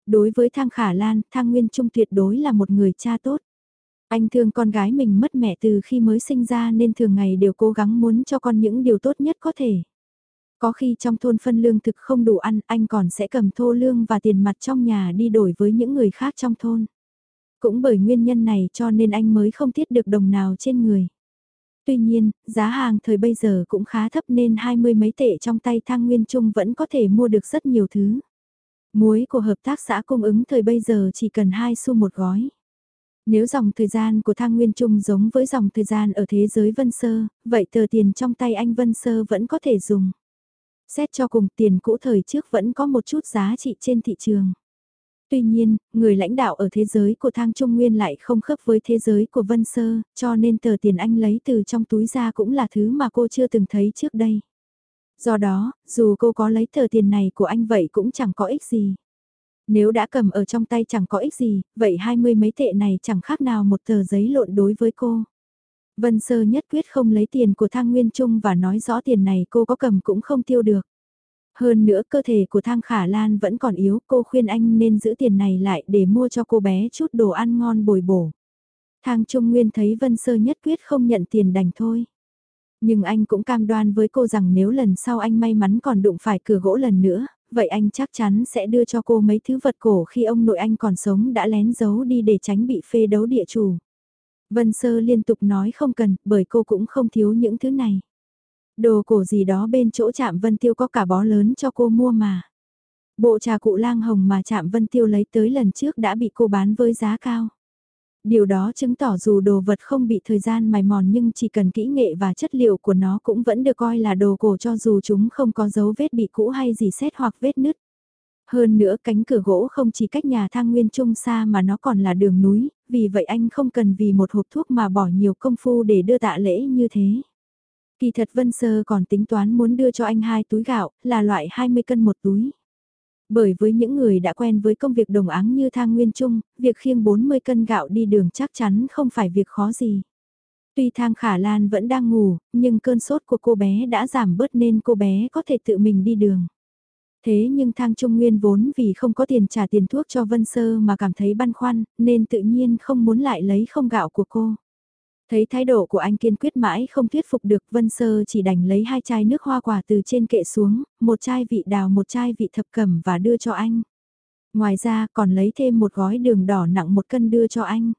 Speaker 1: Đối với Thang Khả Lan, Thang Nguyên Trung tuyệt đối là một người cha tốt. Anh thương con gái mình mất mẹ từ khi mới sinh ra nên thường ngày đều cố gắng muốn cho con những điều tốt nhất có thể. Có khi trong thôn phân lương thực không đủ ăn, anh còn sẽ cầm thô lương và tiền mặt trong nhà đi đổi với những người khác trong thôn. Cũng bởi nguyên nhân này cho nên anh mới không tiết được đồng nào trên người. Tuy nhiên, giá hàng thời bây giờ cũng khá thấp nên hai mươi mấy tệ trong tay thang nguyên trung vẫn có thể mua được rất nhiều thứ. Muối của hợp tác xã cung ứng thời bây giờ chỉ cần 2 xu một gói. Nếu dòng thời gian của thang nguyên trung giống với dòng thời gian ở thế giới Vân Sơ, vậy tờ tiền trong tay anh Vân Sơ vẫn có thể dùng. Xét cho cùng tiền cũ thời trước vẫn có một chút giá trị trên thị trường. Tuy nhiên, người lãnh đạo ở thế giới của thang trung nguyên lại không khớp với thế giới của Vân Sơ, cho nên tờ tiền anh lấy từ trong túi ra cũng là thứ mà cô chưa từng thấy trước đây. Do đó, dù cô có lấy tờ tiền này của anh vậy cũng chẳng có ích gì. Nếu đã cầm ở trong tay chẳng có ích gì, vậy hai mươi mấy tệ này chẳng khác nào một tờ giấy lộn đối với cô. Vân Sơ nhất quyết không lấy tiền của Thang Nguyên Trung và nói rõ tiền này cô có cầm cũng không tiêu được. Hơn nữa cơ thể của Thang Khả Lan vẫn còn yếu, cô khuyên anh nên giữ tiền này lại để mua cho cô bé chút đồ ăn ngon bồi bổ. Thang Trung Nguyên thấy Vân Sơ nhất quyết không nhận tiền đành thôi. Nhưng anh cũng cam đoan với cô rằng nếu lần sau anh may mắn còn đụng phải cửa gỗ lần nữa, vậy anh chắc chắn sẽ đưa cho cô mấy thứ vật cổ khi ông nội anh còn sống đã lén giấu đi để tránh bị phê đấu địa chủ. Vân Sơ liên tục nói không cần, bởi cô cũng không thiếu những thứ này. Đồ cổ gì đó bên chỗ chạm Vân Tiêu có cả bó lớn cho cô mua mà. Bộ trà cụ lang hồng mà chạm Vân Tiêu lấy tới lần trước đã bị cô bán với giá cao. Điều đó chứng tỏ dù đồ vật không bị thời gian mài mòn nhưng chỉ cần kỹ nghệ và chất liệu của nó cũng vẫn được coi là đồ cổ cho dù chúng không có dấu vết bị cũ hay gì xét hoặc vết nứt. Hơn nữa cánh cửa gỗ không chỉ cách nhà thang nguyên trung xa mà nó còn là đường núi, vì vậy anh không cần vì một hộp thuốc mà bỏ nhiều công phu để đưa tạ lễ như thế. Kỳ thật Vân Sơ còn tính toán muốn đưa cho anh hai túi gạo, là loại 20 cân một túi. Bởi với những người đã quen với công việc đồng áng như thang nguyên trung, việc khiêng 40 cân gạo đi đường chắc chắn không phải việc khó gì. Tuy thang khả lan vẫn đang ngủ, nhưng cơn sốt của cô bé đã giảm bớt nên cô bé có thể tự mình đi đường. Thế nhưng thang trung nguyên vốn vì không có tiền trả tiền thuốc cho Vân Sơ mà cảm thấy băn khoăn, nên tự nhiên không muốn lại lấy không gạo của cô. Thấy thái độ của anh kiên quyết mãi không thuyết phục được Vân Sơ chỉ đành lấy hai chai nước hoa quả từ trên kệ xuống, một chai vị đào một chai vị thập cẩm và đưa cho anh. Ngoài ra còn lấy thêm một gói đường đỏ nặng một cân đưa cho anh.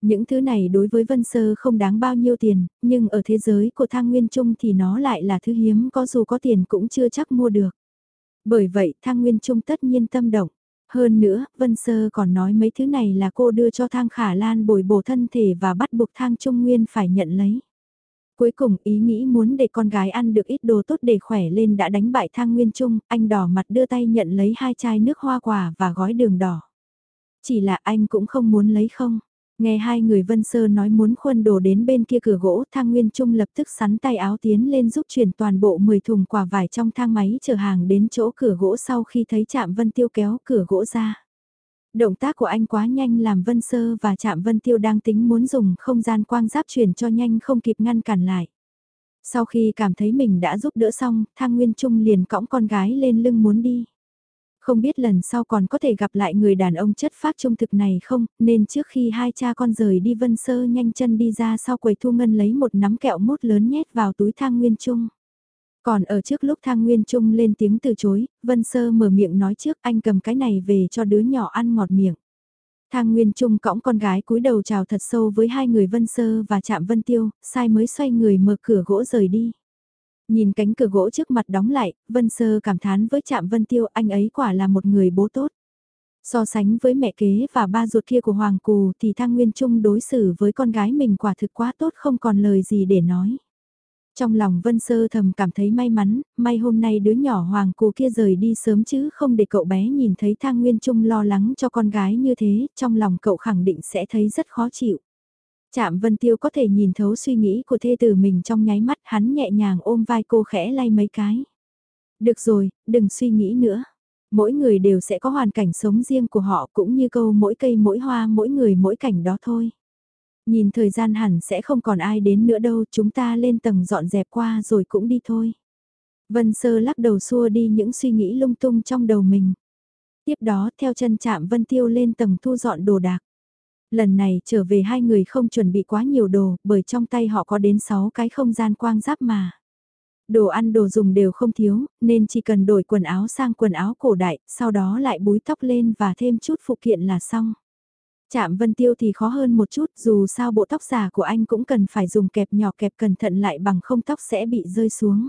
Speaker 1: Những thứ này đối với Vân Sơ không đáng bao nhiêu tiền, nhưng ở thế giới của Thang Nguyên Trung thì nó lại là thứ hiếm có dù có tiền cũng chưa chắc mua được. Bởi vậy Thang Nguyên Trung tất nhiên tâm động. Hơn nữa, Vân Sơ còn nói mấy thứ này là cô đưa cho Thang Khả Lan bồi bổ thân thể và bắt buộc Thang Trung Nguyên phải nhận lấy. Cuối cùng ý nghĩ muốn để con gái ăn được ít đồ tốt để khỏe lên đã đánh bại Thang Nguyên Trung, anh đỏ mặt đưa tay nhận lấy hai chai nước hoa quả và gói đường đỏ. Chỉ là anh cũng không muốn lấy không. Nghe hai người Vân Sơ nói muốn khuân đồ đến bên kia cửa gỗ, Thang Nguyên Trung lập tức sắn tay áo tiến lên giúp chuyển toàn bộ 10 thùng quả vải trong thang máy chở hàng đến chỗ cửa gỗ sau khi thấy Trạm Vân Tiêu kéo cửa gỗ ra. Động tác của anh quá nhanh làm Vân Sơ và Trạm Vân Tiêu đang tính muốn dùng không gian quang giáp chuyển cho nhanh không kịp ngăn cản lại. Sau khi cảm thấy mình đã giúp đỡ xong, Thang Nguyên Trung liền cõng con gái lên lưng muốn đi. Không biết lần sau còn có thể gặp lại người đàn ông chất phát trung thực này không, nên trước khi hai cha con rời đi Vân Sơ nhanh chân đi ra sau quầy thu ngân lấy một nắm kẹo mút lớn nhét vào túi thang nguyên trung. Còn ở trước lúc thang nguyên trung lên tiếng từ chối, Vân Sơ mở miệng nói trước anh cầm cái này về cho đứa nhỏ ăn ngọt miệng. Thang Nguyên Trung cõng con gái cúi đầu chào thật sâu với hai người Vân Sơ và chạm Vân Tiêu, sai mới xoay người mở cửa gỗ rời đi. Nhìn cánh cửa gỗ trước mặt đóng lại, Vân Sơ cảm thán với Trạm Vân Tiêu anh ấy quả là một người bố tốt. So sánh với mẹ kế và ba ruột kia của Hoàng Cù thì Thang Nguyên Trung đối xử với con gái mình quả thực quá tốt không còn lời gì để nói. Trong lòng Vân Sơ thầm cảm thấy may mắn, may hôm nay đứa nhỏ Hoàng Cù kia rời đi sớm chứ không để cậu bé nhìn thấy Thang Nguyên Trung lo lắng cho con gái như thế, trong lòng cậu khẳng định sẽ thấy rất khó chịu. Chạm Vân Tiêu có thể nhìn thấu suy nghĩ của thê tử mình trong nháy mắt hắn nhẹ nhàng ôm vai cô khẽ lay mấy cái. Được rồi, đừng suy nghĩ nữa. Mỗi người đều sẽ có hoàn cảnh sống riêng của họ cũng như câu mỗi cây mỗi hoa mỗi người mỗi cảnh đó thôi. Nhìn thời gian hẳn sẽ không còn ai đến nữa đâu chúng ta lên tầng dọn dẹp qua rồi cũng đi thôi. Vân Sơ lắc đầu xua đi những suy nghĩ lung tung trong đầu mình. Tiếp đó theo chân chạm Vân Tiêu lên tầng thu dọn đồ đạc. Lần này trở về hai người không chuẩn bị quá nhiều đồ, bởi trong tay họ có đến 6 cái không gian quang giáp mà. Đồ ăn đồ dùng đều không thiếu, nên chỉ cần đổi quần áo sang quần áo cổ đại, sau đó lại búi tóc lên và thêm chút phụ kiện là xong. Chạm Vân Tiêu thì khó hơn một chút, dù sao bộ tóc giả của anh cũng cần phải dùng kẹp nhỏ kẹp cẩn thận lại bằng không tóc sẽ bị rơi xuống.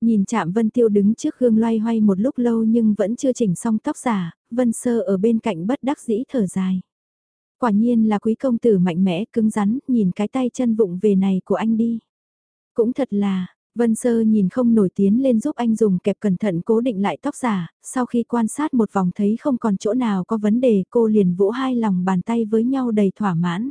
Speaker 1: Nhìn chạm Vân Tiêu đứng trước gương loay hoay một lúc lâu nhưng vẫn chưa chỉnh xong tóc giả, Vân Sơ ở bên cạnh bất đắc dĩ thở dài. Quả nhiên là quý công tử mạnh mẽ, cứng rắn, nhìn cái tay chân vụng về này của anh đi. Cũng thật là, Vân Sơ nhìn không nổi tiến lên giúp anh dùng kẹp cẩn thận cố định lại tóc giả, sau khi quan sát một vòng thấy không còn chỗ nào có vấn đề cô liền vỗ hai lòng bàn tay với nhau đầy thỏa mãn.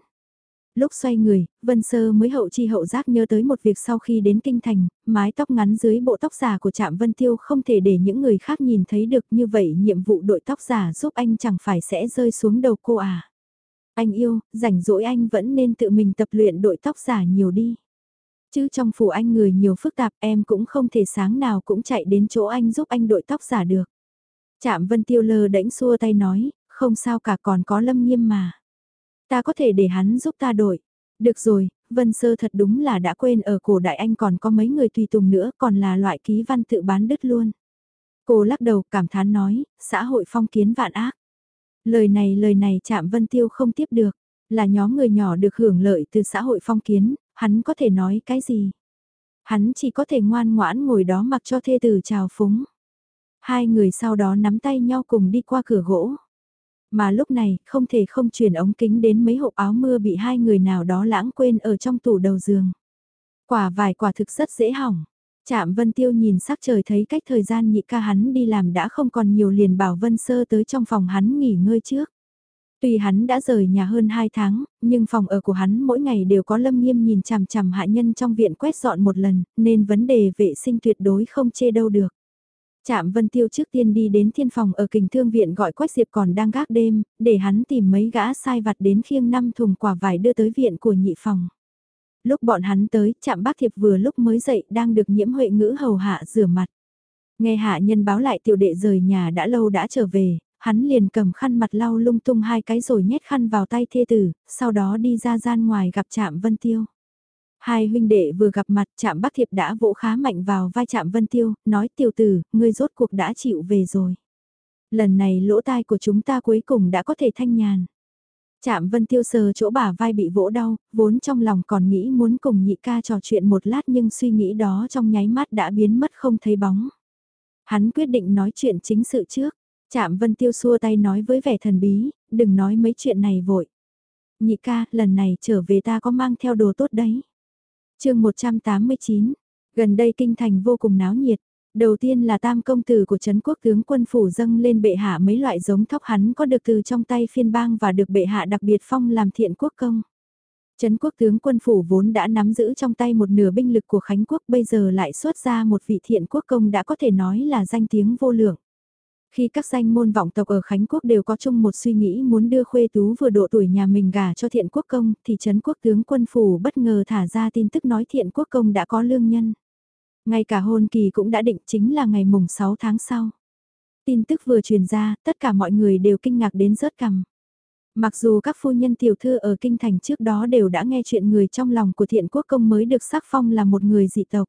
Speaker 1: Lúc xoay người, Vân Sơ mới hậu chi hậu giác nhớ tới một việc sau khi đến kinh thành, mái tóc ngắn dưới bộ tóc giả của Trạm Vân Tiêu không thể để những người khác nhìn thấy được như vậy nhiệm vụ đội tóc giả giúp anh chẳng phải sẽ rơi xuống đầu cô à. Anh yêu, rảnh rỗi anh vẫn nên tự mình tập luyện đội tóc giả nhiều đi. Chứ trong phủ anh người nhiều phức tạp em cũng không thể sáng nào cũng chạy đến chỗ anh giúp anh đội tóc giả được. Chạm Vân Tiêu lơ đánh xua tay nói, không sao cả còn có lâm nghiêm mà. Ta có thể để hắn giúp ta đội. Được rồi, Vân Sơ thật đúng là đã quên ở cổ đại anh còn có mấy người tùy tùng nữa còn là loại ký văn tự bán đứt luôn. Cô lắc đầu cảm thán nói, xã hội phong kiến vạn ác. Lời này lời này chạm Vân Tiêu không tiếp được, là nhóm người nhỏ được hưởng lợi từ xã hội phong kiến, hắn có thể nói cái gì? Hắn chỉ có thể ngoan ngoãn ngồi đó mặc cho thê tử chào phúng. Hai người sau đó nắm tay nhau cùng đi qua cửa gỗ. Mà lúc này, không thể không truyền ống kính đến mấy hộp áo mưa bị hai người nào đó lãng quên ở trong tủ đầu giường. Quả vải quả thực rất dễ hỏng. Chạm Vân Tiêu nhìn sắc trời thấy cách thời gian nhị ca hắn đi làm đã không còn nhiều liền bảo Vân Sơ tới trong phòng hắn nghỉ ngơi trước. Tuy hắn đã rời nhà hơn 2 tháng, nhưng phòng ở của hắn mỗi ngày đều có lâm nghiêm nhìn chằm chằm hạ nhân trong viện quét dọn một lần, nên vấn đề vệ sinh tuyệt đối không chê đâu được. Trạm Vân Tiêu trước tiên đi đến thiên phòng ở kình thương viện gọi Quách Diệp còn đang gác đêm, để hắn tìm mấy gã sai vặt đến khiêng năm thùng quả vải đưa tới viện của nhị phòng. Lúc bọn hắn tới, chạm Bác Thiệp vừa lúc mới dậy đang được nhiễm huệ ngữ hầu hạ rửa mặt. Nghe hạ nhân báo lại tiểu đệ rời nhà đã lâu đã trở về, hắn liền cầm khăn mặt lau lung tung hai cái rồi nhét khăn vào tay thê tử, sau đó đi ra gian ngoài gặp chạm Vân Tiêu. Hai huynh đệ vừa gặp mặt chạm bác Thiệp đã vỗ khá mạnh vào vai chạm Vân Tiêu, nói tiểu tử, ngươi rốt cuộc đã chịu về rồi. Lần này lỗ tai của chúng ta cuối cùng đã có thể thanh nhàn. Trạm Vân Tiêu sờ chỗ bả vai bị vỗ đau, vốn trong lòng còn nghĩ muốn cùng nhị ca trò chuyện một lát nhưng suy nghĩ đó trong nháy mắt đã biến mất không thấy bóng. Hắn quyết định nói chuyện chính sự trước. Trạm Vân Tiêu xua tay nói với vẻ thần bí, đừng nói mấy chuyện này vội. Nhị ca, lần này trở về ta có mang theo đồ tốt đấy. chương 189, gần đây kinh thành vô cùng náo nhiệt. Đầu tiên là tam công tử của Trấn quốc tướng quân phủ dâng lên bệ hạ mấy loại giống thóc hắn có được từ trong tay phiên bang và được bệ hạ đặc biệt phong làm thiện quốc công. Trấn quốc tướng quân phủ vốn đã nắm giữ trong tay một nửa binh lực của Khánh quốc bây giờ lại xuất ra một vị thiện quốc công đã có thể nói là danh tiếng vô lượng. Khi các danh môn vọng tộc ở Khánh Quốc đều có chung một suy nghĩ muốn đưa khuê tú vừa độ tuổi nhà mình gả cho thiện quốc công, thì Trấn quốc tướng quân phủ bất ngờ thả ra tin tức nói thiện quốc công đã có lương nhân. Ngay cả hôn kỳ cũng đã định chính là ngày mùng 6 tháng sau. Tin tức vừa truyền ra, tất cả mọi người đều kinh ngạc đến rớt cằm. Mặc dù các phu nhân tiểu thư ở kinh thành trước đó đều đã nghe chuyện người trong lòng của thiện quốc công mới được sắc phong là một người dị tộc.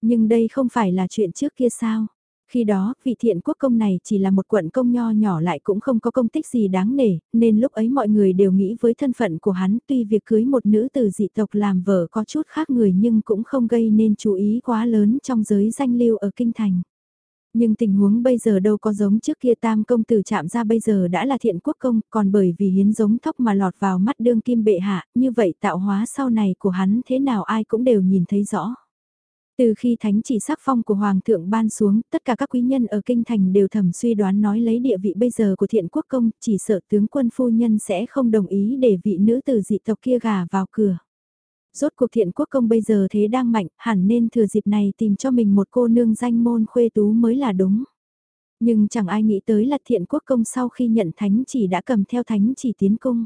Speaker 1: Nhưng đây không phải là chuyện trước kia sao? Khi đó, vị thiện quốc công này chỉ là một quận công nho nhỏ lại cũng không có công tích gì đáng nể, nên lúc ấy mọi người đều nghĩ với thân phận của hắn tuy việc cưới một nữ từ dị tộc làm vợ có chút khác người nhưng cũng không gây nên chú ý quá lớn trong giới danh lưu ở Kinh Thành. Nhưng tình huống bây giờ đâu có giống trước kia tam công tử chạm ra bây giờ đã là thiện quốc công, còn bởi vì hiến giống thóc mà lọt vào mắt đương kim bệ hạ, như vậy tạo hóa sau này của hắn thế nào ai cũng đều nhìn thấy rõ. Từ khi thánh chỉ sắc phong của Hoàng thượng ban xuống, tất cả các quý nhân ở Kinh Thành đều thầm suy đoán nói lấy địa vị bây giờ của thiện quốc công, chỉ sợ tướng quân phu nhân sẽ không đồng ý để vị nữ tử dị tộc kia gà vào cửa. Rốt cuộc thiện quốc công bây giờ thế đang mạnh, hẳn nên thừa dịp này tìm cho mình một cô nương danh môn khuê tú mới là đúng. Nhưng chẳng ai nghĩ tới là thiện quốc công sau khi nhận thánh chỉ đã cầm theo thánh chỉ tiến cung.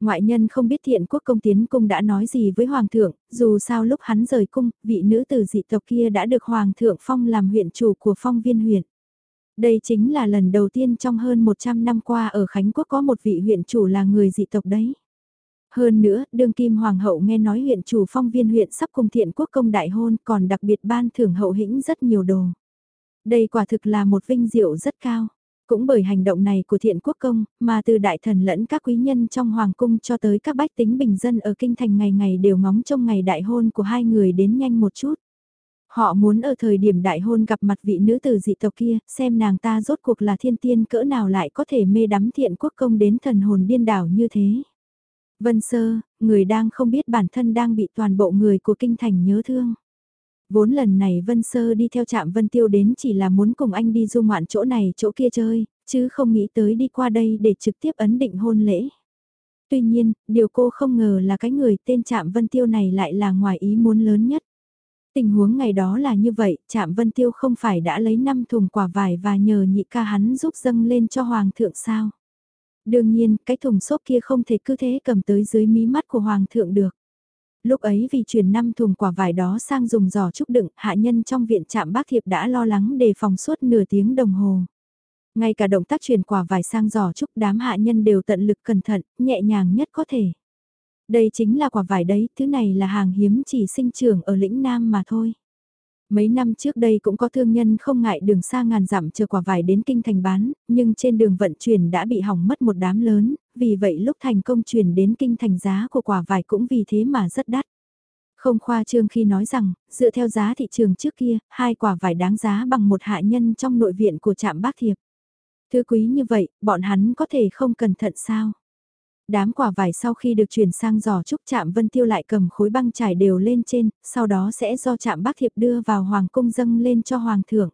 Speaker 1: Ngoại nhân không biết thiện quốc công tiến cung đã nói gì với hoàng thượng, dù sao lúc hắn rời cung, vị nữ tử dị tộc kia đã được hoàng thượng phong làm huyện chủ của phong viên huyện. Đây chính là lần đầu tiên trong hơn 100 năm qua ở Khánh Quốc có một vị huyện chủ là người dị tộc đấy. Hơn nữa, đương kim hoàng hậu nghe nói huyện chủ phong viên huyện sắp cùng thiện quốc công đại hôn còn đặc biệt ban thưởng hậu hĩnh rất nhiều đồ. Đây quả thực là một vinh diệu rất cao. Cũng bởi hành động này của thiện quốc công, mà từ đại thần lẫn các quý nhân trong hoàng cung cho tới các bách tính bình dân ở kinh thành ngày ngày đều ngóng trong ngày đại hôn của hai người đến nhanh một chút. Họ muốn ở thời điểm đại hôn gặp mặt vị nữ tử dị tộc kia, xem nàng ta rốt cuộc là thiên tiên cỡ nào lại có thể mê đắm thiện quốc công đến thần hồn điên đảo như thế. Vân Sơ, người đang không biết bản thân đang bị toàn bộ người của kinh thành nhớ thương. Vốn lần này Vân Sơ đi theo trạm Vân Tiêu đến chỉ là muốn cùng anh đi du ngoạn chỗ này chỗ kia chơi, chứ không nghĩ tới đi qua đây để trực tiếp ấn định hôn lễ. Tuy nhiên, điều cô không ngờ là cái người tên trạm Vân Tiêu này lại là ngoài ý muốn lớn nhất. Tình huống ngày đó là như vậy, trạm Vân Tiêu không phải đã lấy 5 thùng quả vải và nhờ nhị ca hắn giúp dâng lên cho Hoàng thượng sao. Đương nhiên, cái thùng xốp kia không thể cứ thế cầm tới dưới mí mắt của Hoàng thượng được. Lúc ấy vì chuyển năm thùng quả vải đó sang dùng giỏ trúc đựng, hạ nhân trong viện trạm bác thiệp đã lo lắng đề phòng suốt nửa tiếng đồng hồ. Ngay cả động tác chuyển quả vải sang giỏ trúc đám hạ nhân đều tận lực cẩn thận, nhẹ nhàng nhất có thể. Đây chính là quả vải đấy, thứ này là hàng hiếm chỉ sinh trưởng ở lĩnh Nam mà thôi. Mấy năm trước đây cũng có thương nhân không ngại đường xa ngàn dặm chờ quả vải đến kinh thành bán, nhưng trên đường vận chuyển đã bị hỏng mất một đám lớn, vì vậy lúc thành công chuyển đến kinh thành giá của quả vải cũng vì thế mà rất đắt. Không khoa trương khi nói rằng, dựa theo giá thị trường trước kia, hai quả vải đáng giá bằng một hạ nhân trong nội viện của trạm bác thiệp. Thứ quý như vậy, bọn hắn có thể không cẩn thận sao? Đám quả vải sau khi được chuyển sang giỏ trúc chạm Vân Tiêu lại cầm khối băng trải đều lên trên, sau đó sẽ do chạm bác thiệp đưa vào hoàng cung dâng lên cho hoàng thượng.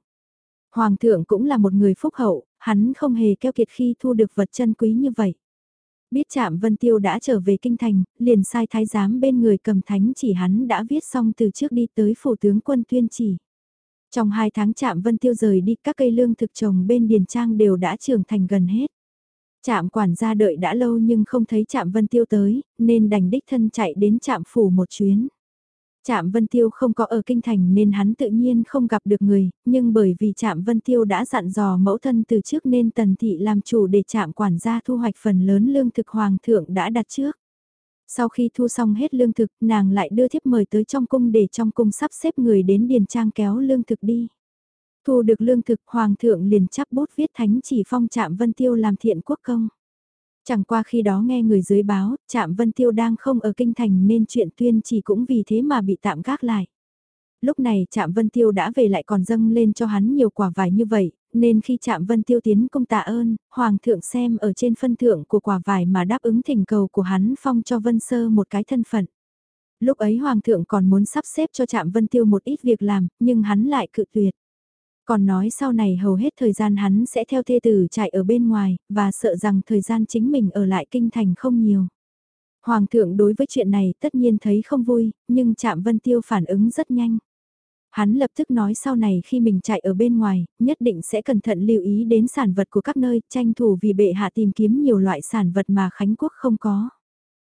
Speaker 1: Hoàng thượng cũng là một người phúc hậu, hắn không hề keo kiệt khi thu được vật chân quý như vậy. Biết chạm Vân Tiêu đã trở về kinh thành, liền sai thái giám bên người cầm thánh chỉ hắn đã viết xong từ trước đi tới phủ tướng quân tuyên chỉ. Trong hai tháng chạm Vân Tiêu rời đi các cây lương thực trồng bên Điền Trang đều đã trưởng thành gần hết. Trạm quản gia đợi đã lâu nhưng không thấy Trạm Vân Tiêu tới, nên đành đích thân chạy đến Trạm phủ một chuyến. Trạm Vân Tiêu không có ở kinh thành nên hắn tự nhiên không gặp được người, nhưng bởi vì Trạm Vân Tiêu đã dặn dò mẫu thân từ trước nên Tần Thị làm chủ để Trạm quản gia thu hoạch phần lớn lương thực hoàng thượng đã đặt trước. Sau khi thu xong hết lương thực, nàng lại đưa thiếp mời tới trong cung để trong cung sắp xếp người đến điền trang kéo lương thực đi. Thu được lương thực hoàng thượng liền chắp bút viết thánh chỉ phong trạm Vân Tiêu làm thiện quốc công. Chẳng qua khi đó nghe người dưới báo, trạm Vân Tiêu đang không ở kinh thành nên chuyện tuyên chỉ cũng vì thế mà bị tạm gác lại. Lúc này trạm Vân Tiêu đã về lại còn dâng lên cho hắn nhiều quả vải như vậy, nên khi trạm Vân Tiêu tiến công tạ ơn, Hoàng thượng xem ở trên phân thượng của quả vải mà đáp ứng thỉnh cầu của hắn phong cho Vân Sơ một cái thân phận. Lúc ấy Hoàng thượng còn muốn sắp xếp cho trạm Vân Tiêu một ít việc làm, nhưng hắn lại cự tuyệt. Còn nói sau này hầu hết thời gian hắn sẽ theo thê tử chạy ở bên ngoài, và sợ rằng thời gian chính mình ở lại kinh thành không nhiều. Hoàng thượng đối với chuyện này tất nhiên thấy không vui, nhưng chạm Vân Tiêu phản ứng rất nhanh. Hắn lập tức nói sau này khi mình chạy ở bên ngoài, nhất định sẽ cẩn thận lưu ý đến sản vật của các nơi, tranh thủ vì bệ hạ tìm kiếm nhiều loại sản vật mà Khánh Quốc không có.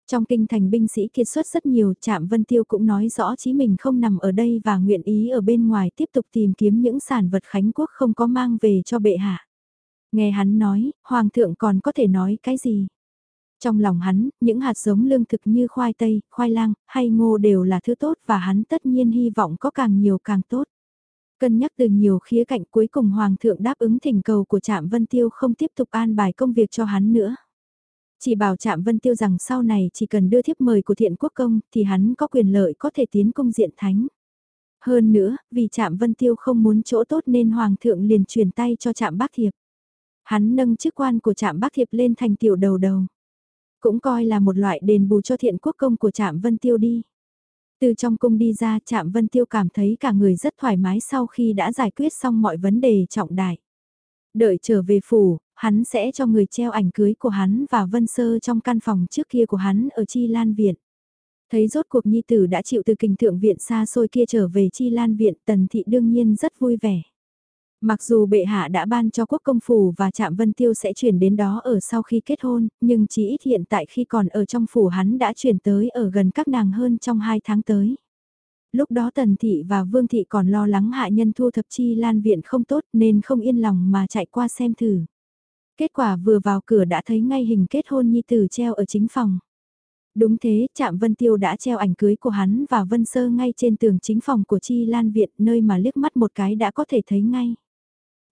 Speaker 1: Trong kinh thành binh sĩ kiệt xuất rất nhiều, Trạm Vân Tiêu cũng nói rõ chí mình không nằm ở đây và nguyện ý ở bên ngoài tiếp tục tìm kiếm những sản vật Khánh Quốc không có mang về cho bệ hạ. Nghe hắn nói, Hoàng thượng còn có thể nói cái gì? Trong lòng hắn, những hạt giống lương thực như khoai tây, khoai lang, hay ngô đều là thứ tốt và hắn tất nhiên hy vọng có càng nhiều càng tốt. Cân nhắc từ nhiều khía cạnh cuối cùng Hoàng thượng đáp ứng thỉnh cầu của Trạm Vân Tiêu không tiếp tục an bài công việc cho hắn nữa. Chỉ bảo Trạm Vân Tiêu rằng sau này chỉ cần đưa thiếp mời của thiện quốc công thì hắn có quyền lợi có thể tiến công diện thánh. Hơn nữa, vì Trạm Vân Tiêu không muốn chỗ tốt nên Hoàng thượng liền truyền tay cho Trạm Bác Thiệp. Hắn nâng chức quan của Trạm Bác Thiệp lên thành tiểu đầu đầu. Cũng coi là một loại đền bù cho thiện quốc công của Trạm Vân Tiêu đi. Từ trong cung đi ra Trạm Vân Tiêu cảm thấy cả người rất thoải mái sau khi đã giải quyết xong mọi vấn đề trọng đại. Đợi trở về phủ, hắn sẽ cho người treo ảnh cưới của hắn và Vân Sơ trong căn phòng trước kia của hắn ở Chi Lan Viện. Thấy rốt cuộc nhi tử đã chịu từ kình thượng viện xa xôi kia trở về Chi Lan Viện tần thị đương nhiên rất vui vẻ. Mặc dù bệ hạ đã ban cho quốc công phủ và trạm vân tiêu sẽ chuyển đến đó ở sau khi kết hôn, nhưng chỉ ít hiện tại khi còn ở trong phủ hắn đã chuyển tới ở gần các nàng hơn trong hai tháng tới. Lúc đó tần thị và vương thị còn lo lắng hạ nhân thu thập chi lan viện không tốt nên không yên lòng mà chạy qua xem thử. Kết quả vừa vào cửa đã thấy ngay hình kết hôn nhi tử treo ở chính phòng. Đúng thế, Trạm Vân Tiêu đã treo ảnh cưới của hắn và Vân Sơ ngay trên tường chính phòng của Chi Lan Viện nơi mà liếc mắt một cái đã có thể thấy ngay.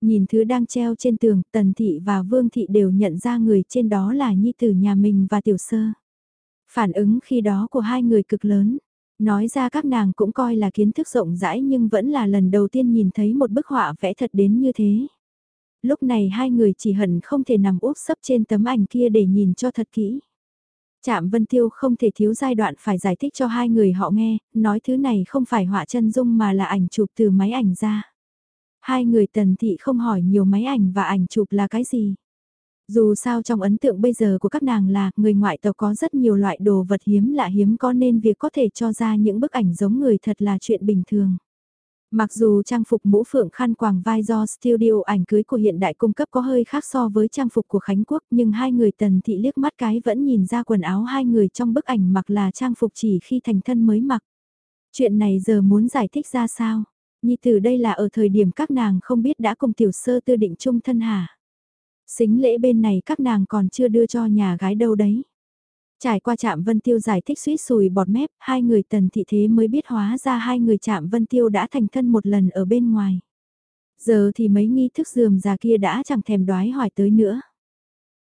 Speaker 1: Nhìn thứ đang treo trên tường, Tần Thị và Vương Thị đều nhận ra người trên đó là Nhi Tử nhà mình và Tiểu Sơ. Phản ứng khi đó của hai người cực lớn. Nói ra các nàng cũng coi là kiến thức rộng rãi nhưng vẫn là lần đầu tiên nhìn thấy một bức họa vẽ thật đến như thế. Lúc này hai người chỉ hận không thể nằm úp sấp trên tấm ảnh kia để nhìn cho thật kỹ. Trạm Vân Tiêu không thể thiếu giai đoạn phải giải thích cho hai người họ nghe, nói thứ này không phải họa chân dung mà là ảnh chụp từ máy ảnh ra. Hai người tần thị không hỏi nhiều máy ảnh và ảnh chụp là cái gì. Dù sao trong ấn tượng bây giờ của các nàng là người ngoại tộc có rất nhiều loại đồ vật hiếm lạ hiếm có nên việc có thể cho ra những bức ảnh giống người thật là chuyện bình thường. Mặc dù trang phục mũ phượng khăn quàng vai do studio ảnh cưới của hiện đại cung cấp có hơi khác so với trang phục của Khánh Quốc, nhưng hai người tần thị liếc mắt cái vẫn nhìn ra quần áo hai người trong bức ảnh mặc là trang phục chỉ khi thành thân mới mặc. Chuyện này giờ muốn giải thích ra sao? Nhi tử đây là ở thời điểm các nàng không biết đã cùng tiểu sơ tư định chung thân hả? Xính lễ bên này các nàng còn chưa đưa cho nhà gái đâu đấy. Trải qua chạm Vân Tiêu giải thích suýt sùi bọt mép, hai người tần thị thế mới biết hóa ra hai người chạm Vân Tiêu đã thành thân một lần ở bên ngoài. Giờ thì mấy nghi thức dườm già kia đã chẳng thèm đoái hỏi tới nữa.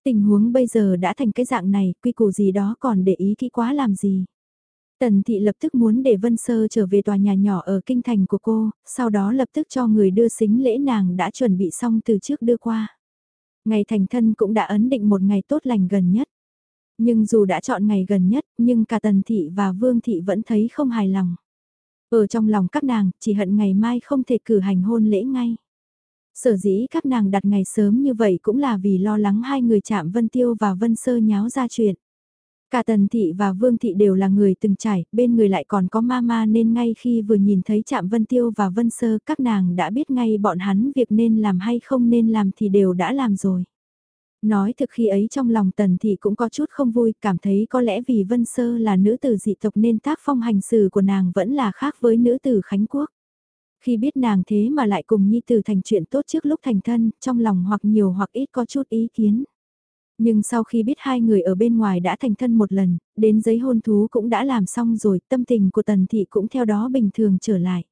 Speaker 1: Tình huống bây giờ đã thành cái dạng này, quy củ gì đó còn để ý kỹ quá làm gì. Tần thị lập tức muốn để Vân Sơ trở về tòa nhà nhỏ ở kinh thành của cô, sau đó lập tức cho người đưa xính lễ nàng đã chuẩn bị xong từ trước đưa qua. Ngày thành thân cũng đã ấn định một ngày tốt lành gần nhất. Nhưng dù đã chọn ngày gần nhất, nhưng cả Tần Thị và Vương Thị vẫn thấy không hài lòng. Ở trong lòng các nàng, chỉ hận ngày mai không thể cử hành hôn lễ ngay. Sở dĩ các nàng đặt ngày sớm như vậy cũng là vì lo lắng hai người chạm Vân Tiêu và Vân Sơ nháo ra chuyện. Cả Tần Thị và Vương Thị đều là người từng trải, bên người lại còn có mama nên ngay khi vừa nhìn thấy chạm Vân Tiêu và Vân Sơ các nàng đã biết ngay bọn hắn việc nên làm hay không nên làm thì đều đã làm rồi. Nói thực khi ấy trong lòng tần thị cũng có chút không vui, cảm thấy có lẽ vì Vân Sơ là nữ tử dị tộc nên tác phong hành xử của nàng vẫn là khác với nữ tử Khánh Quốc. Khi biết nàng thế mà lại cùng Nhi Tử thành chuyện tốt trước lúc thành thân, trong lòng hoặc nhiều hoặc ít có chút ý kiến. Nhưng sau khi biết hai người ở bên ngoài đã thành thân một lần, đến giấy hôn thú cũng đã làm xong rồi, tâm tình của Tần Thị cũng theo đó bình thường trở lại.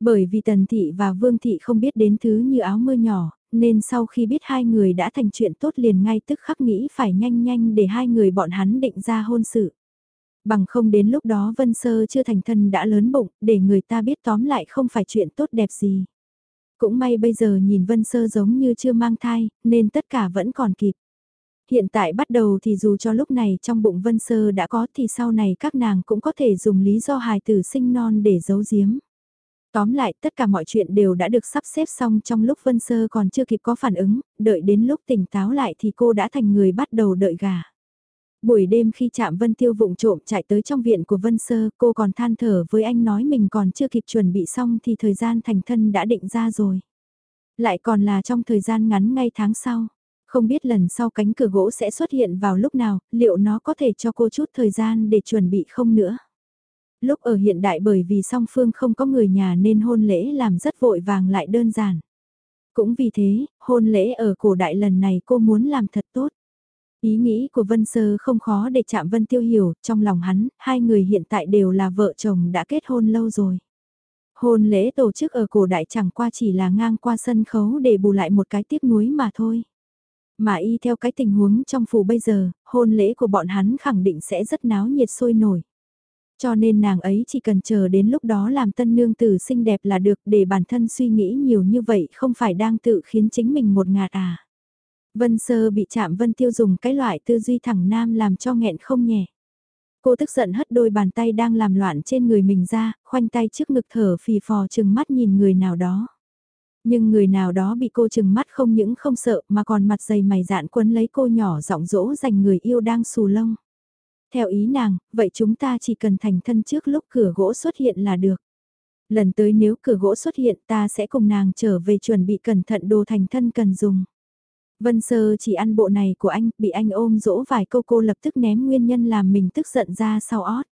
Speaker 1: Bởi vì Tần Thị và Vương Thị không biết đến thứ như áo mưa nhỏ, nên sau khi biết hai người đã thành chuyện tốt liền ngay tức khắc nghĩ phải nhanh nhanh để hai người bọn hắn định ra hôn sự. Bằng không đến lúc đó Vân Sơ chưa thành thân đã lớn bụng, để người ta biết tóm lại không phải chuyện tốt đẹp gì. Cũng may bây giờ nhìn Vân Sơ giống như chưa mang thai, nên tất cả vẫn còn kịp. Hiện tại bắt đầu thì dù cho lúc này trong bụng Vân Sơ đã có thì sau này các nàng cũng có thể dùng lý do hài tử sinh non để giấu giếm. Tóm lại tất cả mọi chuyện đều đã được sắp xếp xong trong lúc Vân Sơ còn chưa kịp có phản ứng, đợi đến lúc tỉnh táo lại thì cô đã thành người bắt đầu đợi gà. Buổi đêm khi chạm Vân Tiêu vụng trộm chạy tới trong viện của Vân Sơ, cô còn than thở với anh nói mình còn chưa kịp chuẩn bị xong thì thời gian thành thân đã định ra rồi. Lại còn là trong thời gian ngắn ngay tháng sau. Không biết lần sau cánh cửa gỗ sẽ xuất hiện vào lúc nào, liệu nó có thể cho cô chút thời gian để chuẩn bị không nữa. Lúc ở hiện đại bởi vì song phương không có người nhà nên hôn lễ làm rất vội vàng lại đơn giản. Cũng vì thế, hôn lễ ở cổ đại lần này cô muốn làm thật tốt. Ý nghĩ của Vân Sơ không khó để chạm Vân Tiêu hiểu, trong lòng hắn, hai người hiện tại đều là vợ chồng đã kết hôn lâu rồi. Hôn lễ tổ chức ở cổ đại chẳng qua chỉ là ngang qua sân khấu để bù lại một cái tiếc nuối mà thôi. Mà y theo cái tình huống trong phủ bây giờ, hôn lễ của bọn hắn khẳng định sẽ rất náo nhiệt sôi nổi. Cho nên nàng ấy chỉ cần chờ đến lúc đó làm tân nương tử xinh đẹp là được để bản thân suy nghĩ nhiều như vậy không phải đang tự khiến chính mình một ngạt à. Vân Sơ bị chạm Vân Tiêu dùng cái loại tư duy thẳng nam làm cho nghẹn không nhẹ. Cô tức giận hất đôi bàn tay đang làm loạn trên người mình ra, khoanh tay trước ngực thở phì phò chừng mắt nhìn người nào đó. Nhưng người nào đó bị cô chừng mắt không những không sợ mà còn mặt dày mày dạn quấn lấy cô nhỏ giọng dỗ dành người yêu đang xù lông. Theo ý nàng, vậy chúng ta chỉ cần thành thân trước lúc cửa gỗ xuất hiện là được. Lần tới nếu cửa gỗ xuất hiện ta sẽ cùng nàng trở về chuẩn bị cẩn thận đồ thành thân cần dùng. Vân Sơ chỉ ăn bộ này của anh, bị anh ôm dỗ vài câu cô lập tức ném nguyên nhân làm mình tức giận ra sau ót.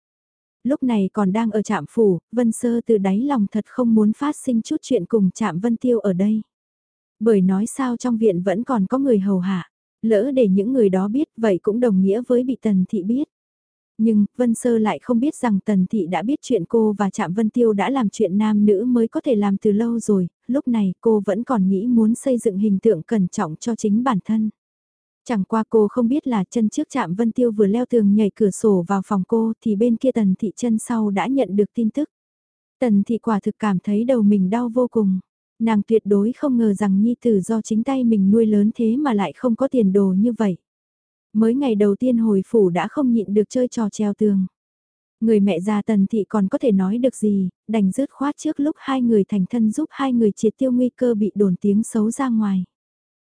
Speaker 1: Lúc này còn đang ở trạm phủ, Vân Sơ từ đáy lòng thật không muốn phát sinh chút chuyện cùng trạm Vân Tiêu ở đây. Bởi nói sao trong viện vẫn còn có người hầu hạ, lỡ để những người đó biết vậy cũng đồng nghĩa với bị Tần Thị biết. Nhưng, Vân Sơ lại không biết rằng Tần Thị đã biết chuyện cô và Trạm Vân Tiêu đã làm chuyện nam nữ mới có thể làm từ lâu rồi, lúc này cô vẫn còn nghĩ muốn xây dựng hình tượng cẩn trọng cho chính bản thân. Chẳng qua cô không biết là chân trước Trạm Vân Tiêu vừa leo tường nhảy cửa sổ vào phòng cô thì bên kia Tần Thị chân sau đã nhận được tin tức. Tần Thị quả thực cảm thấy đầu mình đau vô cùng. Nàng tuyệt đối không ngờ rằng Nhi Tử do chính tay mình nuôi lớn thế mà lại không có tiền đồ như vậy. Mới ngày đầu tiên hồi phủ đã không nhịn được chơi trò treo tường. Người mẹ già tần thị còn có thể nói được gì, đành rớt khoát trước lúc hai người thành thân giúp hai người triệt tiêu nguy cơ bị đồn tiếng xấu ra ngoài.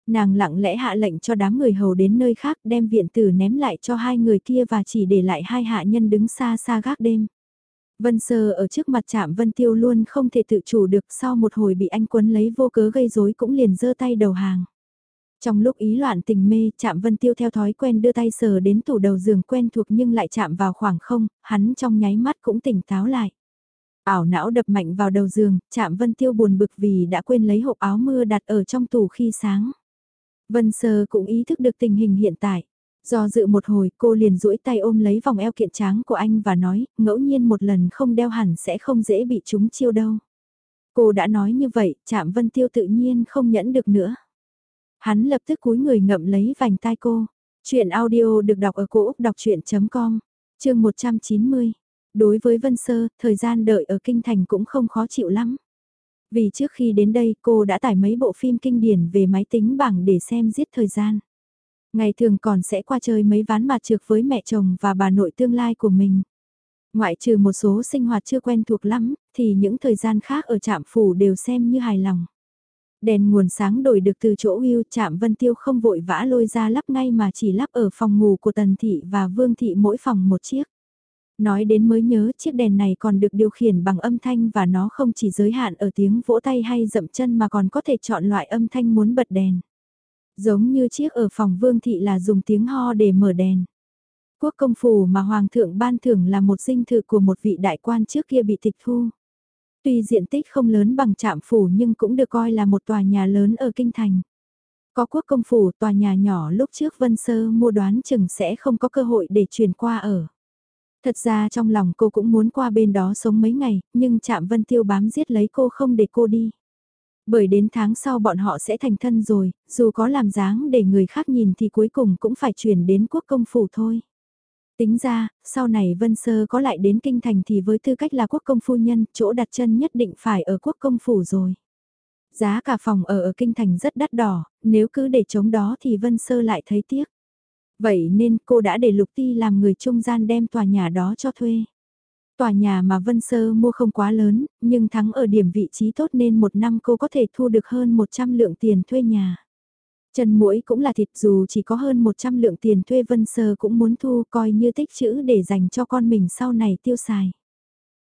Speaker 1: Nàng lặng lẽ hạ lệnh cho đám người hầu đến nơi khác đem viện tử ném lại cho hai người kia và chỉ để lại hai hạ nhân đứng xa xa gác đêm. Vân Sơ ở trước mặt chạm Vân Tiêu luôn không thể tự chủ được sau một hồi bị anh quấn lấy vô cớ gây rối cũng liền giơ tay đầu hàng. Trong lúc ý loạn tình mê, chạm vân tiêu theo thói quen đưa tay sờ đến tủ đầu giường quen thuộc nhưng lại chạm vào khoảng không, hắn trong nháy mắt cũng tỉnh táo lại. Ảo não đập mạnh vào đầu giường, chạm vân tiêu buồn bực vì đã quên lấy hộp áo mưa đặt ở trong tủ khi sáng. Vân sờ cũng ý thức được tình hình hiện tại. Do dự một hồi cô liền duỗi tay ôm lấy vòng eo kiện tráng của anh và nói, ngẫu nhiên một lần không đeo hẳn sẽ không dễ bị chúng chiêu đâu. Cô đã nói như vậy, chạm vân tiêu tự nhiên không nhẫn được nữa. Hắn lập tức cúi người ngậm lấy vành tai cô. Chuyện audio được đọc ở cổ Úc đọc chuyện.com, chương 190. Đối với Vân Sơ, thời gian đợi ở Kinh Thành cũng không khó chịu lắm. Vì trước khi đến đây cô đã tải mấy bộ phim kinh điển về máy tính bảng để xem giết thời gian. Ngày thường còn sẽ qua chơi mấy ván mặt trược với mẹ chồng và bà nội tương lai của mình. Ngoại trừ một số sinh hoạt chưa quen thuộc lắm, thì những thời gian khác ở trạm phủ đều xem như hài lòng. Đèn nguồn sáng đổi được từ chỗ yêu chạm Vân Tiêu không vội vã lôi ra lắp ngay mà chỉ lắp ở phòng ngủ của Tần Thị và Vương Thị mỗi phòng một chiếc. Nói đến mới nhớ chiếc đèn này còn được điều khiển bằng âm thanh và nó không chỉ giới hạn ở tiếng vỗ tay hay dậm chân mà còn có thể chọn loại âm thanh muốn bật đèn. Giống như chiếc ở phòng Vương Thị là dùng tiếng ho để mở đèn. Quốc công phủ mà Hoàng thượng ban thưởng là một dinh thự của một vị đại quan trước kia bị tịch thu. Tuy diện tích không lớn bằng trạm phủ nhưng cũng được coi là một tòa nhà lớn ở Kinh Thành. Có quốc công phủ tòa nhà nhỏ lúc trước Vân Sơ mua đoán chừng sẽ không có cơ hội để chuyển qua ở. Thật ra trong lòng cô cũng muốn qua bên đó sống mấy ngày, nhưng chạm Vân Tiêu bám giết lấy cô không để cô đi. Bởi đến tháng sau bọn họ sẽ thành thân rồi, dù có làm dáng để người khác nhìn thì cuối cùng cũng phải chuyển đến quốc công phủ thôi. Tính ra, sau này Vân Sơ có lại đến kinh thành thì với tư cách là quốc công phu nhân, chỗ đặt chân nhất định phải ở quốc công phủ rồi. Giá cả phòng ở ở kinh thành rất đắt đỏ, nếu cứ để chống đó thì Vân Sơ lại thấy tiếc. Vậy nên cô đã để Lục Ti làm người trung gian đem tòa nhà đó cho thuê. Tòa nhà mà Vân Sơ mua không quá lớn, nhưng thắng ở điểm vị trí tốt nên một năm cô có thể thu được hơn 100 lượng tiền thuê nhà. Chân mũi cũng là thịt dù chỉ có hơn 100 lượng tiền thuê Vân Sơ cũng muốn thu coi như tích chữ để dành cho con mình sau này tiêu xài.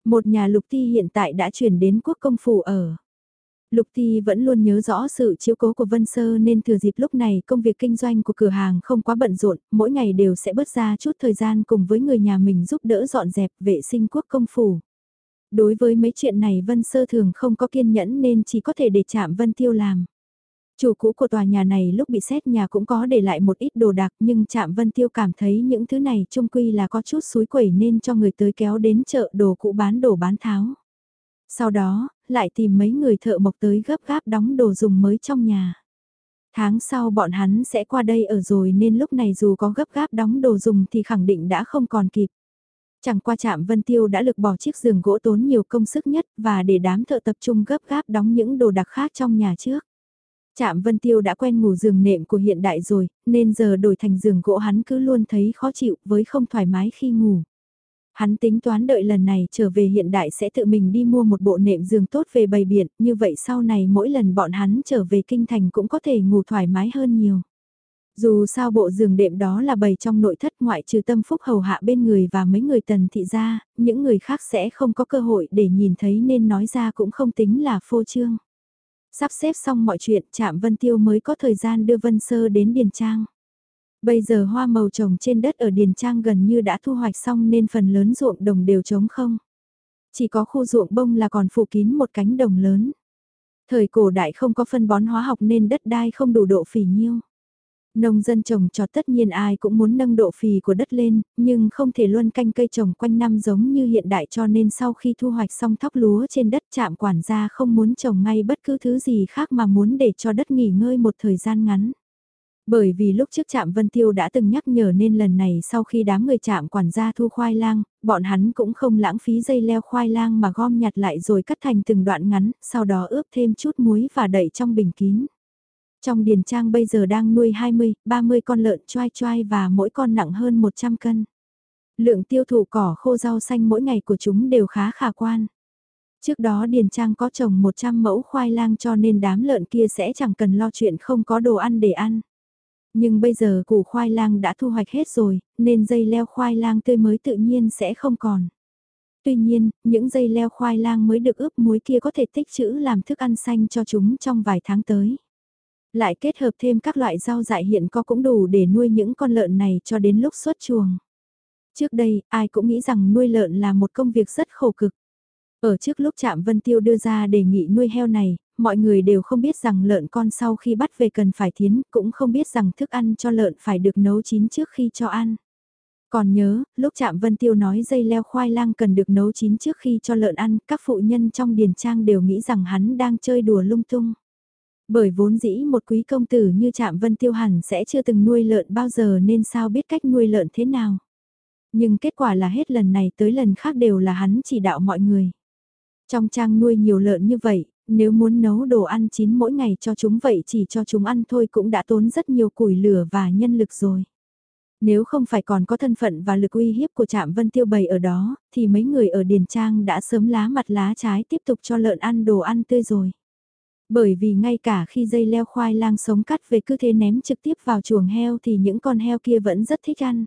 Speaker 1: Một nhà Lục Ti hiện tại đã chuyển đến quốc công phủ ở. Lục Ti vẫn luôn nhớ rõ sự chiếu cố của Vân Sơ nên thừa dịp lúc này công việc kinh doanh của cửa hàng không quá bận rộn, mỗi ngày đều sẽ bớt ra chút thời gian cùng với người nhà mình giúp đỡ dọn dẹp vệ sinh quốc công phủ. Đối với mấy chuyện này Vân Sơ thường không có kiên nhẫn nên chỉ có thể để chạm Vân Tiêu làm. Chủ cũ của tòa nhà này lúc bị xét nhà cũng có để lại một ít đồ đạc nhưng Trạm Vân Tiêu cảm thấy những thứ này trung quy là có chút suối quẩy nên cho người tới kéo đến chợ đồ cũ bán đồ bán tháo. Sau đó, lại tìm mấy người thợ mộc tới gấp gáp đóng đồ dùng mới trong nhà. Tháng sau bọn hắn sẽ qua đây ở rồi nên lúc này dù có gấp gáp đóng đồ dùng thì khẳng định đã không còn kịp. Chẳng qua chạm Vân Tiêu đã lực bỏ chiếc giường gỗ tốn nhiều công sức nhất và để đám thợ tập trung gấp gáp đóng những đồ đặc khác trong nhà trước. Trạm Vân Tiêu đã quen ngủ giường nệm của hiện đại rồi, nên giờ đổi thành giường gỗ hắn cứ luôn thấy khó chịu với không thoải mái khi ngủ. Hắn tính toán đợi lần này trở về hiện đại sẽ tự mình đi mua một bộ nệm giường tốt về bày biện, như vậy sau này mỗi lần bọn hắn trở về kinh thành cũng có thể ngủ thoải mái hơn nhiều. Dù sao bộ giường đệm đó là bày trong nội thất ngoại trừ tâm phúc hầu hạ bên người và mấy người tần thị gia, những người khác sẽ không có cơ hội để nhìn thấy nên nói ra cũng không tính là phô trương. Sắp xếp xong mọi chuyện, Trạm Vân Tiêu mới có thời gian đưa Vân Sơ đến Điền Trang. Bây giờ hoa màu trồng trên đất ở Điền Trang gần như đã thu hoạch xong nên phần lớn ruộng đồng đều trống không. Chỉ có khu ruộng bông là còn phủ kín một cánh đồng lớn. Thời cổ đại không có phân bón hóa học nên đất đai không đủ độ phỉ nhiêu. Nông dân trồng trọt tất nhiên ai cũng muốn nâng độ phì của đất lên, nhưng không thể luôn canh cây trồng quanh năm giống như hiện đại cho nên sau khi thu hoạch xong thóc lúa trên đất chạm quản gia không muốn trồng ngay bất cứ thứ gì khác mà muốn để cho đất nghỉ ngơi một thời gian ngắn. Bởi vì lúc trước trạm Vân Tiêu đã từng nhắc nhở nên lần này sau khi đám người trạm quản gia thu khoai lang, bọn hắn cũng không lãng phí dây leo khoai lang mà gom nhặt lại rồi cắt thành từng đoạn ngắn, sau đó ướp thêm chút muối và đậy trong bình kín. Trong điền trang bây giờ đang nuôi 20, 30 con lợn choai choai và mỗi con nặng hơn 100 cân. Lượng tiêu thụ cỏ khô rau xanh mỗi ngày của chúng đều khá khả quan. Trước đó Điền Trang có trồng 100 mẫu khoai lang cho nên đám lợn kia sẽ chẳng cần lo chuyện không có đồ ăn để ăn. Nhưng bây giờ củ khoai lang đã thu hoạch hết rồi, nên dây leo khoai lang tươi mới tự nhiên sẽ không còn. Tuy nhiên, những dây leo khoai lang mới được ướp muối kia có thể tích trữ làm thức ăn xanh cho chúng trong vài tháng tới. Lại kết hợp thêm các loại rau dại hiện có cũng đủ để nuôi những con lợn này cho đến lúc xuất chuồng. Trước đây, ai cũng nghĩ rằng nuôi lợn là một công việc rất khổ cực. Ở trước lúc Trạm Vân Tiêu đưa ra đề nghị nuôi heo này, mọi người đều không biết rằng lợn con sau khi bắt về cần phải thiến, cũng không biết rằng thức ăn cho lợn phải được nấu chín trước khi cho ăn. Còn nhớ, lúc Trạm Vân Tiêu nói dây leo khoai lang cần được nấu chín trước khi cho lợn ăn, các phụ nhân trong điền trang đều nghĩ rằng hắn đang chơi đùa lung tung. Bởi vốn dĩ một quý công tử như Trạm Vân Tiêu hẳn sẽ chưa từng nuôi lợn bao giờ nên sao biết cách nuôi lợn thế nào. Nhưng kết quả là hết lần này tới lần khác đều là hắn chỉ đạo mọi người. Trong trang nuôi nhiều lợn như vậy, nếu muốn nấu đồ ăn chín mỗi ngày cho chúng vậy chỉ cho chúng ăn thôi cũng đã tốn rất nhiều củi lửa và nhân lực rồi. Nếu không phải còn có thân phận và lực uy hiếp của trạm vân tiêu bày ở đó, thì mấy người ở Điền Trang đã sớm lá mặt lá trái tiếp tục cho lợn ăn đồ ăn tươi rồi. Bởi vì ngay cả khi dây leo khoai lang sống cắt về cứ thế ném trực tiếp vào chuồng heo thì những con heo kia vẫn rất thích ăn.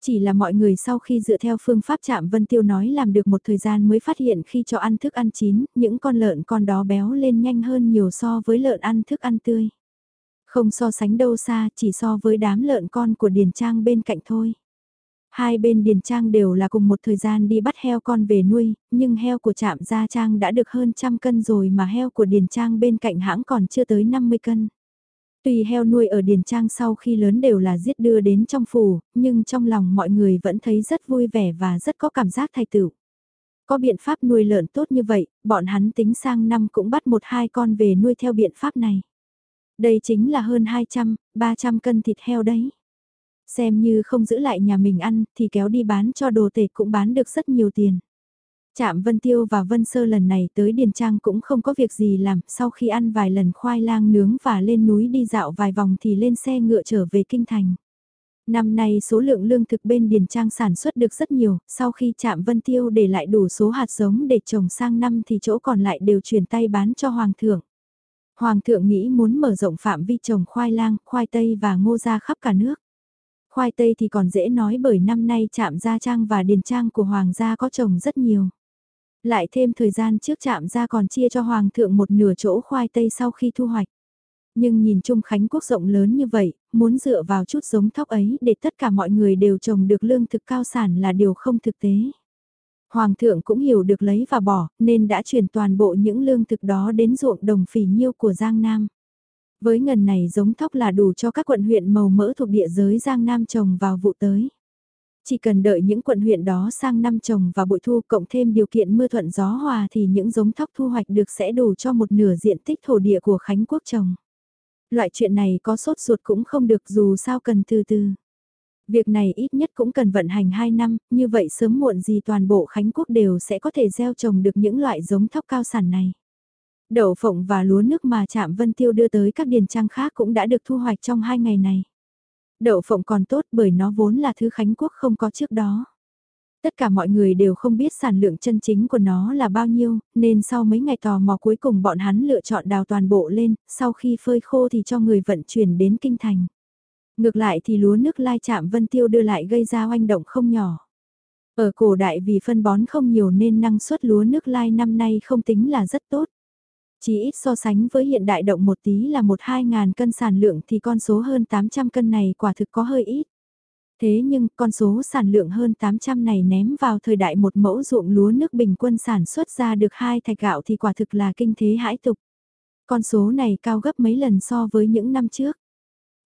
Speaker 1: Chỉ là mọi người sau khi dựa theo phương pháp chạm Vân Tiêu nói làm được một thời gian mới phát hiện khi cho ăn thức ăn chín, những con lợn con đó béo lên nhanh hơn nhiều so với lợn ăn thức ăn tươi. Không so sánh đâu xa, chỉ so với đám lợn con của Điền Trang bên cạnh thôi. Hai bên Điền Trang đều là cùng một thời gian đi bắt heo con về nuôi, nhưng heo của trạm Gia Trang đã được hơn trăm cân rồi mà heo của Điền Trang bên cạnh hãng còn chưa tới 50 cân. tùy heo nuôi ở Điền Trang sau khi lớn đều là giết đưa đến trong phủ, nhưng trong lòng mọi người vẫn thấy rất vui vẻ và rất có cảm giác thay tử. Có biện pháp nuôi lợn tốt như vậy, bọn hắn tính sang năm cũng bắt một hai con về nuôi theo biện pháp này. Đây chính là hơn 200, 300 cân thịt heo đấy. Xem như không giữ lại nhà mình ăn thì kéo đi bán cho đồ tể cũng bán được rất nhiều tiền. Trạm Vân Tiêu và Vân Sơ lần này tới Điền Trang cũng không có việc gì làm, sau khi ăn vài lần khoai lang nướng và lên núi đi dạo vài vòng thì lên xe ngựa trở về Kinh Thành. Năm nay số lượng lương thực bên Điền Trang sản xuất được rất nhiều, sau khi Trạm Vân Tiêu để lại đủ số hạt giống để trồng sang năm thì chỗ còn lại đều chuyển tay bán cho Hoàng thượng. Hoàng thượng nghĩ muốn mở rộng phạm vi trồng khoai lang, khoai tây và ngô ra khắp cả nước. Khoai tây thì còn dễ nói bởi năm nay chạm Gia Trang và Điền Trang của Hoàng gia có trồng rất nhiều. Lại thêm thời gian trước chạm ra còn chia cho Hoàng thượng một nửa chỗ khoai tây sau khi thu hoạch. Nhưng nhìn chung Khánh Quốc rộng lớn như vậy, muốn dựa vào chút giống thóc ấy để tất cả mọi người đều trồng được lương thực cao sản là điều không thực tế. Hoàng thượng cũng hiểu được lấy và bỏ, nên đã chuyển toàn bộ những lương thực đó đến ruộng đồng phỉ nhiêu của Giang Nam. Với ngần này giống thóc là đủ cho các quận huyện màu mỡ thuộc địa giới Giang Nam trồng vào vụ tới. Chỉ cần đợi những quận huyện đó sang năm trồng và bội thu cộng thêm điều kiện mưa thuận gió hòa thì những giống thóc thu hoạch được sẽ đủ cho một nửa diện tích thổ địa của Khánh Quốc trồng. Loại chuyện này có sốt ruột cũng không được dù sao cần từ từ. Việc này ít nhất cũng cần vận hành 2 năm, như vậy sớm muộn gì toàn bộ Khánh Quốc đều sẽ có thể gieo trồng được những loại giống thóc cao sản này. Đậu phộng và lúa nước mà Trạm Vân Tiêu đưa tới các điền trang khác cũng đã được thu hoạch trong hai ngày này. Đậu phộng còn tốt bởi nó vốn là thứ Khánh Quốc không có trước đó. Tất cả mọi người đều không biết sản lượng chân chính của nó là bao nhiêu, nên sau mấy ngày tò mò cuối cùng bọn hắn lựa chọn đào toàn bộ lên, sau khi phơi khô thì cho người vận chuyển đến kinh thành. Ngược lại thì lúa nước lai chạm vân tiêu đưa lại gây ra oanh động không nhỏ. Ở cổ đại vì phân bón không nhiều nên năng suất lúa nước lai năm nay không tính là rất tốt. Chỉ ít so sánh với hiện đại động một tí là một hai ngàn cân sản lượng thì con số hơn 800 cân này quả thực có hơi ít. Thế nhưng, con số sản lượng hơn 800 này ném vào thời đại một mẫu ruộng lúa nước bình quân sản xuất ra được hai thạch gạo thì quả thực là kinh thế hãi tục. Con số này cao gấp mấy lần so với những năm trước.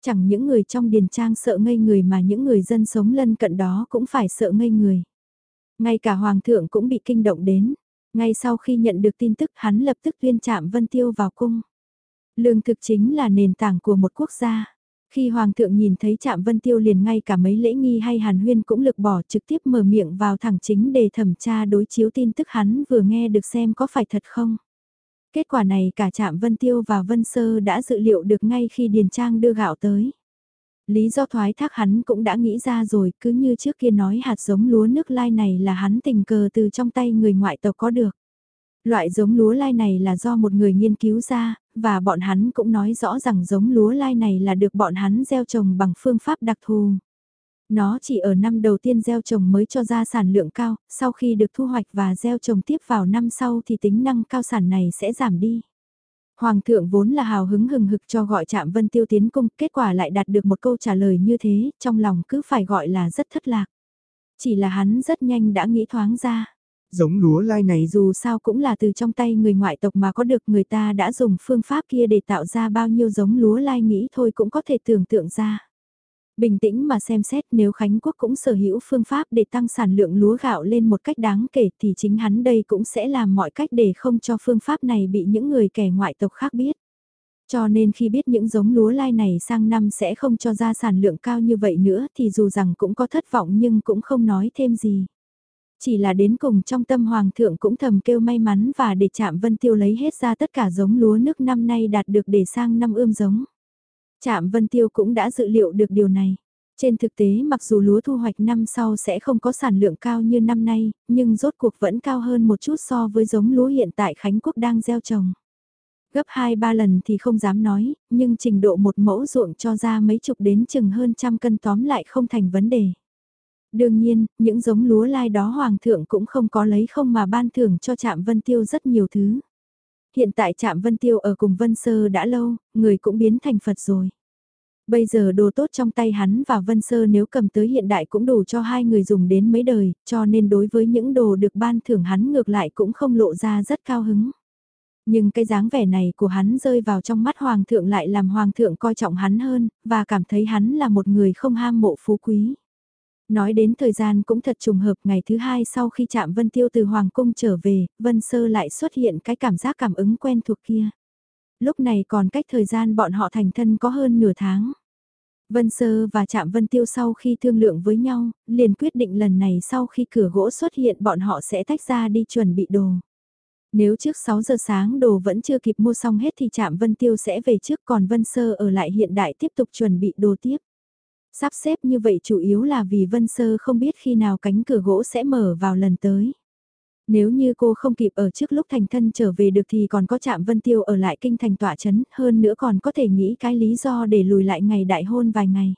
Speaker 1: Chẳng những người trong điền trang sợ ngây người mà những người dân sống lân cận đó cũng phải sợ ngây người. Ngay cả hoàng thượng cũng bị kinh động đến. Ngay sau khi nhận được tin tức, hắn lập tức tuyên chạm Vân Tiêu vào cung. Lương thực chính là nền tảng của một quốc gia. Khi Hoàng thượng nhìn thấy chạm Vân Tiêu liền ngay cả mấy lễ nghi hay hàn huyên cũng lực bỏ trực tiếp mở miệng vào thẳng chính để thẩm tra đối chiếu tin tức hắn vừa nghe được xem có phải thật không. Kết quả này cả chạm Vân Tiêu và Vân Sơ đã dự liệu được ngay khi Điền Trang đưa gạo tới. Lý do thoái thác hắn cũng đã nghĩ ra rồi, cứ như trước kia nói hạt giống lúa nước lai này là hắn tình cờ từ trong tay người ngoại tộc có được. Loại giống lúa lai này là do một người nghiên cứu ra, và bọn hắn cũng nói rõ rằng giống lúa lai này là được bọn hắn gieo trồng bằng phương pháp đặc thù. Nó chỉ ở năm đầu tiên gieo trồng mới cho ra sản lượng cao, sau khi được thu hoạch và gieo trồng tiếp vào năm sau thì tính năng cao sản này sẽ giảm đi. Hoàng thượng vốn là hào hứng hừng hực cho gọi chạm vân tiêu tiến cung, kết quả lại đạt được một câu trả lời như thế, trong lòng cứ phải gọi là rất thất lạc. Chỉ là hắn rất nhanh đã nghĩ thoáng ra.
Speaker 2: Giống lúa lai này
Speaker 1: dù sao cũng là từ trong tay người ngoại tộc mà có được người ta đã dùng phương pháp kia để tạo ra bao nhiêu giống lúa lai nghĩ thôi cũng có thể tưởng tượng ra. Bình tĩnh mà xem xét nếu Khánh Quốc cũng sở hữu phương pháp để tăng sản lượng lúa gạo lên một cách đáng kể thì chính hắn đây cũng sẽ làm mọi cách để không cho phương pháp này bị những người kẻ ngoại tộc khác biết. Cho nên khi biết những giống lúa lai này sang năm sẽ không cho ra sản lượng cao như vậy nữa thì dù rằng cũng có thất vọng nhưng cũng không nói thêm gì. Chỉ là đến cùng trong tâm hoàng thượng cũng thầm kêu may mắn và để chạm vân tiêu lấy hết ra tất cả giống lúa nước năm nay đạt được để sang năm ươm giống. Trạm Vân Tiêu cũng đã dự liệu được điều này. Trên thực tế mặc dù lúa thu hoạch năm sau sẽ không có sản lượng cao như năm nay, nhưng rốt cuộc vẫn cao hơn một chút so với giống lúa hiện tại Khánh Quốc đang gieo trồng. Gấp 2-3 lần thì không dám nói, nhưng trình độ một mẫu ruộng cho ra mấy chục đến chừng hơn trăm cân tóm lại không thành vấn đề. Đương nhiên, những giống lúa lai đó Hoàng thượng cũng không có lấy không mà ban thưởng cho Trạm Vân Tiêu rất nhiều thứ. Hiện tại Trạm Vân Tiêu ở cùng Vân Sơ đã lâu, người cũng biến thành Phật rồi. Bây giờ đồ tốt trong tay hắn và Vân Sơ nếu cầm tới hiện đại cũng đủ cho hai người dùng đến mấy đời, cho nên đối với những đồ được ban thưởng hắn ngược lại cũng không lộ ra rất cao hứng. Nhưng cái dáng vẻ này của hắn rơi vào trong mắt Hoàng thượng lại làm Hoàng thượng coi trọng hắn hơn, và cảm thấy hắn là một người không ham mộ phú quý. Nói đến thời gian cũng thật trùng hợp ngày thứ hai sau khi chạm Vân Tiêu từ Hoàng Cung trở về, Vân Sơ lại xuất hiện cái cảm giác cảm ứng quen thuộc kia. Lúc này còn cách thời gian bọn họ thành thân có hơn nửa tháng. Vân Sơ và Trạm Vân Tiêu sau khi thương lượng với nhau, liền quyết định lần này sau khi cửa gỗ xuất hiện bọn họ sẽ tách ra đi chuẩn bị đồ. Nếu trước 6 giờ sáng đồ vẫn chưa kịp mua xong hết thì Trạm Vân Tiêu sẽ về trước còn Vân Sơ ở lại hiện đại tiếp tục chuẩn bị đồ tiếp. Sắp xếp như vậy chủ yếu là vì Vân Sơ không biết khi nào cánh cửa gỗ sẽ mở vào lần tới. Nếu như cô không kịp ở trước lúc thành thân trở về được thì còn có chạm Vân Tiêu ở lại kinh thành tỏa chấn, hơn nữa còn có thể nghĩ cái lý do để lùi lại ngày đại hôn vài ngày.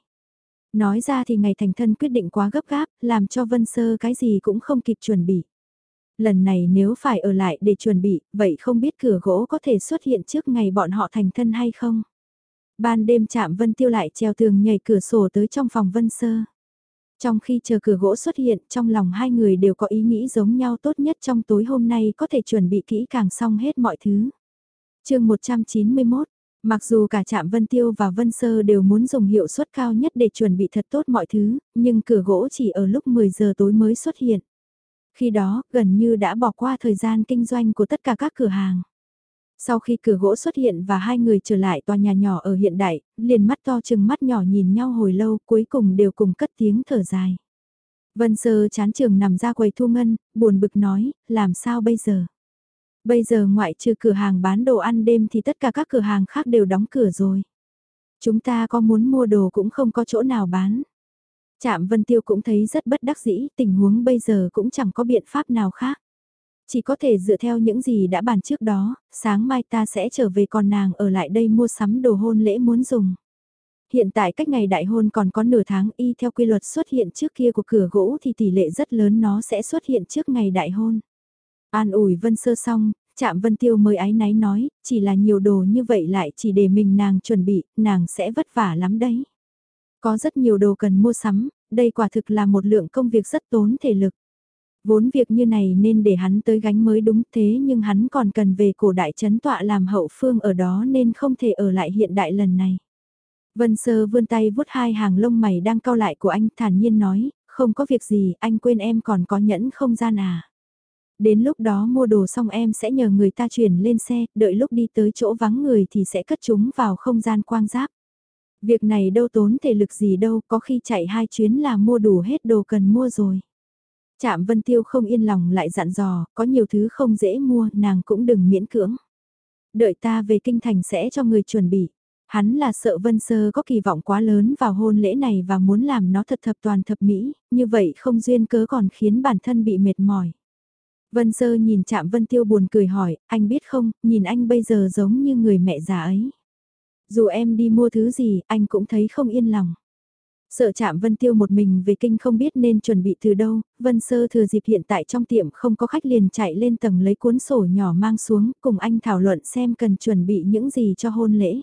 Speaker 1: Nói ra thì ngày thành thân quyết định quá gấp gáp, làm cho Vân Sơ cái gì cũng không kịp chuẩn bị. Lần này nếu phải ở lại để chuẩn bị, vậy không biết cửa gỗ có thể xuất hiện trước ngày bọn họ thành thân hay không? Ban đêm chạm Vân Tiêu lại treo tường nhảy cửa sổ tới trong phòng Vân Sơ. Trong khi chờ cửa gỗ xuất hiện, trong lòng hai người đều có ý nghĩ giống nhau tốt nhất trong tối hôm nay có thể chuẩn bị kỹ càng xong hết mọi thứ. chương 191, Mặc dù cả Trạm Vân Tiêu và Vân Sơ đều muốn dùng hiệu suất cao nhất để chuẩn bị thật tốt mọi thứ, nhưng cửa gỗ chỉ ở lúc 10 giờ tối mới xuất hiện. Khi đó, gần như đã bỏ qua thời gian kinh doanh của tất cả các cửa hàng. Sau khi cửa gỗ xuất hiện và hai người trở lại tòa nhà nhỏ ở hiện đại, liền mắt to chừng mắt nhỏ nhìn nhau hồi lâu cuối cùng đều cùng cất tiếng thở dài. Vân Sơ chán trường nằm ra quầy thu ngân, buồn bực nói, làm sao bây giờ? Bây giờ ngoại trừ cửa hàng bán đồ ăn đêm thì tất cả các cửa hàng khác đều đóng cửa rồi. Chúng ta có muốn mua đồ cũng không có chỗ nào bán. Trạm Vân Tiêu cũng thấy rất bất đắc dĩ, tình huống bây giờ cũng chẳng có biện pháp nào khác. Chỉ có thể dựa theo những gì đã bàn trước đó, sáng mai ta sẽ trở về còn nàng ở lại đây mua sắm đồ hôn lễ muốn dùng. Hiện tại cách ngày đại hôn còn có nửa tháng y theo quy luật xuất hiện trước kia của cửa gỗ thì tỷ lệ rất lớn nó sẽ xuất hiện trước ngày đại hôn. An ủi Vân Sơ xong, chạm Vân Tiêu mới ái náy nói, chỉ là nhiều đồ như vậy lại chỉ để mình nàng chuẩn bị, nàng sẽ vất vả lắm đấy. Có rất nhiều đồ cần mua sắm, đây quả thực là một lượng công việc rất tốn thể lực. Vốn việc như này nên để hắn tới gánh mới đúng thế nhưng hắn còn cần về cổ đại chấn tọa làm hậu phương ở đó nên không thể ở lại hiện đại lần này. Vân Sơ vươn tay vuốt hai hàng lông mày đang cau lại của anh thản nhiên nói, không có việc gì, anh quên em còn có nhẫn không gian à. Đến lúc đó mua đồ xong em sẽ nhờ người ta chuyển lên xe, đợi lúc đi tới chỗ vắng người thì sẽ cất chúng vào không gian quang giáp. Việc này đâu tốn thể lực gì đâu, có khi chạy hai chuyến là mua đủ hết đồ cần mua rồi. Trạm Vân Tiêu không yên lòng lại dặn dò, có nhiều thứ không dễ mua, nàng cũng đừng miễn cưỡng. Đợi ta về kinh thành sẽ cho người chuẩn bị. Hắn là sợ Vân Sơ có kỳ vọng quá lớn vào hôn lễ này và muốn làm nó thật thập toàn thập mỹ, như vậy không duyên cớ còn khiến bản thân bị mệt mỏi. Vân Sơ nhìn Trạm Vân Tiêu buồn cười hỏi, anh biết không, nhìn anh bây giờ giống như người mẹ già ấy. Dù em đi mua thứ gì, anh cũng thấy không yên lòng. Sợ chạm Vân Tiêu một mình về kinh không biết nên chuẩn bị từ đâu, Vân Sơ thừa dịp hiện tại trong tiệm không có khách liền chạy lên tầng lấy cuốn sổ nhỏ mang xuống, cùng anh thảo luận xem cần chuẩn bị những gì cho hôn lễ.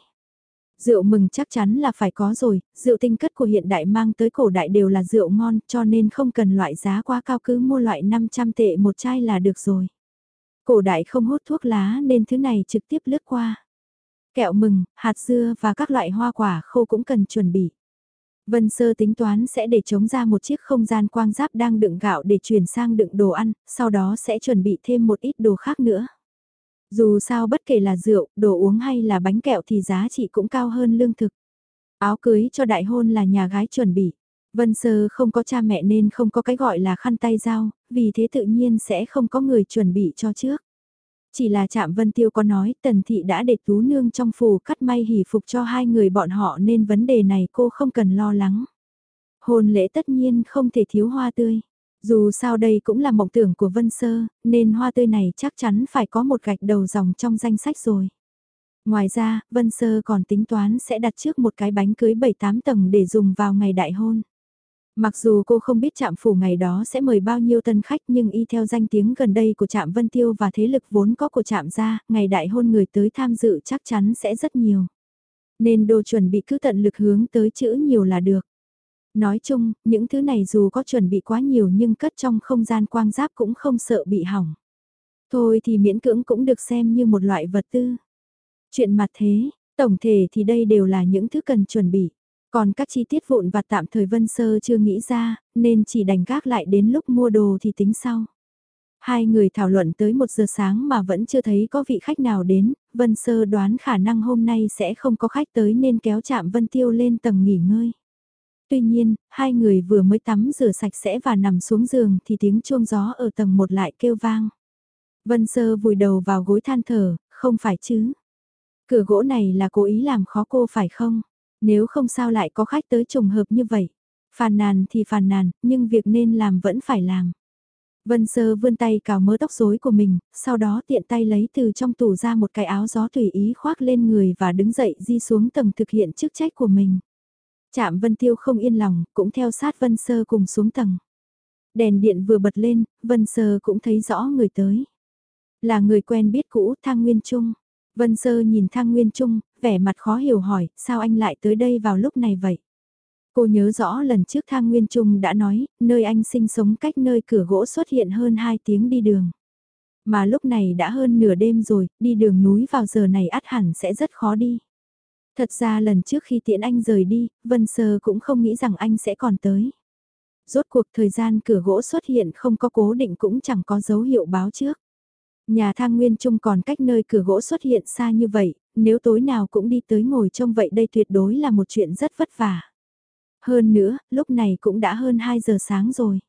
Speaker 1: Rượu mừng chắc chắn là phải có rồi, rượu tinh cất của hiện đại mang tới cổ đại đều là rượu ngon cho nên không cần loại giá quá cao cứ mua loại 500 tệ một chai là được rồi. Cổ đại không hút thuốc lá nên thứ này trực tiếp lướt qua. Kẹo mừng, hạt dưa và các loại hoa quả khô cũng cần chuẩn bị. Vân Sơ tính toán sẽ để chống ra một chiếc không gian quang giáp đang đựng gạo để chuyển sang đựng đồ ăn, sau đó sẽ chuẩn bị thêm một ít đồ khác nữa. Dù sao bất kể là rượu, đồ uống hay là bánh kẹo thì giá trị cũng cao hơn lương thực. Áo cưới cho đại hôn là nhà gái chuẩn bị. Vân Sơ không có cha mẹ nên không có cái gọi là khăn tay dao, vì thế tự nhiên sẽ không có người chuẩn bị cho trước. Chỉ là chạm Vân Tiêu có nói Tần Thị đã để tú nương trong phủ cắt may hỷ phục cho hai người bọn họ nên vấn đề này cô không cần lo lắng. Hôn lễ tất nhiên không thể thiếu hoa tươi. Dù sao đây cũng là mộng tưởng của Vân Sơ, nên hoa tươi này chắc chắn phải có một gạch đầu dòng trong danh sách rồi. Ngoài ra, Vân Sơ còn tính toán sẽ đặt trước một cái bánh cưới 7-8 tầng để dùng vào ngày đại hôn. Mặc dù cô không biết trạm phủ ngày đó sẽ mời bao nhiêu tân khách nhưng y theo danh tiếng gần đây của trạm Vân Tiêu và thế lực vốn có của trạm gia ngày đại hôn người tới tham dự chắc chắn sẽ rất nhiều. Nên đồ chuẩn bị cứ tận lực hướng tới chữ nhiều là được. Nói chung, những thứ này dù có chuẩn bị quá nhiều nhưng cất trong không gian quang giáp cũng không sợ bị hỏng. Thôi thì miễn cưỡng cũng được xem như một loại vật tư. Chuyện mặt thế, tổng thể thì đây đều là những thứ cần chuẩn bị. Còn các chi tiết vụn vặt tạm thời Vân Sơ chưa nghĩ ra, nên chỉ đành gác lại đến lúc mua đồ thì tính sau. Hai người thảo luận tới một giờ sáng mà vẫn chưa thấy có vị khách nào đến, Vân Sơ đoán khả năng hôm nay sẽ không có khách tới nên kéo chạm Vân Tiêu lên tầng nghỉ ngơi. Tuy nhiên, hai người vừa mới tắm rửa sạch sẽ và nằm xuống giường thì tiếng chuông gió ở tầng một lại kêu vang. Vân Sơ vùi đầu vào gối than thở, không phải chứ. Cửa gỗ này là cố ý làm khó cô phải không? Nếu không sao lại có khách tới trùng hợp như vậy. Phàn nàn thì phàn nàn, nhưng việc nên làm vẫn phải làm. Vân Sơ vươn tay cào mớ tóc rối của mình, sau đó tiện tay lấy từ trong tủ ra một cái áo gió tùy ý khoác lên người và đứng dậy di xuống tầng thực hiện chức trách của mình. Chạm Vân Tiêu không yên lòng, cũng theo sát Vân Sơ cùng xuống tầng. Đèn điện vừa bật lên, Vân Sơ cũng thấy rõ người tới. Là người quen biết cũ Thang Nguyên Trung. Vân Sơ nhìn Thang Nguyên Trung, vẻ mặt khó hiểu hỏi, sao anh lại tới đây vào lúc này vậy? Cô nhớ rõ lần trước Thang Nguyên Trung đã nói, nơi anh sinh sống cách nơi cửa gỗ xuất hiện hơn 2 tiếng đi đường. Mà lúc này đã hơn nửa đêm rồi, đi đường núi vào giờ này át hẳn sẽ rất khó đi. Thật ra lần trước khi tiễn anh rời đi, Vân Sơ cũng không nghĩ rằng anh sẽ còn tới. Rốt cuộc thời gian cửa gỗ xuất hiện không có cố định cũng chẳng có dấu hiệu báo trước. Nhà thang nguyên trung còn cách nơi cửa gỗ xuất hiện xa như vậy, nếu tối nào cũng đi tới ngồi trông vậy đây tuyệt đối là một chuyện rất vất vả. Hơn nữa, lúc này cũng đã hơn 2 giờ sáng rồi.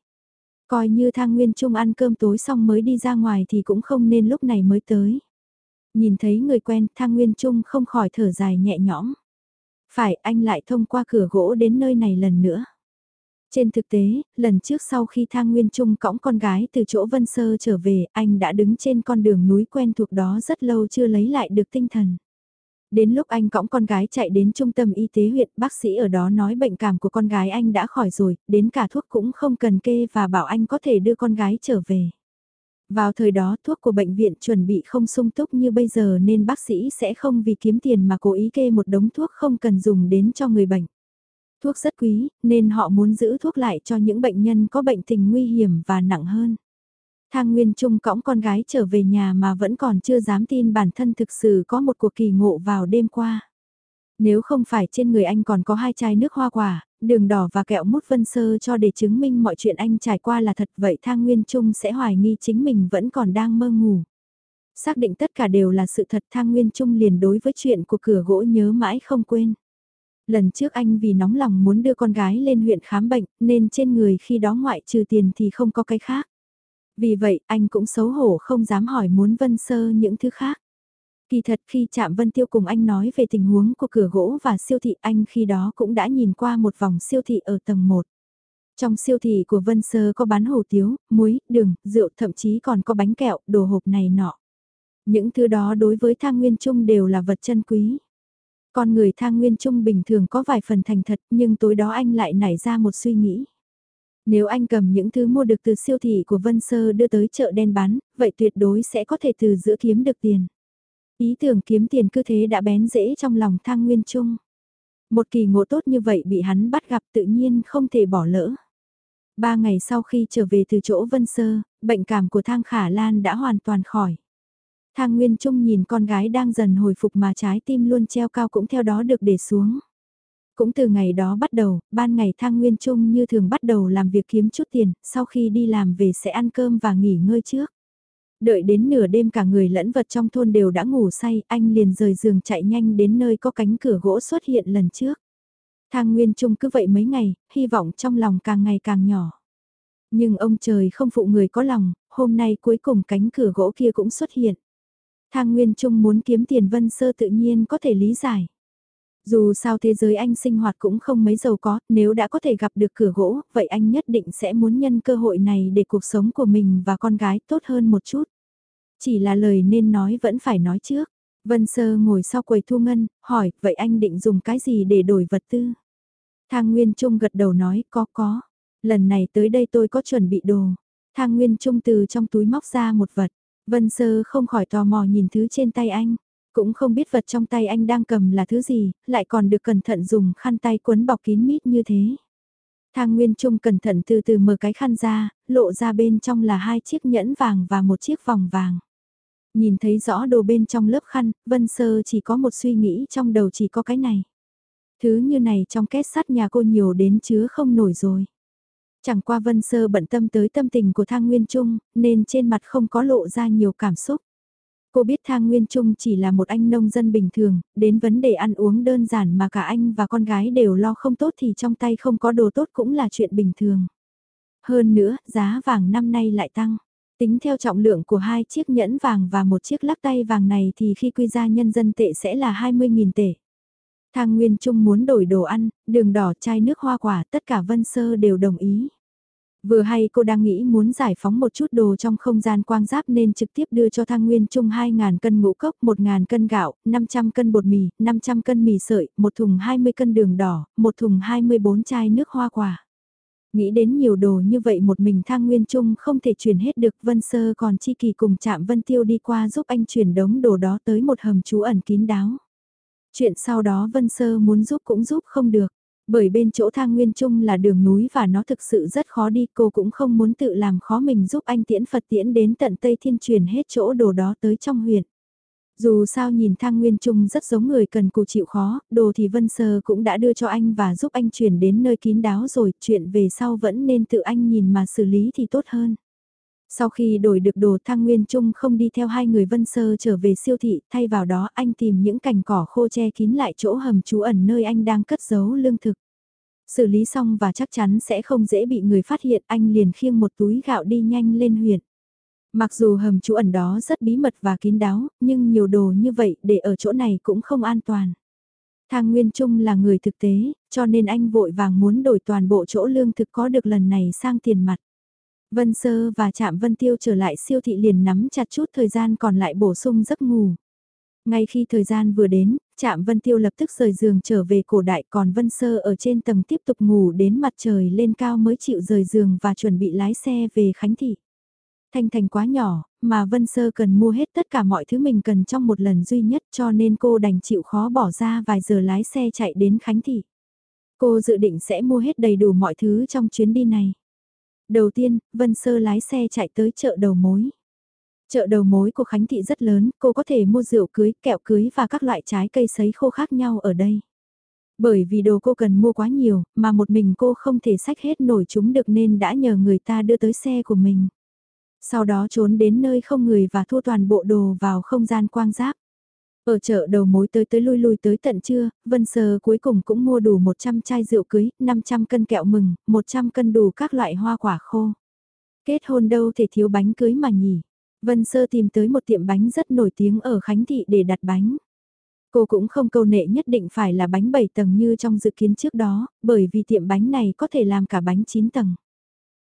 Speaker 1: Coi như thang nguyên trung ăn cơm tối xong mới đi ra ngoài thì cũng không nên lúc này mới tới. Nhìn thấy người quen thang nguyên trung không khỏi thở dài nhẹ nhõm. Phải anh lại thông qua cửa gỗ đến nơi này lần nữa. Trên thực tế, lần trước sau khi Thang Nguyên Trung cõng con gái từ chỗ Vân Sơ trở về, anh đã đứng trên con đường núi quen thuộc đó rất lâu chưa lấy lại được tinh thần. Đến lúc anh cõng con gái chạy đến trung tâm y tế huyện, bác sĩ ở đó nói bệnh cảm của con gái anh đã khỏi rồi, đến cả thuốc cũng không cần kê và bảo anh có thể đưa con gái trở về. Vào thời đó thuốc của bệnh viện chuẩn bị không sung túc như bây giờ nên bác sĩ sẽ không vì kiếm tiền mà cố ý kê một đống thuốc không cần dùng đến cho người bệnh. Thuốc rất quý, nên họ muốn giữ thuốc lại cho những bệnh nhân có bệnh tình nguy hiểm và nặng hơn. Thang Nguyên Trung cõng con gái trở về nhà mà vẫn còn chưa dám tin bản thân thực sự có một cuộc kỳ ngộ vào đêm qua. Nếu không phải trên người anh còn có hai chai nước hoa quả, đường đỏ và kẹo mút vân sơ cho để chứng minh mọi chuyện anh trải qua là thật vậy Thang Nguyên Trung sẽ hoài nghi chính mình vẫn còn đang mơ ngủ. Xác định tất cả đều là sự thật Thang Nguyên Trung liền đối với chuyện của cửa gỗ nhớ mãi không quên. Lần trước anh vì nóng lòng muốn đưa con gái lên huyện khám bệnh nên trên người khi đó ngoại trừ tiền thì không có cái khác. Vì vậy anh cũng xấu hổ không dám hỏi muốn Vân Sơ những thứ khác. Kỳ thật khi chạm Vân Tiêu cùng anh nói về tình huống của cửa gỗ và siêu thị anh khi đó cũng đã nhìn qua một vòng siêu thị ở tầng 1. Trong siêu thị của Vân Sơ có bán hủ tiếu, muối, đường, rượu thậm chí còn có bánh kẹo, đồ hộp này nọ. Những thứ đó đối với thang nguyên trung đều là vật chân quý. Con người thang nguyên trung bình thường có vài phần thành thật nhưng tối đó anh lại nảy ra một suy nghĩ. Nếu anh cầm những thứ mua được từ siêu thị của Vân Sơ đưa tới chợ đen bán, vậy tuyệt đối sẽ có thể từ giữa kiếm được tiền. Ý tưởng kiếm tiền cứ thế đã bén rễ trong lòng thang nguyên trung. Một kỳ ngộ tốt như vậy bị hắn bắt gặp tự nhiên không thể bỏ lỡ. Ba ngày sau khi trở về từ chỗ Vân Sơ, bệnh cảm của thang khả lan đã hoàn toàn khỏi. Thang Nguyên Trung nhìn con gái đang dần hồi phục mà trái tim luôn treo cao cũng theo đó được để xuống. Cũng từ ngày đó bắt đầu, ban ngày Thang Nguyên Trung như thường bắt đầu làm việc kiếm chút tiền, sau khi đi làm về sẽ ăn cơm và nghỉ ngơi trước. Đợi đến nửa đêm cả người lẫn vật trong thôn đều đã ngủ say, anh liền rời giường chạy nhanh đến nơi có cánh cửa gỗ xuất hiện lần trước. Thang Nguyên Trung cứ vậy mấy ngày, hy vọng trong lòng càng ngày càng nhỏ. Nhưng ông trời không phụ người có lòng, hôm nay cuối cùng cánh cửa gỗ kia cũng xuất hiện. Thang Nguyên Trung muốn kiếm tiền vân sơ tự nhiên có thể lý giải. Dù sao thế giới anh sinh hoạt cũng không mấy giàu có, nếu đã có thể gặp được cửa gỗ, vậy anh nhất định sẽ muốn nhân cơ hội này để cuộc sống của mình và con gái tốt hơn một chút. Chỉ là lời nên nói vẫn phải nói trước. Vân Sơ ngồi sau quầy thu ngân, hỏi, vậy anh định dùng cái gì để đổi vật tư? Thang Nguyên Trung gật đầu nói, có có. Lần này tới đây tôi có chuẩn bị đồ. Thang Nguyên Trung từ trong túi móc ra một vật. Vân Sơ không khỏi tò mò nhìn thứ trên tay anh. Cũng không biết vật trong tay anh đang cầm là thứ gì, lại còn được cẩn thận dùng khăn tay quấn bọc kín mít như thế. Thang Nguyên Trung cẩn thận từ từ mở cái khăn ra, lộ ra bên trong là hai chiếc nhẫn vàng và một chiếc vòng vàng. Nhìn thấy rõ đồ bên trong lớp khăn, Vân Sơ chỉ có một suy nghĩ trong đầu chỉ có cái này. Thứ như này trong két sắt nhà cô nhiều đến chứa không nổi rồi. Chẳng qua Vân Sơ bận tâm tới tâm tình của Thang Nguyên Trung, nên trên mặt không có lộ ra nhiều cảm xúc. Cô biết Thang Nguyên Trung chỉ là một anh nông dân bình thường, đến vấn đề ăn uống đơn giản mà cả anh và con gái đều lo không tốt thì trong tay không có đồ tốt cũng là chuyện bình thường. Hơn nữa, giá vàng năm nay lại tăng. Tính theo trọng lượng của hai chiếc nhẫn vàng và một chiếc lắc tay vàng này thì khi quy ra nhân dân tệ sẽ là 20.000 tệ. Thang Nguyên Trung muốn đổi đồ ăn, đường đỏ chai nước hoa quả tất cả Vân Sơ đều đồng ý. Vừa hay cô đang nghĩ muốn giải phóng một chút đồ trong không gian quang giáp nên trực tiếp đưa cho Thang Nguyên Trung 2.000 cân ngũ cốc, 1.000 cân gạo, 500 cân bột mì, 500 cân mì sợi, một thùng 20 cân đường đỏ, một thùng 24 chai nước hoa quả. Nghĩ đến nhiều đồ như vậy một mình Thang Nguyên Trung không thể chuyển hết được Vân Sơ còn Chi Kỳ cùng chạm Vân Tiêu đi qua giúp anh chuyển đống đồ đó tới một hầm trú ẩn kín đáo. Chuyện sau đó Vân Sơ muốn giúp cũng giúp không được. Bởi bên chỗ thang nguyên trung là đường núi và nó thực sự rất khó đi cô cũng không muốn tự làm khó mình giúp anh tiễn Phật tiễn đến tận Tây Thiên truyền hết chỗ đồ đó tới trong huyện. Dù sao nhìn thang nguyên trung rất giống người cần cù chịu khó, đồ thì Vân Sơ cũng đã đưa cho anh và giúp anh chuyển đến nơi kín đáo rồi, chuyện về sau vẫn nên tự anh nhìn mà xử lý thì tốt hơn. Sau khi đổi được đồ thang nguyên trung không đi theo hai người Vân Sơ trở về siêu thị, thay vào đó anh tìm những cành cỏ khô che kín lại chỗ hầm trú ẩn nơi anh đang cất giấu lương thực. Xử lý xong và chắc chắn sẽ không dễ bị người phát hiện anh liền khiêng một túi gạo đi nhanh lên huyện. Mặc dù hầm trú ẩn đó rất bí mật và kín đáo, nhưng nhiều đồ như vậy để ở chỗ này cũng không an toàn. Thang Nguyên Trung là người thực tế, cho nên anh vội vàng muốn đổi toàn bộ chỗ lương thực có được lần này sang tiền mặt. Vân Sơ và Trạm Vân Tiêu trở lại siêu thị liền nắm chặt chút thời gian còn lại bổ sung giấc ngủ. Ngay khi thời gian vừa đến, Trạm Vân Tiêu lập tức rời giường trở về cổ đại còn Vân Sơ ở trên tầng tiếp tục ngủ đến mặt trời lên cao mới chịu rời giường và chuẩn bị lái xe về Khánh Thị. Thanh Thành quá nhỏ, mà Vân Sơ cần mua hết tất cả mọi thứ mình cần trong một lần duy nhất cho nên cô đành chịu khó bỏ ra vài giờ lái xe chạy đến Khánh Thị. Cô dự định sẽ mua hết đầy đủ mọi thứ trong chuyến đi này. Đầu tiên, Vân Sơ lái xe chạy tới chợ đầu mối. Chợ đầu mối của Khánh Thị rất lớn, cô có thể mua rượu cưới, kẹo cưới và các loại trái cây sấy khô khác nhau ở đây. Bởi vì đồ cô cần mua quá nhiều, mà một mình cô không thể xách hết nổi chúng được nên đã nhờ người ta đưa tới xe của mình. Sau đó trốn đến nơi không người và thu toàn bộ đồ vào không gian quang giáp. Ở chợ đầu mối tới tới lui lui tới tận trưa, Vân Sơ cuối cùng cũng mua đủ 100 chai rượu cưới, 500 cân kẹo mừng, 100 cân đủ các loại hoa quả khô. Kết hôn đâu thể thiếu bánh cưới mà nhỉ. Vân Sơ tìm tới một tiệm bánh rất nổi tiếng ở Khánh Thị để đặt bánh. Cô cũng không câu nệ nhất định phải là bánh 7 tầng như trong dự kiến trước đó, bởi vì tiệm bánh này có thể làm cả bánh 9 tầng.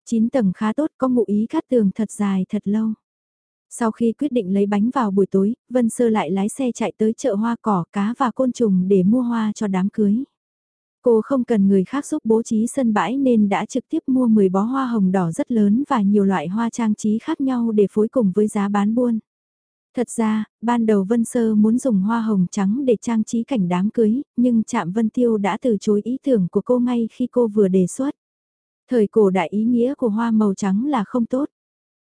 Speaker 1: 9 tầng khá tốt có ngụ ý cát tường thật dài thật lâu. Sau khi quyết định lấy bánh vào buổi tối, Vân Sơ lại lái xe chạy tới chợ hoa cỏ cá và côn trùng để mua hoa cho đám cưới. Cô không cần người khác giúp bố trí sân bãi nên đã trực tiếp mua 10 bó hoa hồng đỏ rất lớn và nhiều loại hoa trang trí khác nhau để phối cùng với giá bán buôn. Thật ra, ban đầu Vân Sơ muốn dùng hoa hồng trắng để trang trí cảnh đám cưới, nhưng Trạm Vân Tiêu đã từ chối ý tưởng của cô ngay khi cô vừa đề xuất. Thời cổ đại ý nghĩa của hoa màu trắng là không tốt.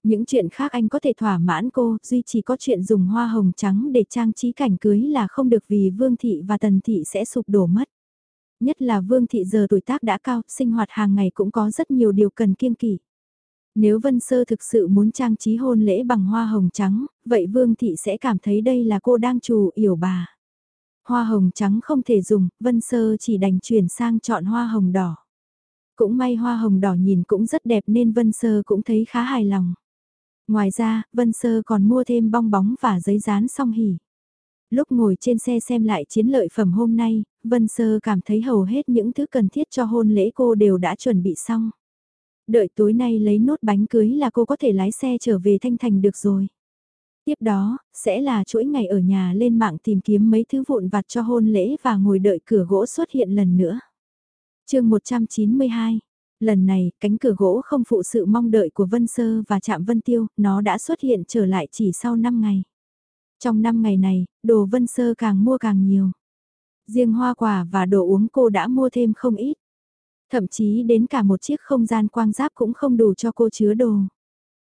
Speaker 1: Những chuyện khác anh có thể thỏa mãn cô, duy chỉ có chuyện dùng hoa hồng trắng để trang trí cảnh cưới là không được vì Vương Thị và Tần Thị sẽ sụp đổ mất. Nhất là Vương Thị giờ tuổi tác đã cao, sinh hoạt hàng ngày cũng có rất nhiều điều cần kiêng kỵ. Nếu Vân Sơ thực sự muốn trang trí hôn lễ bằng hoa hồng trắng, vậy Vương Thị sẽ cảm thấy đây là cô đang trù yểu bà. Hoa hồng trắng không thể dùng, Vân Sơ chỉ đành chuyển sang chọn hoa hồng đỏ. Cũng may hoa hồng đỏ nhìn cũng rất đẹp nên Vân Sơ cũng thấy khá hài lòng. Ngoài ra, Vân Sơ còn mua thêm bong bóng và giấy dán song hỉ. Lúc ngồi trên xe xem lại chiến lợi phẩm hôm nay, Vân Sơ cảm thấy hầu hết những thứ cần thiết cho hôn lễ cô đều đã chuẩn bị xong. Đợi tối nay lấy nốt bánh cưới là cô có thể lái xe trở về Thanh Thành được rồi. Tiếp đó, sẽ là chuỗi ngày ở nhà lên mạng tìm kiếm mấy thứ vụn vặt cho hôn lễ và ngồi đợi cửa gỗ xuất hiện lần nữa. chương 192 Lần này, cánh cửa gỗ không phụ sự mong đợi của Vân Sơ và Trạm Vân Tiêu, nó đã xuất hiện trở lại chỉ sau 5 ngày. Trong 5 ngày này, đồ Vân Sơ càng mua càng nhiều. Riêng hoa quả và đồ uống cô đã mua thêm không ít. Thậm chí đến cả một chiếc không gian quang giáp cũng không đủ cho cô chứa đồ.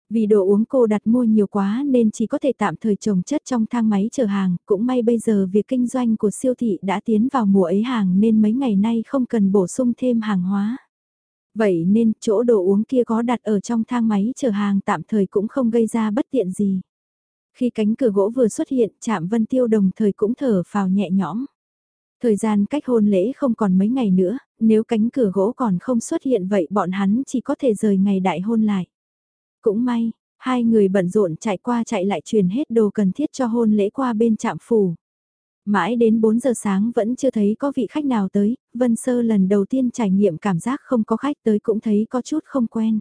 Speaker 1: Vì đồ uống cô đặt mua nhiều quá nên chỉ có thể tạm thời trồng chất trong thang máy chở hàng, cũng may bây giờ việc kinh doanh của siêu thị đã tiến vào mùa ấy hàng nên mấy ngày nay không cần bổ sung thêm hàng hóa. Vậy nên chỗ đồ uống kia có đặt ở trong thang máy chở hàng tạm thời cũng không gây ra bất tiện gì. Khi cánh cửa gỗ vừa xuất hiện, chạm Vân Tiêu đồng thời cũng thở phào nhẹ nhõm. Thời gian cách hôn lễ không còn mấy ngày nữa, nếu cánh cửa gỗ còn không xuất hiện vậy bọn hắn chỉ có thể rời ngày đại hôn lại. Cũng may, hai người bận rộn chạy qua chạy lại truyền hết đồ cần thiết cho hôn lễ qua bên trạm phủ. Mãi đến 4 giờ sáng vẫn chưa thấy có vị khách nào tới, Vân Sơ lần đầu tiên trải nghiệm cảm giác không có khách tới cũng thấy có chút không quen.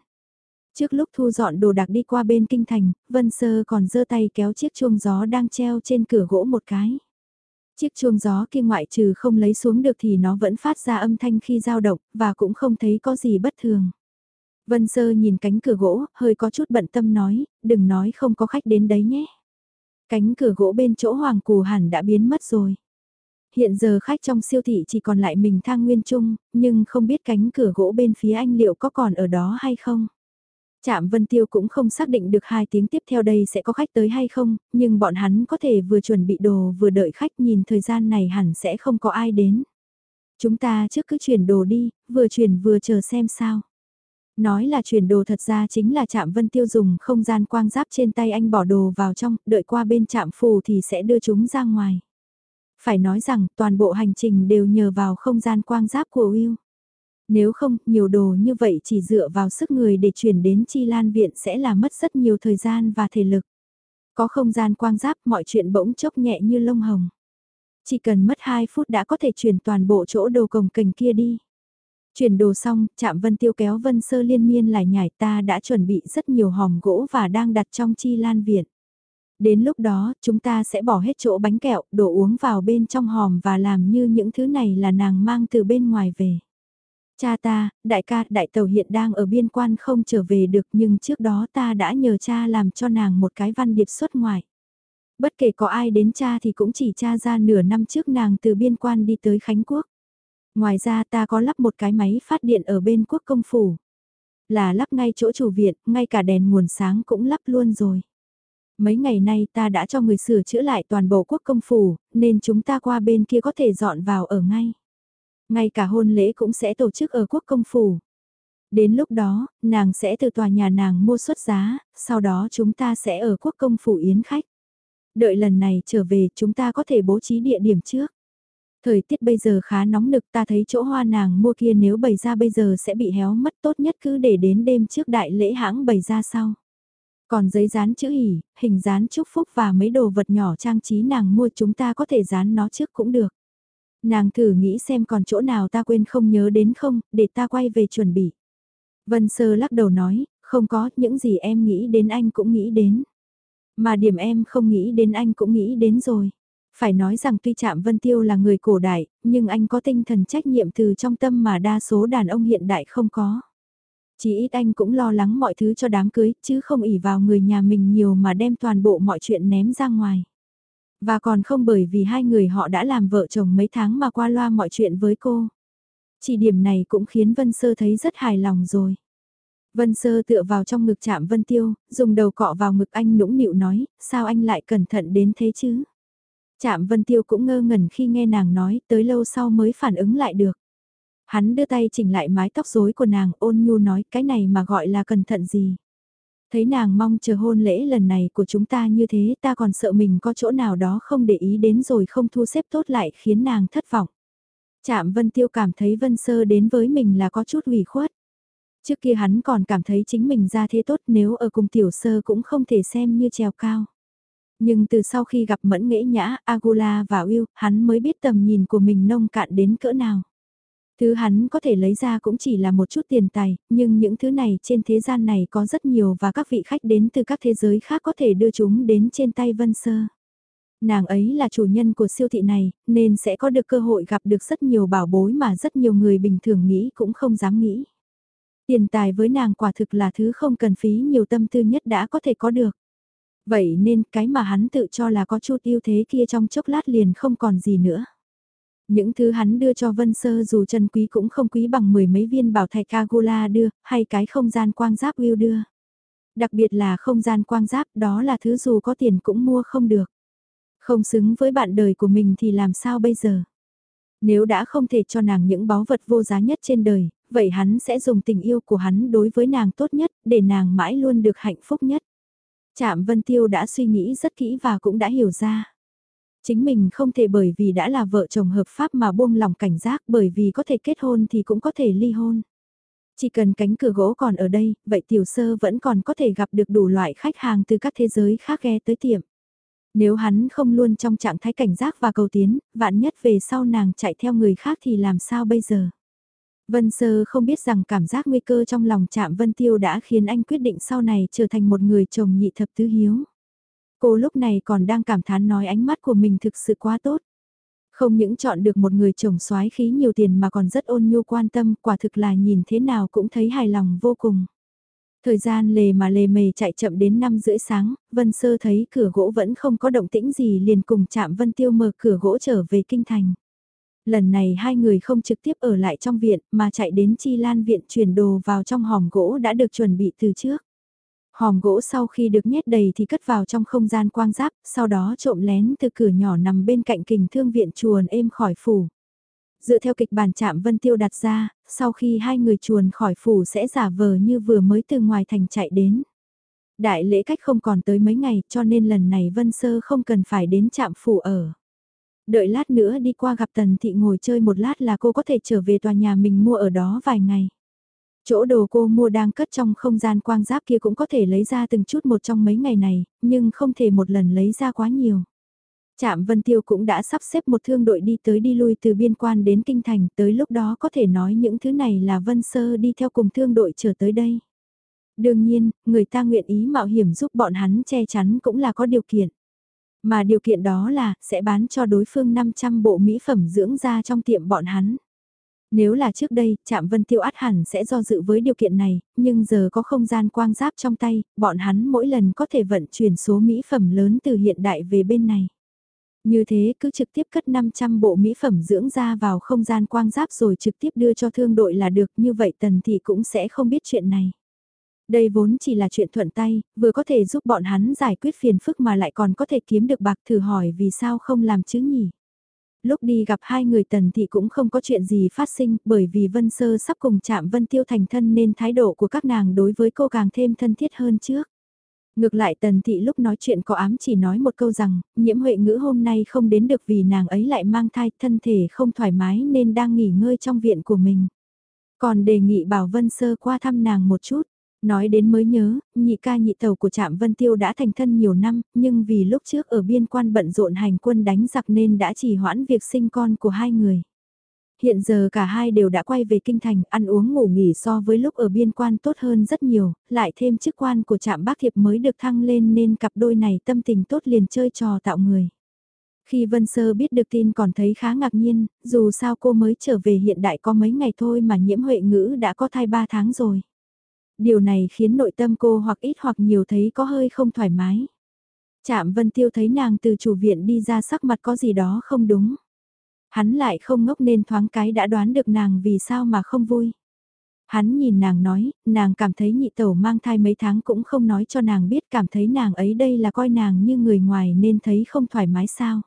Speaker 1: Trước lúc thu dọn đồ đạc đi qua bên kinh thành, Vân Sơ còn giơ tay kéo chiếc chuông gió đang treo trên cửa gỗ một cái. Chiếc chuông gió kia ngoại trừ không lấy xuống được thì nó vẫn phát ra âm thanh khi dao động, và cũng không thấy có gì bất thường. Vân Sơ nhìn cánh cửa gỗ, hơi có chút bận tâm nói, đừng nói không có khách đến đấy nhé. Cánh cửa gỗ bên chỗ Hoàng Cù hẳn đã biến mất rồi. Hiện giờ khách trong siêu thị chỉ còn lại mình thang nguyên trung, nhưng không biết cánh cửa gỗ bên phía anh liệu có còn ở đó hay không. Trạm Vân Tiêu cũng không xác định được hai tiếng tiếp theo đây sẽ có khách tới hay không, nhưng bọn hắn có thể vừa chuẩn bị đồ vừa đợi khách nhìn thời gian này hẳn sẽ không có ai đến. Chúng ta trước cứ chuyển đồ đi, vừa chuyển vừa chờ xem sao. Nói là chuyển đồ thật ra chính là chạm Vân Tiêu dùng không gian quang giáp trên tay anh bỏ đồ vào trong, đợi qua bên chạm Phù thì sẽ đưa chúng ra ngoài. Phải nói rằng toàn bộ hành trình đều nhờ vào không gian quang giáp của Will. Nếu không, nhiều đồ như vậy chỉ dựa vào sức người để chuyển đến Chi Lan Viện sẽ là mất rất nhiều thời gian và thể lực. Có không gian quang giáp mọi chuyện bỗng chốc nhẹ như lông hồng. Chỉ cần mất 2 phút đã có thể chuyển toàn bộ chỗ đồ cồng cành kia đi. Chuyển đồ xong, chạm Vân Tiêu kéo Vân Sơ liên miên lại nhảy ta đã chuẩn bị rất nhiều hòm gỗ và đang đặt trong chi lan viện. Đến lúc đó, chúng ta sẽ bỏ hết chỗ bánh kẹo, đồ uống vào bên trong hòm và làm như những thứ này là nàng mang từ bên ngoài về. Cha ta, đại ca, đại tàu hiện đang ở biên quan không trở về được nhưng trước đó ta đã nhờ cha làm cho nàng một cái văn điệp xuất ngoại. Bất kể có ai đến cha thì cũng chỉ cha ra nửa năm trước nàng từ biên quan đi tới Khánh Quốc. Ngoài ra ta có lắp một cái máy phát điện ở bên quốc công phủ. Là lắp ngay chỗ chủ viện, ngay cả đèn nguồn sáng cũng lắp luôn rồi. Mấy ngày nay ta đã cho người sửa chữa lại toàn bộ quốc công phủ, nên chúng ta qua bên kia có thể dọn vào ở ngay. Ngay cả hôn lễ cũng sẽ tổ chức ở quốc công phủ. Đến lúc đó, nàng sẽ từ tòa nhà nàng mua xuất giá, sau đó chúng ta sẽ ở quốc công phủ yến khách. Đợi lần này trở về chúng ta có thể bố trí địa điểm trước. Thời tiết bây giờ khá nóng nực ta thấy chỗ hoa nàng mua kia nếu bày ra bây giờ sẽ bị héo mất tốt nhất cứ để đến đêm trước đại lễ hãng bày ra sau. Còn giấy dán chữ hỉ, hình dán chúc phúc và mấy đồ vật nhỏ trang trí nàng mua chúng ta có thể dán nó trước cũng được. Nàng thử nghĩ xem còn chỗ nào ta quên không nhớ đến không, để ta quay về chuẩn bị. Vân Sơ lắc đầu nói, không có, những gì em nghĩ đến anh cũng nghĩ đến. Mà điểm em không nghĩ đến anh cũng nghĩ đến rồi. Phải nói rằng tuy Trạm Vân Tiêu là người cổ đại, nhưng anh có tinh thần trách nhiệm từ trong tâm mà đa số đàn ông hiện đại không có. Chỉ ít anh cũng lo lắng mọi thứ cho đám cưới, chứ không ỉ vào người nhà mình nhiều mà đem toàn bộ mọi chuyện ném ra ngoài. Và còn không bởi vì hai người họ đã làm vợ chồng mấy tháng mà qua loa mọi chuyện với cô. Chỉ điểm này cũng khiến Vân Sơ thấy rất hài lòng rồi. Vân Sơ tựa vào trong ngực chạm Vân Tiêu, dùng đầu cọ vào ngực anh nũng nịu nói, sao anh lại cẩn thận đến thế chứ? Chạm Vân Tiêu cũng ngơ ngẩn khi nghe nàng nói, tới lâu sau mới phản ứng lại được. Hắn đưa tay chỉnh lại mái tóc rối của nàng ôn nhu nói cái này mà gọi là cẩn thận gì. Thấy nàng mong chờ hôn lễ lần này của chúng ta như thế ta còn sợ mình có chỗ nào đó không để ý đến rồi không thu xếp tốt lại khiến nàng thất vọng. Chạm Vân Tiêu cảm thấy Vân Sơ đến với mình là có chút ủy khuất. Trước kia hắn còn cảm thấy chính mình ra thế tốt nếu ở cùng tiểu sơ cũng không thể xem như trèo cao. Nhưng từ sau khi gặp Mẫn Nghệ Nhã, Agula và Will, hắn mới biết tầm nhìn của mình nông cạn đến cỡ nào. Thứ hắn có thể lấy ra cũng chỉ là một chút tiền tài, nhưng những thứ này trên thế gian này có rất nhiều và các vị khách đến từ các thế giới khác có thể đưa chúng đến trên tay Vân Sơ. Nàng ấy là chủ nhân của siêu thị này, nên sẽ có được cơ hội gặp được rất nhiều bảo bối mà rất nhiều người bình thường nghĩ cũng không dám nghĩ. Tiền tài với nàng quả thực là thứ không cần phí nhiều tâm tư nhất đã có thể có được. Vậy nên cái mà hắn tự cho là có chút ưu thế kia trong chốc lát liền không còn gì nữa. Những thứ hắn đưa cho Vân Sơ dù chân quý cũng không quý bằng mười mấy viên bảo thạch Agula đưa, hay cái không gian quang giáp Will đưa. Đặc biệt là không gian quang giáp đó là thứ dù có tiền cũng mua không được. Không xứng với bạn đời của mình thì làm sao bây giờ? Nếu đã không thể cho nàng những báu vật vô giá nhất trên đời, vậy hắn sẽ dùng tình yêu của hắn đối với nàng tốt nhất, để nàng mãi luôn được hạnh phúc nhất. Trạm Vân Tiêu đã suy nghĩ rất kỹ và cũng đã hiểu ra. Chính mình không thể bởi vì đã là vợ chồng hợp pháp mà buông lòng cảnh giác bởi vì có thể kết hôn thì cũng có thể ly hôn. Chỉ cần cánh cửa gỗ còn ở đây, vậy tiểu sơ vẫn còn có thể gặp được đủ loại khách hàng từ các thế giới khác ghé tới tiệm. Nếu hắn không luôn trong trạng thái cảnh giác và cầu tiến, vạn nhất về sau nàng chạy theo người khác thì làm sao bây giờ? Vân Sơ không biết rằng cảm giác nguy cơ trong lòng chạm Vân Tiêu đã khiến anh quyết định sau này trở thành một người chồng nhị thập tứ hiếu. Cô lúc này còn đang cảm thán nói ánh mắt của mình thực sự quá tốt. Không những chọn được một người chồng soái khí nhiều tiền mà còn rất ôn nhu quan tâm, quả thực là nhìn thế nào cũng thấy hài lòng vô cùng. Thời gian lề mà lề mề chạy chậm đến 5 rưỡi sáng, Vân Sơ thấy cửa gỗ vẫn không có động tĩnh gì liền cùng chạm Vân Tiêu mở cửa gỗ trở về kinh thành. Lần này hai người không trực tiếp ở lại trong viện mà chạy đến Chi Lan viện chuyển đồ vào trong hòm gỗ đã được chuẩn bị từ trước. Hòm gỗ sau khi được nhét đầy thì cất vào trong không gian quang giáp, sau đó trộm lén từ cửa nhỏ nằm bên cạnh kình thương viện chuồn êm khỏi phủ. Dựa theo kịch bản chạm Vân Tiêu đặt ra, sau khi hai người chuồn khỏi phủ sẽ giả vờ như vừa mới từ ngoài thành chạy đến. Đại lễ cách không còn tới mấy ngày cho nên lần này Vân Sơ không cần phải đến chạm phủ ở. Đợi lát nữa đi qua gặp Tần Thị ngồi chơi một lát là cô có thể trở về tòa nhà mình mua ở đó vài ngày. Chỗ đồ cô mua đang cất trong không gian quang giáp kia cũng có thể lấy ra từng chút một trong mấy ngày này, nhưng không thể một lần lấy ra quá nhiều. Trạm Vân Tiêu cũng đã sắp xếp một thương đội đi tới đi lui từ biên quan đến kinh thành, tới lúc đó có thể nói những thứ này là Vân Sơ đi theo cùng thương đội trở tới đây. Đương nhiên, người ta nguyện ý mạo hiểm giúp bọn hắn che chắn cũng là có điều kiện. Mà điều kiện đó là, sẽ bán cho đối phương 500 bộ mỹ phẩm dưỡng da trong tiệm bọn hắn. Nếu là trước đây, Trạm Vân Tiêu át hẳn sẽ do dự với điều kiện này, nhưng giờ có không gian quang giáp trong tay, bọn hắn mỗi lần có thể vận chuyển số mỹ phẩm lớn từ hiện đại về bên này. Như thế cứ trực tiếp cất 500 bộ mỹ phẩm dưỡng da vào không gian quang giáp rồi trực tiếp đưa cho thương đội là được như vậy tần thị cũng sẽ không biết chuyện này. Đây vốn chỉ là chuyện thuận tay, vừa có thể giúp bọn hắn giải quyết phiền phức mà lại còn có thể kiếm được bạc thử hỏi vì sao không làm chứ nhỉ. Lúc đi gặp hai người tần thị cũng không có chuyện gì phát sinh bởi vì Vân Sơ sắp cùng chạm Vân Tiêu thành thân nên thái độ của các nàng đối với cô càng thêm thân thiết hơn trước. Ngược lại tần thị lúc nói chuyện có ám chỉ nói một câu rằng, nhiễm huệ ngữ hôm nay không đến được vì nàng ấy lại mang thai thân thể không thoải mái nên đang nghỉ ngơi trong viện của mình. Còn đề nghị bảo Vân Sơ qua thăm nàng một chút. Nói đến mới nhớ, nhị ca nhị tàu của trạm Vân Tiêu đã thành thân nhiều năm, nhưng vì lúc trước ở biên quan bận rộn hành quân đánh giặc nên đã chỉ hoãn việc sinh con của hai người. Hiện giờ cả hai đều đã quay về kinh thành, ăn uống ngủ nghỉ so với lúc ở biên quan tốt hơn rất nhiều, lại thêm chức quan của trạm bác thiệp mới được thăng lên nên cặp đôi này tâm tình tốt liền chơi trò tạo người. Khi Vân Sơ biết được tin còn thấy khá ngạc nhiên, dù sao cô mới trở về hiện đại có mấy ngày thôi mà nhiễm huệ ngữ đã có thai 3 tháng rồi. Điều này khiến nội tâm cô hoặc ít hoặc nhiều thấy có hơi không thoải mái. Trạm Vân Tiêu thấy nàng từ chủ viện đi ra sắc mặt có gì đó không đúng. Hắn lại không ngốc nên thoáng cái đã đoán được nàng vì sao mà không vui. Hắn nhìn nàng nói, nàng cảm thấy nhị tẩu mang thai mấy tháng cũng không nói cho nàng biết cảm thấy nàng ấy đây là coi nàng như người ngoài nên thấy không thoải mái sao.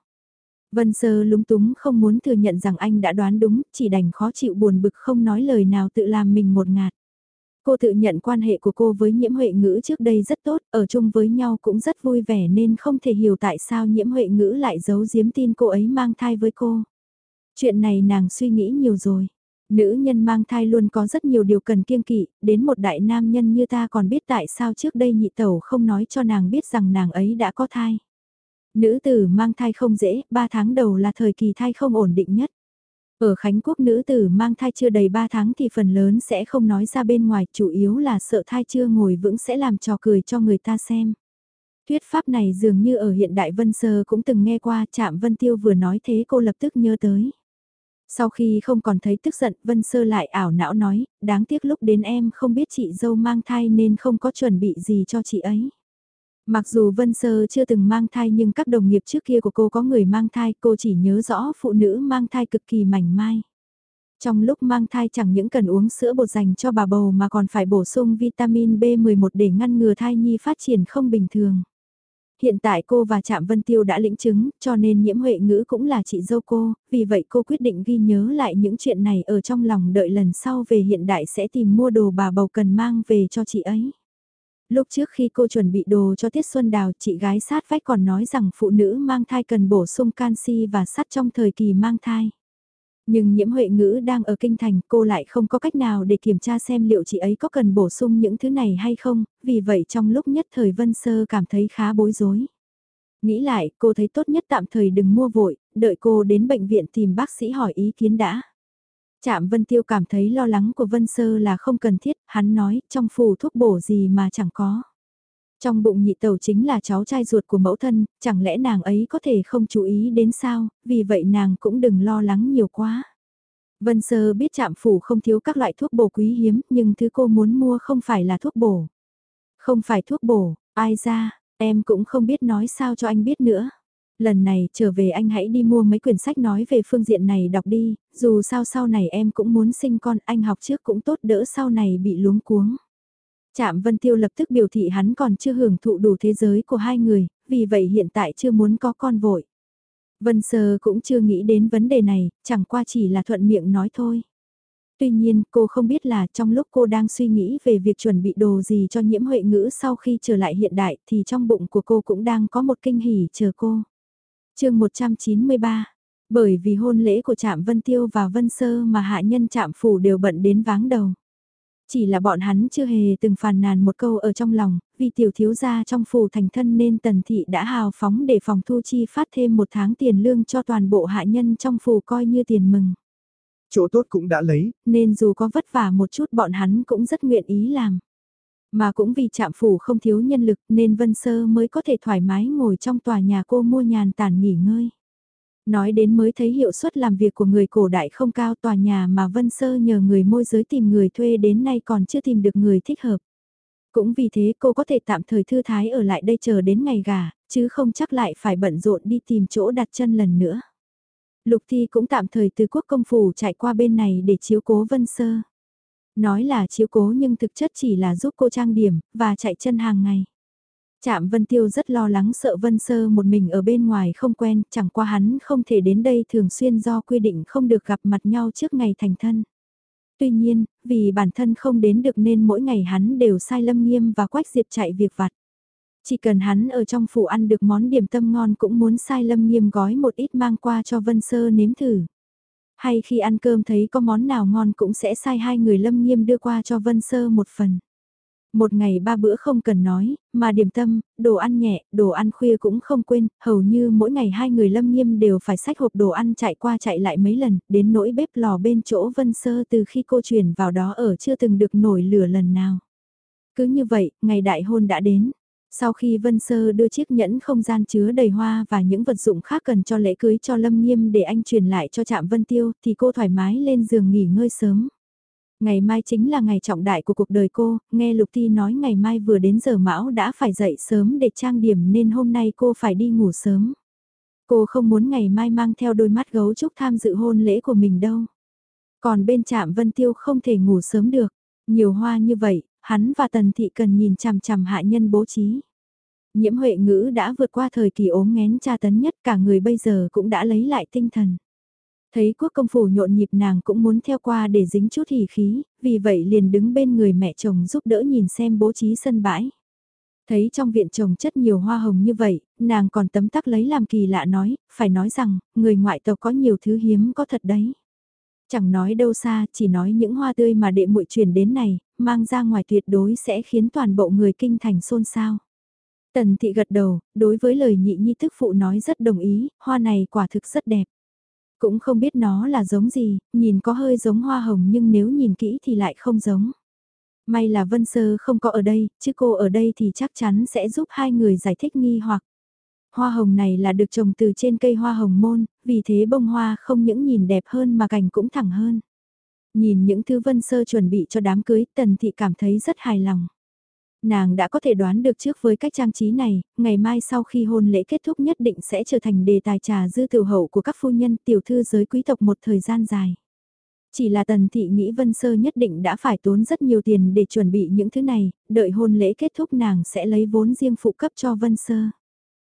Speaker 1: Vân Sơ lúng túng không muốn thừa nhận rằng anh đã đoán đúng, chỉ đành khó chịu buồn bực không nói lời nào tự làm mình một ngạt. Cô tự nhận quan hệ của cô với nhiễm huệ ngữ trước đây rất tốt, ở chung với nhau cũng rất vui vẻ nên không thể hiểu tại sao nhiễm huệ ngữ lại giấu giếm tin cô ấy mang thai với cô. Chuyện này nàng suy nghĩ nhiều rồi. Nữ nhân mang thai luôn có rất nhiều điều cần kiêng kỵ, đến một đại nam nhân như ta còn biết tại sao trước đây nhị tẩu không nói cho nàng biết rằng nàng ấy đã có thai. Nữ tử mang thai không dễ, 3 tháng đầu là thời kỳ thai không ổn định nhất. Ở Khánh Quốc nữ tử mang thai chưa đầy 3 tháng thì phần lớn sẽ không nói ra bên ngoài, chủ yếu là sợ thai chưa ngồi vững sẽ làm trò cười cho người ta xem. Thuyết pháp này dường như ở hiện đại Vân Sơ cũng từng nghe qua chạm Vân Tiêu vừa nói thế cô lập tức nhớ tới. Sau khi không còn thấy tức giận Vân Sơ lại ảo não nói, đáng tiếc lúc đến em không biết chị dâu mang thai nên không có chuẩn bị gì cho chị ấy. Mặc dù Vân Sơ chưa từng mang thai nhưng các đồng nghiệp trước kia của cô có người mang thai, cô chỉ nhớ rõ phụ nữ mang thai cực kỳ mảnh mai. Trong lúc mang thai chẳng những cần uống sữa bột dành cho bà bầu mà còn phải bổ sung vitamin B11 để ngăn ngừa thai nhi phát triển không bình thường. Hiện tại cô và Trạm Vân Tiêu đã lĩnh chứng, cho nên nhiễm huệ ngữ cũng là chị dâu cô, vì vậy cô quyết định ghi nhớ lại những chuyện này ở trong lòng đợi lần sau về hiện đại sẽ tìm mua đồ bà bầu cần mang về cho chị ấy. Lúc trước khi cô chuẩn bị đồ cho Tiết Xuân Đào, chị gái sát vách còn nói rằng phụ nữ mang thai cần bổ sung canxi và sắt trong thời kỳ mang thai. Nhưng nhiễm huệ ngữ đang ở kinh thành cô lại không có cách nào để kiểm tra xem liệu chị ấy có cần bổ sung những thứ này hay không, vì vậy trong lúc nhất thời Vân Sơ cảm thấy khá bối rối. Nghĩ lại, cô thấy tốt nhất tạm thời đừng mua vội, đợi cô đến bệnh viện tìm bác sĩ hỏi ý kiến đã. Trạm Vân Tiêu cảm thấy lo lắng của Vân Sơ là không cần thiết, hắn nói, trong phủ thuốc bổ gì mà chẳng có. Trong bụng nhị tẩu chính là cháu trai ruột của mẫu thân, chẳng lẽ nàng ấy có thể không chú ý đến sao, vì vậy nàng cũng đừng lo lắng nhiều quá. Vân Sơ biết trạm phủ không thiếu các loại thuốc bổ quý hiếm, nhưng thứ cô muốn mua không phải là thuốc bổ. Không phải thuốc bổ, ai ra, em cũng không biết nói sao cho anh biết nữa. Lần này trở về anh hãy đi mua mấy quyển sách nói về phương diện này đọc đi, dù sao sau này em cũng muốn sinh con anh học trước cũng tốt đỡ sau này bị luống cuống. Trạm Vân Tiêu lập tức biểu thị hắn còn chưa hưởng thụ đủ thế giới của hai người, vì vậy hiện tại chưa muốn có con vội. Vân Sơ cũng chưa nghĩ đến vấn đề này, chẳng qua chỉ là thuận miệng nói thôi. Tuy nhiên, cô không biết là trong lúc cô đang suy nghĩ về việc chuẩn bị đồ gì cho nhiễm huệ ngữ sau khi trở lại hiện đại thì trong bụng của cô cũng đang có một kinh hỉ chờ cô chương 193 Bởi vì hôn lễ của Trạm Vân Tiêu và Vân Sơ mà hạ nhân Trạm Phủ đều bận đến váng đầu. Chỉ là bọn hắn chưa hề từng phàn nàn một câu ở trong lòng, vì tiểu thiếu gia trong phủ thành thân nên tần thị đã hào phóng để phòng thu chi phát thêm một tháng tiền lương cho toàn bộ hạ nhân trong phủ coi như tiền mừng.
Speaker 2: Chỗ tốt cũng đã lấy.
Speaker 1: Nên dù có vất vả một chút bọn hắn cũng rất nguyện ý làm. Mà cũng vì trạm phủ không thiếu nhân lực nên Vân Sơ mới có thể thoải mái ngồi trong tòa nhà cô mua nhàn tản nghỉ ngơi. Nói đến mới thấy hiệu suất làm việc của người cổ đại không cao tòa nhà mà Vân Sơ nhờ người môi giới tìm người thuê đến nay còn chưa tìm được người thích hợp. Cũng vì thế cô có thể tạm thời thư thái ở lại đây chờ đến ngày gà, chứ không chắc lại phải bận rộn đi tìm chỗ đặt chân lần nữa. Lục Thi cũng tạm thời từ quốc công phủ chạy qua bên này để chiếu cố Vân Sơ. Nói là chiếu cố nhưng thực chất chỉ là giúp cô trang điểm và chạy chân hàng ngày. Trạm Vân Tiêu rất lo lắng sợ Vân Sơ một mình ở bên ngoài không quen, chẳng qua hắn không thể đến đây thường xuyên do quy định không được gặp mặt nhau trước ngày thành thân. Tuy nhiên, vì bản thân không đến được nên mỗi ngày hắn đều sai Lâm Nghiêm và Quách Diệp chạy việc vặt. Chỉ cần hắn ở trong phủ ăn được món điểm tâm ngon cũng muốn sai Lâm Nghiêm gói một ít mang qua cho Vân Sơ nếm thử. Hay khi ăn cơm thấy có món nào ngon cũng sẽ sai hai người Lâm Nghiêm đưa qua cho Vân Sơ một phần. Một ngày ba bữa không cần nói, mà điểm tâm, đồ ăn nhẹ, đồ ăn khuya cũng không quên, hầu như mỗi ngày hai người lâm nghiêm đều phải xách hộp đồ ăn chạy qua chạy lại mấy lần, đến nỗi bếp lò bên chỗ Vân Sơ từ khi cô chuyển vào đó ở chưa từng được nổi lửa lần nào. Cứ như vậy, ngày đại hôn đã đến. Sau khi Vân Sơ đưa chiếc nhẫn không gian chứa đầy hoa và những vật dụng khác cần cho lễ cưới cho Lâm Nghiêm để anh truyền lại cho Trạm Vân Tiêu thì cô thoải mái lên giường nghỉ ngơi sớm. Ngày mai chính là ngày trọng đại của cuộc đời cô, nghe Lục Thi nói ngày mai vừa đến giờ mão đã phải dậy sớm để trang điểm nên hôm nay cô phải đi ngủ sớm. Cô không muốn ngày mai mang theo đôi mắt gấu trúc tham dự hôn lễ của mình đâu. Còn bên trạm Vân Tiêu không thể ngủ sớm được, nhiều hoa như vậy, hắn và Tần Thị cần nhìn chằm chằm hạ nhân bố trí. Nhiễm Huệ Ngữ đã vượt qua thời kỳ ốm nghén tra tấn nhất cả người bây giờ cũng đã lấy lại tinh thần. Thấy quốc công phủ nhộn nhịp nàng cũng muốn theo qua để dính chút hỉ khí, vì vậy liền đứng bên người mẹ chồng giúp đỡ nhìn xem bố trí sân bãi. Thấy trong viện trồng chất nhiều hoa hồng như vậy, nàng còn tấm tắc lấy làm kỳ lạ nói, phải nói rằng, người ngoại tộc có nhiều thứ hiếm có thật đấy. Chẳng nói đâu xa, chỉ nói những hoa tươi mà đệ muội truyền đến này, mang ra ngoài tuyệt đối sẽ khiến toàn bộ người kinh thành xôn xao. Tần thị gật đầu, đối với lời nhị nhi thức phụ nói rất đồng ý, hoa này quả thực rất đẹp. Cũng không biết nó là giống gì, nhìn có hơi giống hoa hồng nhưng nếu nhìn kỹ thì lại không giống. May là Vân Sơ không có ở đây, chứ cô ở đây thì chắc chắn sẽ giúp hai người giải thích nghi hoặc. Hoa hồng này là được trồng từ trên cây hoa hồng môn, vì thế bông hoa không những nhìn đẹp hơn mà cành cũng thẳng hơn. Nhìn những thứ Vân Sơ chuẩn bị cho đám cưới, Tần Thị cảm thấy rất hài lòng nàng đã có thể đoán được trước với cách trang trí này, ngày mai sau khi hôn lễ kết thúc nhất định sẽ trở thành đề tài trà dư tiểu hậu của các phu nhân tiểu thư giới quý tộc một thời gian dài. Chỉ là tần thị nghĩ Vân Sơ nhất định đã phải tốn rất nhiều tiền để chuẩn bị những thứ này, đợi hôn lễ kết thúc nàng sẽ lấy vốn riêng phụ cấp cho Vân Sơ.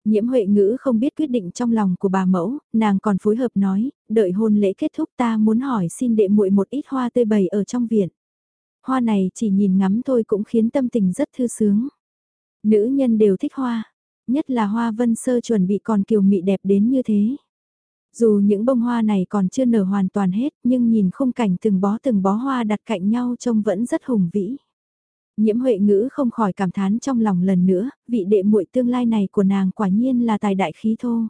Speaker 1: Nhiễm Huệ Ngữ không biết quyết định trong lòng của bà mẫu, nàng còn phối hợp nói, đợi hôn lễ kết thúc ta muốn hỏi xin đệ muội một ít hoa tươi bày ở trong viện hoa này chỉ nhìn ngắm thôi cũng khiến tâm tình rất thư sướng. Nữ nhân đều thích hoa, nhất là hoa vân sơ chuẩn bị còn kiều mị đẹp đến như thế. Dù những bông hoa này còn chưa nở hoàn toàn hết nhưng nhìn khung cảnh từng bó từng bó hoa đặt cạnh nhau trông vẫn rất hùng vĩ. Nhiễm Huệ Ngữ không khỏi cảm thán trong lòng lần nữa, vị đệ muội tương lai này của nàng quả nhiên là tài đại khí thô.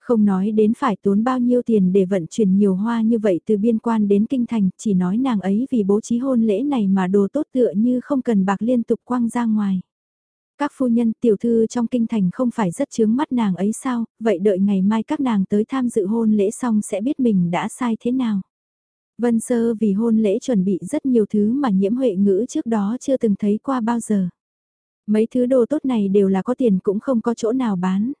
Speaker 1: Không nói đến phải tốn bao nhiêu tiền để vận chuyển nhiều hoa như vậy từ biên quan đến kinh thành, chỉ nói nàng ấy vì bố trí hôn lễ này mà đồ tốt tựa như không cần bạc liên tục quăng ra ngoài. Các phu nhân tiểu thư trong kinh thành không phải rất chướng mắt nàng ấy sao, vậy đợi ngày mai các nàng tới tham dự hôn lễ xong sẽ biết mình đã sai thế nào. Vân Sơ vì hôn lễ chuẩn bị rất nhiều thứ mà nhiễm huệ ngữ trước đó chưa từng thấy qua bao giờ. Mấy thứ đồ tốt này đều là có tiền cũng không có chỗ nào bán.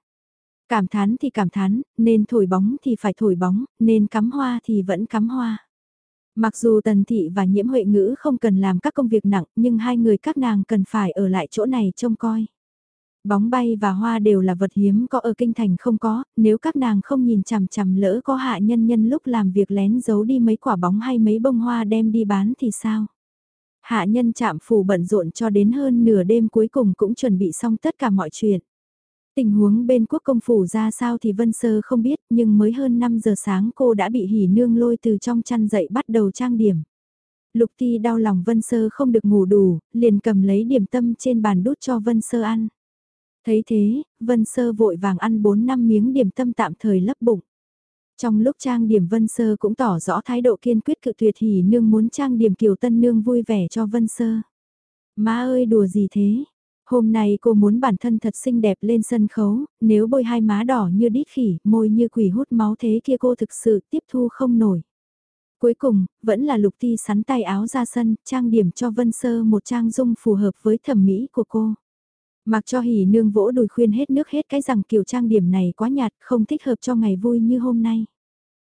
Speaker 1: Cảm thán thì cảm thán, nên thổi bóng thì phải thổi bóng, nên cắm hoa thì vẫn cắm hoa. Mặc dù Tần Thị và Nhiễm Huệ Ngữ không cần làm các công việc nặng nhưng hai người các nàng cần phải ở lại chỗ này trông coi. Bóng bay và hoa đều là vật hiếm có ở kinh thành không có, nếu các nàng không nhìn chằm chằm lỡ có hạ nhân nhân lúc làm việc lén giấu đi mấy quả bóng hay mấy bông hoa đem đi bán thì sao? Hạ nhân chạm phủ bận rộn cho đến hơn nửa đêm cuối cùng cũng chuẩn bị xong tất cả mọi chuyện. Tình huống bên quốc công phủ ra sao thì Vân Sơ không biết nhưng mới hơn 5 giờ sáng cô đã bị hỉ nương lôi từ trong chăn dậy bắt đầu trang điểm. Lục Ti đau lòng Vân Sơ không được ngủ đủ, liền cầm lấy điểm tâm trên bàn đút cho Vân Sơ ăn. Thấy thế, Vân Sơ vội vàng ăn 4 năm miếng điểm tâm tạm thời lấp bụng. Trong lúc trang điểm Vân Sơ cũng tỏ rõ thái độ kiên quyết cự tuyệt hỉ nương muốn trang điểm kiều tân nương vui vẻ cho Vân Sơ. Má ơi đùa gì thế? Hôm nay cô muốn bản thân thật xinh đẹp lên sân khấu, nếu bôi hai má đỏ như đít khỉ, môi như quỷ hút máu thế kia cô thực sự tiếp thu không nổi. Cuối cùng, vẫn là lục ti sắn tay áo ra sân, trang điểm cho Vân Sơ một trang dung phù hợp với thẩm mỹ của cô. Mặc cho hỉ nương vỗ đùi khuyên hết nước hết cái rằng kiểu trang điểm này quá nhạt, không thích hợp cho ngày vui như hôm nay.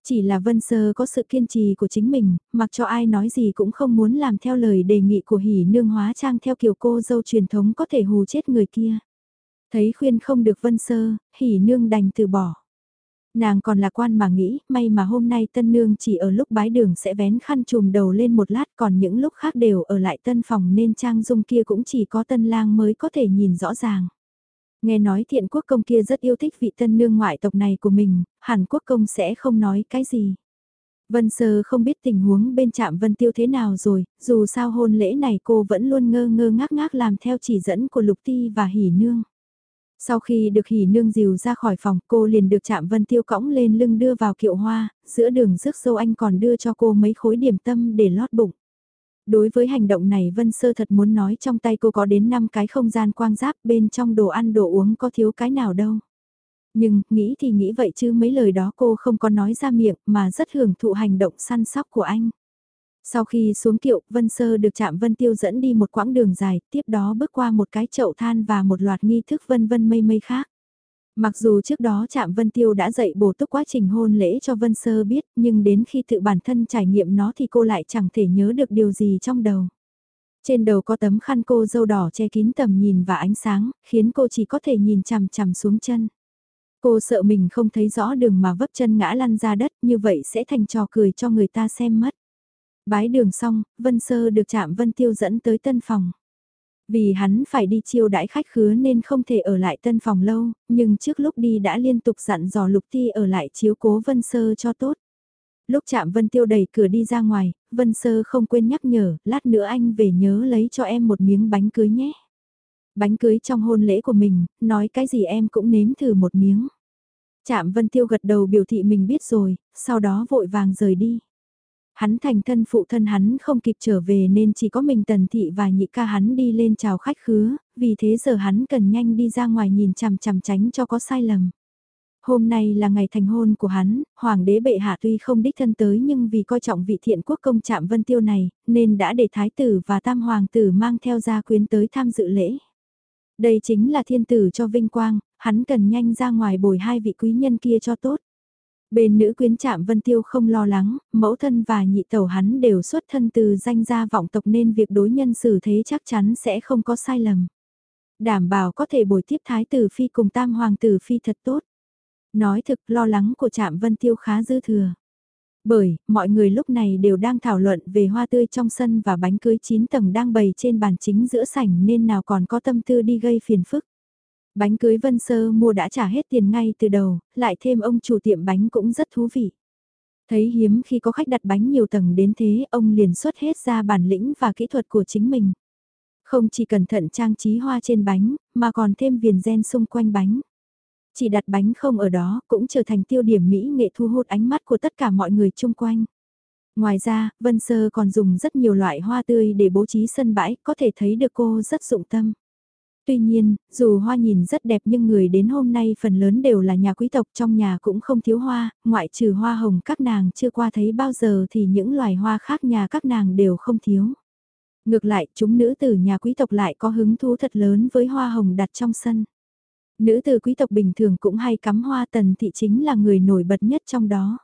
Speaker 1: Chỉ là Vân Sơ có sự kiên trì của chính mình, mặc cho ai nói gì cũng không muốn làm theo lời đề nghị của hỉ nương hóa trang theo kiểu cô dâu truyền thống có thể hù chết người kia. Thấy khuyên không được Vân Sơ, hỉ nương đành từ bỏ. Nàng còn lạc quan mà nghĩ, may mà hôm nay tân nương chỉ ở lúc bái đường sẽ vén khăn trùm đầu lên một lát còn những lúc khác đều ở lại tân phòng nên trang dung kia cũng chỉ có tân lang mới có thể nhìn rõ ràng. Nghe nói thiện quốc công kia rất yêu thích vị tân nương ngoại tộc này của mình, hàn quốc công sẽ không nói cái gì. Vân Sơ không biết tình huống bên trạm Vân Tiêu thế nào rồi, dù sao hôn lễ này cô vẫn luôn ngơ ngơ ngác ngác làm theo chỉ dẫn của Lục Ti và Hỷ Nương. Sau khi được hỉ nương dìu ra khỏi phòng cô liền được chạm vân tiêu cõng lên lưng đưa vào kiệu hoa, giữa đường rước dâu anh còn đưa cho cô mấy khối điểm tâm để lót bụng. Đối với hành động này Vân Sơ thật muốn nói trong tay cô có đến 5 cái không gian quang giáp bên trong đồ ăn đồ uống có thiếu cái nào đâu. Nhưng, nghĩ thì nghĩ vậy chứ mấy lời đó cô không có nói ra miệng mà rất hưởng thụ hành động săn sóc của anh. Sau khi xuống kiệu, Vân Sơ được chạm Vân Tiêu dẫn đi một quãng đường dài, tiếp đó bước qua một cái chậu than và một loạt nghi thức vân vân mây mây khác. Mặc dù trước đó chạm Vân Tiêu đã dạy bổ túc quá trình hôn lễ cho Vân Sơ biết, nhưng đến khi tự bản thân trải nghiệm nó thì cô lại chẳng thể nhớ được điều gì trong đầu. Trên đầu có tấm khăn cô dâu đỏ che kín tầm nhìn và ánh sáng, khiến cô chỉ có thể nhìn chằm chằm xuống chân. Cô sợ mình không thấy rõ đường mà vấp chân ngã lăn ra đất như vậy sẽ thành trò cười cho người ta xem mất. Bái đường xong, Vân Sơ được chạm Vân Tiêu dẫn tới tân phòng. Vì hắn phải đi chiêu đãi khách khứa nên không thể ở lại tân phòng lâu, nhưng trước lúc đi đã liên tục dặn dò Lục Ti ở lại chiếu cố Vân Sơ cho tốt. Lúc chạm Vân Tiêu đẩy cửa đi ra ngoài, Vân Sơ không quên nhắc nhở, lát nữa anh về nhớ lấy cho em một miếng bánh cưới nhé. Bánh cưới trong hôn lễ của mình, nói cái gì em cũng nếm thử một miếng. Chạm Vân Tiêu gật đầu biểu thị mình biết rồi, sau đó vội vàng rời đi. Hắn thành thân phụ thân hắn không kịp trở về nên chỉ có mình tần thị và nhị ca hắn đi lên chào khách khứa, vì thế giờ hắn cần nhanh đi ra ngoài nhìn chằm chằm tránh cho có sai lầm. Hôm nay là ngày thành hôn của hắn, hoàng đế bệ hạ tuy không đích thân tới nhưng vì coi trọng vị thiện quốc công trạm vân tiêu này, nên đã để thái tử và tam hoàng tử mang theo gia quyến tới tham dự lễ. Đây chính là thiên tử cho vinh quang, hắn cần nhanh ra ngoài bồi hai vị quý nhân kia cho tốt. Bên nữ quyến trạm Vân Tiêu không lo lắng, mẫu thân và nhị tẩu hắn đều xuất thân từ danh gia vọng tộc nên việc đối nhân xử thế chắc chắn sẽ không có sai lầm. Đảm bảo có thể bồi tiếp thái tử phi cùng tam hoàng tử phi thật tốt. Nói thực lo lắng của trạm Vân Tiêu khá dư thừa. Bởi, mọi người lúc này đều đang thảo luận về hoa tươi trong sân và bánh cưới 9 tầng đang bày trên bàn chính giữa sảnh nên nào còn có tâm tư đi gây phiền phức. Bánh cưới Vân Sơ mua đã trả hết tiền ngay từ đầu, lại thêm ông chủ tiệm bánh cũng rất thú vị. Thấy hiếm khi có khách đặt bánh nhiều tầng đến thế, ông liền xuất hết ra bản lĩnh và kỹ thuật của chính mình. Không chỉ cẩn thận trang trí hoa trên bánh, mà còn thêm viền gen xung quanh bánh. Chỉ đặt bánh không ở đó cũng trở thành tiêu điểm mỹ nghệ thu hút ánh mắt của tất cả mọi người chung quanh. Ngoài ra, Vân Sơ còn dùng rất nhiều loại hoa tươi để bố trí sân bãi, có thể thấy được cô rất dụng tâm. Tuy nhiên, dù hoa nhìn rất đẹp nhưng người đến hôm nay phần lớn đều là nhà quý tộc trong nhà cũng không thiếu hoa, ngoại trừ hoa hồng các nàng chưa qua thấy bao giờ thì những loài hoa khác nhà các nàng đều không thiếu. Ngược lại, chúng nữ tử nhà quý tộc lại có hứng thú thật lớn với hoa hồng đặt trong sân. Nữ tử quý tộc bình thường cũng hay cắm hoa tần thị chính là người nổi bật nhất trong đó.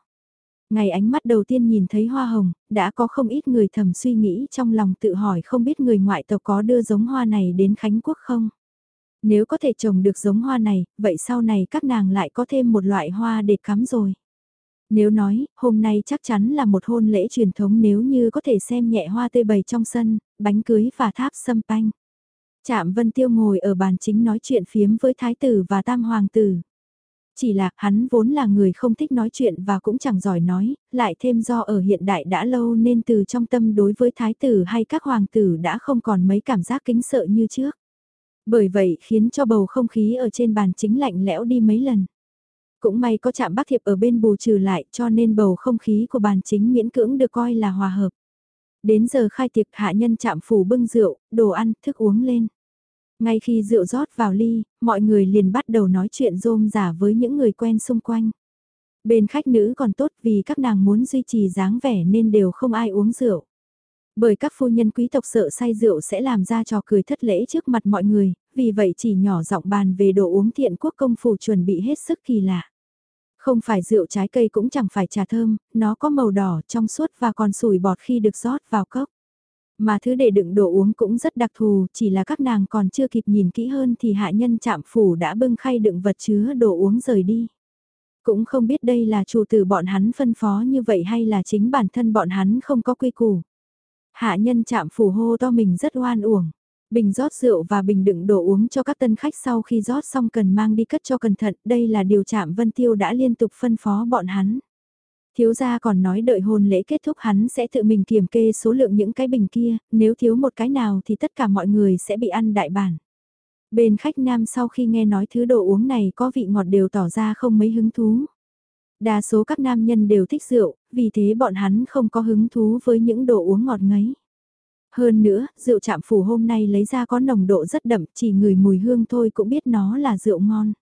Speaker 1: Ngày ánh mắt đầu tiên nhìn thấy hoa hồng, đã có không ít người thầm suy nghĩ trong lòng tự hỏi không biết người ngoại tộc có đưa giống hoa này đến Khánh Quốc không? Nếu có thể trồng được giống hoa này, vậy sau này các nàng lại có thêm một loại hoa để cắm rồi. Nếu nói, hôm nay chắc chắn là một hôn lễ truyền thống nếu như có thể xem nhẹ hoa tươi bày trong sân, bánh cưới và tháp sâm panh. Trạm Vân Tiêu ngồi ở bàn chính nói chuyện phiếm với thái tử và tam hoàng tử. Chỉ là hắn vốn là người không thích nói chuyện và cũng chẳng giỏi nói, lại thêm do ở hiện đại đã lâu nên từ trong tâm đối với thái tử hay các hoàng tử đã không còn mấy cảm giác kính sợ như trước. Bởi vậy khiến cho bầu không khí ở trên bàn chính lạnh lẽo đi mấy lần. Cũng may có chạm bác thiệp ở bên bù trừ lại cho nên bầu không khí của bàn chính miễn cưỡng được coi là hòa hợp. Đến giờ khai tiệc hạ nhân chạm phủ bưng rượu, đồ ăn, thức uống lên. Ngay khi rượu rót vào ly, mọi người liền bắt đầu nói chuyện rôm giả với những người quen xung quanh. Bên khách nữ còn tốt vì các nàng muốn duy trì dáng vẻ nên đều không ai uống rượu. Bởi các phu nhân quý tộc sợ say rượu sẽ làm ra trò cười thất lễ trước mặt mọi người, vì vậy chỉ nhỏ giọng bàn về đồ uống thiện quốc công phủ chuẩn bị hết sức kỳ lạ. Không phải rượu trái cây cũng chẳng phải trà thơm, nó có màu đỏ trong suốt và còn sủi bọt khi được rót vào cốc. Mà thứ để đựng đồ uống cũng rất đặc thù, chỉ là các nàng còn chưa kịp nhìn kỹ hơn thì hạ nhân chạm phủ đã bưng khay đựng vật chứa đồ uống rời đi. Cũng không biết đây là chủ tử bọn hắn phân phó như vậy hay là chính bản thân bọn hắn không có quy củ. Hạ nhân chạm phủ hô to mình rất oan uổng. Bình rót rượu và bình đựng đồ uống cho các tân khách sau khi rót xong cần mang đi cất cho cẩn thận, đây là điều chạm Vân Tiêu đã liên tục phân phó bọn hắn. Thiếu gia còn nói đợi hôn lễ kết thúc hắn sẽ tự mình kiểm kê số lượng những cái bình kia, nếu thiếu một cái nào thì tất cả mọi người sẽ bị ăn đại bản. Bên khách nam sau khi nghe nói thứ đồ uống này có vị ngọt đều tỏ ra không mấy hứng thú. Đa số các nam nhân đều thích rượu, vì thế bọn hắn không có hứng thú với những đồ uống ngọt ngấy. Hơn nữa, rượu chạm phủ hôm nay lấy ra có nồng độ rất đậm, chỉ người mùi hương thôi cũng biết nó là rượu ngon.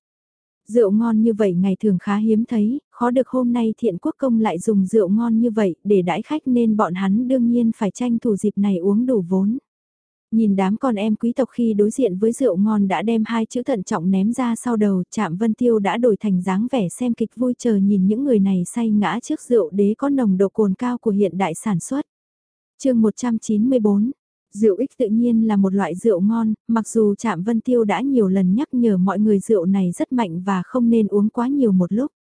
Speaker 1: Rượu ngon như vậy ngày thường khá hiếm thấy, khó được hôm nay thiện quốc công lại dùng rượu ngon như vậy để đãi khách nên bọn hắn đương nhiên phải tranh thủ dịp này uống đủ vốn. Nhìn đám con em quý tộc khi đối diện với rượu ngon đã đem hai chữ thận trọng ném ra sau đầu, chạm vân tiêu đã đổi thành dáng vẻ xem kịch vui chờ nhìn những người này say ngã trước rượu đế có nồng độ cồn cao của hiện đại sản xuất. chương 194 Rượu ích tự nhiên là một loại rượu ngon, mặc dù Trạm Vân Tiêu đã nhiều lần nhắc nhở mọi người rượu này rất mạnh và không nên uống quá nhiều một lúc.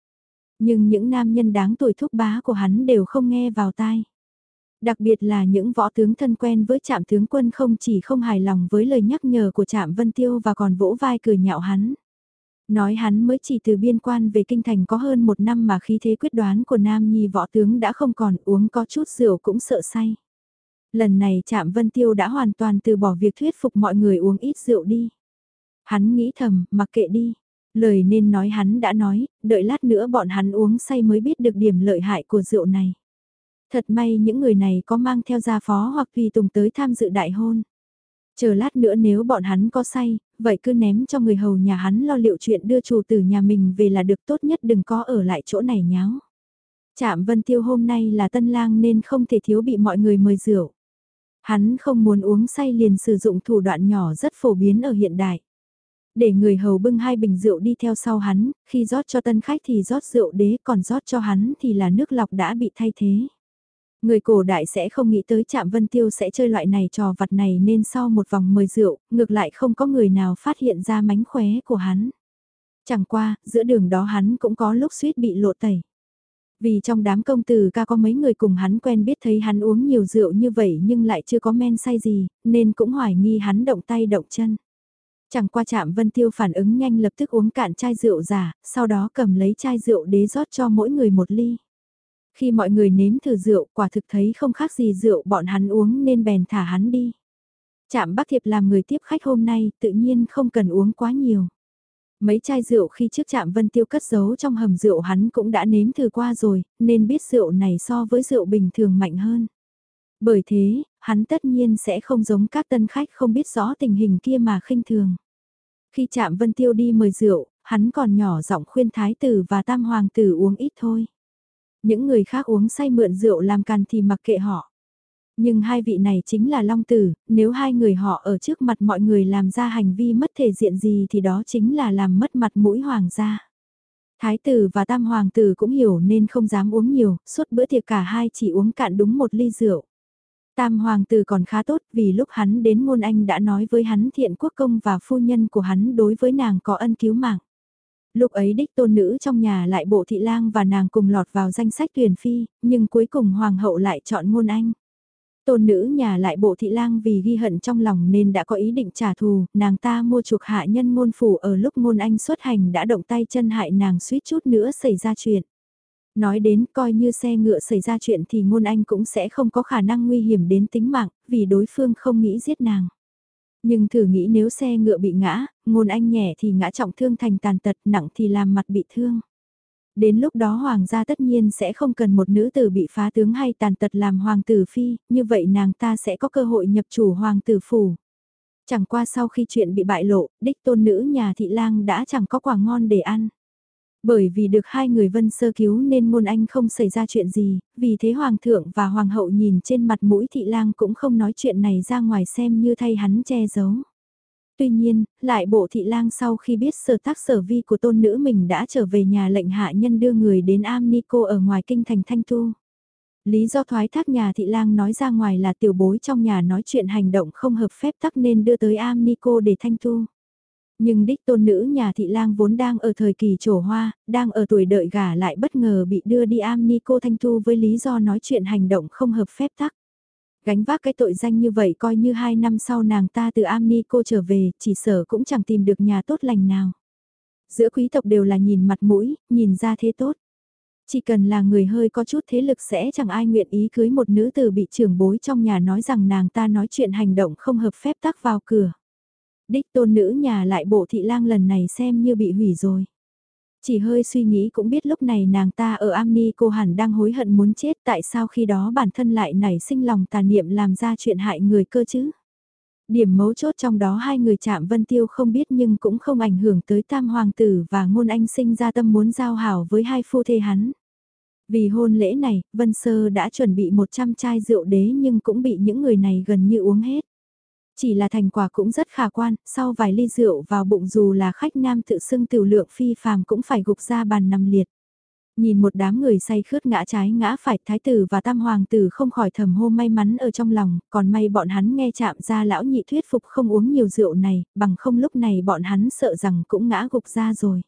Speaker 1: Nhưng những nam nhân đáng tuổi thúc bá của hắn đều không nghe vào tai. Đặc biệt là những võ tướng thân quen với Trạm tướng quân không chỉ không hài lòng với lời nhắc nhở của Trạm Vân Tiêu và còn vỗ vai cười nhạo hắn. Nói hắn mới chỉ từ biên quan về kinh thành có hơn một năm mà khí thế quyết đoán của nam nhi võ tướng đã không còn uống có chút rượu cũng sợ say. Lần này Trạm Vân Tiêu đã hoàn toàn từ bỏ việc thuyết phục mọi người uống ít rượu đi. Hắn nghĩ thầm, mặc kệ đi. Lời nên nói hắn đã nói, đợi lát nữa bọn hắn uống say mới biết được điểm lợi hại của rượu này. Thật may những người này có mang theo gia phó hoặc tùy tùng tới tham dự đại hôn. Chờ lát nữa nếu bọn hắn có say, vậy cứ ném cho người hầu nhà hắn lo liệu chuyện đưa chủ tử nhà mình về là được tốt nhất đừng có ở lại chỗ này nháo. Trạm Vân Tiêu hôm nay là tân lang nên không thể thiếu bị mọi người mời rượu. Hắn không muốn uống say liền sử dụng thủ đoạn nhỏ rất phổ biến ở hiện đại. Để người hầu bưng hai bình rượu đi theo sau hắn, khi rót cho tân khách thì rót rượu đế còn rót cho hắn thì là nước lọc đã bị thay thế. Người cổ đại sẽ không nghĩ tới chạm Vân Tiêu sẽ chơi loại này trò vặt này nên sau một vòng mời rượu, ngược lại không có người nào phát hiện ra mánh khóe của hắn. Chẳng qua, giữa đường đó hắn cũng có lúc suýt bị lộ tẩy. Vì trong đám công tử ca có mấy người cùng hắn quen biết thấy hắn uống nhiều rượu như vậy nhưng lại chưa có men say gì, nên cũng hoài nghi hắn động tay động chân. Chẳng qua chạm Vân Tiêu phản ứng nhanh lập tức uống cạn chai rượu giả, sau đó cầm lấy chai rượu đế rót cho mỗi người một ly. Khi mọi người nếm thử rượu quả thực thấy không khác gì rượu bọn hắn uống nên bèn thả hắn đi. Chạm Bắc Thiệp làm người tiếp khách hôm nay tự nhiên không cần uống quá nhiều. Mấy chai rượu khi trước chạm Vân Tiêu cất giấu trong hầm rượu hắn cũng đã nếm thử qua rồi, nên biết rượu này so với rượu bình thường mạnh hơn. Bởi thế, hắn tất nhiên sẽ không giống các tân khách không biết rõ tình hình kia mà khinh thường. Khi chạm Vân Tiêu đi mời rượu, hắn còn nhỏ giọng khuyên thái tử và tam hoàng tử uống ít thôi. Những người khác uống say mượn rượu làm càn thì mặc kệ họ. Nhưng hai vị này chính là Long Tử, nếu hai người họ ở trước mặt mọi người làm ra hành vi mất thể diện gì thì đó chính là làm mất mặt mũi hoàng gia. Thái tử và tam hoàng tử cũng hiểu nên không dám uống nhiều, suốt bữa tiệc cả hai chỉ uống cạn đúng một ly rượu. Tam hoàng tử còn khá tốt vì lúc hắn đến ngôn anh đã nói với hắn thiện quốc công và phu nhân của hắn đối với nàng có ân cứu mạng. Lúc ấy đích tôn nữ trong nhà lại bộ thị lang và nàng cùng lọt vào danh sách tuyển phi, nhưng cuối cùng hoàng hậu lại chọn ngôn anh. Tôn nữ nhà lại bộ thị lang vì ghi hận trong lòng nên đã có ý định trả thù, nàng ta mua chuộc hạ nhân ngôn phủ ở lúc ngôn anh xuất hành đã động tay chân hại nàng suýt chút nữa xảy ra chuyện. Nói đến coi như xe ngựa xảy ra chuyện thì ngôn anh cũng sẽ không có khả năng nguy hiểm đến tính mạng, vì đối phương không nghĩ giết nàng. Nhưng thử nghĩ nếu xe ngựa bị ngã, ngôn anh nhẹ thì ngã trọng thương thành tàn tật nặng thì làm mặt bị thương. Đến lúc đó hoàng gia tất nhiên sẽ không cần một nữ tử bị phá tướng hay tàn tật làm hoàng tử phi, như vậy nàng ta sẽ có cơ hội nhập chủ hoàng tử phủ. Chẳng qua sau khi chuyện bị bại lộ, đích tôn nữ nhà thị lang đã chẳng có quả ngon để ăn. Bởi vì được hai người vân sơ cứu nên môn anh không xảy ra chuyện gì, vì thế hoàng thượng và hoàng hậu nhìn trên mặt mũi thị lang cũng không nói chuyện này ra ngoài xem như thay hắn che giấu. Tuy nhiên, lại bộ thị lang sau khi biết sở tác sở vi của tôn nữ mình đã trở về nhà lệnh hạ nhân đưa người đến am Nico ở ngoài kinh thành Thanh Tu. Lý do thoái thác nhà thị lang nói ra ngoài là tiểu bối trong nhà nói chuyện hành động không hợp phép tắc nên đưa tới am Nico để Thanh Tu. Nhưng đích tôn nữ nhà thị lang vốn đang ở thời kỳ trổ hoa, đang ở tuổi đợi gả lại bất ngờ bị đưa đi am ni cô Thanh Thu với lý do nói chuyện hành động không hợp phép tắc. Gánh vác cái tội danh như vậy coi như hai năm sau nàng ta từ Amni cô trở về, chỉ sở cũng chẳng tìm được nhà tốt lành nào. Giữa quý tộc đều là nhìn mặt mũi, nhìn ra thế tốt. Chỉ cần là người hơi có chút thế lực sẽ chẳng ai nguyện ý cưới một nữ tử bị trưởng bối trong nhà nói rằng nàng ta nói chuyện hành động không hợp phép tác vào cửa đích tôn nữ nhà lại bộ thị lang lần này xem như bị hủy rồi. Chỉ hơi suy nghĩ cũng biết lúc này nàng ta ở Amni cô hẳn đang hối hận muốn chết tại sao khi đó bản thân lại nảy sinh lòng tà niệm làm ra chuyện hại người cơ chứ. Điểm mấu chốt trong đó hai người chạm Vân Tiêu không biết nhưng cũng không ảnh hưởng tới tam hoàng tử và ngôn anh sinh ra tâm muốn giao hảo với hai phu thê hắn. Vì hôn lễ này, Vân Sơ đã chuẩn bị 100 chai rượu đế nhưng cũng bị những người này gần như uống hết. Chỉ là thành quả cũng rất khả quan, sau vài ly rượu vào bụng dù là khách nam tự xưng tiểu lượng phi phàm cũng phải gục ra bàn nằm liệt. Nhìn một đám người say khướt ngã trái ngã phải thái tử và tam hoàng tử không khỏi thầm hô may mắn ở trong lòng, còn may bọn hắn nghe chạm ra lão nhị thuyết phục không uống nhiều rượu này, bằng không lúc này bọn hắn sợ rằng cũng ngã gục ra rồi.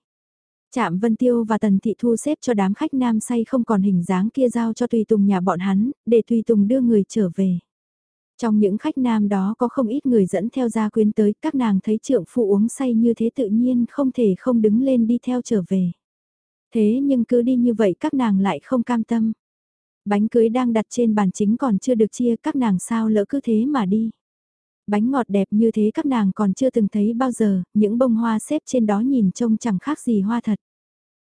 Speaker 1: Trạm Vân Tiêu và Tần Thị thu xếp cho đám khách nam say không còn hình dáng kia giao cho Tùy Tùng nhà bọn hắn, để Tùy Tùng đưa người trở về. Trong những khách nam đó có không ít người dẫn theo gia quyến tới, các nàng thấy trượng phụ uống say như thế tự nhiên không thể không đứng lên đi theo trở về. Thế nhưng cứ đi như vậy các nàng lại không cam tâm. Bánh cưới đang đặt trên bàn chính còn chưa được chia các nàng sao lỡ cứ thế mà đi. Bánh ngọt đẹp như thế các nàng còn chưa từng thấy bao giờ, những bông hoa xếp trên đó nhìn trông chẳng khác gì hoa thật.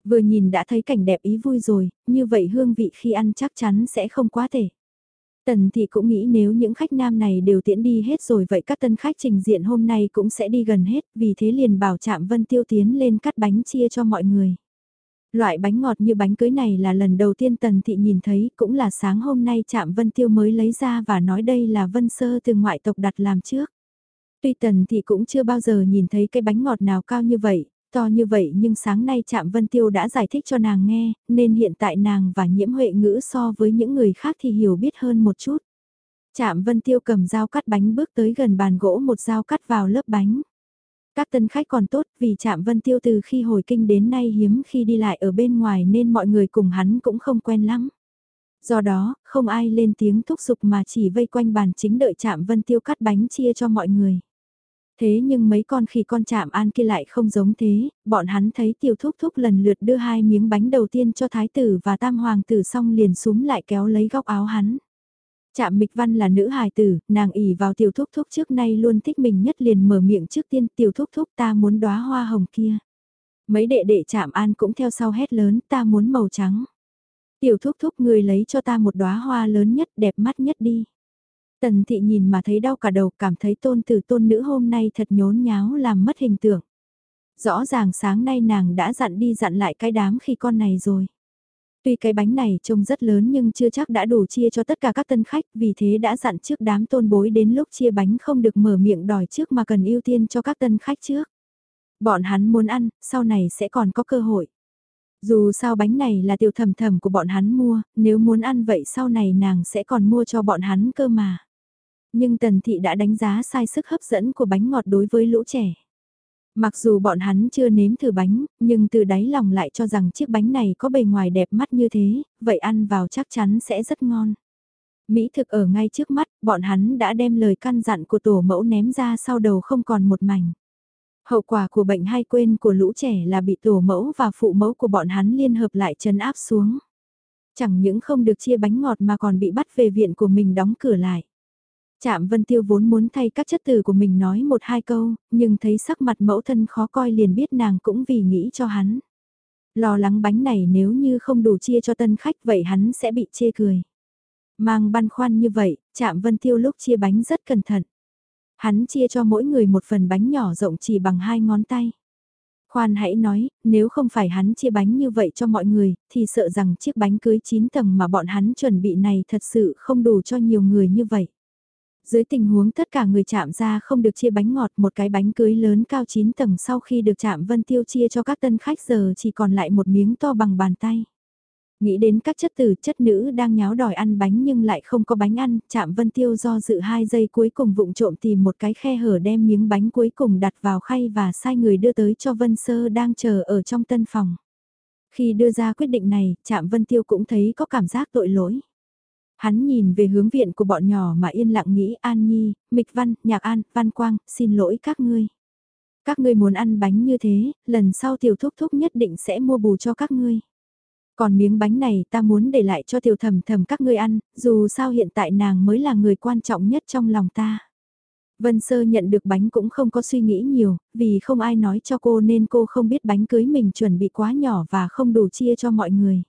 Speaker 1: Vừa nhìn đã thấy cảnh đẹp ý vui rồi, như vậy hương vị khi ăn chắc chắn sẽ không quá tệ. Tần thì cũng nghĩ nếu những khách nam này đều tiễn đi hết rồi vậy các tân khách trình diện hôm nay cũng sẽ đi gần hết, vì thế liền bảo chạm Vân Tiêu tiến lên cắt bánh chia cho mọi người. Loại bánh ngọt như bánh cưới này là lần đầu tiên Tần Thị nhìn thấy, cũng là sáng hôm nay chạm Vân Tiêu mới lấy ra và nói đây là Vân Sơ từ ngoại tộc đặt làm trước. Tuy Tần Thị cũng chưa bao giờ nhìn thấy cái bánh ngọt nào cao như vậy, To như vậy nhưng sáng nay Trạm Vân Tiêu đã giải thích cho nàng nghe, nên hiện tại nàng và nhiễm huệ ngữ so với những người khác thì hiểu biết hơn một chút. Trạm Vân Tiêu cầm dao cắt bánh bước tới gần bàn gỗ một dao cắt vào lớp bánh. Các tân khách còn tốt vì Trạm Vân Tiêu từ khi hồi kinh đến nay hiếm khi đi lại ở bên ngoài nên mọi người cùng hắn cũng không quen lắm. Do đó, không ai lên tiếng thúc giục mà chỉ vây quanh bàn chính đợi Trạm Vân Tiêu cắt bánh chia cho mọi người. Thế nhưng mấy con khỉ con chạm an kia lại không giống thế, bọn hắn thấy tiểu thúc thúc lần lượt đưa hai miếng bánh đầu tiên cho thái tử và tam hoàng tử xong liền súng lại kéo lấy góc áo hắn. Chạm Mịch Văn là nữ hài tử, nàng ỉ vào tiểu thúc thúc trước nay luôn thích mình nhất liền mở miệng trước tiên tiểu thúc thúc ta muốn đóa hoa hồng kia. Mấy đệ đệ chạm an cũng theo sau hét lớn ta muốn màu trắng. Tiểu thúc thúc người lấy cho ta một đóa hoa lớn nhất đẹp mắt nhất đi. Tần thị nhìn mà thấy đau cả đầu cảm thấy tôn tử tôn nữ hôm nay thật nhốn nháo làm mất hình tượng. Rõ ràng sáng nay nàng đã dặn đi dặn lại cái đám khi con này rồi. Tuy cái bánh này trông rất lớn nhưng chưa chắc đã đủ chia cho tất cả các tân khách vì thế đã dặn trước đám tôn bối đến lúc chia bánh không được mở miệng đòi trước mà cần ưu tiên cho các tân khách trước. Bọn hắn muốn ăn, sau này sẽ còn có cơ hội. Dù sao bánh này là tiểu thầm thầm của bọn hắn mua, nếu muốn ăn vậy sau này nàng sẽ còn mua cho bọn hắn cơ mà. Nhưng Tần Thị đã đánh giá sai sức hấp dẫn của bánh ngọt đối với lũ trẻ. Mặc dù bọn hắn chưa nếm thử bánh, nhưng từ đáy lòng lại cho rằng chiếc bánh này có bề ngoài đẹp mắt như thế, vậy ăn vào chắc chắn sẽ rất ngon. Mỹ thực ở ngay trước mắt, bọn hắn đã đem lời căn dặn của tổ mẫu ném ra sau đầu không còn một mảnh. Hậu quả của bệnh hay quên của lũ trẻ là bị tổ mẫu và phụ mẫu của bọn hắn liên hợp lại chấn áp xuống. Chẳng những không được chia bánh ngọt mà còn bị bắt về viện của mình đóng cửa lại. Trạm Vân Tiêu vốn muốn thay các chất từ của mình nói một hai câu, nhưng thấy sắc mặt mẫu thân khó coi liền biết nàng cũng vì nghĩ cho hắn. Lo lắng bánh này nếu như không đủ chia cho tân khách vậy hắn sẽ bị chê cười. Mang băn khoăn như vậy, Trạm Vân Tiêu lúc chia bánh rất cẩn thận. Hắn chia cho mỗi người một phần bánh nhỏ rộng chỉ bằng hai ngón tay. Khoan hãy nói, nếu không phải hắn chia bánh như vậy cho mọi người, thì sợ rằng chiếc bánh cưới 9 tầng mà bọn hắn chuẩn bị này thật sự không đủ cho nhiều người như vậy. Dưới tình huống tất cả người chạm ra không được chia bánh ngọt một cái bánh cưới lớn cao 9 tầng sau khi được chạm vân tiêu chia cho các tân khách giờ chỉ còn lại một miếng to bằng bàn tay. Nghĩ đến các chất tử chất nữ đang nháo đòi ăn bánh nhưng lại không có bánh ăn, chạm vân tiêu do dự hai giây cuối cùng vụng trộm tìm một cái khe hở đem miếng bánh cuối cùng đặt vào khay và sai người đưa tới cho Vân Sơ đang chờ ở trong tân phòng. Khi đưa ra quyết định này, chạm vân tiêu cũng thấy có cảm giác tội lỗi. Hắn nhìn về hướng viện của bọn nhỏ mà yên lặng nghĩ An Nhi, Mịch Văn, Nhạc An, Văn Quang, xin lỗi các ngươi. Các ngươi muốn ăn bánh như thế, lần sau tiểu thúc thúc nhất định sẽ mua bù cho các ngươi. Còn miếng bánh này ta muốn để lại cho tiểu thầm thầm các ngươi ăn, dù sao hiện tại nàng mới là người quan trọng nhất trong lòng ta. Vân Sơ nhận được bánh cũng không có suy nghĩ nhiều, vì không ai nói cho cô nên cô không biết bánh cưới mình chuẩn bị quá nhỏ và không đủ chia cho mọi người.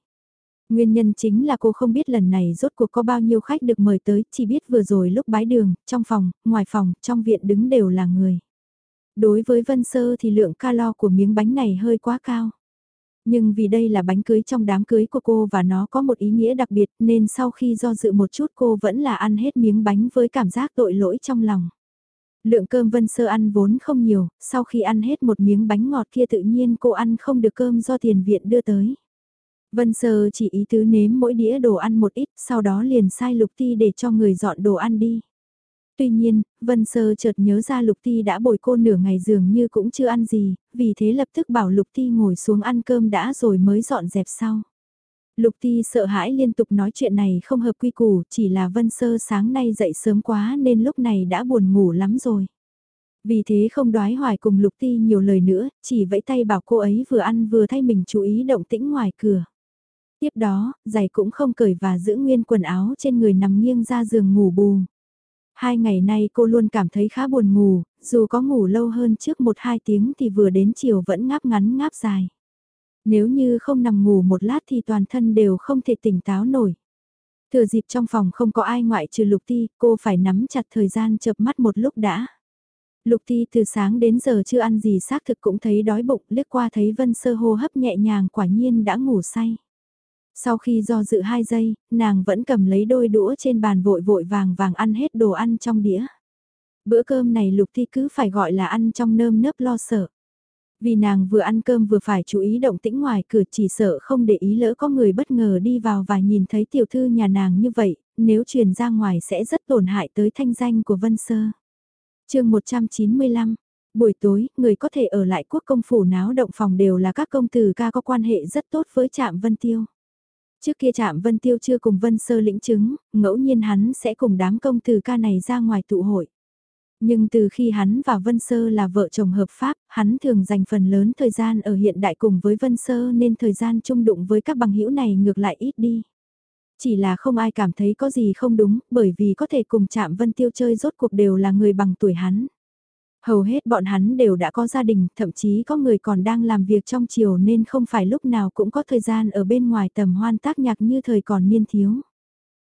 Speaker 1: Nguyên nhân chính là cô không biết lần này rốt cuộc có bao nhiêu khách được mời tới, chỉ biết vừa rồi lúc bái đường, trong phòng, ngoài phòng, trong viện đứng đều là người. Đối với Vân Sơ thì lượng calo của miếng bánh này hơi quá cao. Nhưng vì đây là bánh cưới trong đám cưới của cô và nó có một ý nghĩa đặc biệt nên sau khi do dự một chút cô vẫn là ăn hết miếng bánh với cảm giác tội lỗi trong lòng. Lượng cơm Vân Sơ ăn vốn không nhiều, sau khi ăn hết một miếng bánh ngọt kia tự nhiên cô ăn không được cơm do tiền viện đưa tới. Vân Sơ chỉ ý tứ nếm mỗi đĩa đồ ăn một ít, sau đó liền sai Lục Ti để cho người dọn đồ ăn đi. Tuy nhiên, Vân Sơ chợt nhớ ra Lục Ti đã bồi cô nửa ngày dường như cũng chưa ăn gì, vì thế lập tức bảo Lục Ti ngồi xuống ăn cơm đã rồi mới dọn dẹp sau. Lục Ti sợ hãi liên tục nói chuyện này không hợp quy củ, chỉ là Vân Sơ sáng nay dậy sớm quá nên lúc này đã buồn ngủ lắm rồi. Vì thế không đoái hoài cùng Lục Ti nhiều lời nữa, chỉ vẫy tay bảo cô ấy vừa ăn vừa thay mình chú ý động tĩnh ngoài cửa. Tiếp đó, giày cũng không cởi và giữ nguyên quần áo trên người nằm nghiêng ra giường ngủ bù. Hai ngày nay cô luôn cảm thấy khá buồn ngủ, dù có ngủ lâu hơn trước 1-2 tiếng thì vừa đến chiều vẫn ngáp ngắn ngáp dài. Nếu như không nằm ngủ một lát thì toàn thân đều không thể tỉnh táo nổi. Thừa dịp trong phòng không có ai ngoại trừ Lục Ti, cô phải nắm chặt thời gian chợp mắt một lúc đã. Lục Ti từ sáng đến giờ chưa ăn gì xác thực cũng thấy đói bụng, liếc qua thấy Vân Sơ hô hấp nhẹ nhàng quả nhiên đã ngủ say. Sau khi do dự hai giây, nàng vẫn cầm lấy đôi đũa trên bàn vội vội vàng vàng ăn hết đồ ăn trong đĩa. Bữa cơm này Lục Thi cứ phải gọi là ăn trong nơm nớp lo sợ. Vì nàng vừa ăn cơm vừa phải chú ý động tĩnh ngoài cửa chỉ sợ không để ý lỡ có người bất ngờ đi vào và nhìn thấy tiểu thư nhà nàng như vậy, nếu truyền ra ngoài sẽ rất tổn hại tới thanh danh của Vân Sơ. chương 195 Buổi tối, người có thể ở lại quốc công phủ náo động phòng đều là các công tử ca có quan hệ rất tốt với trạm Vân Tiêu. Trước kia chạm Vân Tiêu chưa cùng Vân Sơ lĩnh chứng, ngẫu nhiên hắn sẽ cùng đám công tử ca này ra ngoài tụ hội. Nhưng từ khi hắn và Vân Sơ là vợ chồng hợp pháp, hắn thường dành phần lớn thời gian ở hiện đại cùng với Vân Sơ nên thời gian chung đụng với các bằng hữu này ngược lại ít đi. Chỉ là không ai cảm thấy có gì không đúng, bởi vì có thể cùng chạm Vân Tiêu chơi rốt cuộc đều là người bằng tuổi hắn. Hầu hết bọn hắn đều đã có gia đình, thậm chí có người còn đang làm việc trong chiều nên không phải lúc nào cũng có thời gian ở bên ngoài tầm hoan tác nhạc như thời còn niên thiếu.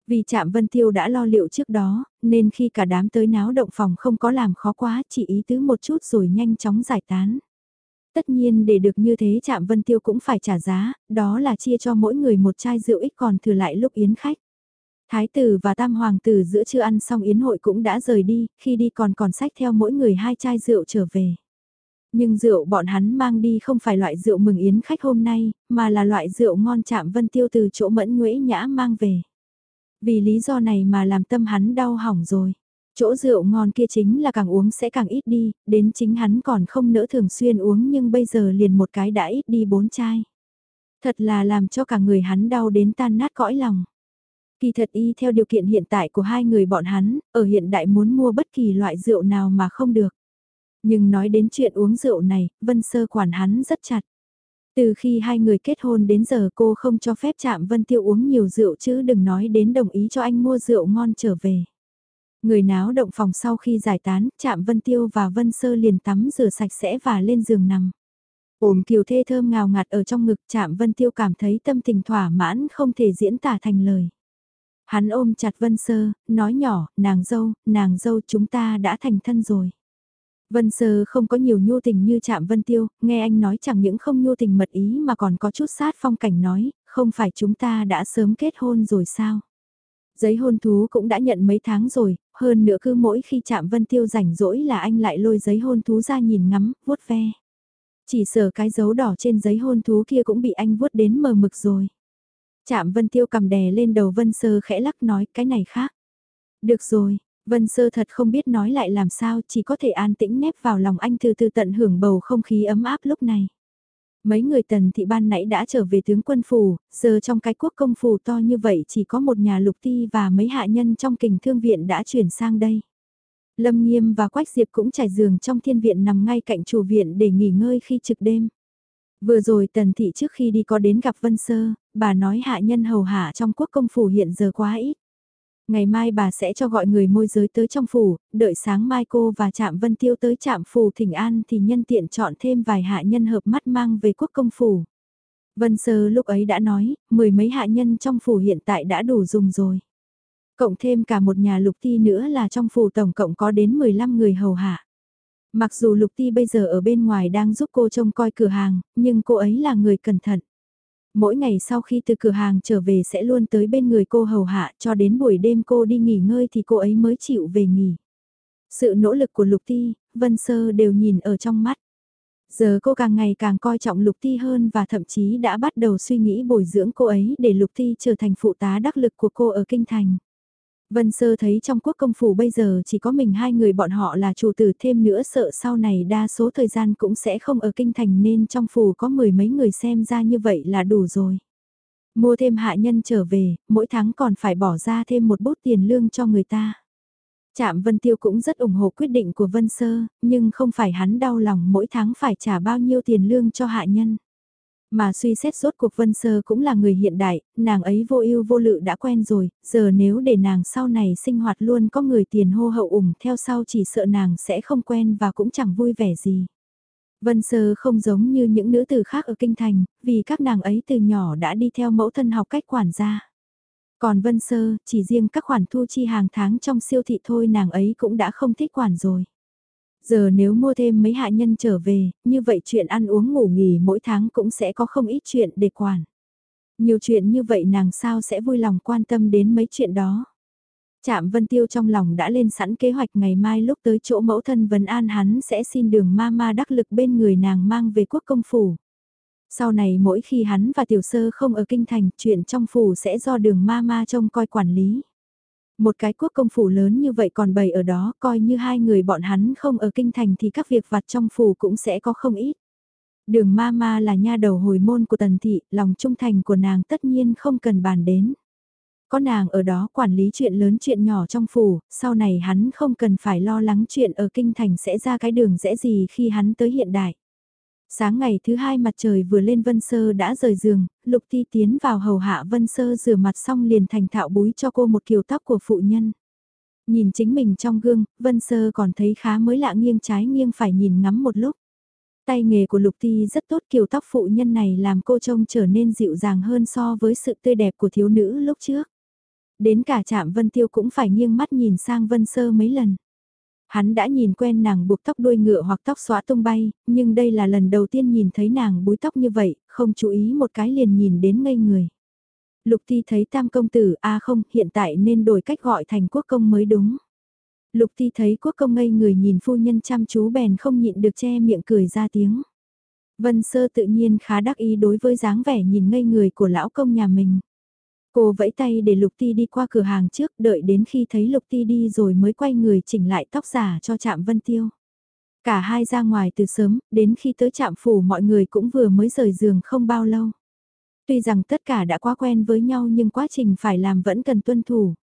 Speaker 1: Vì Trạm Vân Tiêu đã lo liệu trước đó, nên khi cả đám tới náo động phòng không có làm khó quá, chỉ ý tứ một chút rồi nhanh chóng giải tán. Tất nhiên để được như thế Trạm Vân Tiêu cũng phải trả giá, đó là chia cho mỗi người một chai rượu ít còn thừa lại lúc yến khách. Thái tử và tam hoàng tử giữa chưa ăn xong yến hội cũng đã rời đi, khi đi còn còn sách theo mỗi người hai chai rượu trở về. Nhưng rượu bọn hắn mang đi không phải loại rượu mừng yến khách hôm nay, mà là loại rượu ngon chạm vân tiêu từ chỗ mẫn nguễ nhã mang về. Vì lý do này mà làm tâm hắn đau hỏng rồi. Chỗ rượu ngon kia chính là càng uống sẽ càng ít đi, đến chính hắn còn không nỡ thường xuyên uống nhưng bây giờ liền một cái đã ít đi bốn chai. Thật là làm cho cả người hắn đau đến tan nát cõi lòng. Kỳ thật y theo điều kiện hiện tại của hai người bọn hắn, ở hiện đại muốn mua bất kỳ loại rượu nào mà không được. Nhưng nói đến chuyện uống rượu này, Vân Sơ quản hắn rất chặt. Từ khi hai người kết hôn đến giờ cô không cho phép chạm Vân Tiêu uống nhiều rượu chứ đừng nói đến đồng ý cho anh mua rượu ngon trở về. Người náo động phòng sau khi giải tán, chạm Vân Tiêu và Vân Sơ liền tắm rửa sạch sẽ và lên giường nằm. Ôm kiều thê thơm ngào ngạt ở trong ngực chạm Vân Tiêu cảm thấy tâm tình thỏa mãn không thể diễn tả thành lời. Hắn ôm chặt Vân Sơ, nói nhỏ, nàng dâu, nàng dâu chúng ta đã thành thân rồi. Vân Sơ không có nhiều nhu tình như chạm Vân Tiêu, nghe anh nói chẳng những không nhu tình mật ý mà còn có chút sát phong cảnh nói, không phải chúng ta đã sớm kết hôn rồi sao? Giấy hôn thú cũng đã nhận mấy tháng rồi, hơn nữa cứ mỗi khi chạm Vân Tiêu rảnh rỗi là anh lại lôi giấy hôn thú ra nhìn ngắm, vuốt ve. Chỉ sợ cái dấu đỏ trên giấy hôn thú kia cũng bị anh vuốt đến mờ mực rồi. Chạm Vân Tiêu cầm đè lên đầu Vân Sơ khẽ lắc nói cái này khác. Được rồi, Vân Sơ thật không biết nói lại làm sao chỉ có thể an tĩnh nép vào lòng anh từ từ tận hưởng bầu không khí ấm áp lúc này. Mấy người tần thị ban nãy đã trở về tướng quân phủ, giờ trong cái quốc công phủ to như vậy chỉ có một nhà lục ti và mấy hạ nhân trong kình thương viện đã chuyển sang đây. Lâm Nghiêm và Quách Diệp cũng trải giường trong thiên viện nằm ngay cạnh chủ viện để nghỉ ngơi khi trực đêm. Vừa rồi tần thị trước khi đi có đến gặp Vân Sơ, bà nói hạ nhân hầu hạ trong quốc công phủ hiện giờ quá ít. Ngày mai bà sẽ cho gọi người môi giới tới trong phủ, đợi sáng mai cô và Trạm Vân Tiêu tới Trạm phủ Thỉnh An thì nhân tiện chọn thêm vài hạ nhân hợp mắt mang về quốc công phủ. Vân Sơ lúc ấy đã nói, mười mấy hạ nhân trong phủ hiện tại đã đủ dùng rồi. Cộng thêm cả một nhà lục ti nữa là trong phủ tổng cộng có đến 15 người hầu hạ. Mặc dù lục ti bây giờ ở bên ngoài đang giúp cô trông coi cửa hàng, nhưng cô ấy là người cẩn thận. Mỗi ngày sau khi từ cửa hàng trở về sẽ luôn tới bên người cô hầu hạ cho đến buổi đêm cô đi nghỉ ngơi thì cô ấy mới chịu về nghỉ. Sự nỗ lực của Lục Ti, Vân Sơ đều nhìn ở trong mắt. Giờ cô càng ngày càng coi trọng Lục Ti hơn và thậm chí đã bắt đầu suy nghĩ bồi dưỡng cô ấy để Lục Ti trở thành phụ tá đắc lực của cô ở Kinh Thành. Vân Sơ thấy trong quốc công phủ bây giờ chỉ có mình hai người bọn họ là chủ tử thêm nữa sợ sau này đa số thời gian cũng sẽ không ở kinh thành nên trong phủ có mười mấy người xem ra như vậy là đủ rồi. Mua thêm hạ nhân trở về, mỗi tháng còn phải bỏ ra thêm một bút tiền lương cho người ta. Trạm Vân Tiêu cũng rất ủng hộ quyết định của Vân Sơ, nhưng không phải hắn đau lòng mỗi tháng phải trả bao nhiêu tiền lương cho hạ nhân. Mà suy xét rốt cuộc Vân Sơ cũng là người hiện đại, nàng ấy vô ưu vô lự đã quen rồi, giờ nếu để nàng sau này sinh hoạt luôn có người tiền hô hậu ủng theo sau chỉ sợ nàng sẽ không quen và cũng chẳng vui vẻ gì. Vân Sơ không giống như những nữ tử khác ở Kinh Thành, vì các nàng ấy từ nhỏ đã đi theo mẫu thân học cách quản gia. Còn Vân Sơ, chỉ riêng các khoản thu chi hàng tháng trong siêu thị thôi nàng ấy cũng đã không thích quản rồi. Giờ nếu mua thêm mấy hạ nhân trở về, như vậy chuyện ăn uống ngủ nghỉ mỗi tháng cũng sẽ có không ít chuyện để quản. Nhiều chuyện như vậy nàng sao sẽ vui lòng quan tâm đến mấy chuyện đó. Trạm Vân Tiêu trong lòng đã lên sẵn kế hoạch ngày mai lúc tới chỗ mẫu thân Vân An hắn sẽ xin đường ma ma đắc lực bên người nàng mang về quốc công phủ. Sau này mỗi khi hắn và tiểu sơ không ở kinh thành, chuyện trong phủ sẽ do đường ma ma trông coi quản lý. Một cái quốc công phủ lớn như vậy còn bày ở đó, coi như hai người bọn hắn không ở kinh thành thì các việc vặt trong phủ cũng sẽ có không ít. Đường ma ma là nha đầu hồi môn của tần thị, lòng trung thành của nàng tất nhiên không cần bàn đến. Có nàng ở đó quản lý chuyện lớn chuyện nhỏ trong phủ, sau này hắn không cần phải lo lắng chuyện ở kinh thành sẽ ra cái đường rẽ gì khi hắn tới hiện đại. Sáng ngày thứ hai mặt trời vừa lên Vân Sơ đã rời giường, Lục Ti tiến vào hầu hạ Vân Sơ rửa mặt xong liền thành thạo búi cho cô một kiều tóc của phụ nhân. Nhìn chính mình trong gương, Vân Sơ còn thấy khá mới lạ nghiêng trái nghiêng phải nhìn ngắm một lúc. Tay nghề của Lục Ti rất tốt kiều tóc phụ nhân này làm cô trông trở nên dịu dàng hơn so với sự tươi đẹp của thiếu nữ lúc trước. Đến cả chạm Vân Tiêu cũng phải nghiêng mắt nhìn sang Vân Sơ mấy lần. Hắn đã nhìn quen nàng buộc tóc đuôi ngựa hoặc tóc xóa tung bay, nhưng đây là lần đầu tiên nhìn thấy nàng búi tóc như vậy, không chú ý một cái liền nhìn đến ngây người. Lục Thi thấy tam công tử, a không, hiện tại nên đổi cách gọi thành quốc công mới đúng. Lục Ti thấy quốc công ngây người nhìn phu nhân chăm chú bèn không nhịn được che miệng cười ra tiếng. Vân Sơ tự nhiên khá đắc ý đối với dáng vẻ nhìn ngây người của lão công nhà mình. Cô vẫy tay để Lục Ti đi qua cửa hàng trước đợi đến khi thấy Lục Ti đi rồi mới quay người chỉnh lại tóc giả cho Trạm Vân Tiêu. Cả hai ra ngoài từ sớm, đến khi tới trạm phủ mọi người cũng vừa mới rời giường không bao lâu. Tuy rằng tất cả đã quá quen với nhau nhưng quá trình phải làm vẫn cần tuân thủ.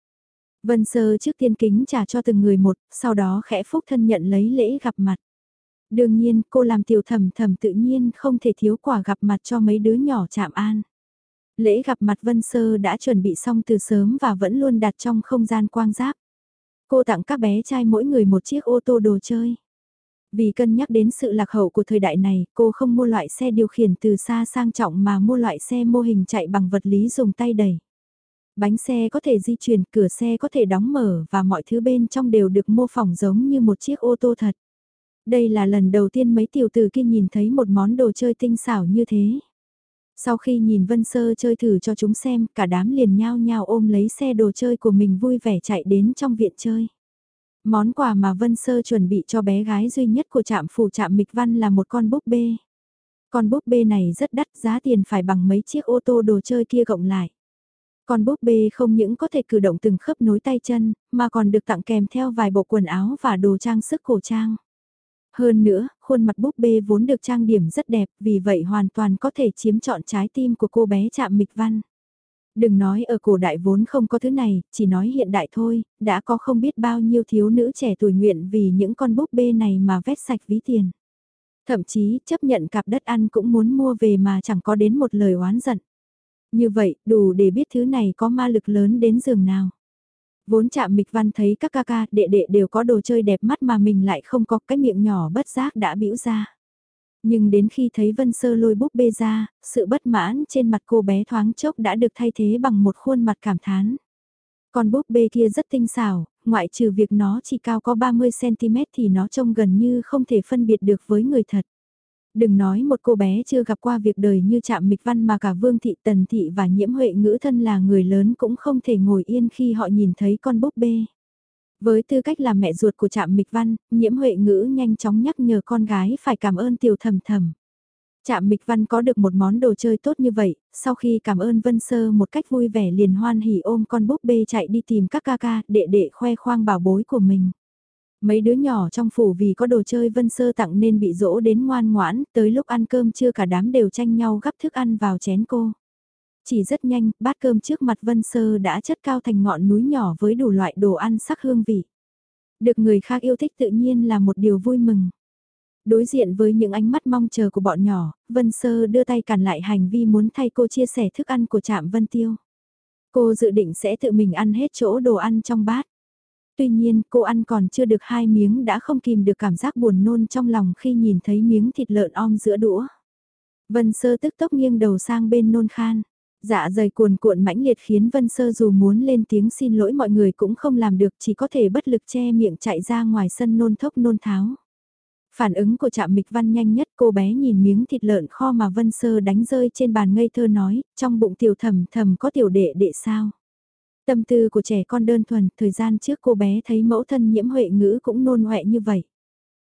Speaker 1: Vân Sơ trước tiên kính trả cho từng người một, sau đó khẽ phúc thân nhận lấy lễ gặp mặt. Đương nhiên, cô làm tiểu thầm thầm tự nhiên không thể thiếu quả gặp mặt cho mấy đứa nhỏ chạm an. Lễ gặp mặt Vân Sơ đã chuẩn bị xong từ sớm và vẫn luôn đặt trong không gian quang giáp. Cô tặng các bé trai mỗi người một chiếc ô tô đồ chơi. Vì cân nhắc đến sự lạc hậu của thời đại này, cô không mua loại xe điều khiển từ xa sang trọng mà mua loại xe mô hình chạy bằng vật lý dùng tay đẩy. Bánh xe có thể di chuyển, cửa xe có thể đóng mở và mọi thứ bên trong đều được mô phỏng giống như một chiếc ô tô thật. Đây là lần đầu tiên mấy tiểu tử kia nhìn thấy một món đồ chơi tinh xảo như thế. Sau khi nhìn Vân Sơ chơi thử cho chúng xem, cả đám liền nhao nhao ôm lấy xe đồ chơi của mình vui vẻ chạy đến trong viện chơi. Món quà mà Vân Sơ chuẩn bị cho bé gái duy nhất của trạm phủ trạm Mịch Văn là một con búp bê. Con búp bê này rất đắt giá tiền phải bằng mấy chiếc ô tô đồ chơi kia cộng lại. Con búp bê không những có thể cử động từng khớp nối tay chân, mà còn được tặng kèm theo vài bộ quần áo và đồ trang sức cổ trang. Hơn nữa, khuôn mặt búp bê vốn được trang điểm rất đẹp, vì vậy hoàn toàn có thể chiếm trọn trái tim của cô bé chạm mịch văn. Đừng nói ở cổ đại vốn không có thứ này, chỉ nói hiện đại thôi, đã có không biết bao nhiêu thiếu nữ trẻ tuổi nguyện vì những con búp bê này mà vét sạch ví tiền. Thậm chí chấp nhận cặp đất ăn cũng muốn mua về mà chẳng có đến một lời oán giận. Như vậy, đủ để biết thứ này có ma lực lớn đến giường nào. Vốn chạm mịch văn thấy các ca ca, đệ đệ đều có đồ chơi đẹp mắt mà mình lại không có cái miệng nhỏ bất giác đã bĩu ra. Nhưng đến khi thấy Vân Sơ lôi búp bê ra, sự bất mãn trên mặt cô bé thoáng chốc đã được thay thế bằng một khuôn mặt cảm thán. Con búp bê kia rất tinh xảo, ngoại trừ việc nó chỉ cao có 30cm thì nó trông gần như không thể phân biệt được với người thật. Đừng nói một cô bé chưa gặp qua việc đời như chạm mịch văn mà cả Vương Thị Tần Thị và Nhiễm Huệ ngữ thân là người lớn cũng không thể ngồi yên khi họ nhìn thấy con búp bê. Với tư cách là mẹ ruột của trạm mịch văn, Nhiễm Huệ ngữ nhanh chóng nhắc nhở con gái phải cảm ơn tiểu thầm thầm. Trạm Mịch Văn có được một món đồ chơi tốt như vậy, sau khi cảm ơn Vân Sơ một cách vui vẻ liền hoan hỉ ôm con búp bê chạy đi tìm các ca ca, đệ đệ khoe khoang bảo bối của mình. Mấy đứa nhỏ trong phủ vì có đồ chơi Vân Sơ tặng nên bị dỗ đến ngoan ngoãn, tới lúc ăn cơm chưa cả đám đều tranh nhau gắp thức ăn vào chén cô. Chỉ rất nhanh, bát cơm trước mặt Vân Sơ đã chất cao thành ngọn núi nhỏ với đủ loại đồ ăn sắc hương vị. Được người khác yêu thích tự nhiên là một điều vui mừng. Đối diện với những ánh mắt mong chờ của bọn nhỏ, Vân Sơ đưa tay cản lại hành vi muốn thay cô chia sẻ thức ăn của trạm Vân Tiêu. Cô dự định sẽ tự mình ăn hết chỗ đồ ăn trong bát. Tuy nhiên, cô ăn còn chưa được hai miếng đã không kìm được cảm giác buồn nôn trong lòng khi nhìn thấy miếng thịt lợn om giữa đũa. Vân Sơ tức tốc nghiêng đầu sang bên nôn khan. Dạ dày cuồn cuộn mãnh liệt khiến Vân Sơ dù muốn lên tiếng xin lỗi mọi người cũng không làm được chỉ có thể bất lực che miệng chạy ra ngoài sân nôn thốc nôn tháo. Phản ứng của trạm mịch văn nhanh nhất cô bé nhìn miếng thịt lợn kho mà Vân Sơ đánh rơi trên bàn ngây thơ nói, trong bụng tiểu thầm thầm có tiểu đệ đệ sao. Tâm tư của trẻ con đơn thuần, thời gian trước cô bé thấy mẫu thân nhiễm huệ ngữ cũng nôn huệ như vậy.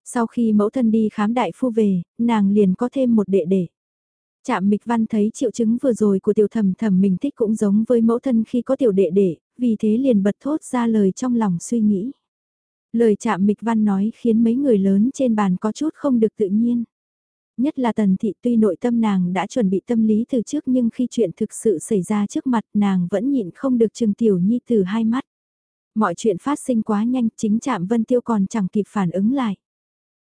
Speaker 1: Sau khi mẫu thân đi khám đại phu về, nàng liền có thêm một đệ đệ. Trạm Mịch Văn thấy triệu chứng vừa rồi của tiểu thầm thầm mình thích cũng giống với mẫu thân khi có tiểu đệ đệ, vì thế liền bật thốt ra lời trong lòng suy nghĩ. Lời Trạm Mịch Văn nói khiến mấy người lớn trên bàn có chút không được tự nhiên. Nhất là tần thị tuy nội tâm nàng đã chuẩn bị tâm lý từ trước nhưng khi chuyện thực sự xảy ra trước mặt nàng vẫn nhịn không được trừng tiểu nhi từ hai mắt. Mọi chuyện phát sinh quá nhanh chính chạm Vân Tiêu còn chẳng kịp phản ứng lại.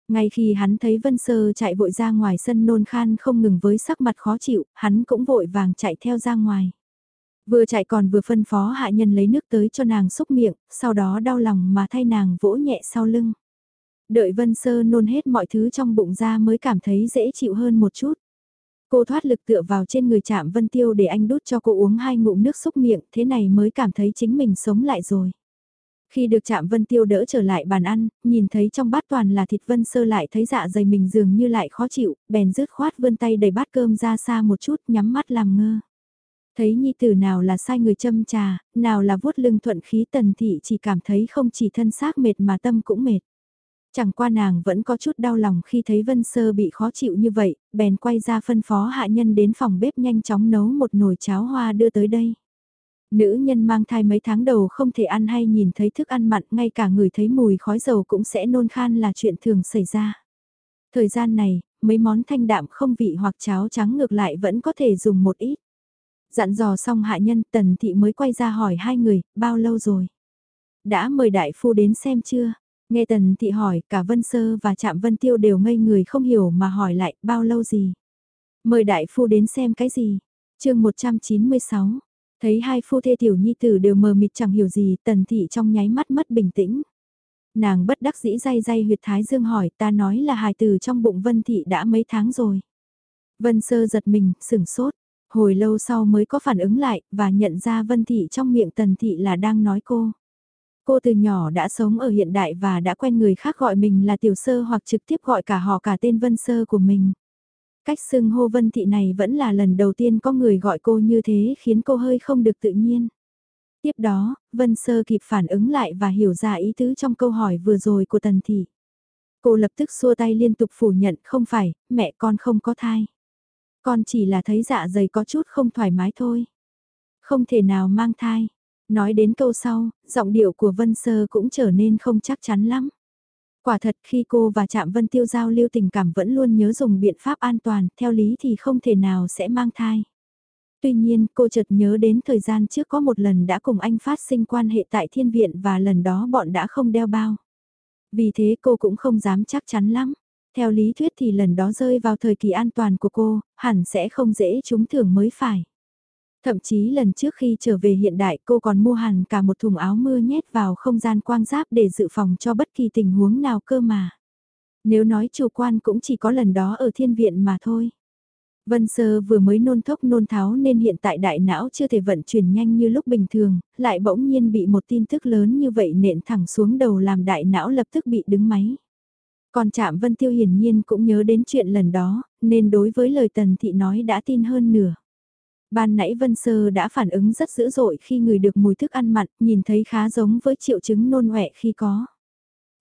Speaker 1: Ngay khi hắn thấy Vân Sơ chạy vội ra ngoài sân nôn khan không ngừng với sắc mặt khó chịu, hắn cũng vội vàng chạy theo ra ngoài. Vừa chạy còn vừa phân phó hạ nhân lấy nước tới cho nàng xúc miệng, sau đó đau lòng mà thay nàng vỗ nhẹ sau lưng. Đợi Vân Sơ nôn hết mọi thứ trong bụng ra mới cảm thấy dễ chịu hơn một chút. Cô thoát lực tựa vào trên người chạm Vân Tiêu để anh đút cho cô uống hai ngụm nước xúc miệng, thế này mới cảm thấy chính mình sống lại rồi. Khi được chạm Vân Tiêu đỡ trở lại bàn ăn, nhìn thấy trong bát toàn là thịt Vân Sơ lại thấy dạ dày mình dường như lại khó chịu, bèn rứt khoát vươn tay đầy bát cơm ra xa một chút nhắm mắt làm ngơ. Thấy nhi tử nào là sai người châm trà, nào là vuốt lưng thuận khí tần thị chỉ cảm thấy không chỉ thân xác mệt mà tâm cũng mệt. Chẳng qua nàng vẫn có chút đau lòng khi thấy Vân Sơ bị khó chịu như vậy, bèn quay ra phân phó hạ nhân đến phòng bếp nhanh chóng nấu một nồi cháo hoa đưa tới đây. Nữ nhân mang thai mấy tháng đầu không thể ăn hay nhìn thấy thức ăn mặn, ngay cả người thấy mùi khói dầu cũng sẽ nôn khan là chuyện thường xảy ra. Thời gian này, mấy món thanh đạm không vị hoặc cháo trắng ngược lại vẫn có thể dùng một ít. Dặn dò xong hạ nhân tần thị mới quay ra hỏi hai người, bao lâu rồi? Đã mời đại phu đến xem chưa? Nghe tần thị hỏi, cả Vân Sơ và Trạm Vân Tiêu đều ngây người không hiểu mà hỏi lại, bao lâu gì? Mời đại phu đến xem cái gì? chương 196, thấy hai phu thê tiểu nhi tử đều mờ mịt chẳng hiểu gì, tần thị trong nháy mắt mất bình tĩnh. Nàng bất đắc dĩ day day huyệt thái dương hỏi ta nói là hài tử trong bụng Vân thị đã mấy tháng rồi. Vân Sơ giật mình, sửng sốt, hồi lâu sau mới có phản ứng lại và nhận ra Vân thị trong miệng tần thị là đang nói cô. Cô từ nhỏ đã sống ở hiện đại và đã quen người khác gọi mình là tiểu sơ hoặc trực tiếp gọi cả họ cả tên Vân Sơ của mình. Cách xưng hô Vân Thị này vẫn là lần đầu tiên có người gọi cô như thế khiến cô hơi không được tự nhiên. Tiếp đó, Vân Sơ kịp phản ứng lại và hiểu ra ý tứ trong câu hỏi vừa rồi của Tần Thị. Cô lập tức xua tay liên tục phủ nhận không phải, mẹ con không có thai. Con chỉ là thấy dạ dày có chút không thoải mái thôi. Không thể nào mang thai. Nói đến câu sau, giọng điệu của Vân Sơ cũng trở nên không chắc chắn lắm. Quả thật khi cô và Trạm Vân Tiêu giao lưu tình cảm vẫn luôn nhớ dùng biện pháp an toàn, theo lý thì không thể nào sẽ mang thai. Tuy nhiên cô chợt nhớ đến thời gian trước có một lần đã cùng anh phát sinh quan hệ tại thiên viện và lần đó bọn đã không đeo bao. Vì thế cô cũng không dám chắc chắn lắm. Theo lý thuyết thì lần đó rơi vào thời kỳ an toàn của cô, hẳn sẽ không dễ trúng thưởng mới phải. Thậm chí lần trước khi trở về hiện đại cô còn mua hẳn cả một thùng áo mưa nhét vào không gian quang giáp để dự phòng cho bất kỳ tình huống nào cơ mà. Nếu nói chủ quan cũng chỉ có lần đó ở thiên viện mà thôi. Vân Sơ vừa mới nôn thốc nôn tháo nên hiện tại đại não chưa thể vận chuyển nhanh như lúc bình thường, lại bỗng nhiên bị một tin tức lớn như vậy nện thẳng xuống đầu làm đại não lập tức bị đứng máy. Còn chạm Vân Tiêu hiển nhiên cũng nhớ đến chuyện lần đó, nên đối với lời Tần Thị nói đã tin hơn nửa. Ban nãy Vân Sơ đã phản ứng rất dữ dội khi người được mùi thức ăn mặn, nhìn thấy khá giống với triệu chứng nôn ọe khi có.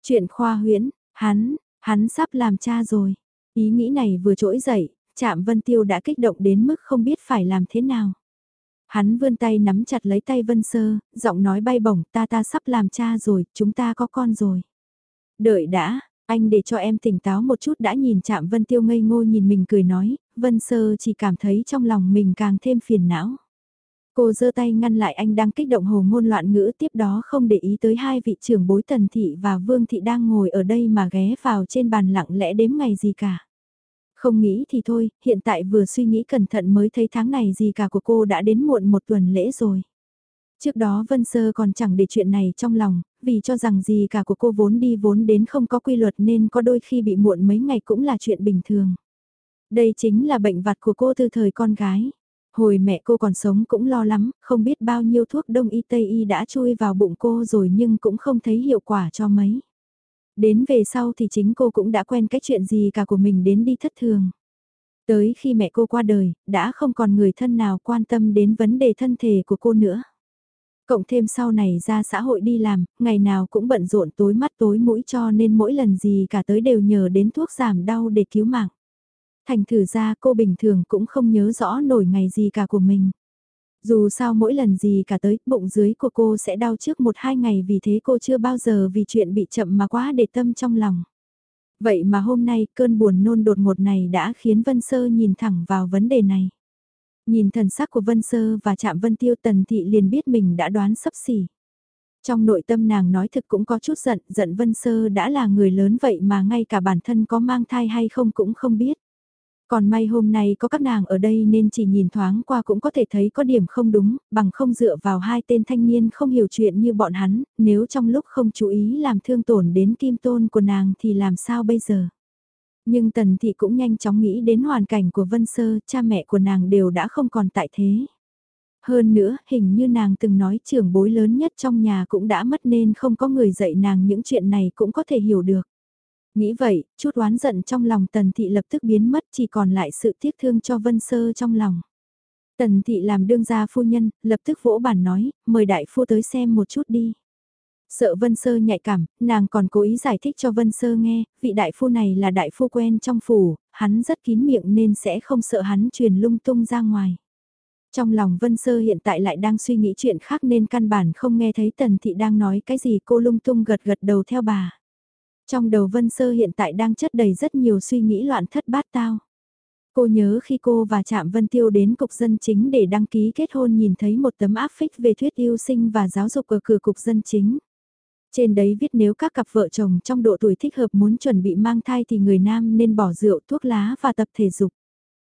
Speaker 1: Chuyện khoa huyễn, hắn, hắn sắp làm cha rồi. Ý nghĩ này vừa trỗi dậy, chạm Vân Tiêu đã kích động đến mức không biết phải làm thế nào. Hắn vươn tay nắm chặt lấy tay Vân Sơ, giọng nói bay bổng ta ta sắp làm cha rồi, chúng ta có con rồi. Đợi đã, anh để cho em tỉnh táo một chút đã nhìn chạm Vân Tiêu ngây ngô nhìn mình cười nói, Vân Sơ chỉ cảm thấy trong lòng mình càng thêm phiền não. Cô giơ tay ngăn lại anh đang kích động hồ ngôn loạn ngữ tiếp đó không để ý tới hai vị trưởng bối Tần Thị và Vương Thị đang ngồi ở đây mà ghé vào trên bàn lặng lẽ đếm ngày gì cả. Không nghĩ thì thôi, hiện tại vừa suy nghĩ cẩn thận mới thấy tháng này gì cả của cô đã đến muộn một tuần lễ rồi. Trước đó Vân Sơ còn chẳng để chuyện này trong lòng, vì cho rằng gì cả của cô vốn đi vốn đến không có quy luật nên có đôi khi bị muộn mấy ngày cũng là chuyện bình thường. Đây chính là bệnh vặt của cô từ thời con gái. Hồi mẹ cô còn sống cũng lo lắm, không biết bao nhiêu thuốc đông y tây y đã chui vào bụng cô rồi nhưng cũng không thấy hiệu quả cho mấy. Đến về sau thì chính cô cũng đã quen cái chuyện gì cả của mình đến đi thất thường. Tới khi mẹ cô qua đời, đã không còn người thân nào quan tâm đến vấn đề thân thể của cô nữa. Cộng thêm sau này ra xã hội đi làm, ngày nào cũng bận rộn tối mắt tối mũi cho nên mỗi lần gì cả tới đều nhờ đến thuốc giảm đau để cứu mạng. Thành thử ra cô bình thường cũng không nhớ rõ nổi ngày gì cả của mình. Dù sao mỗi lần gì cả tới, bụng dưới của cô sẽ đau trước một hai ngày vì thế cô chưa bao giờ vì chuyện bị chậm mà quá để tâm trong lòng. Vậy mà hôm nay cơn buồn nôn đột ngột này đã khiến Vân Sơ nhìn thẳng vào vấn đề này. Nhìn thần sắc của Vân Sơ và chạm Vân Tiêu Tần Thị liền biết mình đã đoán sấp xỉ. Trong nội tâm nàng nói thực cũng có chút giận, giận Vân Sơ đã là người lớn vậy mà ngay cả bản thân có mang thai hay không cũng không biết. Còn may hôm nay có các nàng ở đây nên chỉ nhìn thoáng qua cũng có thể thấy có điểm không đúng, bằng không dựa vào hai tên thanh niên không hiểu chuyện như bọn hắn, nếu trong lúc không chú ý làm thương tổn đến kim tôn của nàng thì làm sao bây giờ. Nhưng Tần Thị cũng nhanh chóng nghĩ đến hoàn cảnh của Vân Sơ, cha mẹ của nàng đều đã không còn tại thế. Hơn nữa, hình như nàng từng nói trưởng bối lớn nhất trong nhà cũng đã mất nên không có người dạy nàng những chuyện này cũng có thể hiểu được. Nghĩ vậy, chút oán giận trong lòng tần thị lập tức biến mất chỉ còn lại sự tiếc thương cho Vân Sơ trong lòng. Tần thị làm đương gia phu nhân, lập tức vỗ bản nói, mời đại phu tới xem một chút đi. Sợ Vân Sơ nhạy cảm, nàng còn cố ý giải thích cho Vân Sơ nghe, vị đại phu này là đại phu quen trong phủ, hắn rất kín miệng nên sẽ không sợ hắn truyền lung tung ra ngoài. Trong lòng Vân Sơ hiện tại lại đang suy nghĩ chuyện khác nên căn bản không nghe thấy Tần Thị đang nói cái gì cô lung tung gật gật đầu theo bà. Trong đầu Vân Sơ hiện tại đang chất đầy rất nhiều suy nghĩ loạn thất bát tao. Cô nhớ khi cô và Trạm Vân Tiêu đến cục dân chính để đăng ký kết hôn nhìn thấy một tấm áp phích về thuyết yêu sinh và giáo dục ở cửa cục dân chính. Trên đấy viết nếu các cặp vợ chồng trong độ tuổi thích hợp muốn chuẩn bị mang thai thì người nam nên bỏ rượu, thuốc lá và tập thể dục.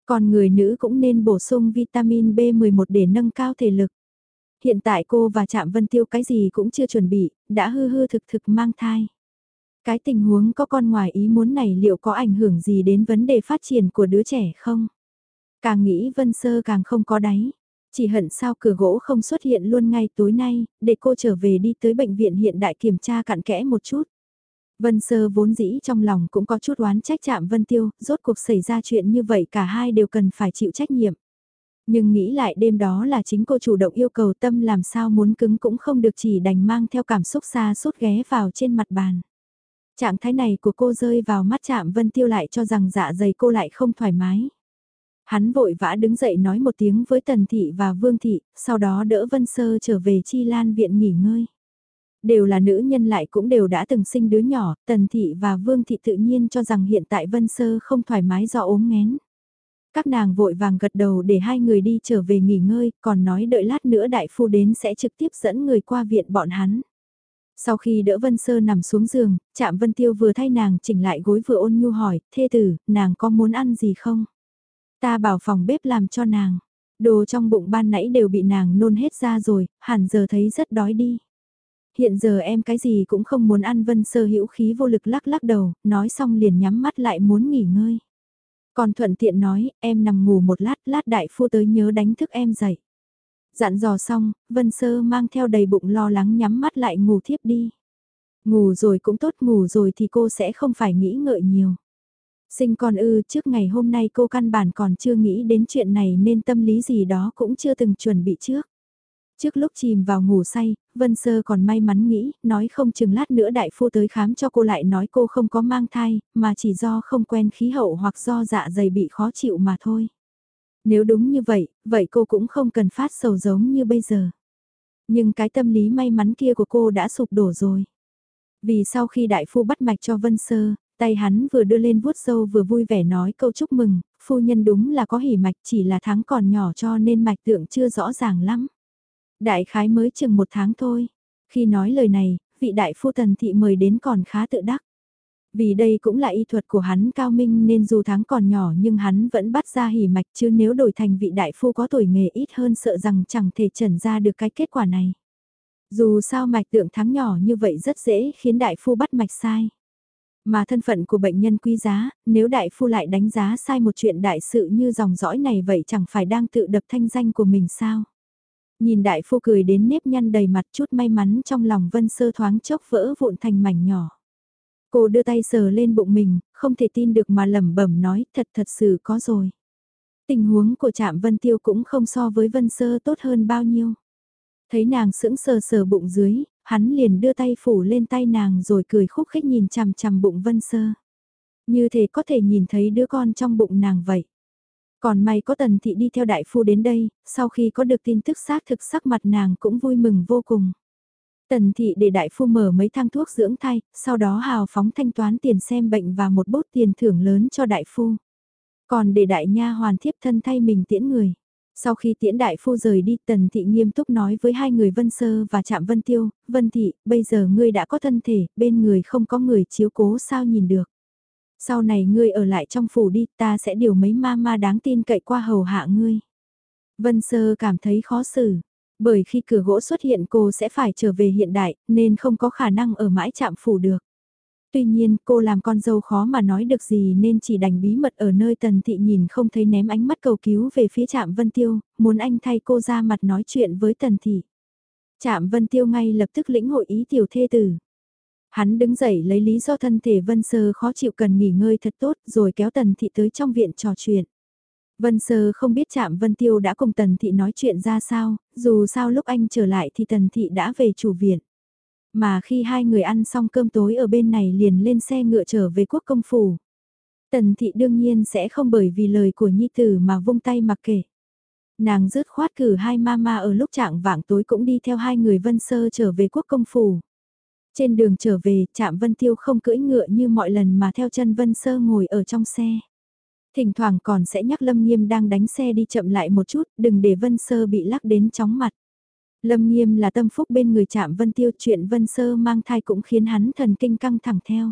Speaker 1: Còn người nữ cũng nên bổ sung vitamin B11 để nâng cao thể lực. Hiện tại cô và Trạm Vân Tiêu cái gì cũng chưa chuẩn bị, đã hư hư thực thực mang thai. Cái tình huống có con ngoài ý muốn này liệu có ảnh hưởng gì đến vấn đề phát triển của đứa trẻ không? Càng nghĩ Vân Sơ càng không có đáy. Chỉ hận sao cửa gỗ không xuất hiện luôn ngay tối nay, để cô trở về đi tới bệnh viện hiện đại kiểm tra cặn kẽ một chút. Vân Sơ vốn dĩ trong lòng cũng có chút oán trách chạm Vân Tiêu, rốt cuộc xảy ra chuyện như vậy cả hai đều cần phải chịu trách nhiệm. Nhưng nghĩ lại đêm đó là chính cô chủ động yêu cầu tâm làm sao muốn cứng cũng không được chỉ đành mang theo cảm xúc xa suốt ghé vào trên mặt bàn. Trạng thái này của cô rơi vào mắt chạm Vân Tiêu lại cho rằng dạ dày cô lại không thoải mái. Hắn vội vã đứng dậy nói một tiếng với Tần Thị và Vương Thị, sau đó đỡ Vân Sơ trở về Chi Lan viện nghỉ ngơi. Đều là nữ nhân lại cũng đều đã từng sinh đứa nhỏ, Tần Thị và Vương Thị tự nhiên cho rằng hiện tại Vân Sơ không thoải mái do ốm ngén. Các nàng vội vàng gật đầu để hai người đi trở về nghỉ ngơi, còn nói đợi lát nữa đại phu đến sẽ trực tiếp dẫn người qua viện bọn hắn. Sau khi đỡ Vân Sơ nằm xuống giường, chạm Vân Tiêu vừa thay nàng chỉnh lại gối vừa ôn nhu hỏi, thê tử, nàng có muốn ăn gì không? Ta bảo phòng bếp làm cho nàng. Đồ trong bụng ban nãy đều bị nàng nôn hết ra rồi, hẳn giờ thấy rất đói đi. Hiện giờ em cái gì cũng không muốn ăn vân sơ hữu khí vô lực lắc lắc đầu, nói xong liền nhắm mắt lại muốn nghỉ ngơi. Còn thuận tiện nói, em nằm ngủ một lát, lát đại phu tới nhớ đánh thức em dậy. Dặn dò xong, Vân Sơ mang theo đầy bụng lo lắng nhắm mắt lại ngủ thiếp đi. Ngủ rồi cũng tốt ngủ rồi thì cô sẽ không phải nghĩ ngợi nhiều. Sinh con ư trước ngày hôm nay cô căn bản còn chưa nghĩ đến chuyện này nên tâm lý gì đó cũng chưa từng chuẩn bị trước. Trước lúc chìm vào ngủ say, Vân Sơ còn may mắn nghĩ, nói không chừng lát nữa đại phu tới khám cho cô lại nói cô không có mang thai, mà chỉ do không quen khí hậu hoặc do dạ dày bị khó chịu mà thôi. Nếu đúng như vậy, vậy cô cũng không cần phát sầu giống như bây giờ. Nhưng cái tâm lý may mắn kia của cô đã sụp đổ rồi. Vì sau khi đại phu bắt mạch cho Vân Sơ, tay hắn vừa đưa lên vuốt sâu vừa vui vẻ nói câu chúc mừng, phu nhân đúng là có hỉ mạch chỉ là tháng còn nhỏ cho nên mạch tượng chưa rõ ràng lắm. Đại khái mới chừng một tháng thôi. Khi nói lời này, vị đại phu tần thị mời đến còn khá tự đắc. Vì đây cũng là y thuật của hắn cao minh nên dù tháng còn nhỏ nhưng hắn vẫn bắt ra hỉ mạch chứ nếu đổi thành vị đại phu có tuổi nghề ít hơn sợ rằng chẳng thể trần ra được cái kết quả này. Dù sao mạch tượng tháng nhỏ như vậy rất dễ khiến đại phu bắt mạch sai. Mà thân phận của bệnh nhân quý giá, nếu đại phu lại đánh giá sai một chuyện đại sự như dòng dõi này vậy chẳng phải đang tự đập thanh danh của mình sao? Nhìn đại phu cười đến nếp nhăn đầy mặt chút may mắn trong lòng vân sơ thoáng chốc vỡ vụn thành mảnh nhỏ. Cô đưa tay sờ lên bụng mình, không thể tin được mà lẩm bẩm nói thật thật sự có rồi. Tình huống của trạm vân tiêu cũng không so với vân sơ tốt hơn bao nhiêu. Thấy nàng sững sờ sờ bụng dưới, hắn liền đưa tay phủ lên tay nàng rồi cười khúc khích nhìn chằm chằm bụng vân sơ. Như thế có thể nhìn thấy đứa con trong bụng nàng vậy. Còn may có tần thị đi theo đại phu đến đây, sau khi có được tin tức xác thực sắc mặt nàng cũng vui mừng vô cùng. Tần thị để đại phu mở mấy thang thuốc dưỡng thai, sau đó hào phóng thanh toán tiền xem bệnh và một bút tiền thưởng lớn cho đại phu. Còn để đại nha hoàn thiếp thân thay mình tiễn người. Sau khi tiễn đại phu rời đi tần thị nghiêm túc nói với hai người Vân Sơ và Trạm Vân Tiêu, Vân Thị, bây giờ ngươi đã có thân thể, bên người không có người chiếu cố sao nhìn được. Sau này ngươi ở lại trong phủ đi, ta sẽ điều mấy ma ma đáng tin cậy qua hầu hạ ngươi. Vân Sơ cảm thấy khó xử, bởi khi cửa gỗ xuất hiện cô sẽ phải trở về hiện đại, nên không có khả năng ở mãi chạm phủ được. Tuy nhiên cô làm con dâu khó mà nói được gì nên chỉ đành bí mật ở nơi tần thị nhìn không thấy ném ánh mắt cầu cứu về phía trạm Vân Tiêu, muốn anh thay cô ra mặt nói chuyện với tần thị. Trạm Vân Tiêu ngay lập tức lĩnh hội ý tiểu thê tử. Hắn đứng dậy lấy lý do thân thể Vân Sơ khó chịu cần nghỉ ngơi thật tốt rồi kéo tần thị tới trong viện trò chuyện. Vân Sơ không biết chạm Vân Tiêu đã cùng Tần Thị nói chuyện ra sao, dù sao lúc anh trở lại thì Tần Thị đã về chủ viện. Mà khi hai người ăn xong cơm tối ở bên này liền lên xe ngựa trở về quốc công phủ. Tần Thị đương nhiên sẽ không bởi vì lời của Nhi Tử mà vung tay mặc kệ. Nàng rứt khoát cử hai mama ở lúc trạng vạng tối cũng đi theo hai người Vân Sơ trở về quốc công phủ. Trên đường trở về, Trạm Vân Tiêu không cưỡi ngựa như mọi lần mà theo chân Vân Sơ ngồi ở trong xe. Thỉnh thoảng còn sẽ nhắc Lâm Nghiêm đang đánh xe đi chậm lại một chút, đừng để Vân Sơ bị lắc đến chóng mặt. Lâm Nghiêm là tâm phúc bên người chạm Vân Tiêu, chuyện Vân Sơ mang thai cũng khiến hắn thần kinh căng thẳng theo.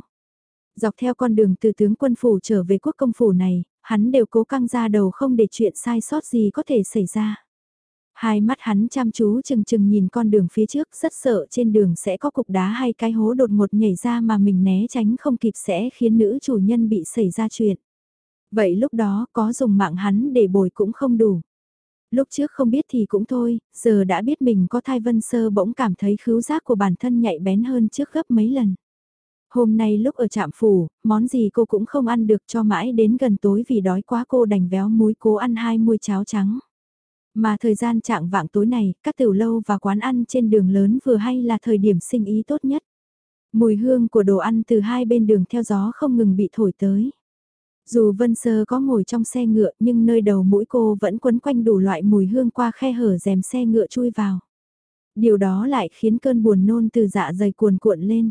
Speaker 1: Dọc theo con đường từ tướng quân phủ trở về quốc công phủ này, hắn đều cố căng ra đầu không để chuyện sai sót gì có thể xảy ra. Hai mắt hắn chăm chú chừng chừng nhìn con đường phía trước rất sợ trên đường sẽ có cục đá hay cái hố đột ngột nhảy ra mà mình né tránh không kịp sẽ khiến nữ chủ nhân bị xảy ra chuyện. Vậy lúc đó có dùng mạng hắn để bồi cũng không đủ. Lúc trước không biết thì cũng thôi, giờ đã biết mình có thai vân sơ bỗng cảm thấy khứu giác của bản thân nhạy bén hơn trước gấp mấy lần. Hôm nay lúc ở trạm phủ, món gì cô cũng không ăn được cho mãi đến gần tối vì đói quá cô đành véo muối cố ăn hai muôi cháo trắng. Mà thời gian trạng vạng tối này, các tiểu lâu và quán ăn trên đường lớn vừa hay là thời điểm sinh ý tốt nhất. Mùi hương của đồ ăn từ hai bên đường theo gió không ngừng bị thổi tới. Dù Vân Sơ có ngồi trong xe ngựa nhưng nơi đầu mũi cô vẫn quấn quanh đủ loại mùi hương qua khe hở rèm xe ngựa chui vào. Điều đó lại khiến cơn buồn nôn từ dạ dày cuồn cuộn lên.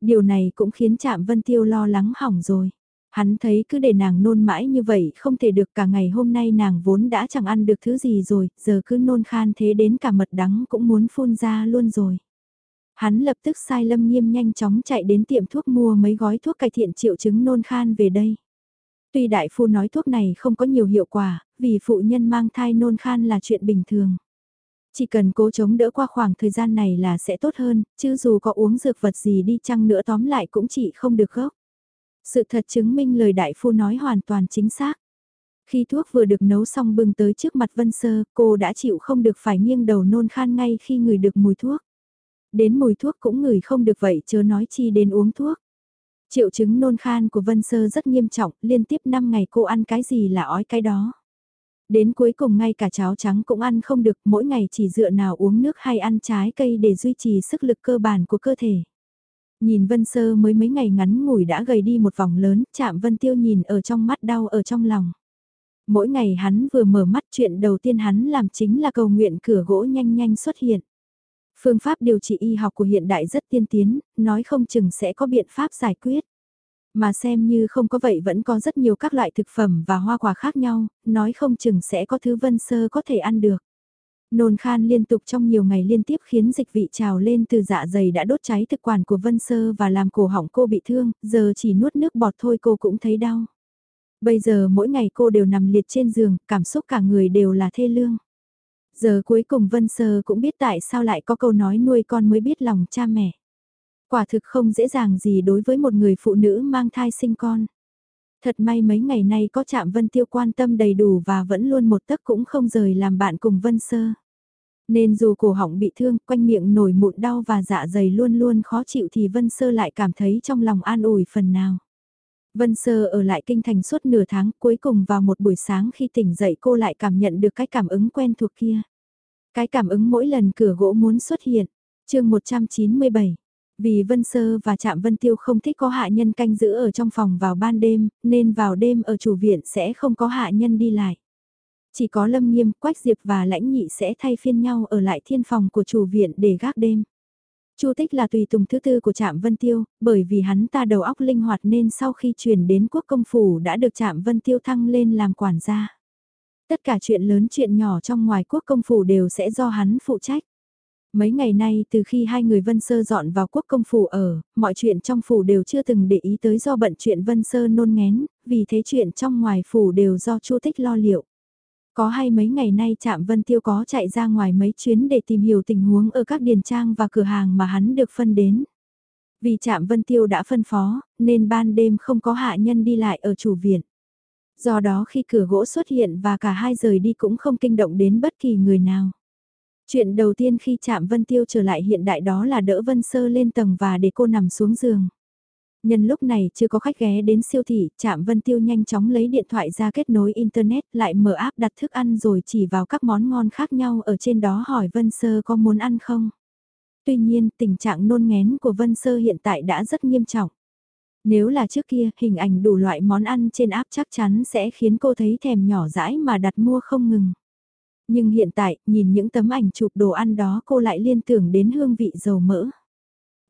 Speaker 1: Điều này cũng khiến Trạm Vân Tiêu lo lắng hỏng rồi. Hắn thấy cứ để nàng nôn mãi như vậy không thể được cả ngày hôm nay nàng vốn đã chẳng ăn được thứ gì rồi, giờ cứ nôn khan thế đến cả mật đắng cũng muốn phun ra luôn rồi. Hắn lập tức sai lâm nghiêm nhanh chóng chạy đến tiệm thuốc mua mấy gói thuốc cải thiện triệu chứng nôn khan về đây. Tuy đại phu nói thuốc này không có nhiều hiệu quả, vì phụ nhân mang thai nôn khan là chuyện bình thường. Chỉ cần cố chống đỡ qua khoảng thời gian này là sẽ tốt hơn, chứ dù có uống dược vật gì đi chăng nữa tóm lại cũng chỉ không được gốc. Sự thật chứng minh lời đại phu nói hoàn toàn chính xác. Khi thuốc vừa được nấu xong bưng tới trước mặt Vân Sơ, cô đã chịu không được phải nghiêng đầu nôn khan ngay khi ngửi được mùi thuốc. Đến mùi thuốc cũng ngửi không được vậy chớ nói chi đến uống thuốc. Triệu chứng nôn khan của Vân Sơ rất nghiêm trọng, liên tiếp 5 ngày cô ăn cái gì là ói cái đó. Đến cuối cùng ngay cả cháo trắng cũng ăn không được, mỗi ngày chỉ dựa nào uống nước hay ăn trái cây để duy trì sức lực cơ bản của cơ thể. Nhìn Vân Sơ mới mấy ngày ngắn ngủi đã gầy đi một vòng lớn, chạm Vân Tiêu nhìn ở trong mắt đau ở trong lòng. Mỗi ngày hắn vừa mở mắt chuyện đầu tiên hắn làm chính là cầu nguyện cửa gỗ nhanh nhanh xuất hiện. Phương pháp điều trị y học của hiện đại rất tiên tiến, nói không chừng sẽ có biện pháp giải quyết. Mà xem như không có vậy vẫn có rất nhiều các loại thực phẩm và hoa quả khác nhau, nói không chừng sẽ có thứ vân sơ có thể ăn được. Nôn khan liên tục trong nhiều ngày liên tiếp khiến dịch vị trào lên từ dạ dày đã đốt cháy thực quản của Vân Sơ và làm cổ họng cô bị thương, giờ chỉ nuốt nước bọt thôi cô cũng thấy đau. Bây giờ mỗi ngày cô đều nằm liệt trên giường, cảm xúc cả người đều là thê lương. Giờ cuối cùng Vân Sơ cũng biết tại sao lại có câu nói nuôi con mới biết lòng cha mẹ. Quả thực không dễ dàng gì đối với một người phụ nữ mang thai sinh con. Thật may mấy ngày nay có chạm Vân Tiêu quan tâm đầy đủ và vẫn luôn một tấc cũng không rời làm bạn cùng Vân Sơ. Nên dù cổ họng bị thương, quanh miệng nổi mụn đau và dạ dày luôn luôn khó chịu thì Vân Sơ lại cảm thấy trong lòng an ủi phần nào. Vân Sơ ở lại kinh thành suốt nửa tháng cuối cùng vào một buổi sáng khi tỉnh dậy cô lại cảm nhận được cái cảm ứng quen thuộc kia. Cái cảm ứng mỗi lần cửa gỗ muốn xuất hiện. chương 197 vì Vân Sơ và Trạm Vân Tiêu không thích có hạ nhân canh giữ ở trong phòng vào ban đêm, nên vào đêm ở chủ viện sẽ không có hạ nhân đi lại. Chỉ có Lâm Nghiêm, Quách Diệp và Lãnh Nhị sẽ thay phiên nhau ở lại thiên phòng của chủ viện để gác đêm. Chu Tích là tùy tùng thứ tư của Trạm Vân Tiêu, bởi vì hắn ta đầu óc linh hoạt nên sau khi chuyển đến quốc công phủ đã được Trạm Vân Tiêu thăng lên làm quản gia. Tất cả chuyện lớn chuyện nhỏ trong ngoài quốc công phủ đều sẽ do hắn phụ trách. Mấy ngày nay từ khi hai người Vân Sơ dọn vào quốc công phủ ở, mọi chuyện trong phủ đều chưa từng để ý tới do bận chuyện Vân Sơ nôn ngén, vì thế chuyện trong ngoài phủ đều do Chu Tích lo liệu. Có hay mấy ngày nay Trạm Vân Tiêu có chạy ra ngoài mấy chuyến để tìm hiểu tình huống ở các điền trang và cửa hàng mà hắn được phân đến. Vì Trạm Vân Tiêu đã phân phó, nên ban đêm không có hạ nhân đi lại ở chủ viện. Do đó khi cửa gỗ xuất hiện và cả hai rời đi cũng không kinh động đến bất kỳ người nào. Chuyện đầu tiên khi chạm Vân Tiêu trở lại hiện đại đó là đỡ Vân Sơ lên tầng và để cô nằm xuống giường. Nhân lúc này chưa có khách ghé đến siêu thị, Trạm Vân Tiêu nhanh chóng lấy điện thoại ra kết nối Internet lại mở app đặt thức ăn rồi chỉ vào các món ngon khác nhau ở trên đó hỏi Vân Sơ có muốn ăn không. Tuy nhiên, tình trạng nôn ngén của Vân Sơ hiện tại đã rất nghiêm trọng. Nếu là trước kia, hình ảnh đủ loại món ăn trên app chắc chắn sẽ khiến cô thấy thèm nhỏ dãi mà đặt mua không ngừng. Nhưng hiện tại, nhìn những tấm ảnh chụp đồ ăn đó cô lại liên tưởng đến hương vị dầu mỡ.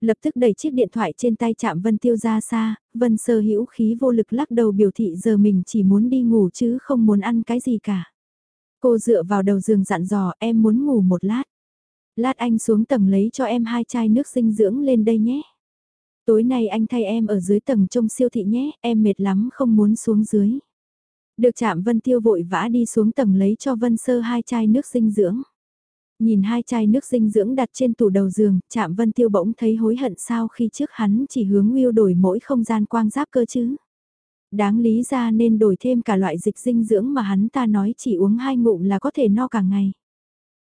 Speaker 1: Lập tức đẩy chiếc điện thoại trên tay chạm Vân Tiêu ra xa, Vân sơ hữu khí vô lực lắc đầu biểu thị giờ mình chỉ muốn đi ngủ chứ không muốn ăn cái gì cả. Cô dựa vào đầu giường dặn dò em muốn ngủ một lát. Lát anh xuống tầng lấy cho em hai chai nước dinh dưỡng lên đây nhé. Tối nay anh thay em ở dưới tầng trông siêu thị nhé, em mệt lắm không muốn xuống dưới. Được chạm Vân Tiêu vội vã đi xuống tầng lấy cho Vân Sơ hai chai nước dinh dưỡng. Nhìn hai chai nước dinh dưỡng đặt trên tủ đầu giường, chạm Vân Tiêu bỗng thấy hối hận sao khi trước hắn chỉ hướng Will đổi mỗi không gian quang giáp cơ chứ. Đáng lý ra nên đổi thêm cả loại dịch dinh dưỡng mà hắn ta nói chỉ uống hai ngụm là có thể no cả ngày.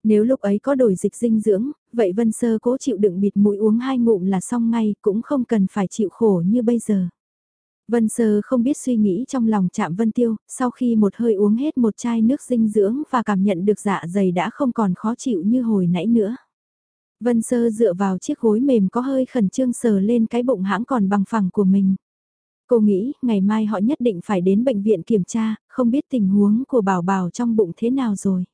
Speaker 1: Nếu lúc ấy có đổi dịch dinh dưỡng, vậy Vân Sơ cố chịu đựng bịt mũi uống hai ngụm là xong ngay, cũng không cần phải chịu khổ như bây giờ. Vân Sơ không biết suy nghĩ trong lòng chạm Vân Tiêu, sau khi một hơi uống hết một chai nước dinh dưỡng và cảm nhận được dạ dày đã không còn khó chịu như hồi nãy nữa. Vân Sơ dựa vào chiếc gối mềm có hơi khẩn trương sờ lên cái bụng hãng còn bằng phẳng của mình. Cô nghĩ ngày mai họ nhất định phải đến bệnh viện kiểm tra, không biết tình huống của bảo bảo trong bụng thế nào rồi.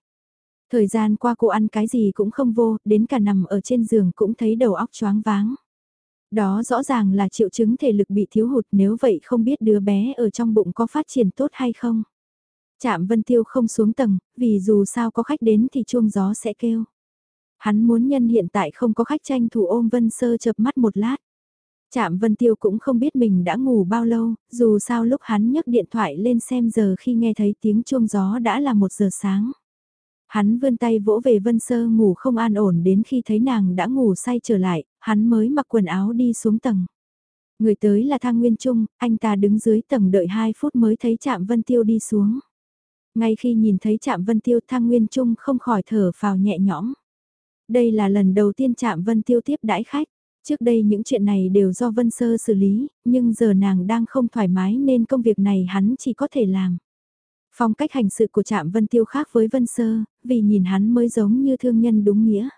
Speaker 1: Thời gian qua cô ăn cái gì cũng không vô, đến cả nằm ở trên giường cũng thấy đầu óc choáng váng. Đó rõ ràng là triệu chứng thể lực bị thiếu hụt nếu vậy không biết đứa bé ở trong bụng có phát triển tốt hay không. Chạm Vân Tiêu không xuống tầng, vì dù sao có khách đến thì chuông gió sẽ kêu. Hắn muốn nhân hiện tại không có khách tranh thủ ôm Vân Sơ chập mắt một lát. Chạm Vân Tiêu cũng không biết mình đã ngủ bao lâu, dù sao lúc hắn nhấc điện thoại lên xem giờ khi nghe thấy tiếng chuông gió đã là một giờ sáng. Hắn vươn tay vỗ về Vân Sơ ngủ không an ổn đến khi thấy nàng đã ngủ say trở lại, hắn mới mặc quần áo đi xuống tầng. Người tới là Thang Nguyên Trung, anh ta đứng dưới tầng đợi 2 phút mới thấy Trạm Vân Tiêu đi xuống. Ngay khi nhìn thấy Trạm Vân Tiêu Thang Nguyên Trung không khỏi thở phào nhẹ nhõm. Đây là lần đầu tiên Trạm Vân Tiêu tiếp đãi khách. Trước đây những chuyện này đều do Vân Sơ xử lý, nhưng giờ nàng đang không thoải mái nên công việc này hắn chỉ có thể làm. Phong cách hành sự của Trạm Vân Tiêu khác với Vân Sơ, vì nhìn hắn mới giống như thương nhân đúng nghĩa.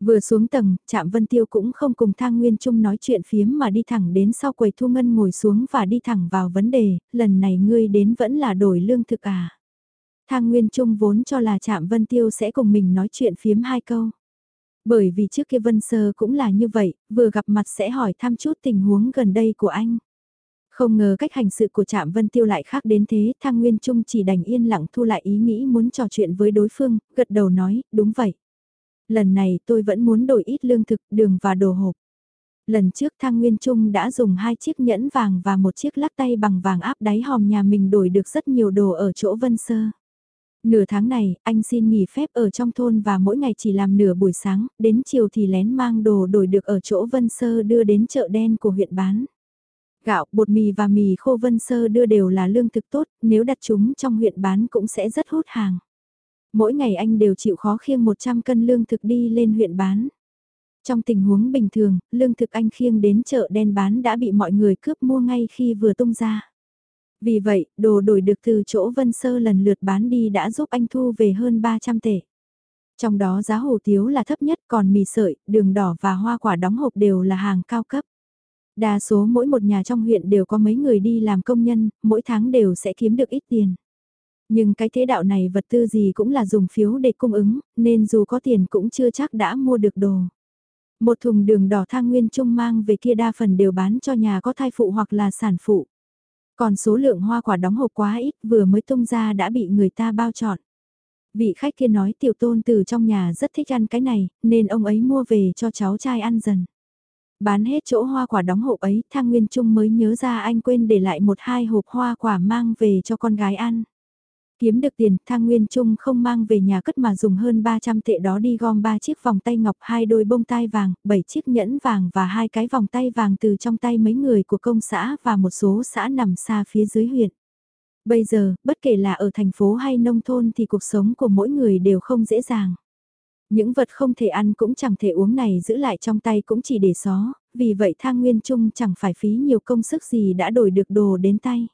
Speaker 1: Vừa xuống tầng, Trạm Vân Tiêu cũng không cùng Thang Nguyên Trung nói chuyện phiếm mà đi thẳng đến sau quầy thu ngân ngồi xuống và đi thẳng vào vấn đề, lần này ngươi đến vẫn là đổi lương thực à. Thang Nguyên Trung vốn cho là Trạm Vân Tiêu sẽ cùng mình nói chuyện phiếm hai câu. Bởi vì trước kia Vân Sơ cũng là như vậy, vừa gặp mặt sẽ hỏi thăm chút tình huống gần đây của anh. Không ngờ cách hành sự của Trạm Vân Tiêu lại khác đến thế, Thang Nguyên Trung chỉ đành yên lặng thu lại ý nghĩ muốn trò chuyện với đối phương, gật đầu nói, đúng vậy. Lần này tôi vẫn muốn đổi ít lương thực, đường và đồ hộp. Lần trước Thang Nguyên Trung đã dùng hai chiếc nhẫn vàng và một chiếc lắc tay bằng vàng áp đáy hòm nhà mình đổi được rất nhiều đồ ở chỗ Vân Sơ. Nửa tháng này, anh xin nghỉ phép ở trong thôn và mỗi ngày chỉ làm nửa buổi sáng, đến chiều thì lén mang đồ đổi được ở chỗ Vân Sơ đưa đến chợ đen của huyện bán. Gạo, bột mì và mì khô Vân Sơ đưa đều là lương thực tốt, nếu đặt chúng trong huyện bán cũng sẽ rất hút hàng. Mỗi ngày anh đều chịu khó khiêng 100 cân lương thực đi lên huyện bán. Trong tình huống bình thường, lương thực anh khiêng đến chợ đen bán đã bị mọi người cướp mua ngay khi vừa tung ra. Vì vậy, đồ đổi được từ chỗ Vân Sơ lần lượt bán đi đã giúp anh thu về hơn 300 tệ. Trong đó giá hủ tiếu là thấp nhất còn mì sợi, đường đỏ và hoa quả đóng hộp đều là hàng cao cấp. Đa số mỗi một nhà trong huyện đều có mấy người đi làm công nhân, mỗi tháng đều sẽ kiếm được ít tiền. Nhưng cái thế đạo này vật tư gì cũng là dùng phiếu để cung ứng, nên dù có tiền cũng chưa chắc đã mua được đồ. Một thùng đường đỏ thang nguyên trung mang về kia đa phần đều bán cho nhà có thai phụ hoặc là sản phụ. Còn số lượng hoa quả đóng hộp quá ít vừa mới tung ra đã bị người ta bao chọn. Vị khách kia nói tiểu tôn từ trong nhà rất thích ăn cái này, nên ông ấy mua về cho cháu trai ăn dần. Bán hết chỗ hoa quả đóng hộp ấy, Thang Nguyên Trung mới nhớ ra anh quên để lại một hai hộp hoa quả mang về cho con gái ăn. Kiếm được tiền, Thang Nguyên Trung không mang về nhà cất mà dùng hơn 300 tệ đó đi gom 3 chiếc vòng tay ngọc, hai đôi bông tai vàng, 7 chiếc nhẫn vàng và hai cái vòng tay vàng từ trong tay mấy người của công xã và một số xã nằm xa phía dưới huyện. Bây giờ, bất kể là ở thành phố hay nông thôn thì cuộc sống của mỗi người đều không dễ dàng. Những vật không thể ăn cũng chẳng thể uống này giữ lại trong tay cũng chỉ để xó, vì vậy thang nguyên trung chẳng phải phí nhiều công sức gì đã đổi được đồ đến tay.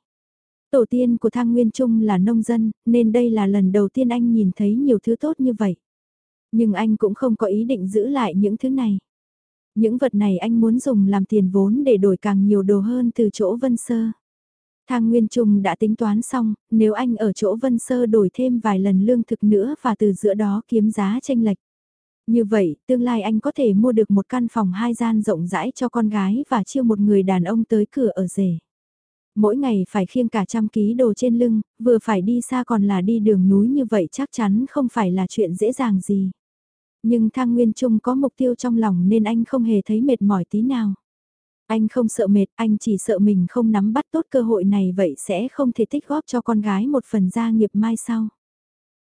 Speaker 1: Tổ tiên của thang nguyên trung là nông dân, nên đây là lần đầu tiên anh nhìn thấy nhiều thứ tốt như vậy. Nhưng anh cũng không có ý định giữ lại những thứ này. Những vật này anh muốn dùng làm tiền vốn để đổi càng nhiều đồ hơn từ chỗ Vân Sơ. Thang Nguyên Trung đã tính toán xong, nếu anh ở chỗ Vân Sơ đổi thêm vài lần lương thực nữa và từ giữa đó kiếm giá tranh lệch. Như vậy, tương lai anh có thể mua được một căn phòng hai gian rộng rãi cho con gái và chiêu một người đàn ông tới cửa ở rể. Mỗi ngày phải khiêng cả trăm ký đồ trên lưng, vừa phải đi xa còn là đi đường núi như vậy chắc chắn không phải là chuyện dễ dàng gì. Nhưng Thang Nguyên Trung có mục tiêu trong lòng nên anh không hề thấy mệt mỏi tí nào. Anh không sợ mệt, anh chỉ sợ mình không nắm bắt tốt cơ hội này vậy sẽ không thể tích góp cho con gái một phần gia nghiệp mai sau.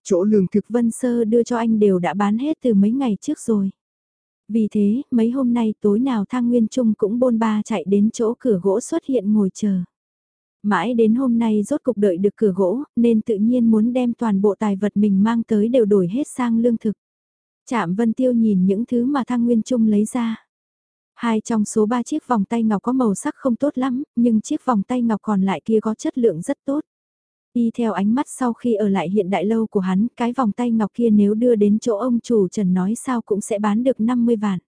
Speaker 2: Chỗ lương thực
Speaker 1: Vân Sơ đưa cho anh đều đã bán hết từ mấy ngày trước rồi. Vì thế, mấy hôm nay tối nào Thang Nguyên Trung cũng bôn ba chạy đến chỗ cửa gỗ xuất hiện ngồi chờ. Mãi đến hôm nay rốt cục đợi được cửa gỗ, nên tự nhiên muốn đem toàn bộ tài vật mình mang tới đều đổi hết sang lương thực. Trạm Vân Tiêu nhìn những thứ mà Thang Nguyên Trung lấy ra. Hai trong số ba chiếc vòng tay ngọc có màu sắc không tốt lắm, nhưng chiếc vòng tay ngọc còn lại kia có chất lượng rất tốt. Y theo ánh mắt sau khi ở lại hiện đại lâu của hắn, cái vòng tay ngọc kia nếu đưa đến chỗ ông chủ Trần nói sao cũng sẽ bán được 50 vạn.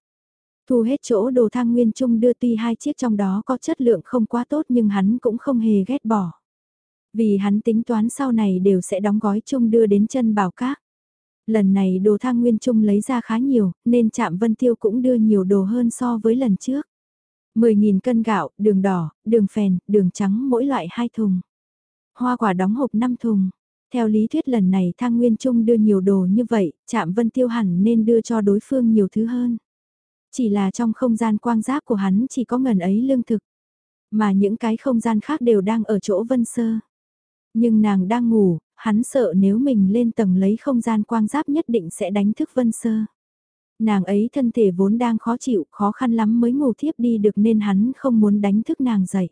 Speaker 1: Thu hết chỗ đồ thang nguyên trung đưa tuy hai chiếc trong đó có chất lượng không quá tốt nhưng hắn cũng không hề ghét bỏ. Vì hắn tính toán sau này đều sẽ đóng gói chung đưa đến chân bảo cát Lần này đồ thang nguyên trung lấy ra khá nhiều, nên chạm vân tiêu cũng đưa nhiều đồ hơn so với lần trước. 10.000 cân gạo, đường đỏ, đường phèn, đường trắng mỗi loại 2 thùng. Hoa quả đóng hộp 5 thùng. Theo lý thuyết lần này thang nguyên trung đưa nhiều đồ như vậy, chạm vân tiêu hẳn nên đưa cho đối phương nhiều thứ hơn. Chỉ là trong không gian quang giáp của hắn chỉ có ngần ấy lương thực. Mà những cái không gian khác đều đang ở chỗ vân sơ. Nhưng nàng đang ngủ, hắn sợ nếu mình lên tầng lấy không gian quang giáp nhất định sẽ đánh thức Vân Sơ. Nàng ấy thân thể vốn đang khó chịu, khó khăn lắm mới ngủ thiếp đi được nên hắn không muốn đánh thức nàng dậy.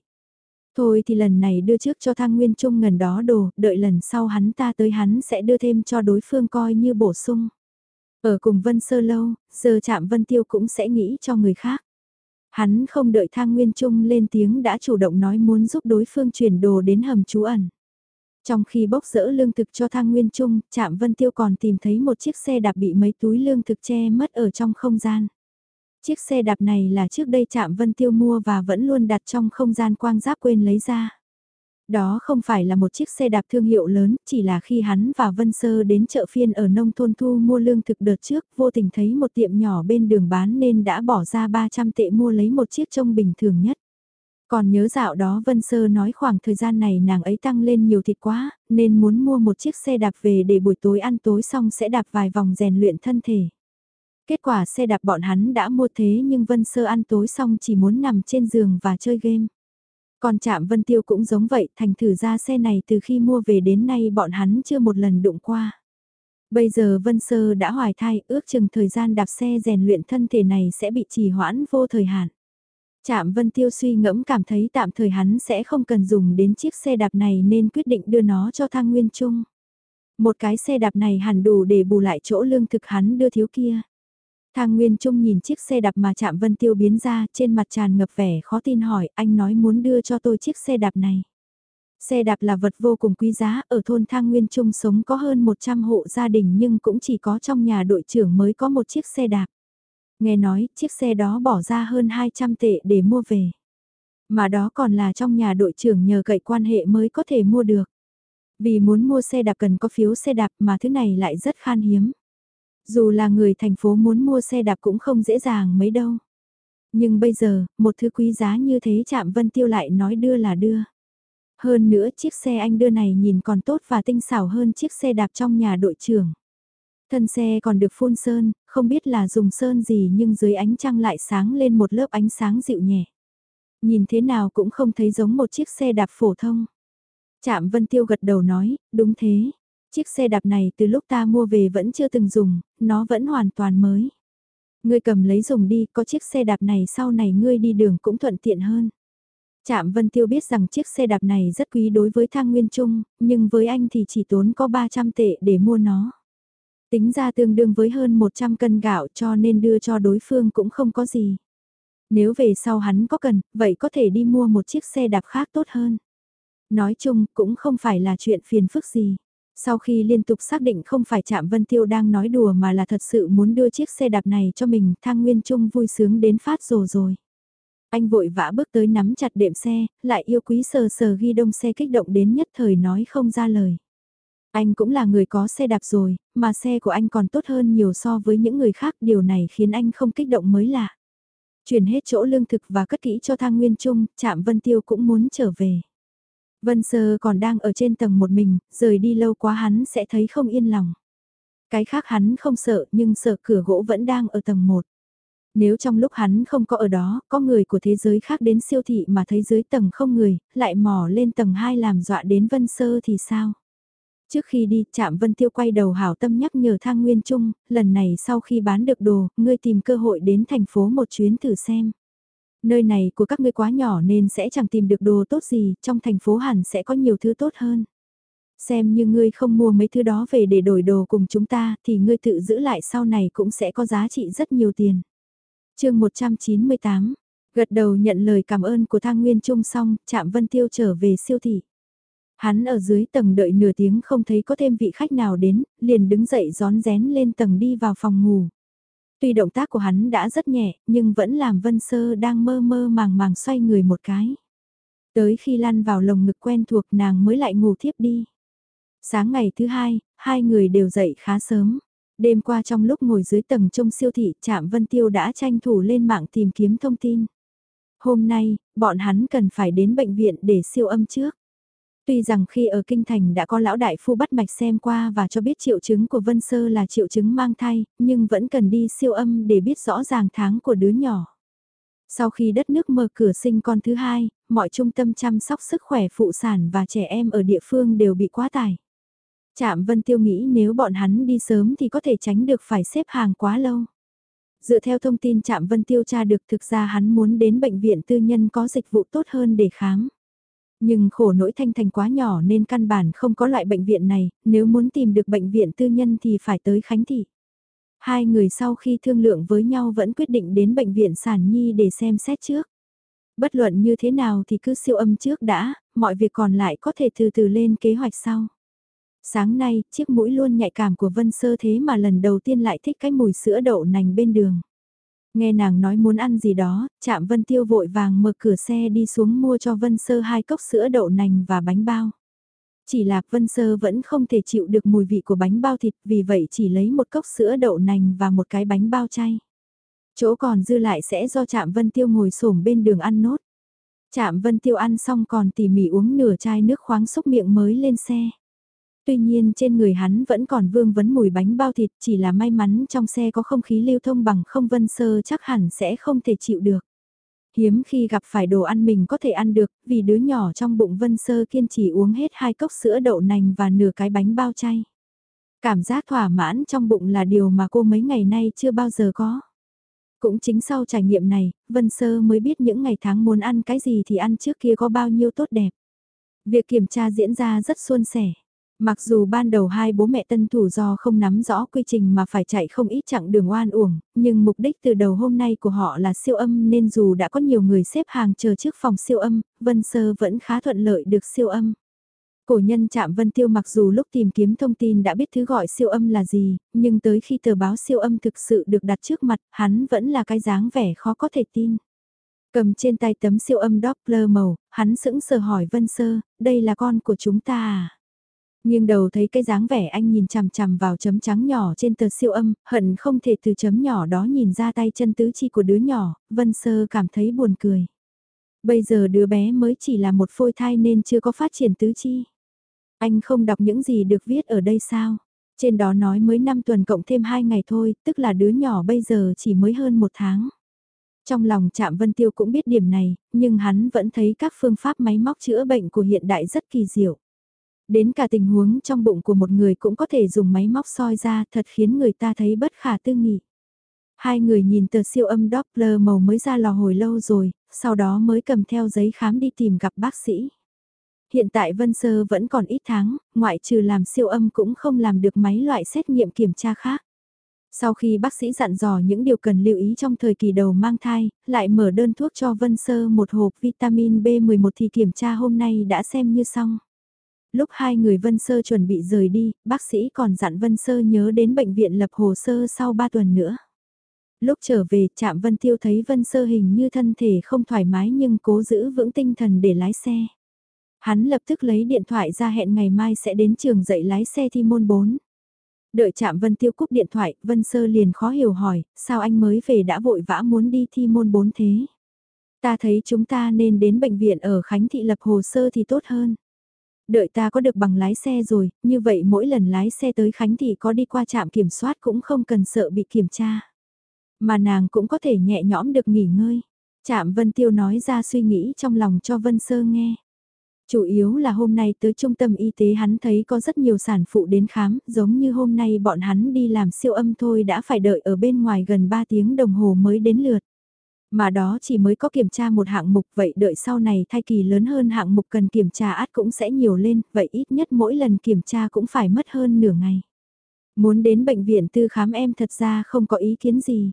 Speaker 1: Thôi thì lần này đưa trước cho thang nguyên trung ngần đó đồ, đợi lần sau hắn ta tới hắn sẽ đưa thêm cho đối phương coi như bổ sung. Ở cùng Vân Sơ lâu, giờ chạm Vân Tiêu cũng sẽ nghĩ cho người khác. Hắn không đợi thang nguyên trung lên tiếng đã chủ động nói muốn giúp đối phương chuyển đồ đến hầm trú ẩn. Trong khi bốc rỡ lương thực cho thang nguyên trung, Trạm Vân Tiêu còn tìm thấy một chiếc xe đạp bị mấy túi lương thực che mất ở trong không gian. Chiếc xe đạp này là trước đây Trạm Vân Tiêu mua và vẫn luôn đặt trong không gian quang giáp quên lấy ra. Đó không phải là một chiếc xe đạp thương hiệu lớn, chỉ là khi hắn và Vân Sơ đến chợ phiên ở nông thôn thu mua lương thực đợt trước, vô tình thấy một tiệm nhỏ bên đường bán nên đã bỏ ra 300 tệ mua lấy một chiếc trông bình thường nhất. Còn nhớ dạo đó Vân Sơ nói khoảng thời gian này nàng ấy tăng lên nhiều thịt quá, nên muốn mua một chiếc xe đạp về để buổi tối ăn tối xong sẽ đạp vài vòng rèn luyện thân thể. Kết quả xe đạp bọn hắn đã mua thế nhưng Vân Sơ ăn tối xong chỉ muốn nằm trên giường và chơi game. Còn chạm Vân Tiêu cũng giống vậy, thành thử ra xe này từ khi mua về đến nay bọn hắn chưa một lần đụng qua. Bây giờ Vân Sơ đã hoài thai, ước chừng thời gian đạp xe rèn luyện thân thể này sẽ bị trì hoãn vô thời hạn. Trạm Vân Tiêu suy ngẫm cảm thấy tạm thời hắn sẽ không cần dùng đến chiếc xe đạp này nên quyết định đưa nó cho Thang Nguyên Trung. Một cái xe đạp này hẳn đủ để bù lại chỗ lương thực hắn đưa thiếu kia. Thang Nguyên Trung nhìn chiếc xe đạp mà Trạm Vân Tiêu biến ra trên mặt tràn ngập vẻ khó tin hỏi anh nói muốn đưa cho tôi chiếc xe đạp này. Xe đạp là vật vô cùng quý giá, ở thôn Thang Nguyên Trung sống có hơn 100 hộ gia đình nhưng cũng chỉ có trong nhà đội trưởng mới có một chiếc xe đạp. Nghe nói, chiếc xe đó bỏ ra hơn 200 tệ để mua về. Mà đó còn là trong nhà đội trưởng nhờ cậy quan hệ mới có thể mua được. Vì muốn mua xe đạp cần có phiếu xe đạp mà thứ này lại rất khan hiếm. Dù là người thành phố muốn mua xe đạp cũng không dễ dàng mấy đâu. Nhưng bây giờ, một thứ quý giá như thế chạm Vân Tiêu lại nói đưa là đưa. Hơn nữa chiếc xe anh đưa này nhìn còn tốt và tinh xảo hơn chiếc xe đạp trong nhà đội trưởng. Thân xe còn được phun sơn, không biết là dùng sơn gì nhưng dưới ánh trăng lại sáng lên một lớp ánh sáng dịu nhẹ. Nhìn thế nào cũng không thấy giống một chiếc xe đạp phổ thông. Trạm Vân Tiêu gật đầu nói, đúng thế. Chiếc xe đạp này từ lúc ta mua về vẫn chưa từng dùng, nó vẫn hoàn toàn mới. Ngươi cầm lấy dùng đi, có chiếc xe đạp này sau này ngươi đi đường cũng thuận tiện hơn. Trạm Vân Tiêu biết rằng chiếc xe đạp này rất quý đối với Thang Nguyên Trung, nhưng với anh thì chỉ tốn có 300 tệ để mua nó. Tính ra tương đương với hơn 100 cân gạo cho nên đưa cho đối phương cũng không có gì. Nếu về sau hắn có cần, vậy có thể đi mua một chiếc xe đạp khác tốt hơn. Nói chung cũng không phải là chuyện phiền phức gì. Sau khi liên tục xác định không phải Trạm Vân Tiêu đang nói đùa mà là thật sự muốn đưa chiếc xe đạp này cho mình, Thang Nguyên Trung vui sướng đến phát rồ rồi. Anh vội vã bước tới nắm chặt đệm xe, lại yêu quý sờ sờ ghi đông xe kích động đến nhất thời nói không ra lời. Anh cũng là người có xe đạp rồi, mà xe của anh còn tốt hơn nhiều so với những người khác, điều này khiến anh không kích động mới lạ. Chuyển hết chỗ lương thực và cất kỹ cho Thang Nguyên Trung, Trạm Vân Tiêu cũng muốn trở về. Vân Sơ còn đang ở trên tầng một mình, rời đi lâu quá hắn sẽ thấy không yên lòng. Cái khác hắn không sợ nhưng sợ cửa gỗ vẫn đang ở tầng một. Nếu trong lúc hắn không có ở đó, có người của thế giới khác đến siêu thị mà thấy dưới tầng không người, lại mò lên tầng 2 làm dọa đến Vân Sơ thì sao? Trước khi đi, Trạm Vân Tiêu quay đầu hảo tâm nhắc nhở Thang Nguyên Trung, lần này sau khi bán được đồ, ngươi tìm cơ hội đến thành phố một chuyến thử xem. Nơi này của các ngươi quá nhỏ nên sẽ chẳng tìm được đồ tốt gì, trong thành phố hẳn sẽ có nhiều thứ tốt hơn. Xem như ngươi không mua mấy thứ đó về để đổi đồ cùng chúng ta, thì ngươi tự giữ lại sau này cũng sẽ có giá trị rất nhiều tiền. chương 198, gật đầu nhận lời cảm ơn của Thang Nguyên Trung xong, Trạm Vân Tiêu trở về siêu thị. Hắn ở dưới tầng đợi nửa tiếng không thấy có thêm vị khách nào đến, liền đứng dậy gión rén lên tầng đi vào phòng ngủ. Tuy động tác của hắn đã rất nhẹ, nhưng vẫn làm Vân Sơ đang mơ mơ màng màng xoay người một cái. Tới khi lăn vào lồng ngực quen thuộc nàng mới lại ngủ thiếp đi. Sáng ngày thứ hai, hai người đều dậy khá sớm. Đêm qua trong lúc ngồi dưới tầng trông siêu thị, Trạm Vân Tiêu đã tranh thủ lên mạng tìm kiếm thông tin. Hôm nay, bọn hắn cần phải đến bệnh viện để siêu âm trước. Tuy rằng khi ở Kinh Thành đã có lão đại phu bắt mạch xem qua và cho biết triệu chứng của Vân Sơ là triệu chứng mang thai, nhưng vẫn cần đi siêu âm để biết rõ ràng tháng của đứa nhỏ. Sau khi đất nước mở cửa sinh con thứ hai, mọi trung tâm chăm sóc sức khỏe phụ sản và trẻ em ở địa phương đều bị quá tải. Trạm Vân Tiêu nghĩ nếu bọn hắn đi sớm thì có thể tránh được phải xếp hàng quá lâu. Dựa theo thông tin Trạm Vân Tiêu tra được thực ra hắn muốn đến bệnh viện tư nhân có dịch vụ tốt hơn để khám. Nhưng khổ nỗi thanh thành quá nhỏ nên căn bản không có loại bệnh viện này, nếu muốn tìm được bệnh viện tư nhân thì phải tới Khánh Thị. Hai người sau khi thương lượng với nhau vẫn quyết định đến bệnh viện sản nhi để xem xét trước. Bất luận như thế nào thì cứ siêu âm trước đã, mọi việc còn lại có thể từ từ lên kế hoạch sau. Sáng nay, chiếc mũi luôn nhạy cảm của Vân Sơ thế mà lần đầu tiên lại thích cái mùi sữa đậu nành bên đường. Nghe nàng nói muốn ăn gì đó, chạm Vân Tiêu vội vàng mở cửa xe đi xuống mua cho Vân Sơ hai cốc sữa đậu nành và bánh bao. Chỉ là Vân Sơ vẫn không thể chịu được mùi vị của bánh bao thịt vì vậy chỉ lấy một cốc sữa đậu nành và một cái bánh bao chay. Chỗ còn dư lại sẽ do chạm Vân Tiêu ngồi xổm bên đường ăn nốt. Chạm Vân Tiêu ăn xong còn tỉ mỉ uống nửa chai nước khoáng xúc miệng mới lên xe. Tuy nhiên trên người hắn vẫn còn vương vấn mùi bánh bao thịt chỉ là may mắn trong xe có không khí lưu thông bằng không vân sơ chắc hẳn sẽ không thể chịu được. Hiếm khi gặp phải đồ ăn mình có thể ăn được vì đứa nhỏ trong bụng vân sơ kiên trì uống hết hai cốc sữa đậu nành và nửa cái bánh bao chay. Cảm giác thỏa mãn trong bụng là điều mà cô mấy ngày nay chưa bao giờ có. Cũng chính sau trải nghiệm này, Vân Sơ mới biết những ngày tháng muốn ăn cái gì thì ăn trước kia có bao nhiêu tốt đẹp. Việc kiểm tra diễn ra rất suôn sẻ. Mặc dù ban đầu hai bố mẹ tân thủ do không nắm rõ quy trình mà phải chạy không ít chặng đường oan uổng, nhưng mục đích từ đầu hôm nay của họ là siêu âm nên dù đã có nhiều người xếp hàng chờ trước phòng siêu âm, Vân Sơ vẫn khá thuận lợi được siêu âm. Cổ nhân chạm Vân Tiêu mặc dù lúc tìm kiếm thông tin đã biết thứ gọi siêu âm là gì, nhưng tới khi tờ báo siêu âm thực sự được đặt trước mặt, hắn vẫn là cái dáng vẻ khó có thể tin. Cầm trên tay tấm siêu âm Doppler màu, hắn sững sờ hỏi Vân Sơ, đây là con của chúng ta à? Nhưng đầu thấy cái dáng vẻ anh nhìn chằm chằm vào chấm trắng nhỏ trên tờ siêu âm, hận không thể từ chấm nhỏ đó nhìn ra tay chân tứ chi của đứa nhỏ, Vân Sơ cảm thấy buồn cười. Bây giờ đứa bé mới chỉ là một phôi thai nên chưa có phát triển tứ chi. Anh không đọc những gì được viết ở đây sao? Trên đó nói mới 5 tuần cộng thêm 2 ngày thôi, tức là đứa nhỏ bây giờ chỉ mới hơn một tháng. Trong lòng Trạm Vân Tiêu cũng biết điểm này, nhưng hắn vẫn thấy các phương pháp máy móc chữa bệnh của hiện đại rất kỳ diệu. Đến cả tình huống trong bụng của một người cũng có thể dùng máy móc soi ra thật khiến người ta thấy bất khả tư nghị. Hai người nhìn tờ siêu âm Doppler màu mới ra lò hồi lâu rồi, sau đó mới cầm theo giấy khám đi tìm gặp bác sĩ. Hiện tại Vân Sơ vẫn còn ít tháng, ngoại trừ làm siêu âm cũng không làm được máy loại xét nghiệm kiểm tra khác. Sau khi bác sĩ dặn dò những điều cần lưu ý trong thời kỳ đầu mang thai, lại mở đơn thuốc cho Vân Sơ một hộp vitamin B11 thì kiểm tra hôm nay đã xem như xong. Lúc hai người Vân Sơ chuẩn bị rời đi, bác sĩ còn dặn Vân Sơ nhớ đến bệnh viện lập hồ sơ sau 3 tuần nữa. Lúc trở về, Trạm Vân Tiêu thấy Vân Sơ hình như thân thể không thoải mái nhưng cố giữ vững tinh thần để lái xe. Hắn lập tức lấy điện thoại ra hẹn ngày mai sẽ đến trường dạy lái xe thi môn 4. Đợi chạm Vân Tiêu cúp điện thoại, Vân Sơ liền khó hiểu hỏi, sao anh mới về đã vội vã muốn đi thi môn 4 thế? Ta thấy chúng ta nên đến bệnh viện ở Khánh Thị lập hồ sơ thì tốt hơn. Đợi ta có được bằng lái xe rồi, như vậy mỗi lần lái xe tới Khánh thì có đi qua trạm kiểm soát cũng không cần sợ bị kiểm tra. Mà nàng cũng có thể nhẹ nhõm được nghỉ ngơi. Trạm Vân Tiêu nói ra suy nghĩ trong lòng cho Vân Sơ nghe. Chủ yếu là hôm nay tới trung tâm y tế hắn thấy có rất nhiều sản phụ đến khám, giống như hôm nay bọn hắn đi làm siêu âm thôi đã phải đợi ở bên ngoài gần 3 tiếng đồng hồ mới đến lượt. Mà đó chỉ mới có kiểm tra một hạng mục vậy đợi sau này thai kỳ lớn hơn hạng mục cần kiểm tra át cũng sẽ nhiều lên, vậy ít nhất mỗi lần kiểm tra cũng phải mất hơn nửa ngày. Muốn đến bệnh viện tư khám em thật ra không có ý kiến gì.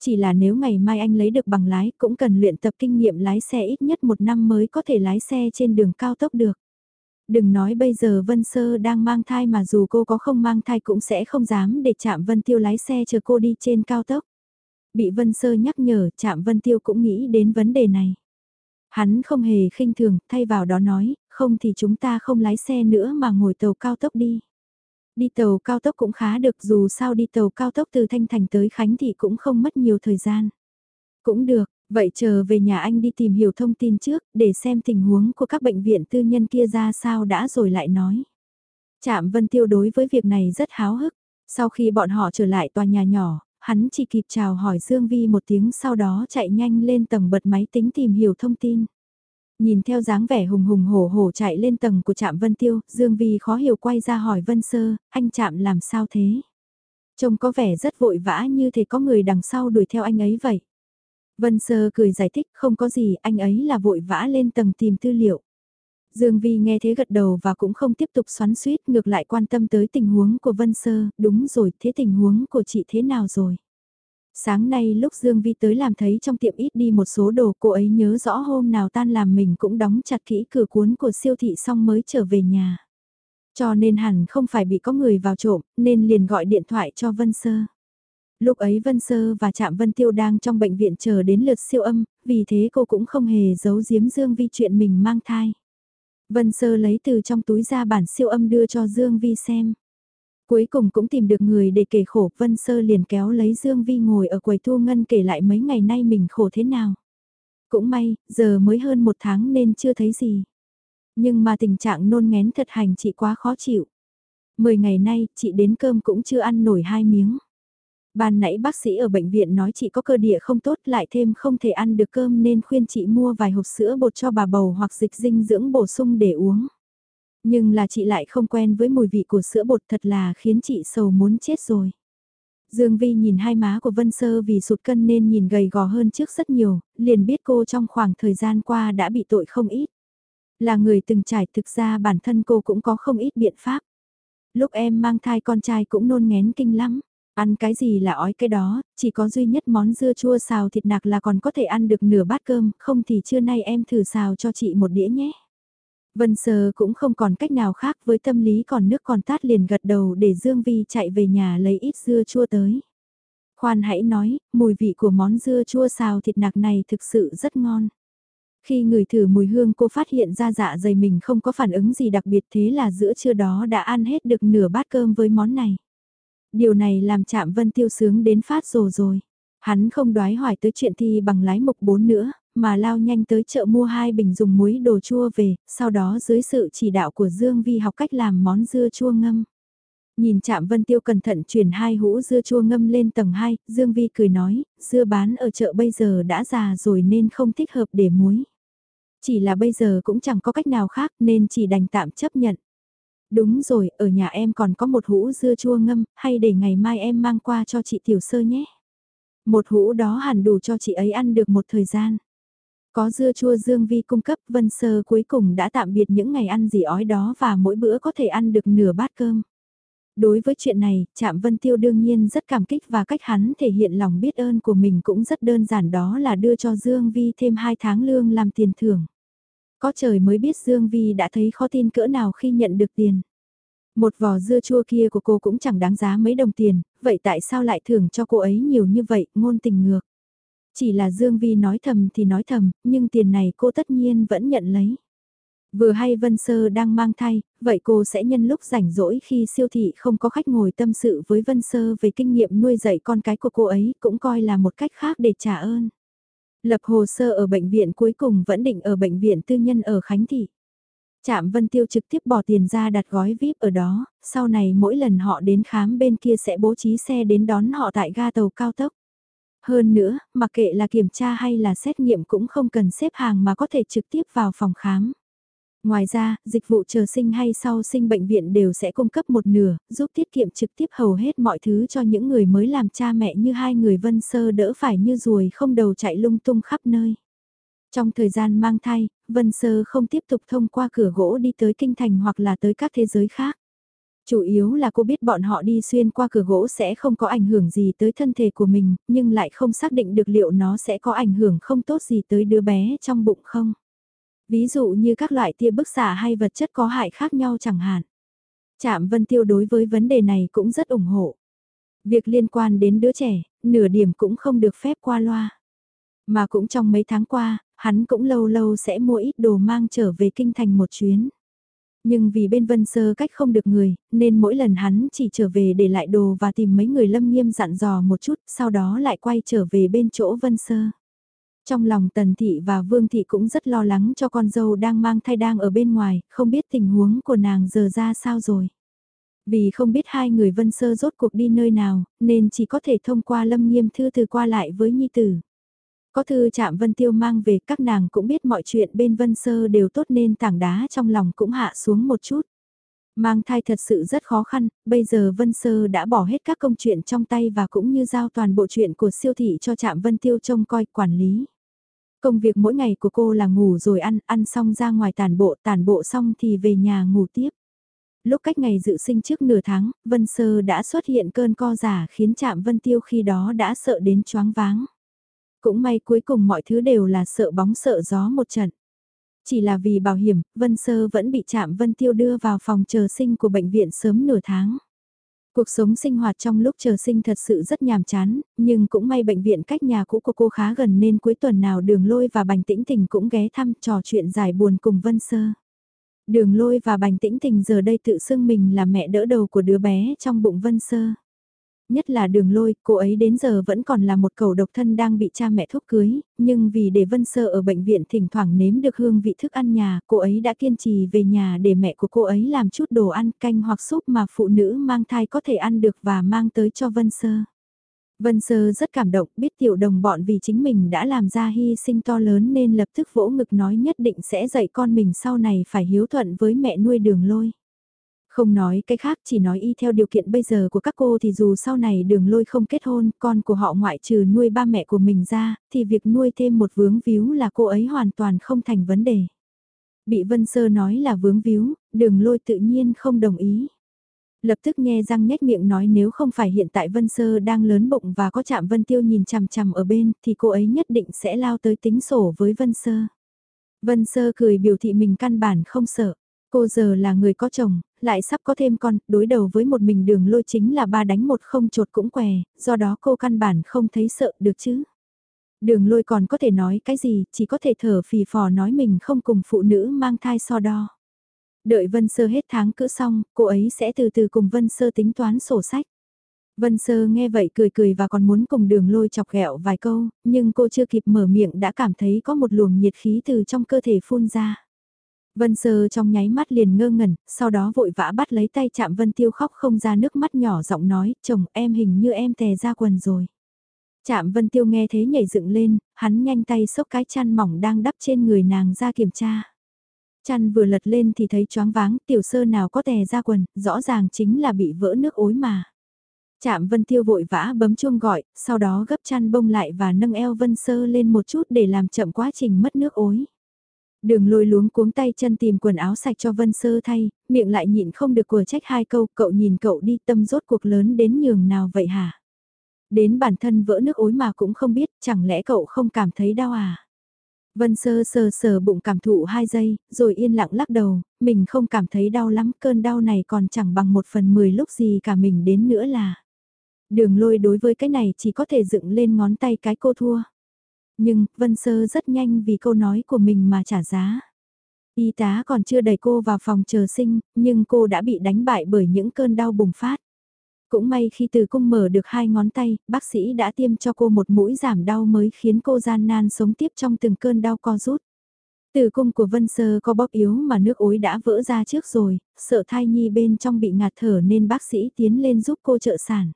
Speaker 1: Chỉ là nếu ngày mai anh lấy được bằng lái cũng cần luyện tập kinh nghiệm lái xe ít nhất một năm mới có thể lái xe trên đường cao tốc được. Đừng nói bây giờ Vân Sơ đang mang thai mà dù cô có không mang thai cũng sẽ không dám để chạm Vân Tiêu lái xe chờ cô đi trên cao tốc. Bị Vân Sơ nhắc nhở chạm Vân Tiêu cũng nghĩ đến vấn đề này. Hắn không hề khinh thường, thay vào đó nói, không thì chúng ta không lái xe nữa mà ngồi tàu cao tốc đi. Đi tàu cao tốc cũng khá được dù sao đi tàu cao tốc từ Thanh Thành tới Khánh thì cũng không mất nhiều thời gian. Cũng được, vậy chờ về nhà anh đi tìm hiểu thông tin trước để xem tình huống của các bệnh viện tư nhân kia ra sao đã rồi lại nói. Trạm Vân Tiêu đối với việc này rất háo hức. Sau khi bọn họ trở lại tòa nhà nhỏ, hắn chỉ kịp chào hỏi Dương Vi một tiếng sau đó chạy nhanh lên tầng bật máy tính tìm hiểu thông tin. Nhìn theo dáng vẻ hùng hùng hổ hổ chạy lên tầng của trạm Vân Tiêu, Dương Vi khó hiểu quay ra hỏi Vân Sơ, anh chạm làm sao thế? Trông có vẻ rất vội vã như thể có người đằng sau đuổi theo anh ấy vậy. Vân Sơ cười giải thích không có gì, anh ấy là vội vã lên tầng tìm tư liệu. Dương Vi nghe thế gật đầu và cũng không tiếp tục xoắn suýt ngược lại quan tâm tới tình huống của Vân Sơ, đúng rồi, thế tình huống của chị thế nào rồi? Sáng nay lúc Dương Vi tới làm thấy trong tiệm ít đi một số đồ cô ấy nhớ rõ hôm nào tan làm mình cũng đóng chặt kỹ cửa cuốn của siêu thị xong mới trở về nhà. Cho nên hẳn không phải bị có người vào trộm nên liền gọi điện thoại cho Vân Sơ. Lúc ấy Vân Sơ và Trạm Vân Tiêu đang trong bệnh viện chờ đến lượt siêu âm, vì thế cô cũng không hề giấu giếm Dương Vi chuyện mình mang thai. Vân Sơ lấy từ trong túi ra bản siêu âm đưa cho Dương Vi xem. Cuối cùng cũng tìm được người để kể khổ, Vân Sơ liền kéo lấy Dương Vi ngồi ở quầy thu ngân kể lại mấy ngày nay mình khổ thế nào. Cũng may, giờ mới hơn một tháng nên chưa thấy gì. Nhưng mà tình trạng nôn ngén thật hành chị quá khó chịu. Mười ngày nay, chị đến cơm cũng chưa ăn nổi hai miếng. Ban nãy bác sĩ ở bệnh viện nói chị có cơ địa không tốt lại thêm không thể ăn được cơm nên khuyên chị mua vài hộp sữa bột cho bà bầu hoặc dịch dinh dưỡng bổ sung để uống. Nhưng là chị lại không quen với mùi vị của sữa bột thật là khiến chị sầu muốn chết rồi. Dương Vi nhìn hai má của Vân Sơ vì sụt cân nên nhìn gầy gò hơn trước rất nhiều, liền biết cô trong khoảng thời gian qua đã bị tội không ít. Là người từng trải thực ra bản thân cô cũng có không ít biện pháp. Lúc em mang thai con trai cũng nôn ngén kinh lắm. Ăn cái gì là ói cái đó, chỉ có duy nhất món dưa chua xào thịt nạc là còn có thể ăn được nửa bát cơm, không thì trưa nay em thử xào cho chị một đĩa nhé. Vân Sơ cũng không còn cách nào khác với tâm lý còn nước còn tát liền gật đầu để Dương Vi chạy về nhà lấy ít dưa chua tới. Khoan hãy nói, mùi vị của món dưa chua xào thịt nạc này thực sự rất ngon. Khi người thử mùi hương cô phát hiện ra dạ dày mình không có phản ứng gì đặc biệt thế là giữa trưa đó đã ăn hết được nửa bát cơm với món này. Điều này làm chạm Vân Tiêu sướng đến phát rồ rồi. Hắn không đoái hỏi tới chuyện thi bằng lái mục bốn nữa, mà lao nhanh tới chợ mua hai bình dùng muối đồ chua về, sau đó dưới sự chỉ đạo của Dương Vi học cách làm món dưa chua ngâm. Nhìn chạm Vân Tiêu cẩn thận chuyển hai hũ dưa chua ngâm lên tầng 2, Dương Vi cười nói, dưa bán ở chợ bây giờ đã già rồi nên không thích hợp để muối. Chỉ là bây giờ cũng chẳng có cách nào khác nên chỉ đành tạm chấp nhận. Đúng rồi, ở nhà em còn có một hũ dưa chua ngâm, hay để ngày mai em mang qua cho chị Tiểu Sơ nhé. Một hũ đó hẳn đủ cho chị ấy ăn được một thời gian. Có dưa chua Dương Vi cung cấp Vân Sơ cuối cùng đã tạm biệt những ngày ăn gì ói đó và mỗi bữa có thể ăn được nửa bát cơm. Đối với chuyện này, Trạm Vân Tiêu đương nhiên rất cảm kích và cách hắn thể hiện lòng biết ơn của mình cũng rất đơn giản đó là đưa cho Dương Vi thêm 2 tháng lương làm tiền thưởng. Có trời mới biết Dương Vi đã thấy khó tin cỡ nào khi nhận được tiền. Một vò dưa chua kia của cô cũng chẳng đáng giá mấy đồng tiền, vậy tại sao lại thưởng cho cô ấy nhiều như vậy, ngôn tình ngược. Chỉ là Dương Vi nói thầm thì nói thầm, nhưng tiền này cô tất nhiên vẫn nhận lấy. Vừa hay Vân Sơ đang mang thai, vậy cô sẽ nhân lúc rảnh rỗi khi siêu thị không có khách ngồi tâm sự với Vân Sơ về kinh nghiệm nuôi dạy con cái của cô ấy cũng coi là một cách khác để trả ơn. Lập hồ sơ ở bệnh viện cuối cùng vẫn định ở bệnh viện tư nhân ở Khánh Thị. Trạm Vân Tiêu trực tiếp bỏ tiền ra đặt gói VIP ở đó, sau này mỗi lần họ đến khám bên kia sẽ bố trí xe đến đón họ tại ga tàu cao tốc. Hơn nữa, mặc kệ là kiểm tra hay là xét nghiệm cũng không cần xếp hàng mà có thể trực tiếp vào phòng khám. Ngoài ra, dịch vụ chờ sinh hay sau sinh bệnh viện đều sẽ cung cấp một nửa, giúp tiết kiệm trực tiếp hầu hết mọi thứ cho những người mới làm cha mẹ như hai người vân sơ đỡ phải như ruồi không đầu chạy lung tung khắp nơi. Trong thời gian mang thai, Vân Sơ không tiếp tục thông qua cửa gỗ đi tới kinh thành hoặc là tới các thế giới khác. Chủ yếu là cô biết bọn họ đi xuyên qua cửa gỗ sẽ không có ảnh hưởng gì tới thân thể của mình, nhưng lại không xác định được liệu nó sẽ có ảnh hưởng không tốt gì tới đứa bé trong bụng không. Ví dụ như các loại tia bức xạ hay vật chất có hại khác nhau chẳng hạn. Trạm Vân Tiêu đối với vấn đề này cũng rất ủng hộ. Việc liên quan đến đứa trẻ, nửa điểm cũng không được phép qua loa. Mà cũng trong mấy tháng qua, hắn cũng lâu lâu sẽ mua ít đồ mang trở về kinh thành một chuyến. Nhưng vì bên Vân Sơ cách không được người, nên mỗi lần hắn chỉ trở về để lại đồ và tìm mấy người lâm nghiêm dặn dò một chút, sau đó lại quay trở về bên chỗ Vân Sơ. Trong lòng Tần Thị và Vương Thị cũng rất lo lắng cho con dâu đang mang thai đang ở bên ngoài, không biết tình huống của nàng giờ ra sao rồi. Vì không biết hai người Vân Sơ rốt cuộc đi nơi nào, nên chỉ có thể thông qua lâm nghiêm thư từ qua lại với Nhi Tử. Có thư chạm Vân Tiêu mang về các nàng cũng biết mọi chuyện bên Vân Sơ đều tốt nên tảng đá trong lòng cũng hạ xuống một chút. Mang thai thật sự rất khó khăn, bây giờ Vân Sơ đã bỏ hết các công chuyện trong tay và cũng như giao toàn bộ chuyện của siêu thị cho trạm Vân Tiêu trông coi quản lý. Công việc mỗi ngày của cô là ngủ rồi ăn, ăn xong ra ngoài tàn bộ, tàn bộ xong thì về nhà ngủ tiếp. Lúc cách ngày dự sinh trước nửa tháng, Vân Sơ đã xuất hiện cơn co giả khiến chạm Vân Tiêu khi đó đã sợ đến choáng váng. Cũng may cuối cùng mọi thứ đều là sợ bóng sợ gió một trận. Chỉ là vì bảo hiểm, Vân Sơ vẫn bị chạm Vân Tiêu đưa vào phòng chờ sinh của bệnh viện sớm nửa tháng. Cuộc sống sinh hoạt trong lúc chờ sinh thật sự rất nhàm chán, nhưng cũng may bệnh viện cách nhà cũ của cô khá gần nên cuối tuần nào đường lôi và bành tĩnh tình cũng ghé thăm trò chuyện giải buồn cùng Vân Sơ. Đường lôi và bành tĩnh tình giờ đây tự xưng mình là mẹ đỡ đầu của đứa bé trong bụng Vân Sơ nhất là đường lôi, cô ấy đến giờ vẫn còn là một cầu độc thân đang bị cha mẹ thúc cưới, nhưng vì để Vân Sơ ở bệnh viện thỉnh thoảng nếm được hương vị thức ăn nhà, cô ấy đã kiên trì về nhà để mẹ của cô ấy làm chút đồ ăn canh hoặc súp mà phụ nữ mang thai có thể ăn được và mang tới cho Vân Sơ. Vân Sơ rất cảm động biết tiểu đồng bọn vì chính mình đã làm ra hy sinh to lớn nên lập tức vỗ ngực nói nhất định sẽ dạy con mình sau này phải hiếu thuận với mẹ nuôi đường lôi. Không nói cái khác chỉ nói y theo điều kiện bây giờ của các cô thì dù sau này đường lôi không kết hôn, con của họ ngoại trừ nuôi ba mẹ của mình ra, thì việc nuôi thêm một vướng víu là cô ấy hoàn toàn không thành vấn đề. Bị Vân Sơ nói là vướng víu, đường lôi tự nhiên không đồng ý. Lập tức nghe răng nhếch miệng nói nếu không phải hiện tại Vân Sơ đang lớn bụng và có chạm Vân Tiêu nhìn chằm chằm ở bên thì cô ấy nhất định sẽ lao tới tính sổ với Vân Sơ. Vân Sơ cười biểu thị mình căn bản không sợ. Cô giờ là người có chồng, lại sắp có thêm con, đối đầu với một mình đường lôi chính là ba đánh một không trột cũng què, do đó cô căn bản không thấy sợ được chứ. Đường lôi còn có thể nói cái gì, chỉ có thể thở phì phò nói mình không cùng phụ nữ mang thai so đo. Đợi Vân Sơ hết tháng cữ xong, cô ấy sẽ từ từ cùng Vân Sơ tính toán sổ sách. Vân Sơ nghe vậy cười cười và còn muốn cùng đường lôi chọc ghẹo vài câu, nhưng cô chưa kịp mở miệng đã cảm thấy có một luồng nhiệt khí từ trong cơ thể phun ra. Vân Sơ trong nháy mắt liền ngơ ngẩn, sau đó vội vã bắt lấy tay chạm Vân Tiêu khóc không ra nước mắt nhỏ giọng nói, chồng em hình như em tè ra quần rồi. Chạm Vân Tiêu nghe thế nhảy dựng lên, hắn nhanh tay xốc cái chăn mỏng đang đắp trên người nàng ra kiểm tra. Chăn vừa lật lên thì thấy choáng váng, tiểu sơ nào có tè ra quần, rõ ràng chính là bị vỡ nước ối mà. Chạm Vân Tiêu vội vã bấm chuông gọi, sau đó gấp chăn bông lại và nâng eo Vân Sơ lên một chút để làm chậm quá trình mất nước ối. Đường lôi luống cuống tay chân tìm quần áo sạch cho Vân Sơ thay, miệng lại nhịn không được của trách hai câu, cậu nhìn cậu đi tâm rốt cuộc lớn đến nhường nào vậy hả? Đến bản thân vỡ nước ối mà cũng không biết, chẳng lẽ cậu không cảm thấy đau à? Vân sơ sờ sờ bụng cảm thụ hai giây, rồi yên lặng lắc đầu, mình không cảm thấy đau lắm, cơn đau này còn chẳng bằng một phần mười lúc gì cả mình đến nữa là. Đường lôi đối với cái này chỉ có thể dựng lên ngón tay cái cô thua. Nhưng, Vân Sơ rất nhanh vì câu nói của mình mà trả giá. Y tá còn chưa đẩy cô vào phòng chờ sinh, nhưng cô đã bị đánh bại bởi những cơn đau bùng phát. Cũng may khi từ cung mở được hai ngón tay, bác sĩ đã tiêm cho cô một mũi giảm đau mới khiến cô gian nan sống tiếp trong từng cơn đau co rút. Từ cung của Vân Sơ có bóp yếu mà nước ối đã vỡ ra trước rồi, sợ thai nhi bên trong bị ngạt thở nên bác sĩ tiến lên giúp cô trợ sản.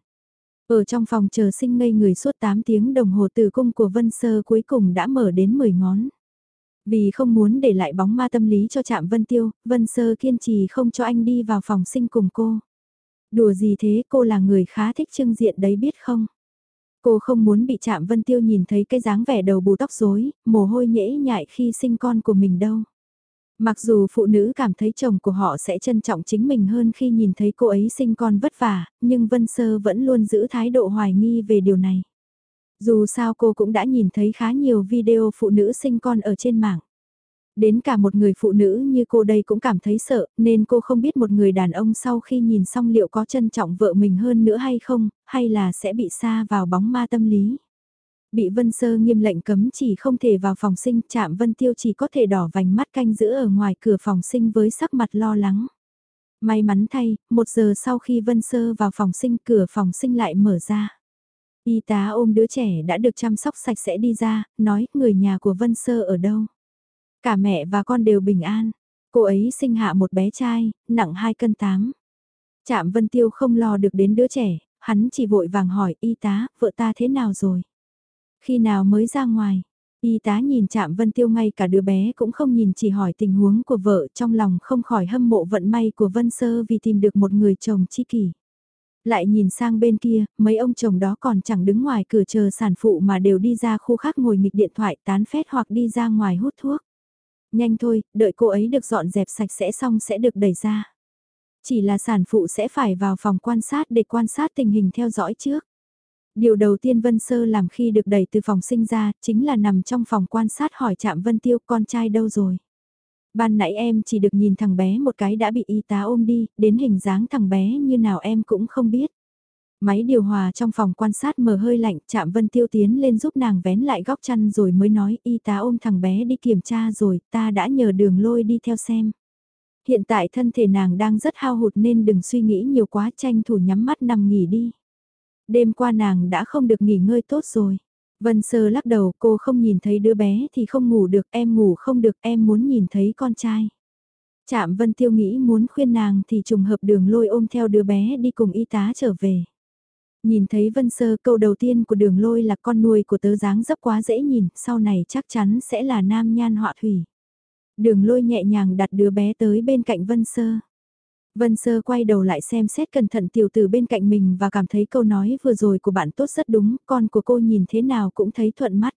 Speaker 1: Ở trong phòng chờ sinh ngây người suốt 8 tiếng đồng hồ từ cung của Vân Sơ cuối cùng đã mở đến 10 ngón. Vì không muốn để lại bóng ma tâm lý cho Trạm Vân Tiêu, Vân Sơ kiên trì không cho anh đi vào phòng sinh cùng cô. Đùa gì thế cô là người khá thích trưng diện đấy biết không? Cô không muốn bị chạm Vân Tiêu nhìn thấy cái dáng vẻ đầu bù tóc rối, mồ hôi nhễ nhại khi sinh con của mình đâu. Mặc dù phụ nữ cảm thấy chồng của họ sẽ trân trọng chính mình hơn khi nhìn thấy cô ấy sinh con vất vả, nhưng Vân Sơ vẫn luôn giữ thái độ hoài nghi về điều này. Dù sao cô cũng đã nhìn thấy khá nhiều video phụ nữ sinh con ở trên mạng. Đến cả một người phụ nữ như cô đây cũng cảm thấy sợ, nên cô không biết một người đàn ông sau khi nhìn xong liệu có trân trọng vợ mình hơn nữa hay không, hay là sẽ bị xa vào bóng ma tâm lý. Bị Vân Sơ nghiêm lệnh cấm chỉ không thể vào phòng sinh, chạm Vân Tiêu chỉ có thể đỏ vành mắt canh giữ ở ngoài cửa phòng sinh với sắc mặt lo lắng. May mắn thay, một giờ sau khi Vân Sơ vào phòng sinh cửa phòng sinh lại mở ra. Y tá ôm đứa trẻ đã được chăm sóc sạch sẽ đi ra, nói người nhà của Vân Sơ ở đâu. Cả mẹ và con đều bình an. Cô ấy sinh hạ một bé trai, nặng 2 cân 8. Trạm Vân Tiêu không lo được đến đứa trẻ, hắn chỉ vội vàng hỏi y tá, vợ ta thế nào rồi? Khi nào mới ra ngoài? Y tá nhìn chạm Vân Tiêu ngay cả đứa bé cũng không nhìn chỉ hỏi tình huống của vợ trong lòng không khỏi hâm mộ vận may của Vân Sơ vì tìm được một người chồng chi kỷ. Lại nhìn sang bên kia, mấy ông chồng đó còn chẳng đứng ngoài cửa chờ sản phụ mà đều đi ra khu khác ngồi nghịch điện thoại tán phét hoặc đi ra ngoài hút thuốc nhanh thôi, đợi cô ấy được dọn dẹp sạch sẽ xong sẽ được đẩy ra. Chỉ là sản phụ sẽ phải vào phòng quan sát để quan sát tình hình theo dõi trước. Điều đầu tiên Vân Sơ làm khi được đẩy từ phòng sinh ra, chính là nằm trong phòng quan sát hỏi chạm Vân Tiêu con trai đâu rồi. Ban nãy em chỉ được nhìn thằng bé một cái đã bị y tá ôm đi, đến hình dáng thằng bé như nào em cũng không biết. Máy điều hòa trong phòng quan sát mở hơi lạnh, chạm Vân Tiêu tiến lên giúp nàng vén lại góc chăn rồi mới nói y tá ôm thằng bé đi kiểm tra rồi, ta đã nhờ đường lôi đi theo xem. Hiện tại thân thể nàng đang rất hao hụt nên đừng suy nghĩ nhiều quá tranh thủ nhắm mắt nằm nghỉ đi. Đêm qua nàng đã không được nghỉ ngơi tốt rồi. Vân Sơ lắc đầu cô không nhìn thấy đứa bé thì không ngủ được em ngủ không được em muốn nhìn thấy con trai. Chạm Vân Tiêu nghĩ muốn khuyên nàng thì trùng hợp đường lôi ôm theo đứa bé đi cùng y tá trở về. Nhìn thấy Vân Sơ câu đầu tiên của đường lôi là con nuôi của tớ dáng dấp quá dễ nhìn, sau này chắc chắn sẽ là nam nhan họa thủy. Đường lôi nhẹ nhàng đặt đứa bé tới bên cạnh Vân Sơ. Vân Sơ quay đầu lại xem xét cẩn thận tiểu tử bên cạnh mình và cảm thấy câu nói vừa rồi của bạn tốt rất đúng, con của cô nhìn thế nào cũng thấy thuận mắt.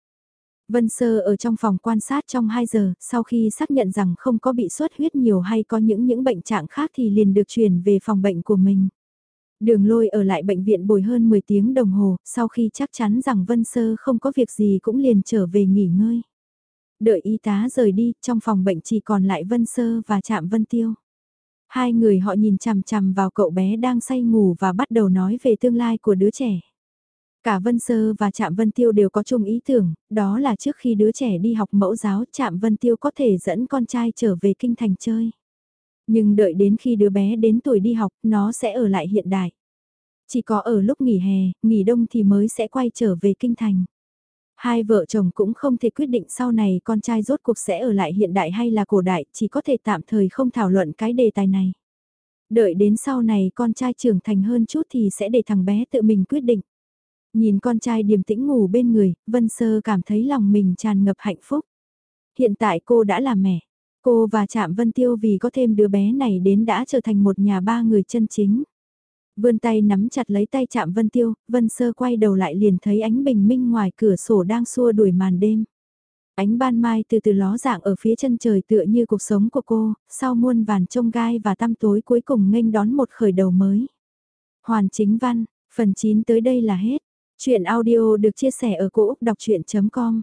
Speaker 1: Vân Sơ ở trong phòng quan sát trong 2 giờ, sau khi xác nhận rằng không có bị xuất huyết nhiều hay có những những bệnh trạng khác thì liền được chuyển về phòng bệnh của mình. Đường lôi ở lại bệnh viện bồi hơn 10 tiếng đồng hồ, sau khi chắc chắn rằng Vân Sơ không có việc gì cũng liền trở về nghỉ ngơi. Đợi y tá rời đi, trong phòng bệnh chỉ còn lại Vân Sơ và Trạm Vân Tiêu. Hai người họ nhìn chằm chằm vào cậu bé đang say ngủ và bắt đầu nói về tương lai của đứa trẻ. Cả Vân Sơ và Trạm Vân Tiêu đều có chung ý tưởng, đó là trước khi đứa trẻ đi học mẫu giáo Trạm Vân Tiêu có thể dẫn con trai trở về kinh thành chơi. Nhưng đợi đến khi đứa bé đến tuổi đi học, nó sẽ ở lại hiện đại. Chỉ có ở lúc nghỉ hè, nghỉ đông thì mới sẽ quay trở về kinh thành. Hai vợ chồng cũng không thể quyết định sau này con trai rốt cuộc sẽ ở lại hiện đại hay là cổ đại, chỉ có thể tạm thời không thảo luận cái đề tài này. Đợi đến sau này con trai trưởng thành hơn chút thì sẽ để thằng bé tự mình quyết định. Nhìn con trai điềm tĩnh ngủ bên người, Vân Sơ cảm thấy lòng mình tràn ngập hạnh phúc. Hiện tại cô đã là mẹ, Cô và Trạm Vân Tiêu vì có thêm đứa bé này đến đã trở thành một nhà ba người chân chính. Vươn tay nắm chặt lấy tay chạm Vân Tiêu, Vân Sơ quay đầu lại liền thấy ánh bình minh ngoài cửa sổ đang xua đuổi màn đêm. Ánh ban mai từ từ ló dạng ở phía chân trời tựa như cuộc sống của cô, sau muôn vàn trông gai và tăm tối cuối cùng nghênh đón một khởi đầu mới. Hoàn chính văn, phần 9 tới đây là hết. Chuyện audio được chia sẻ ở cỗ đọc chuyện.com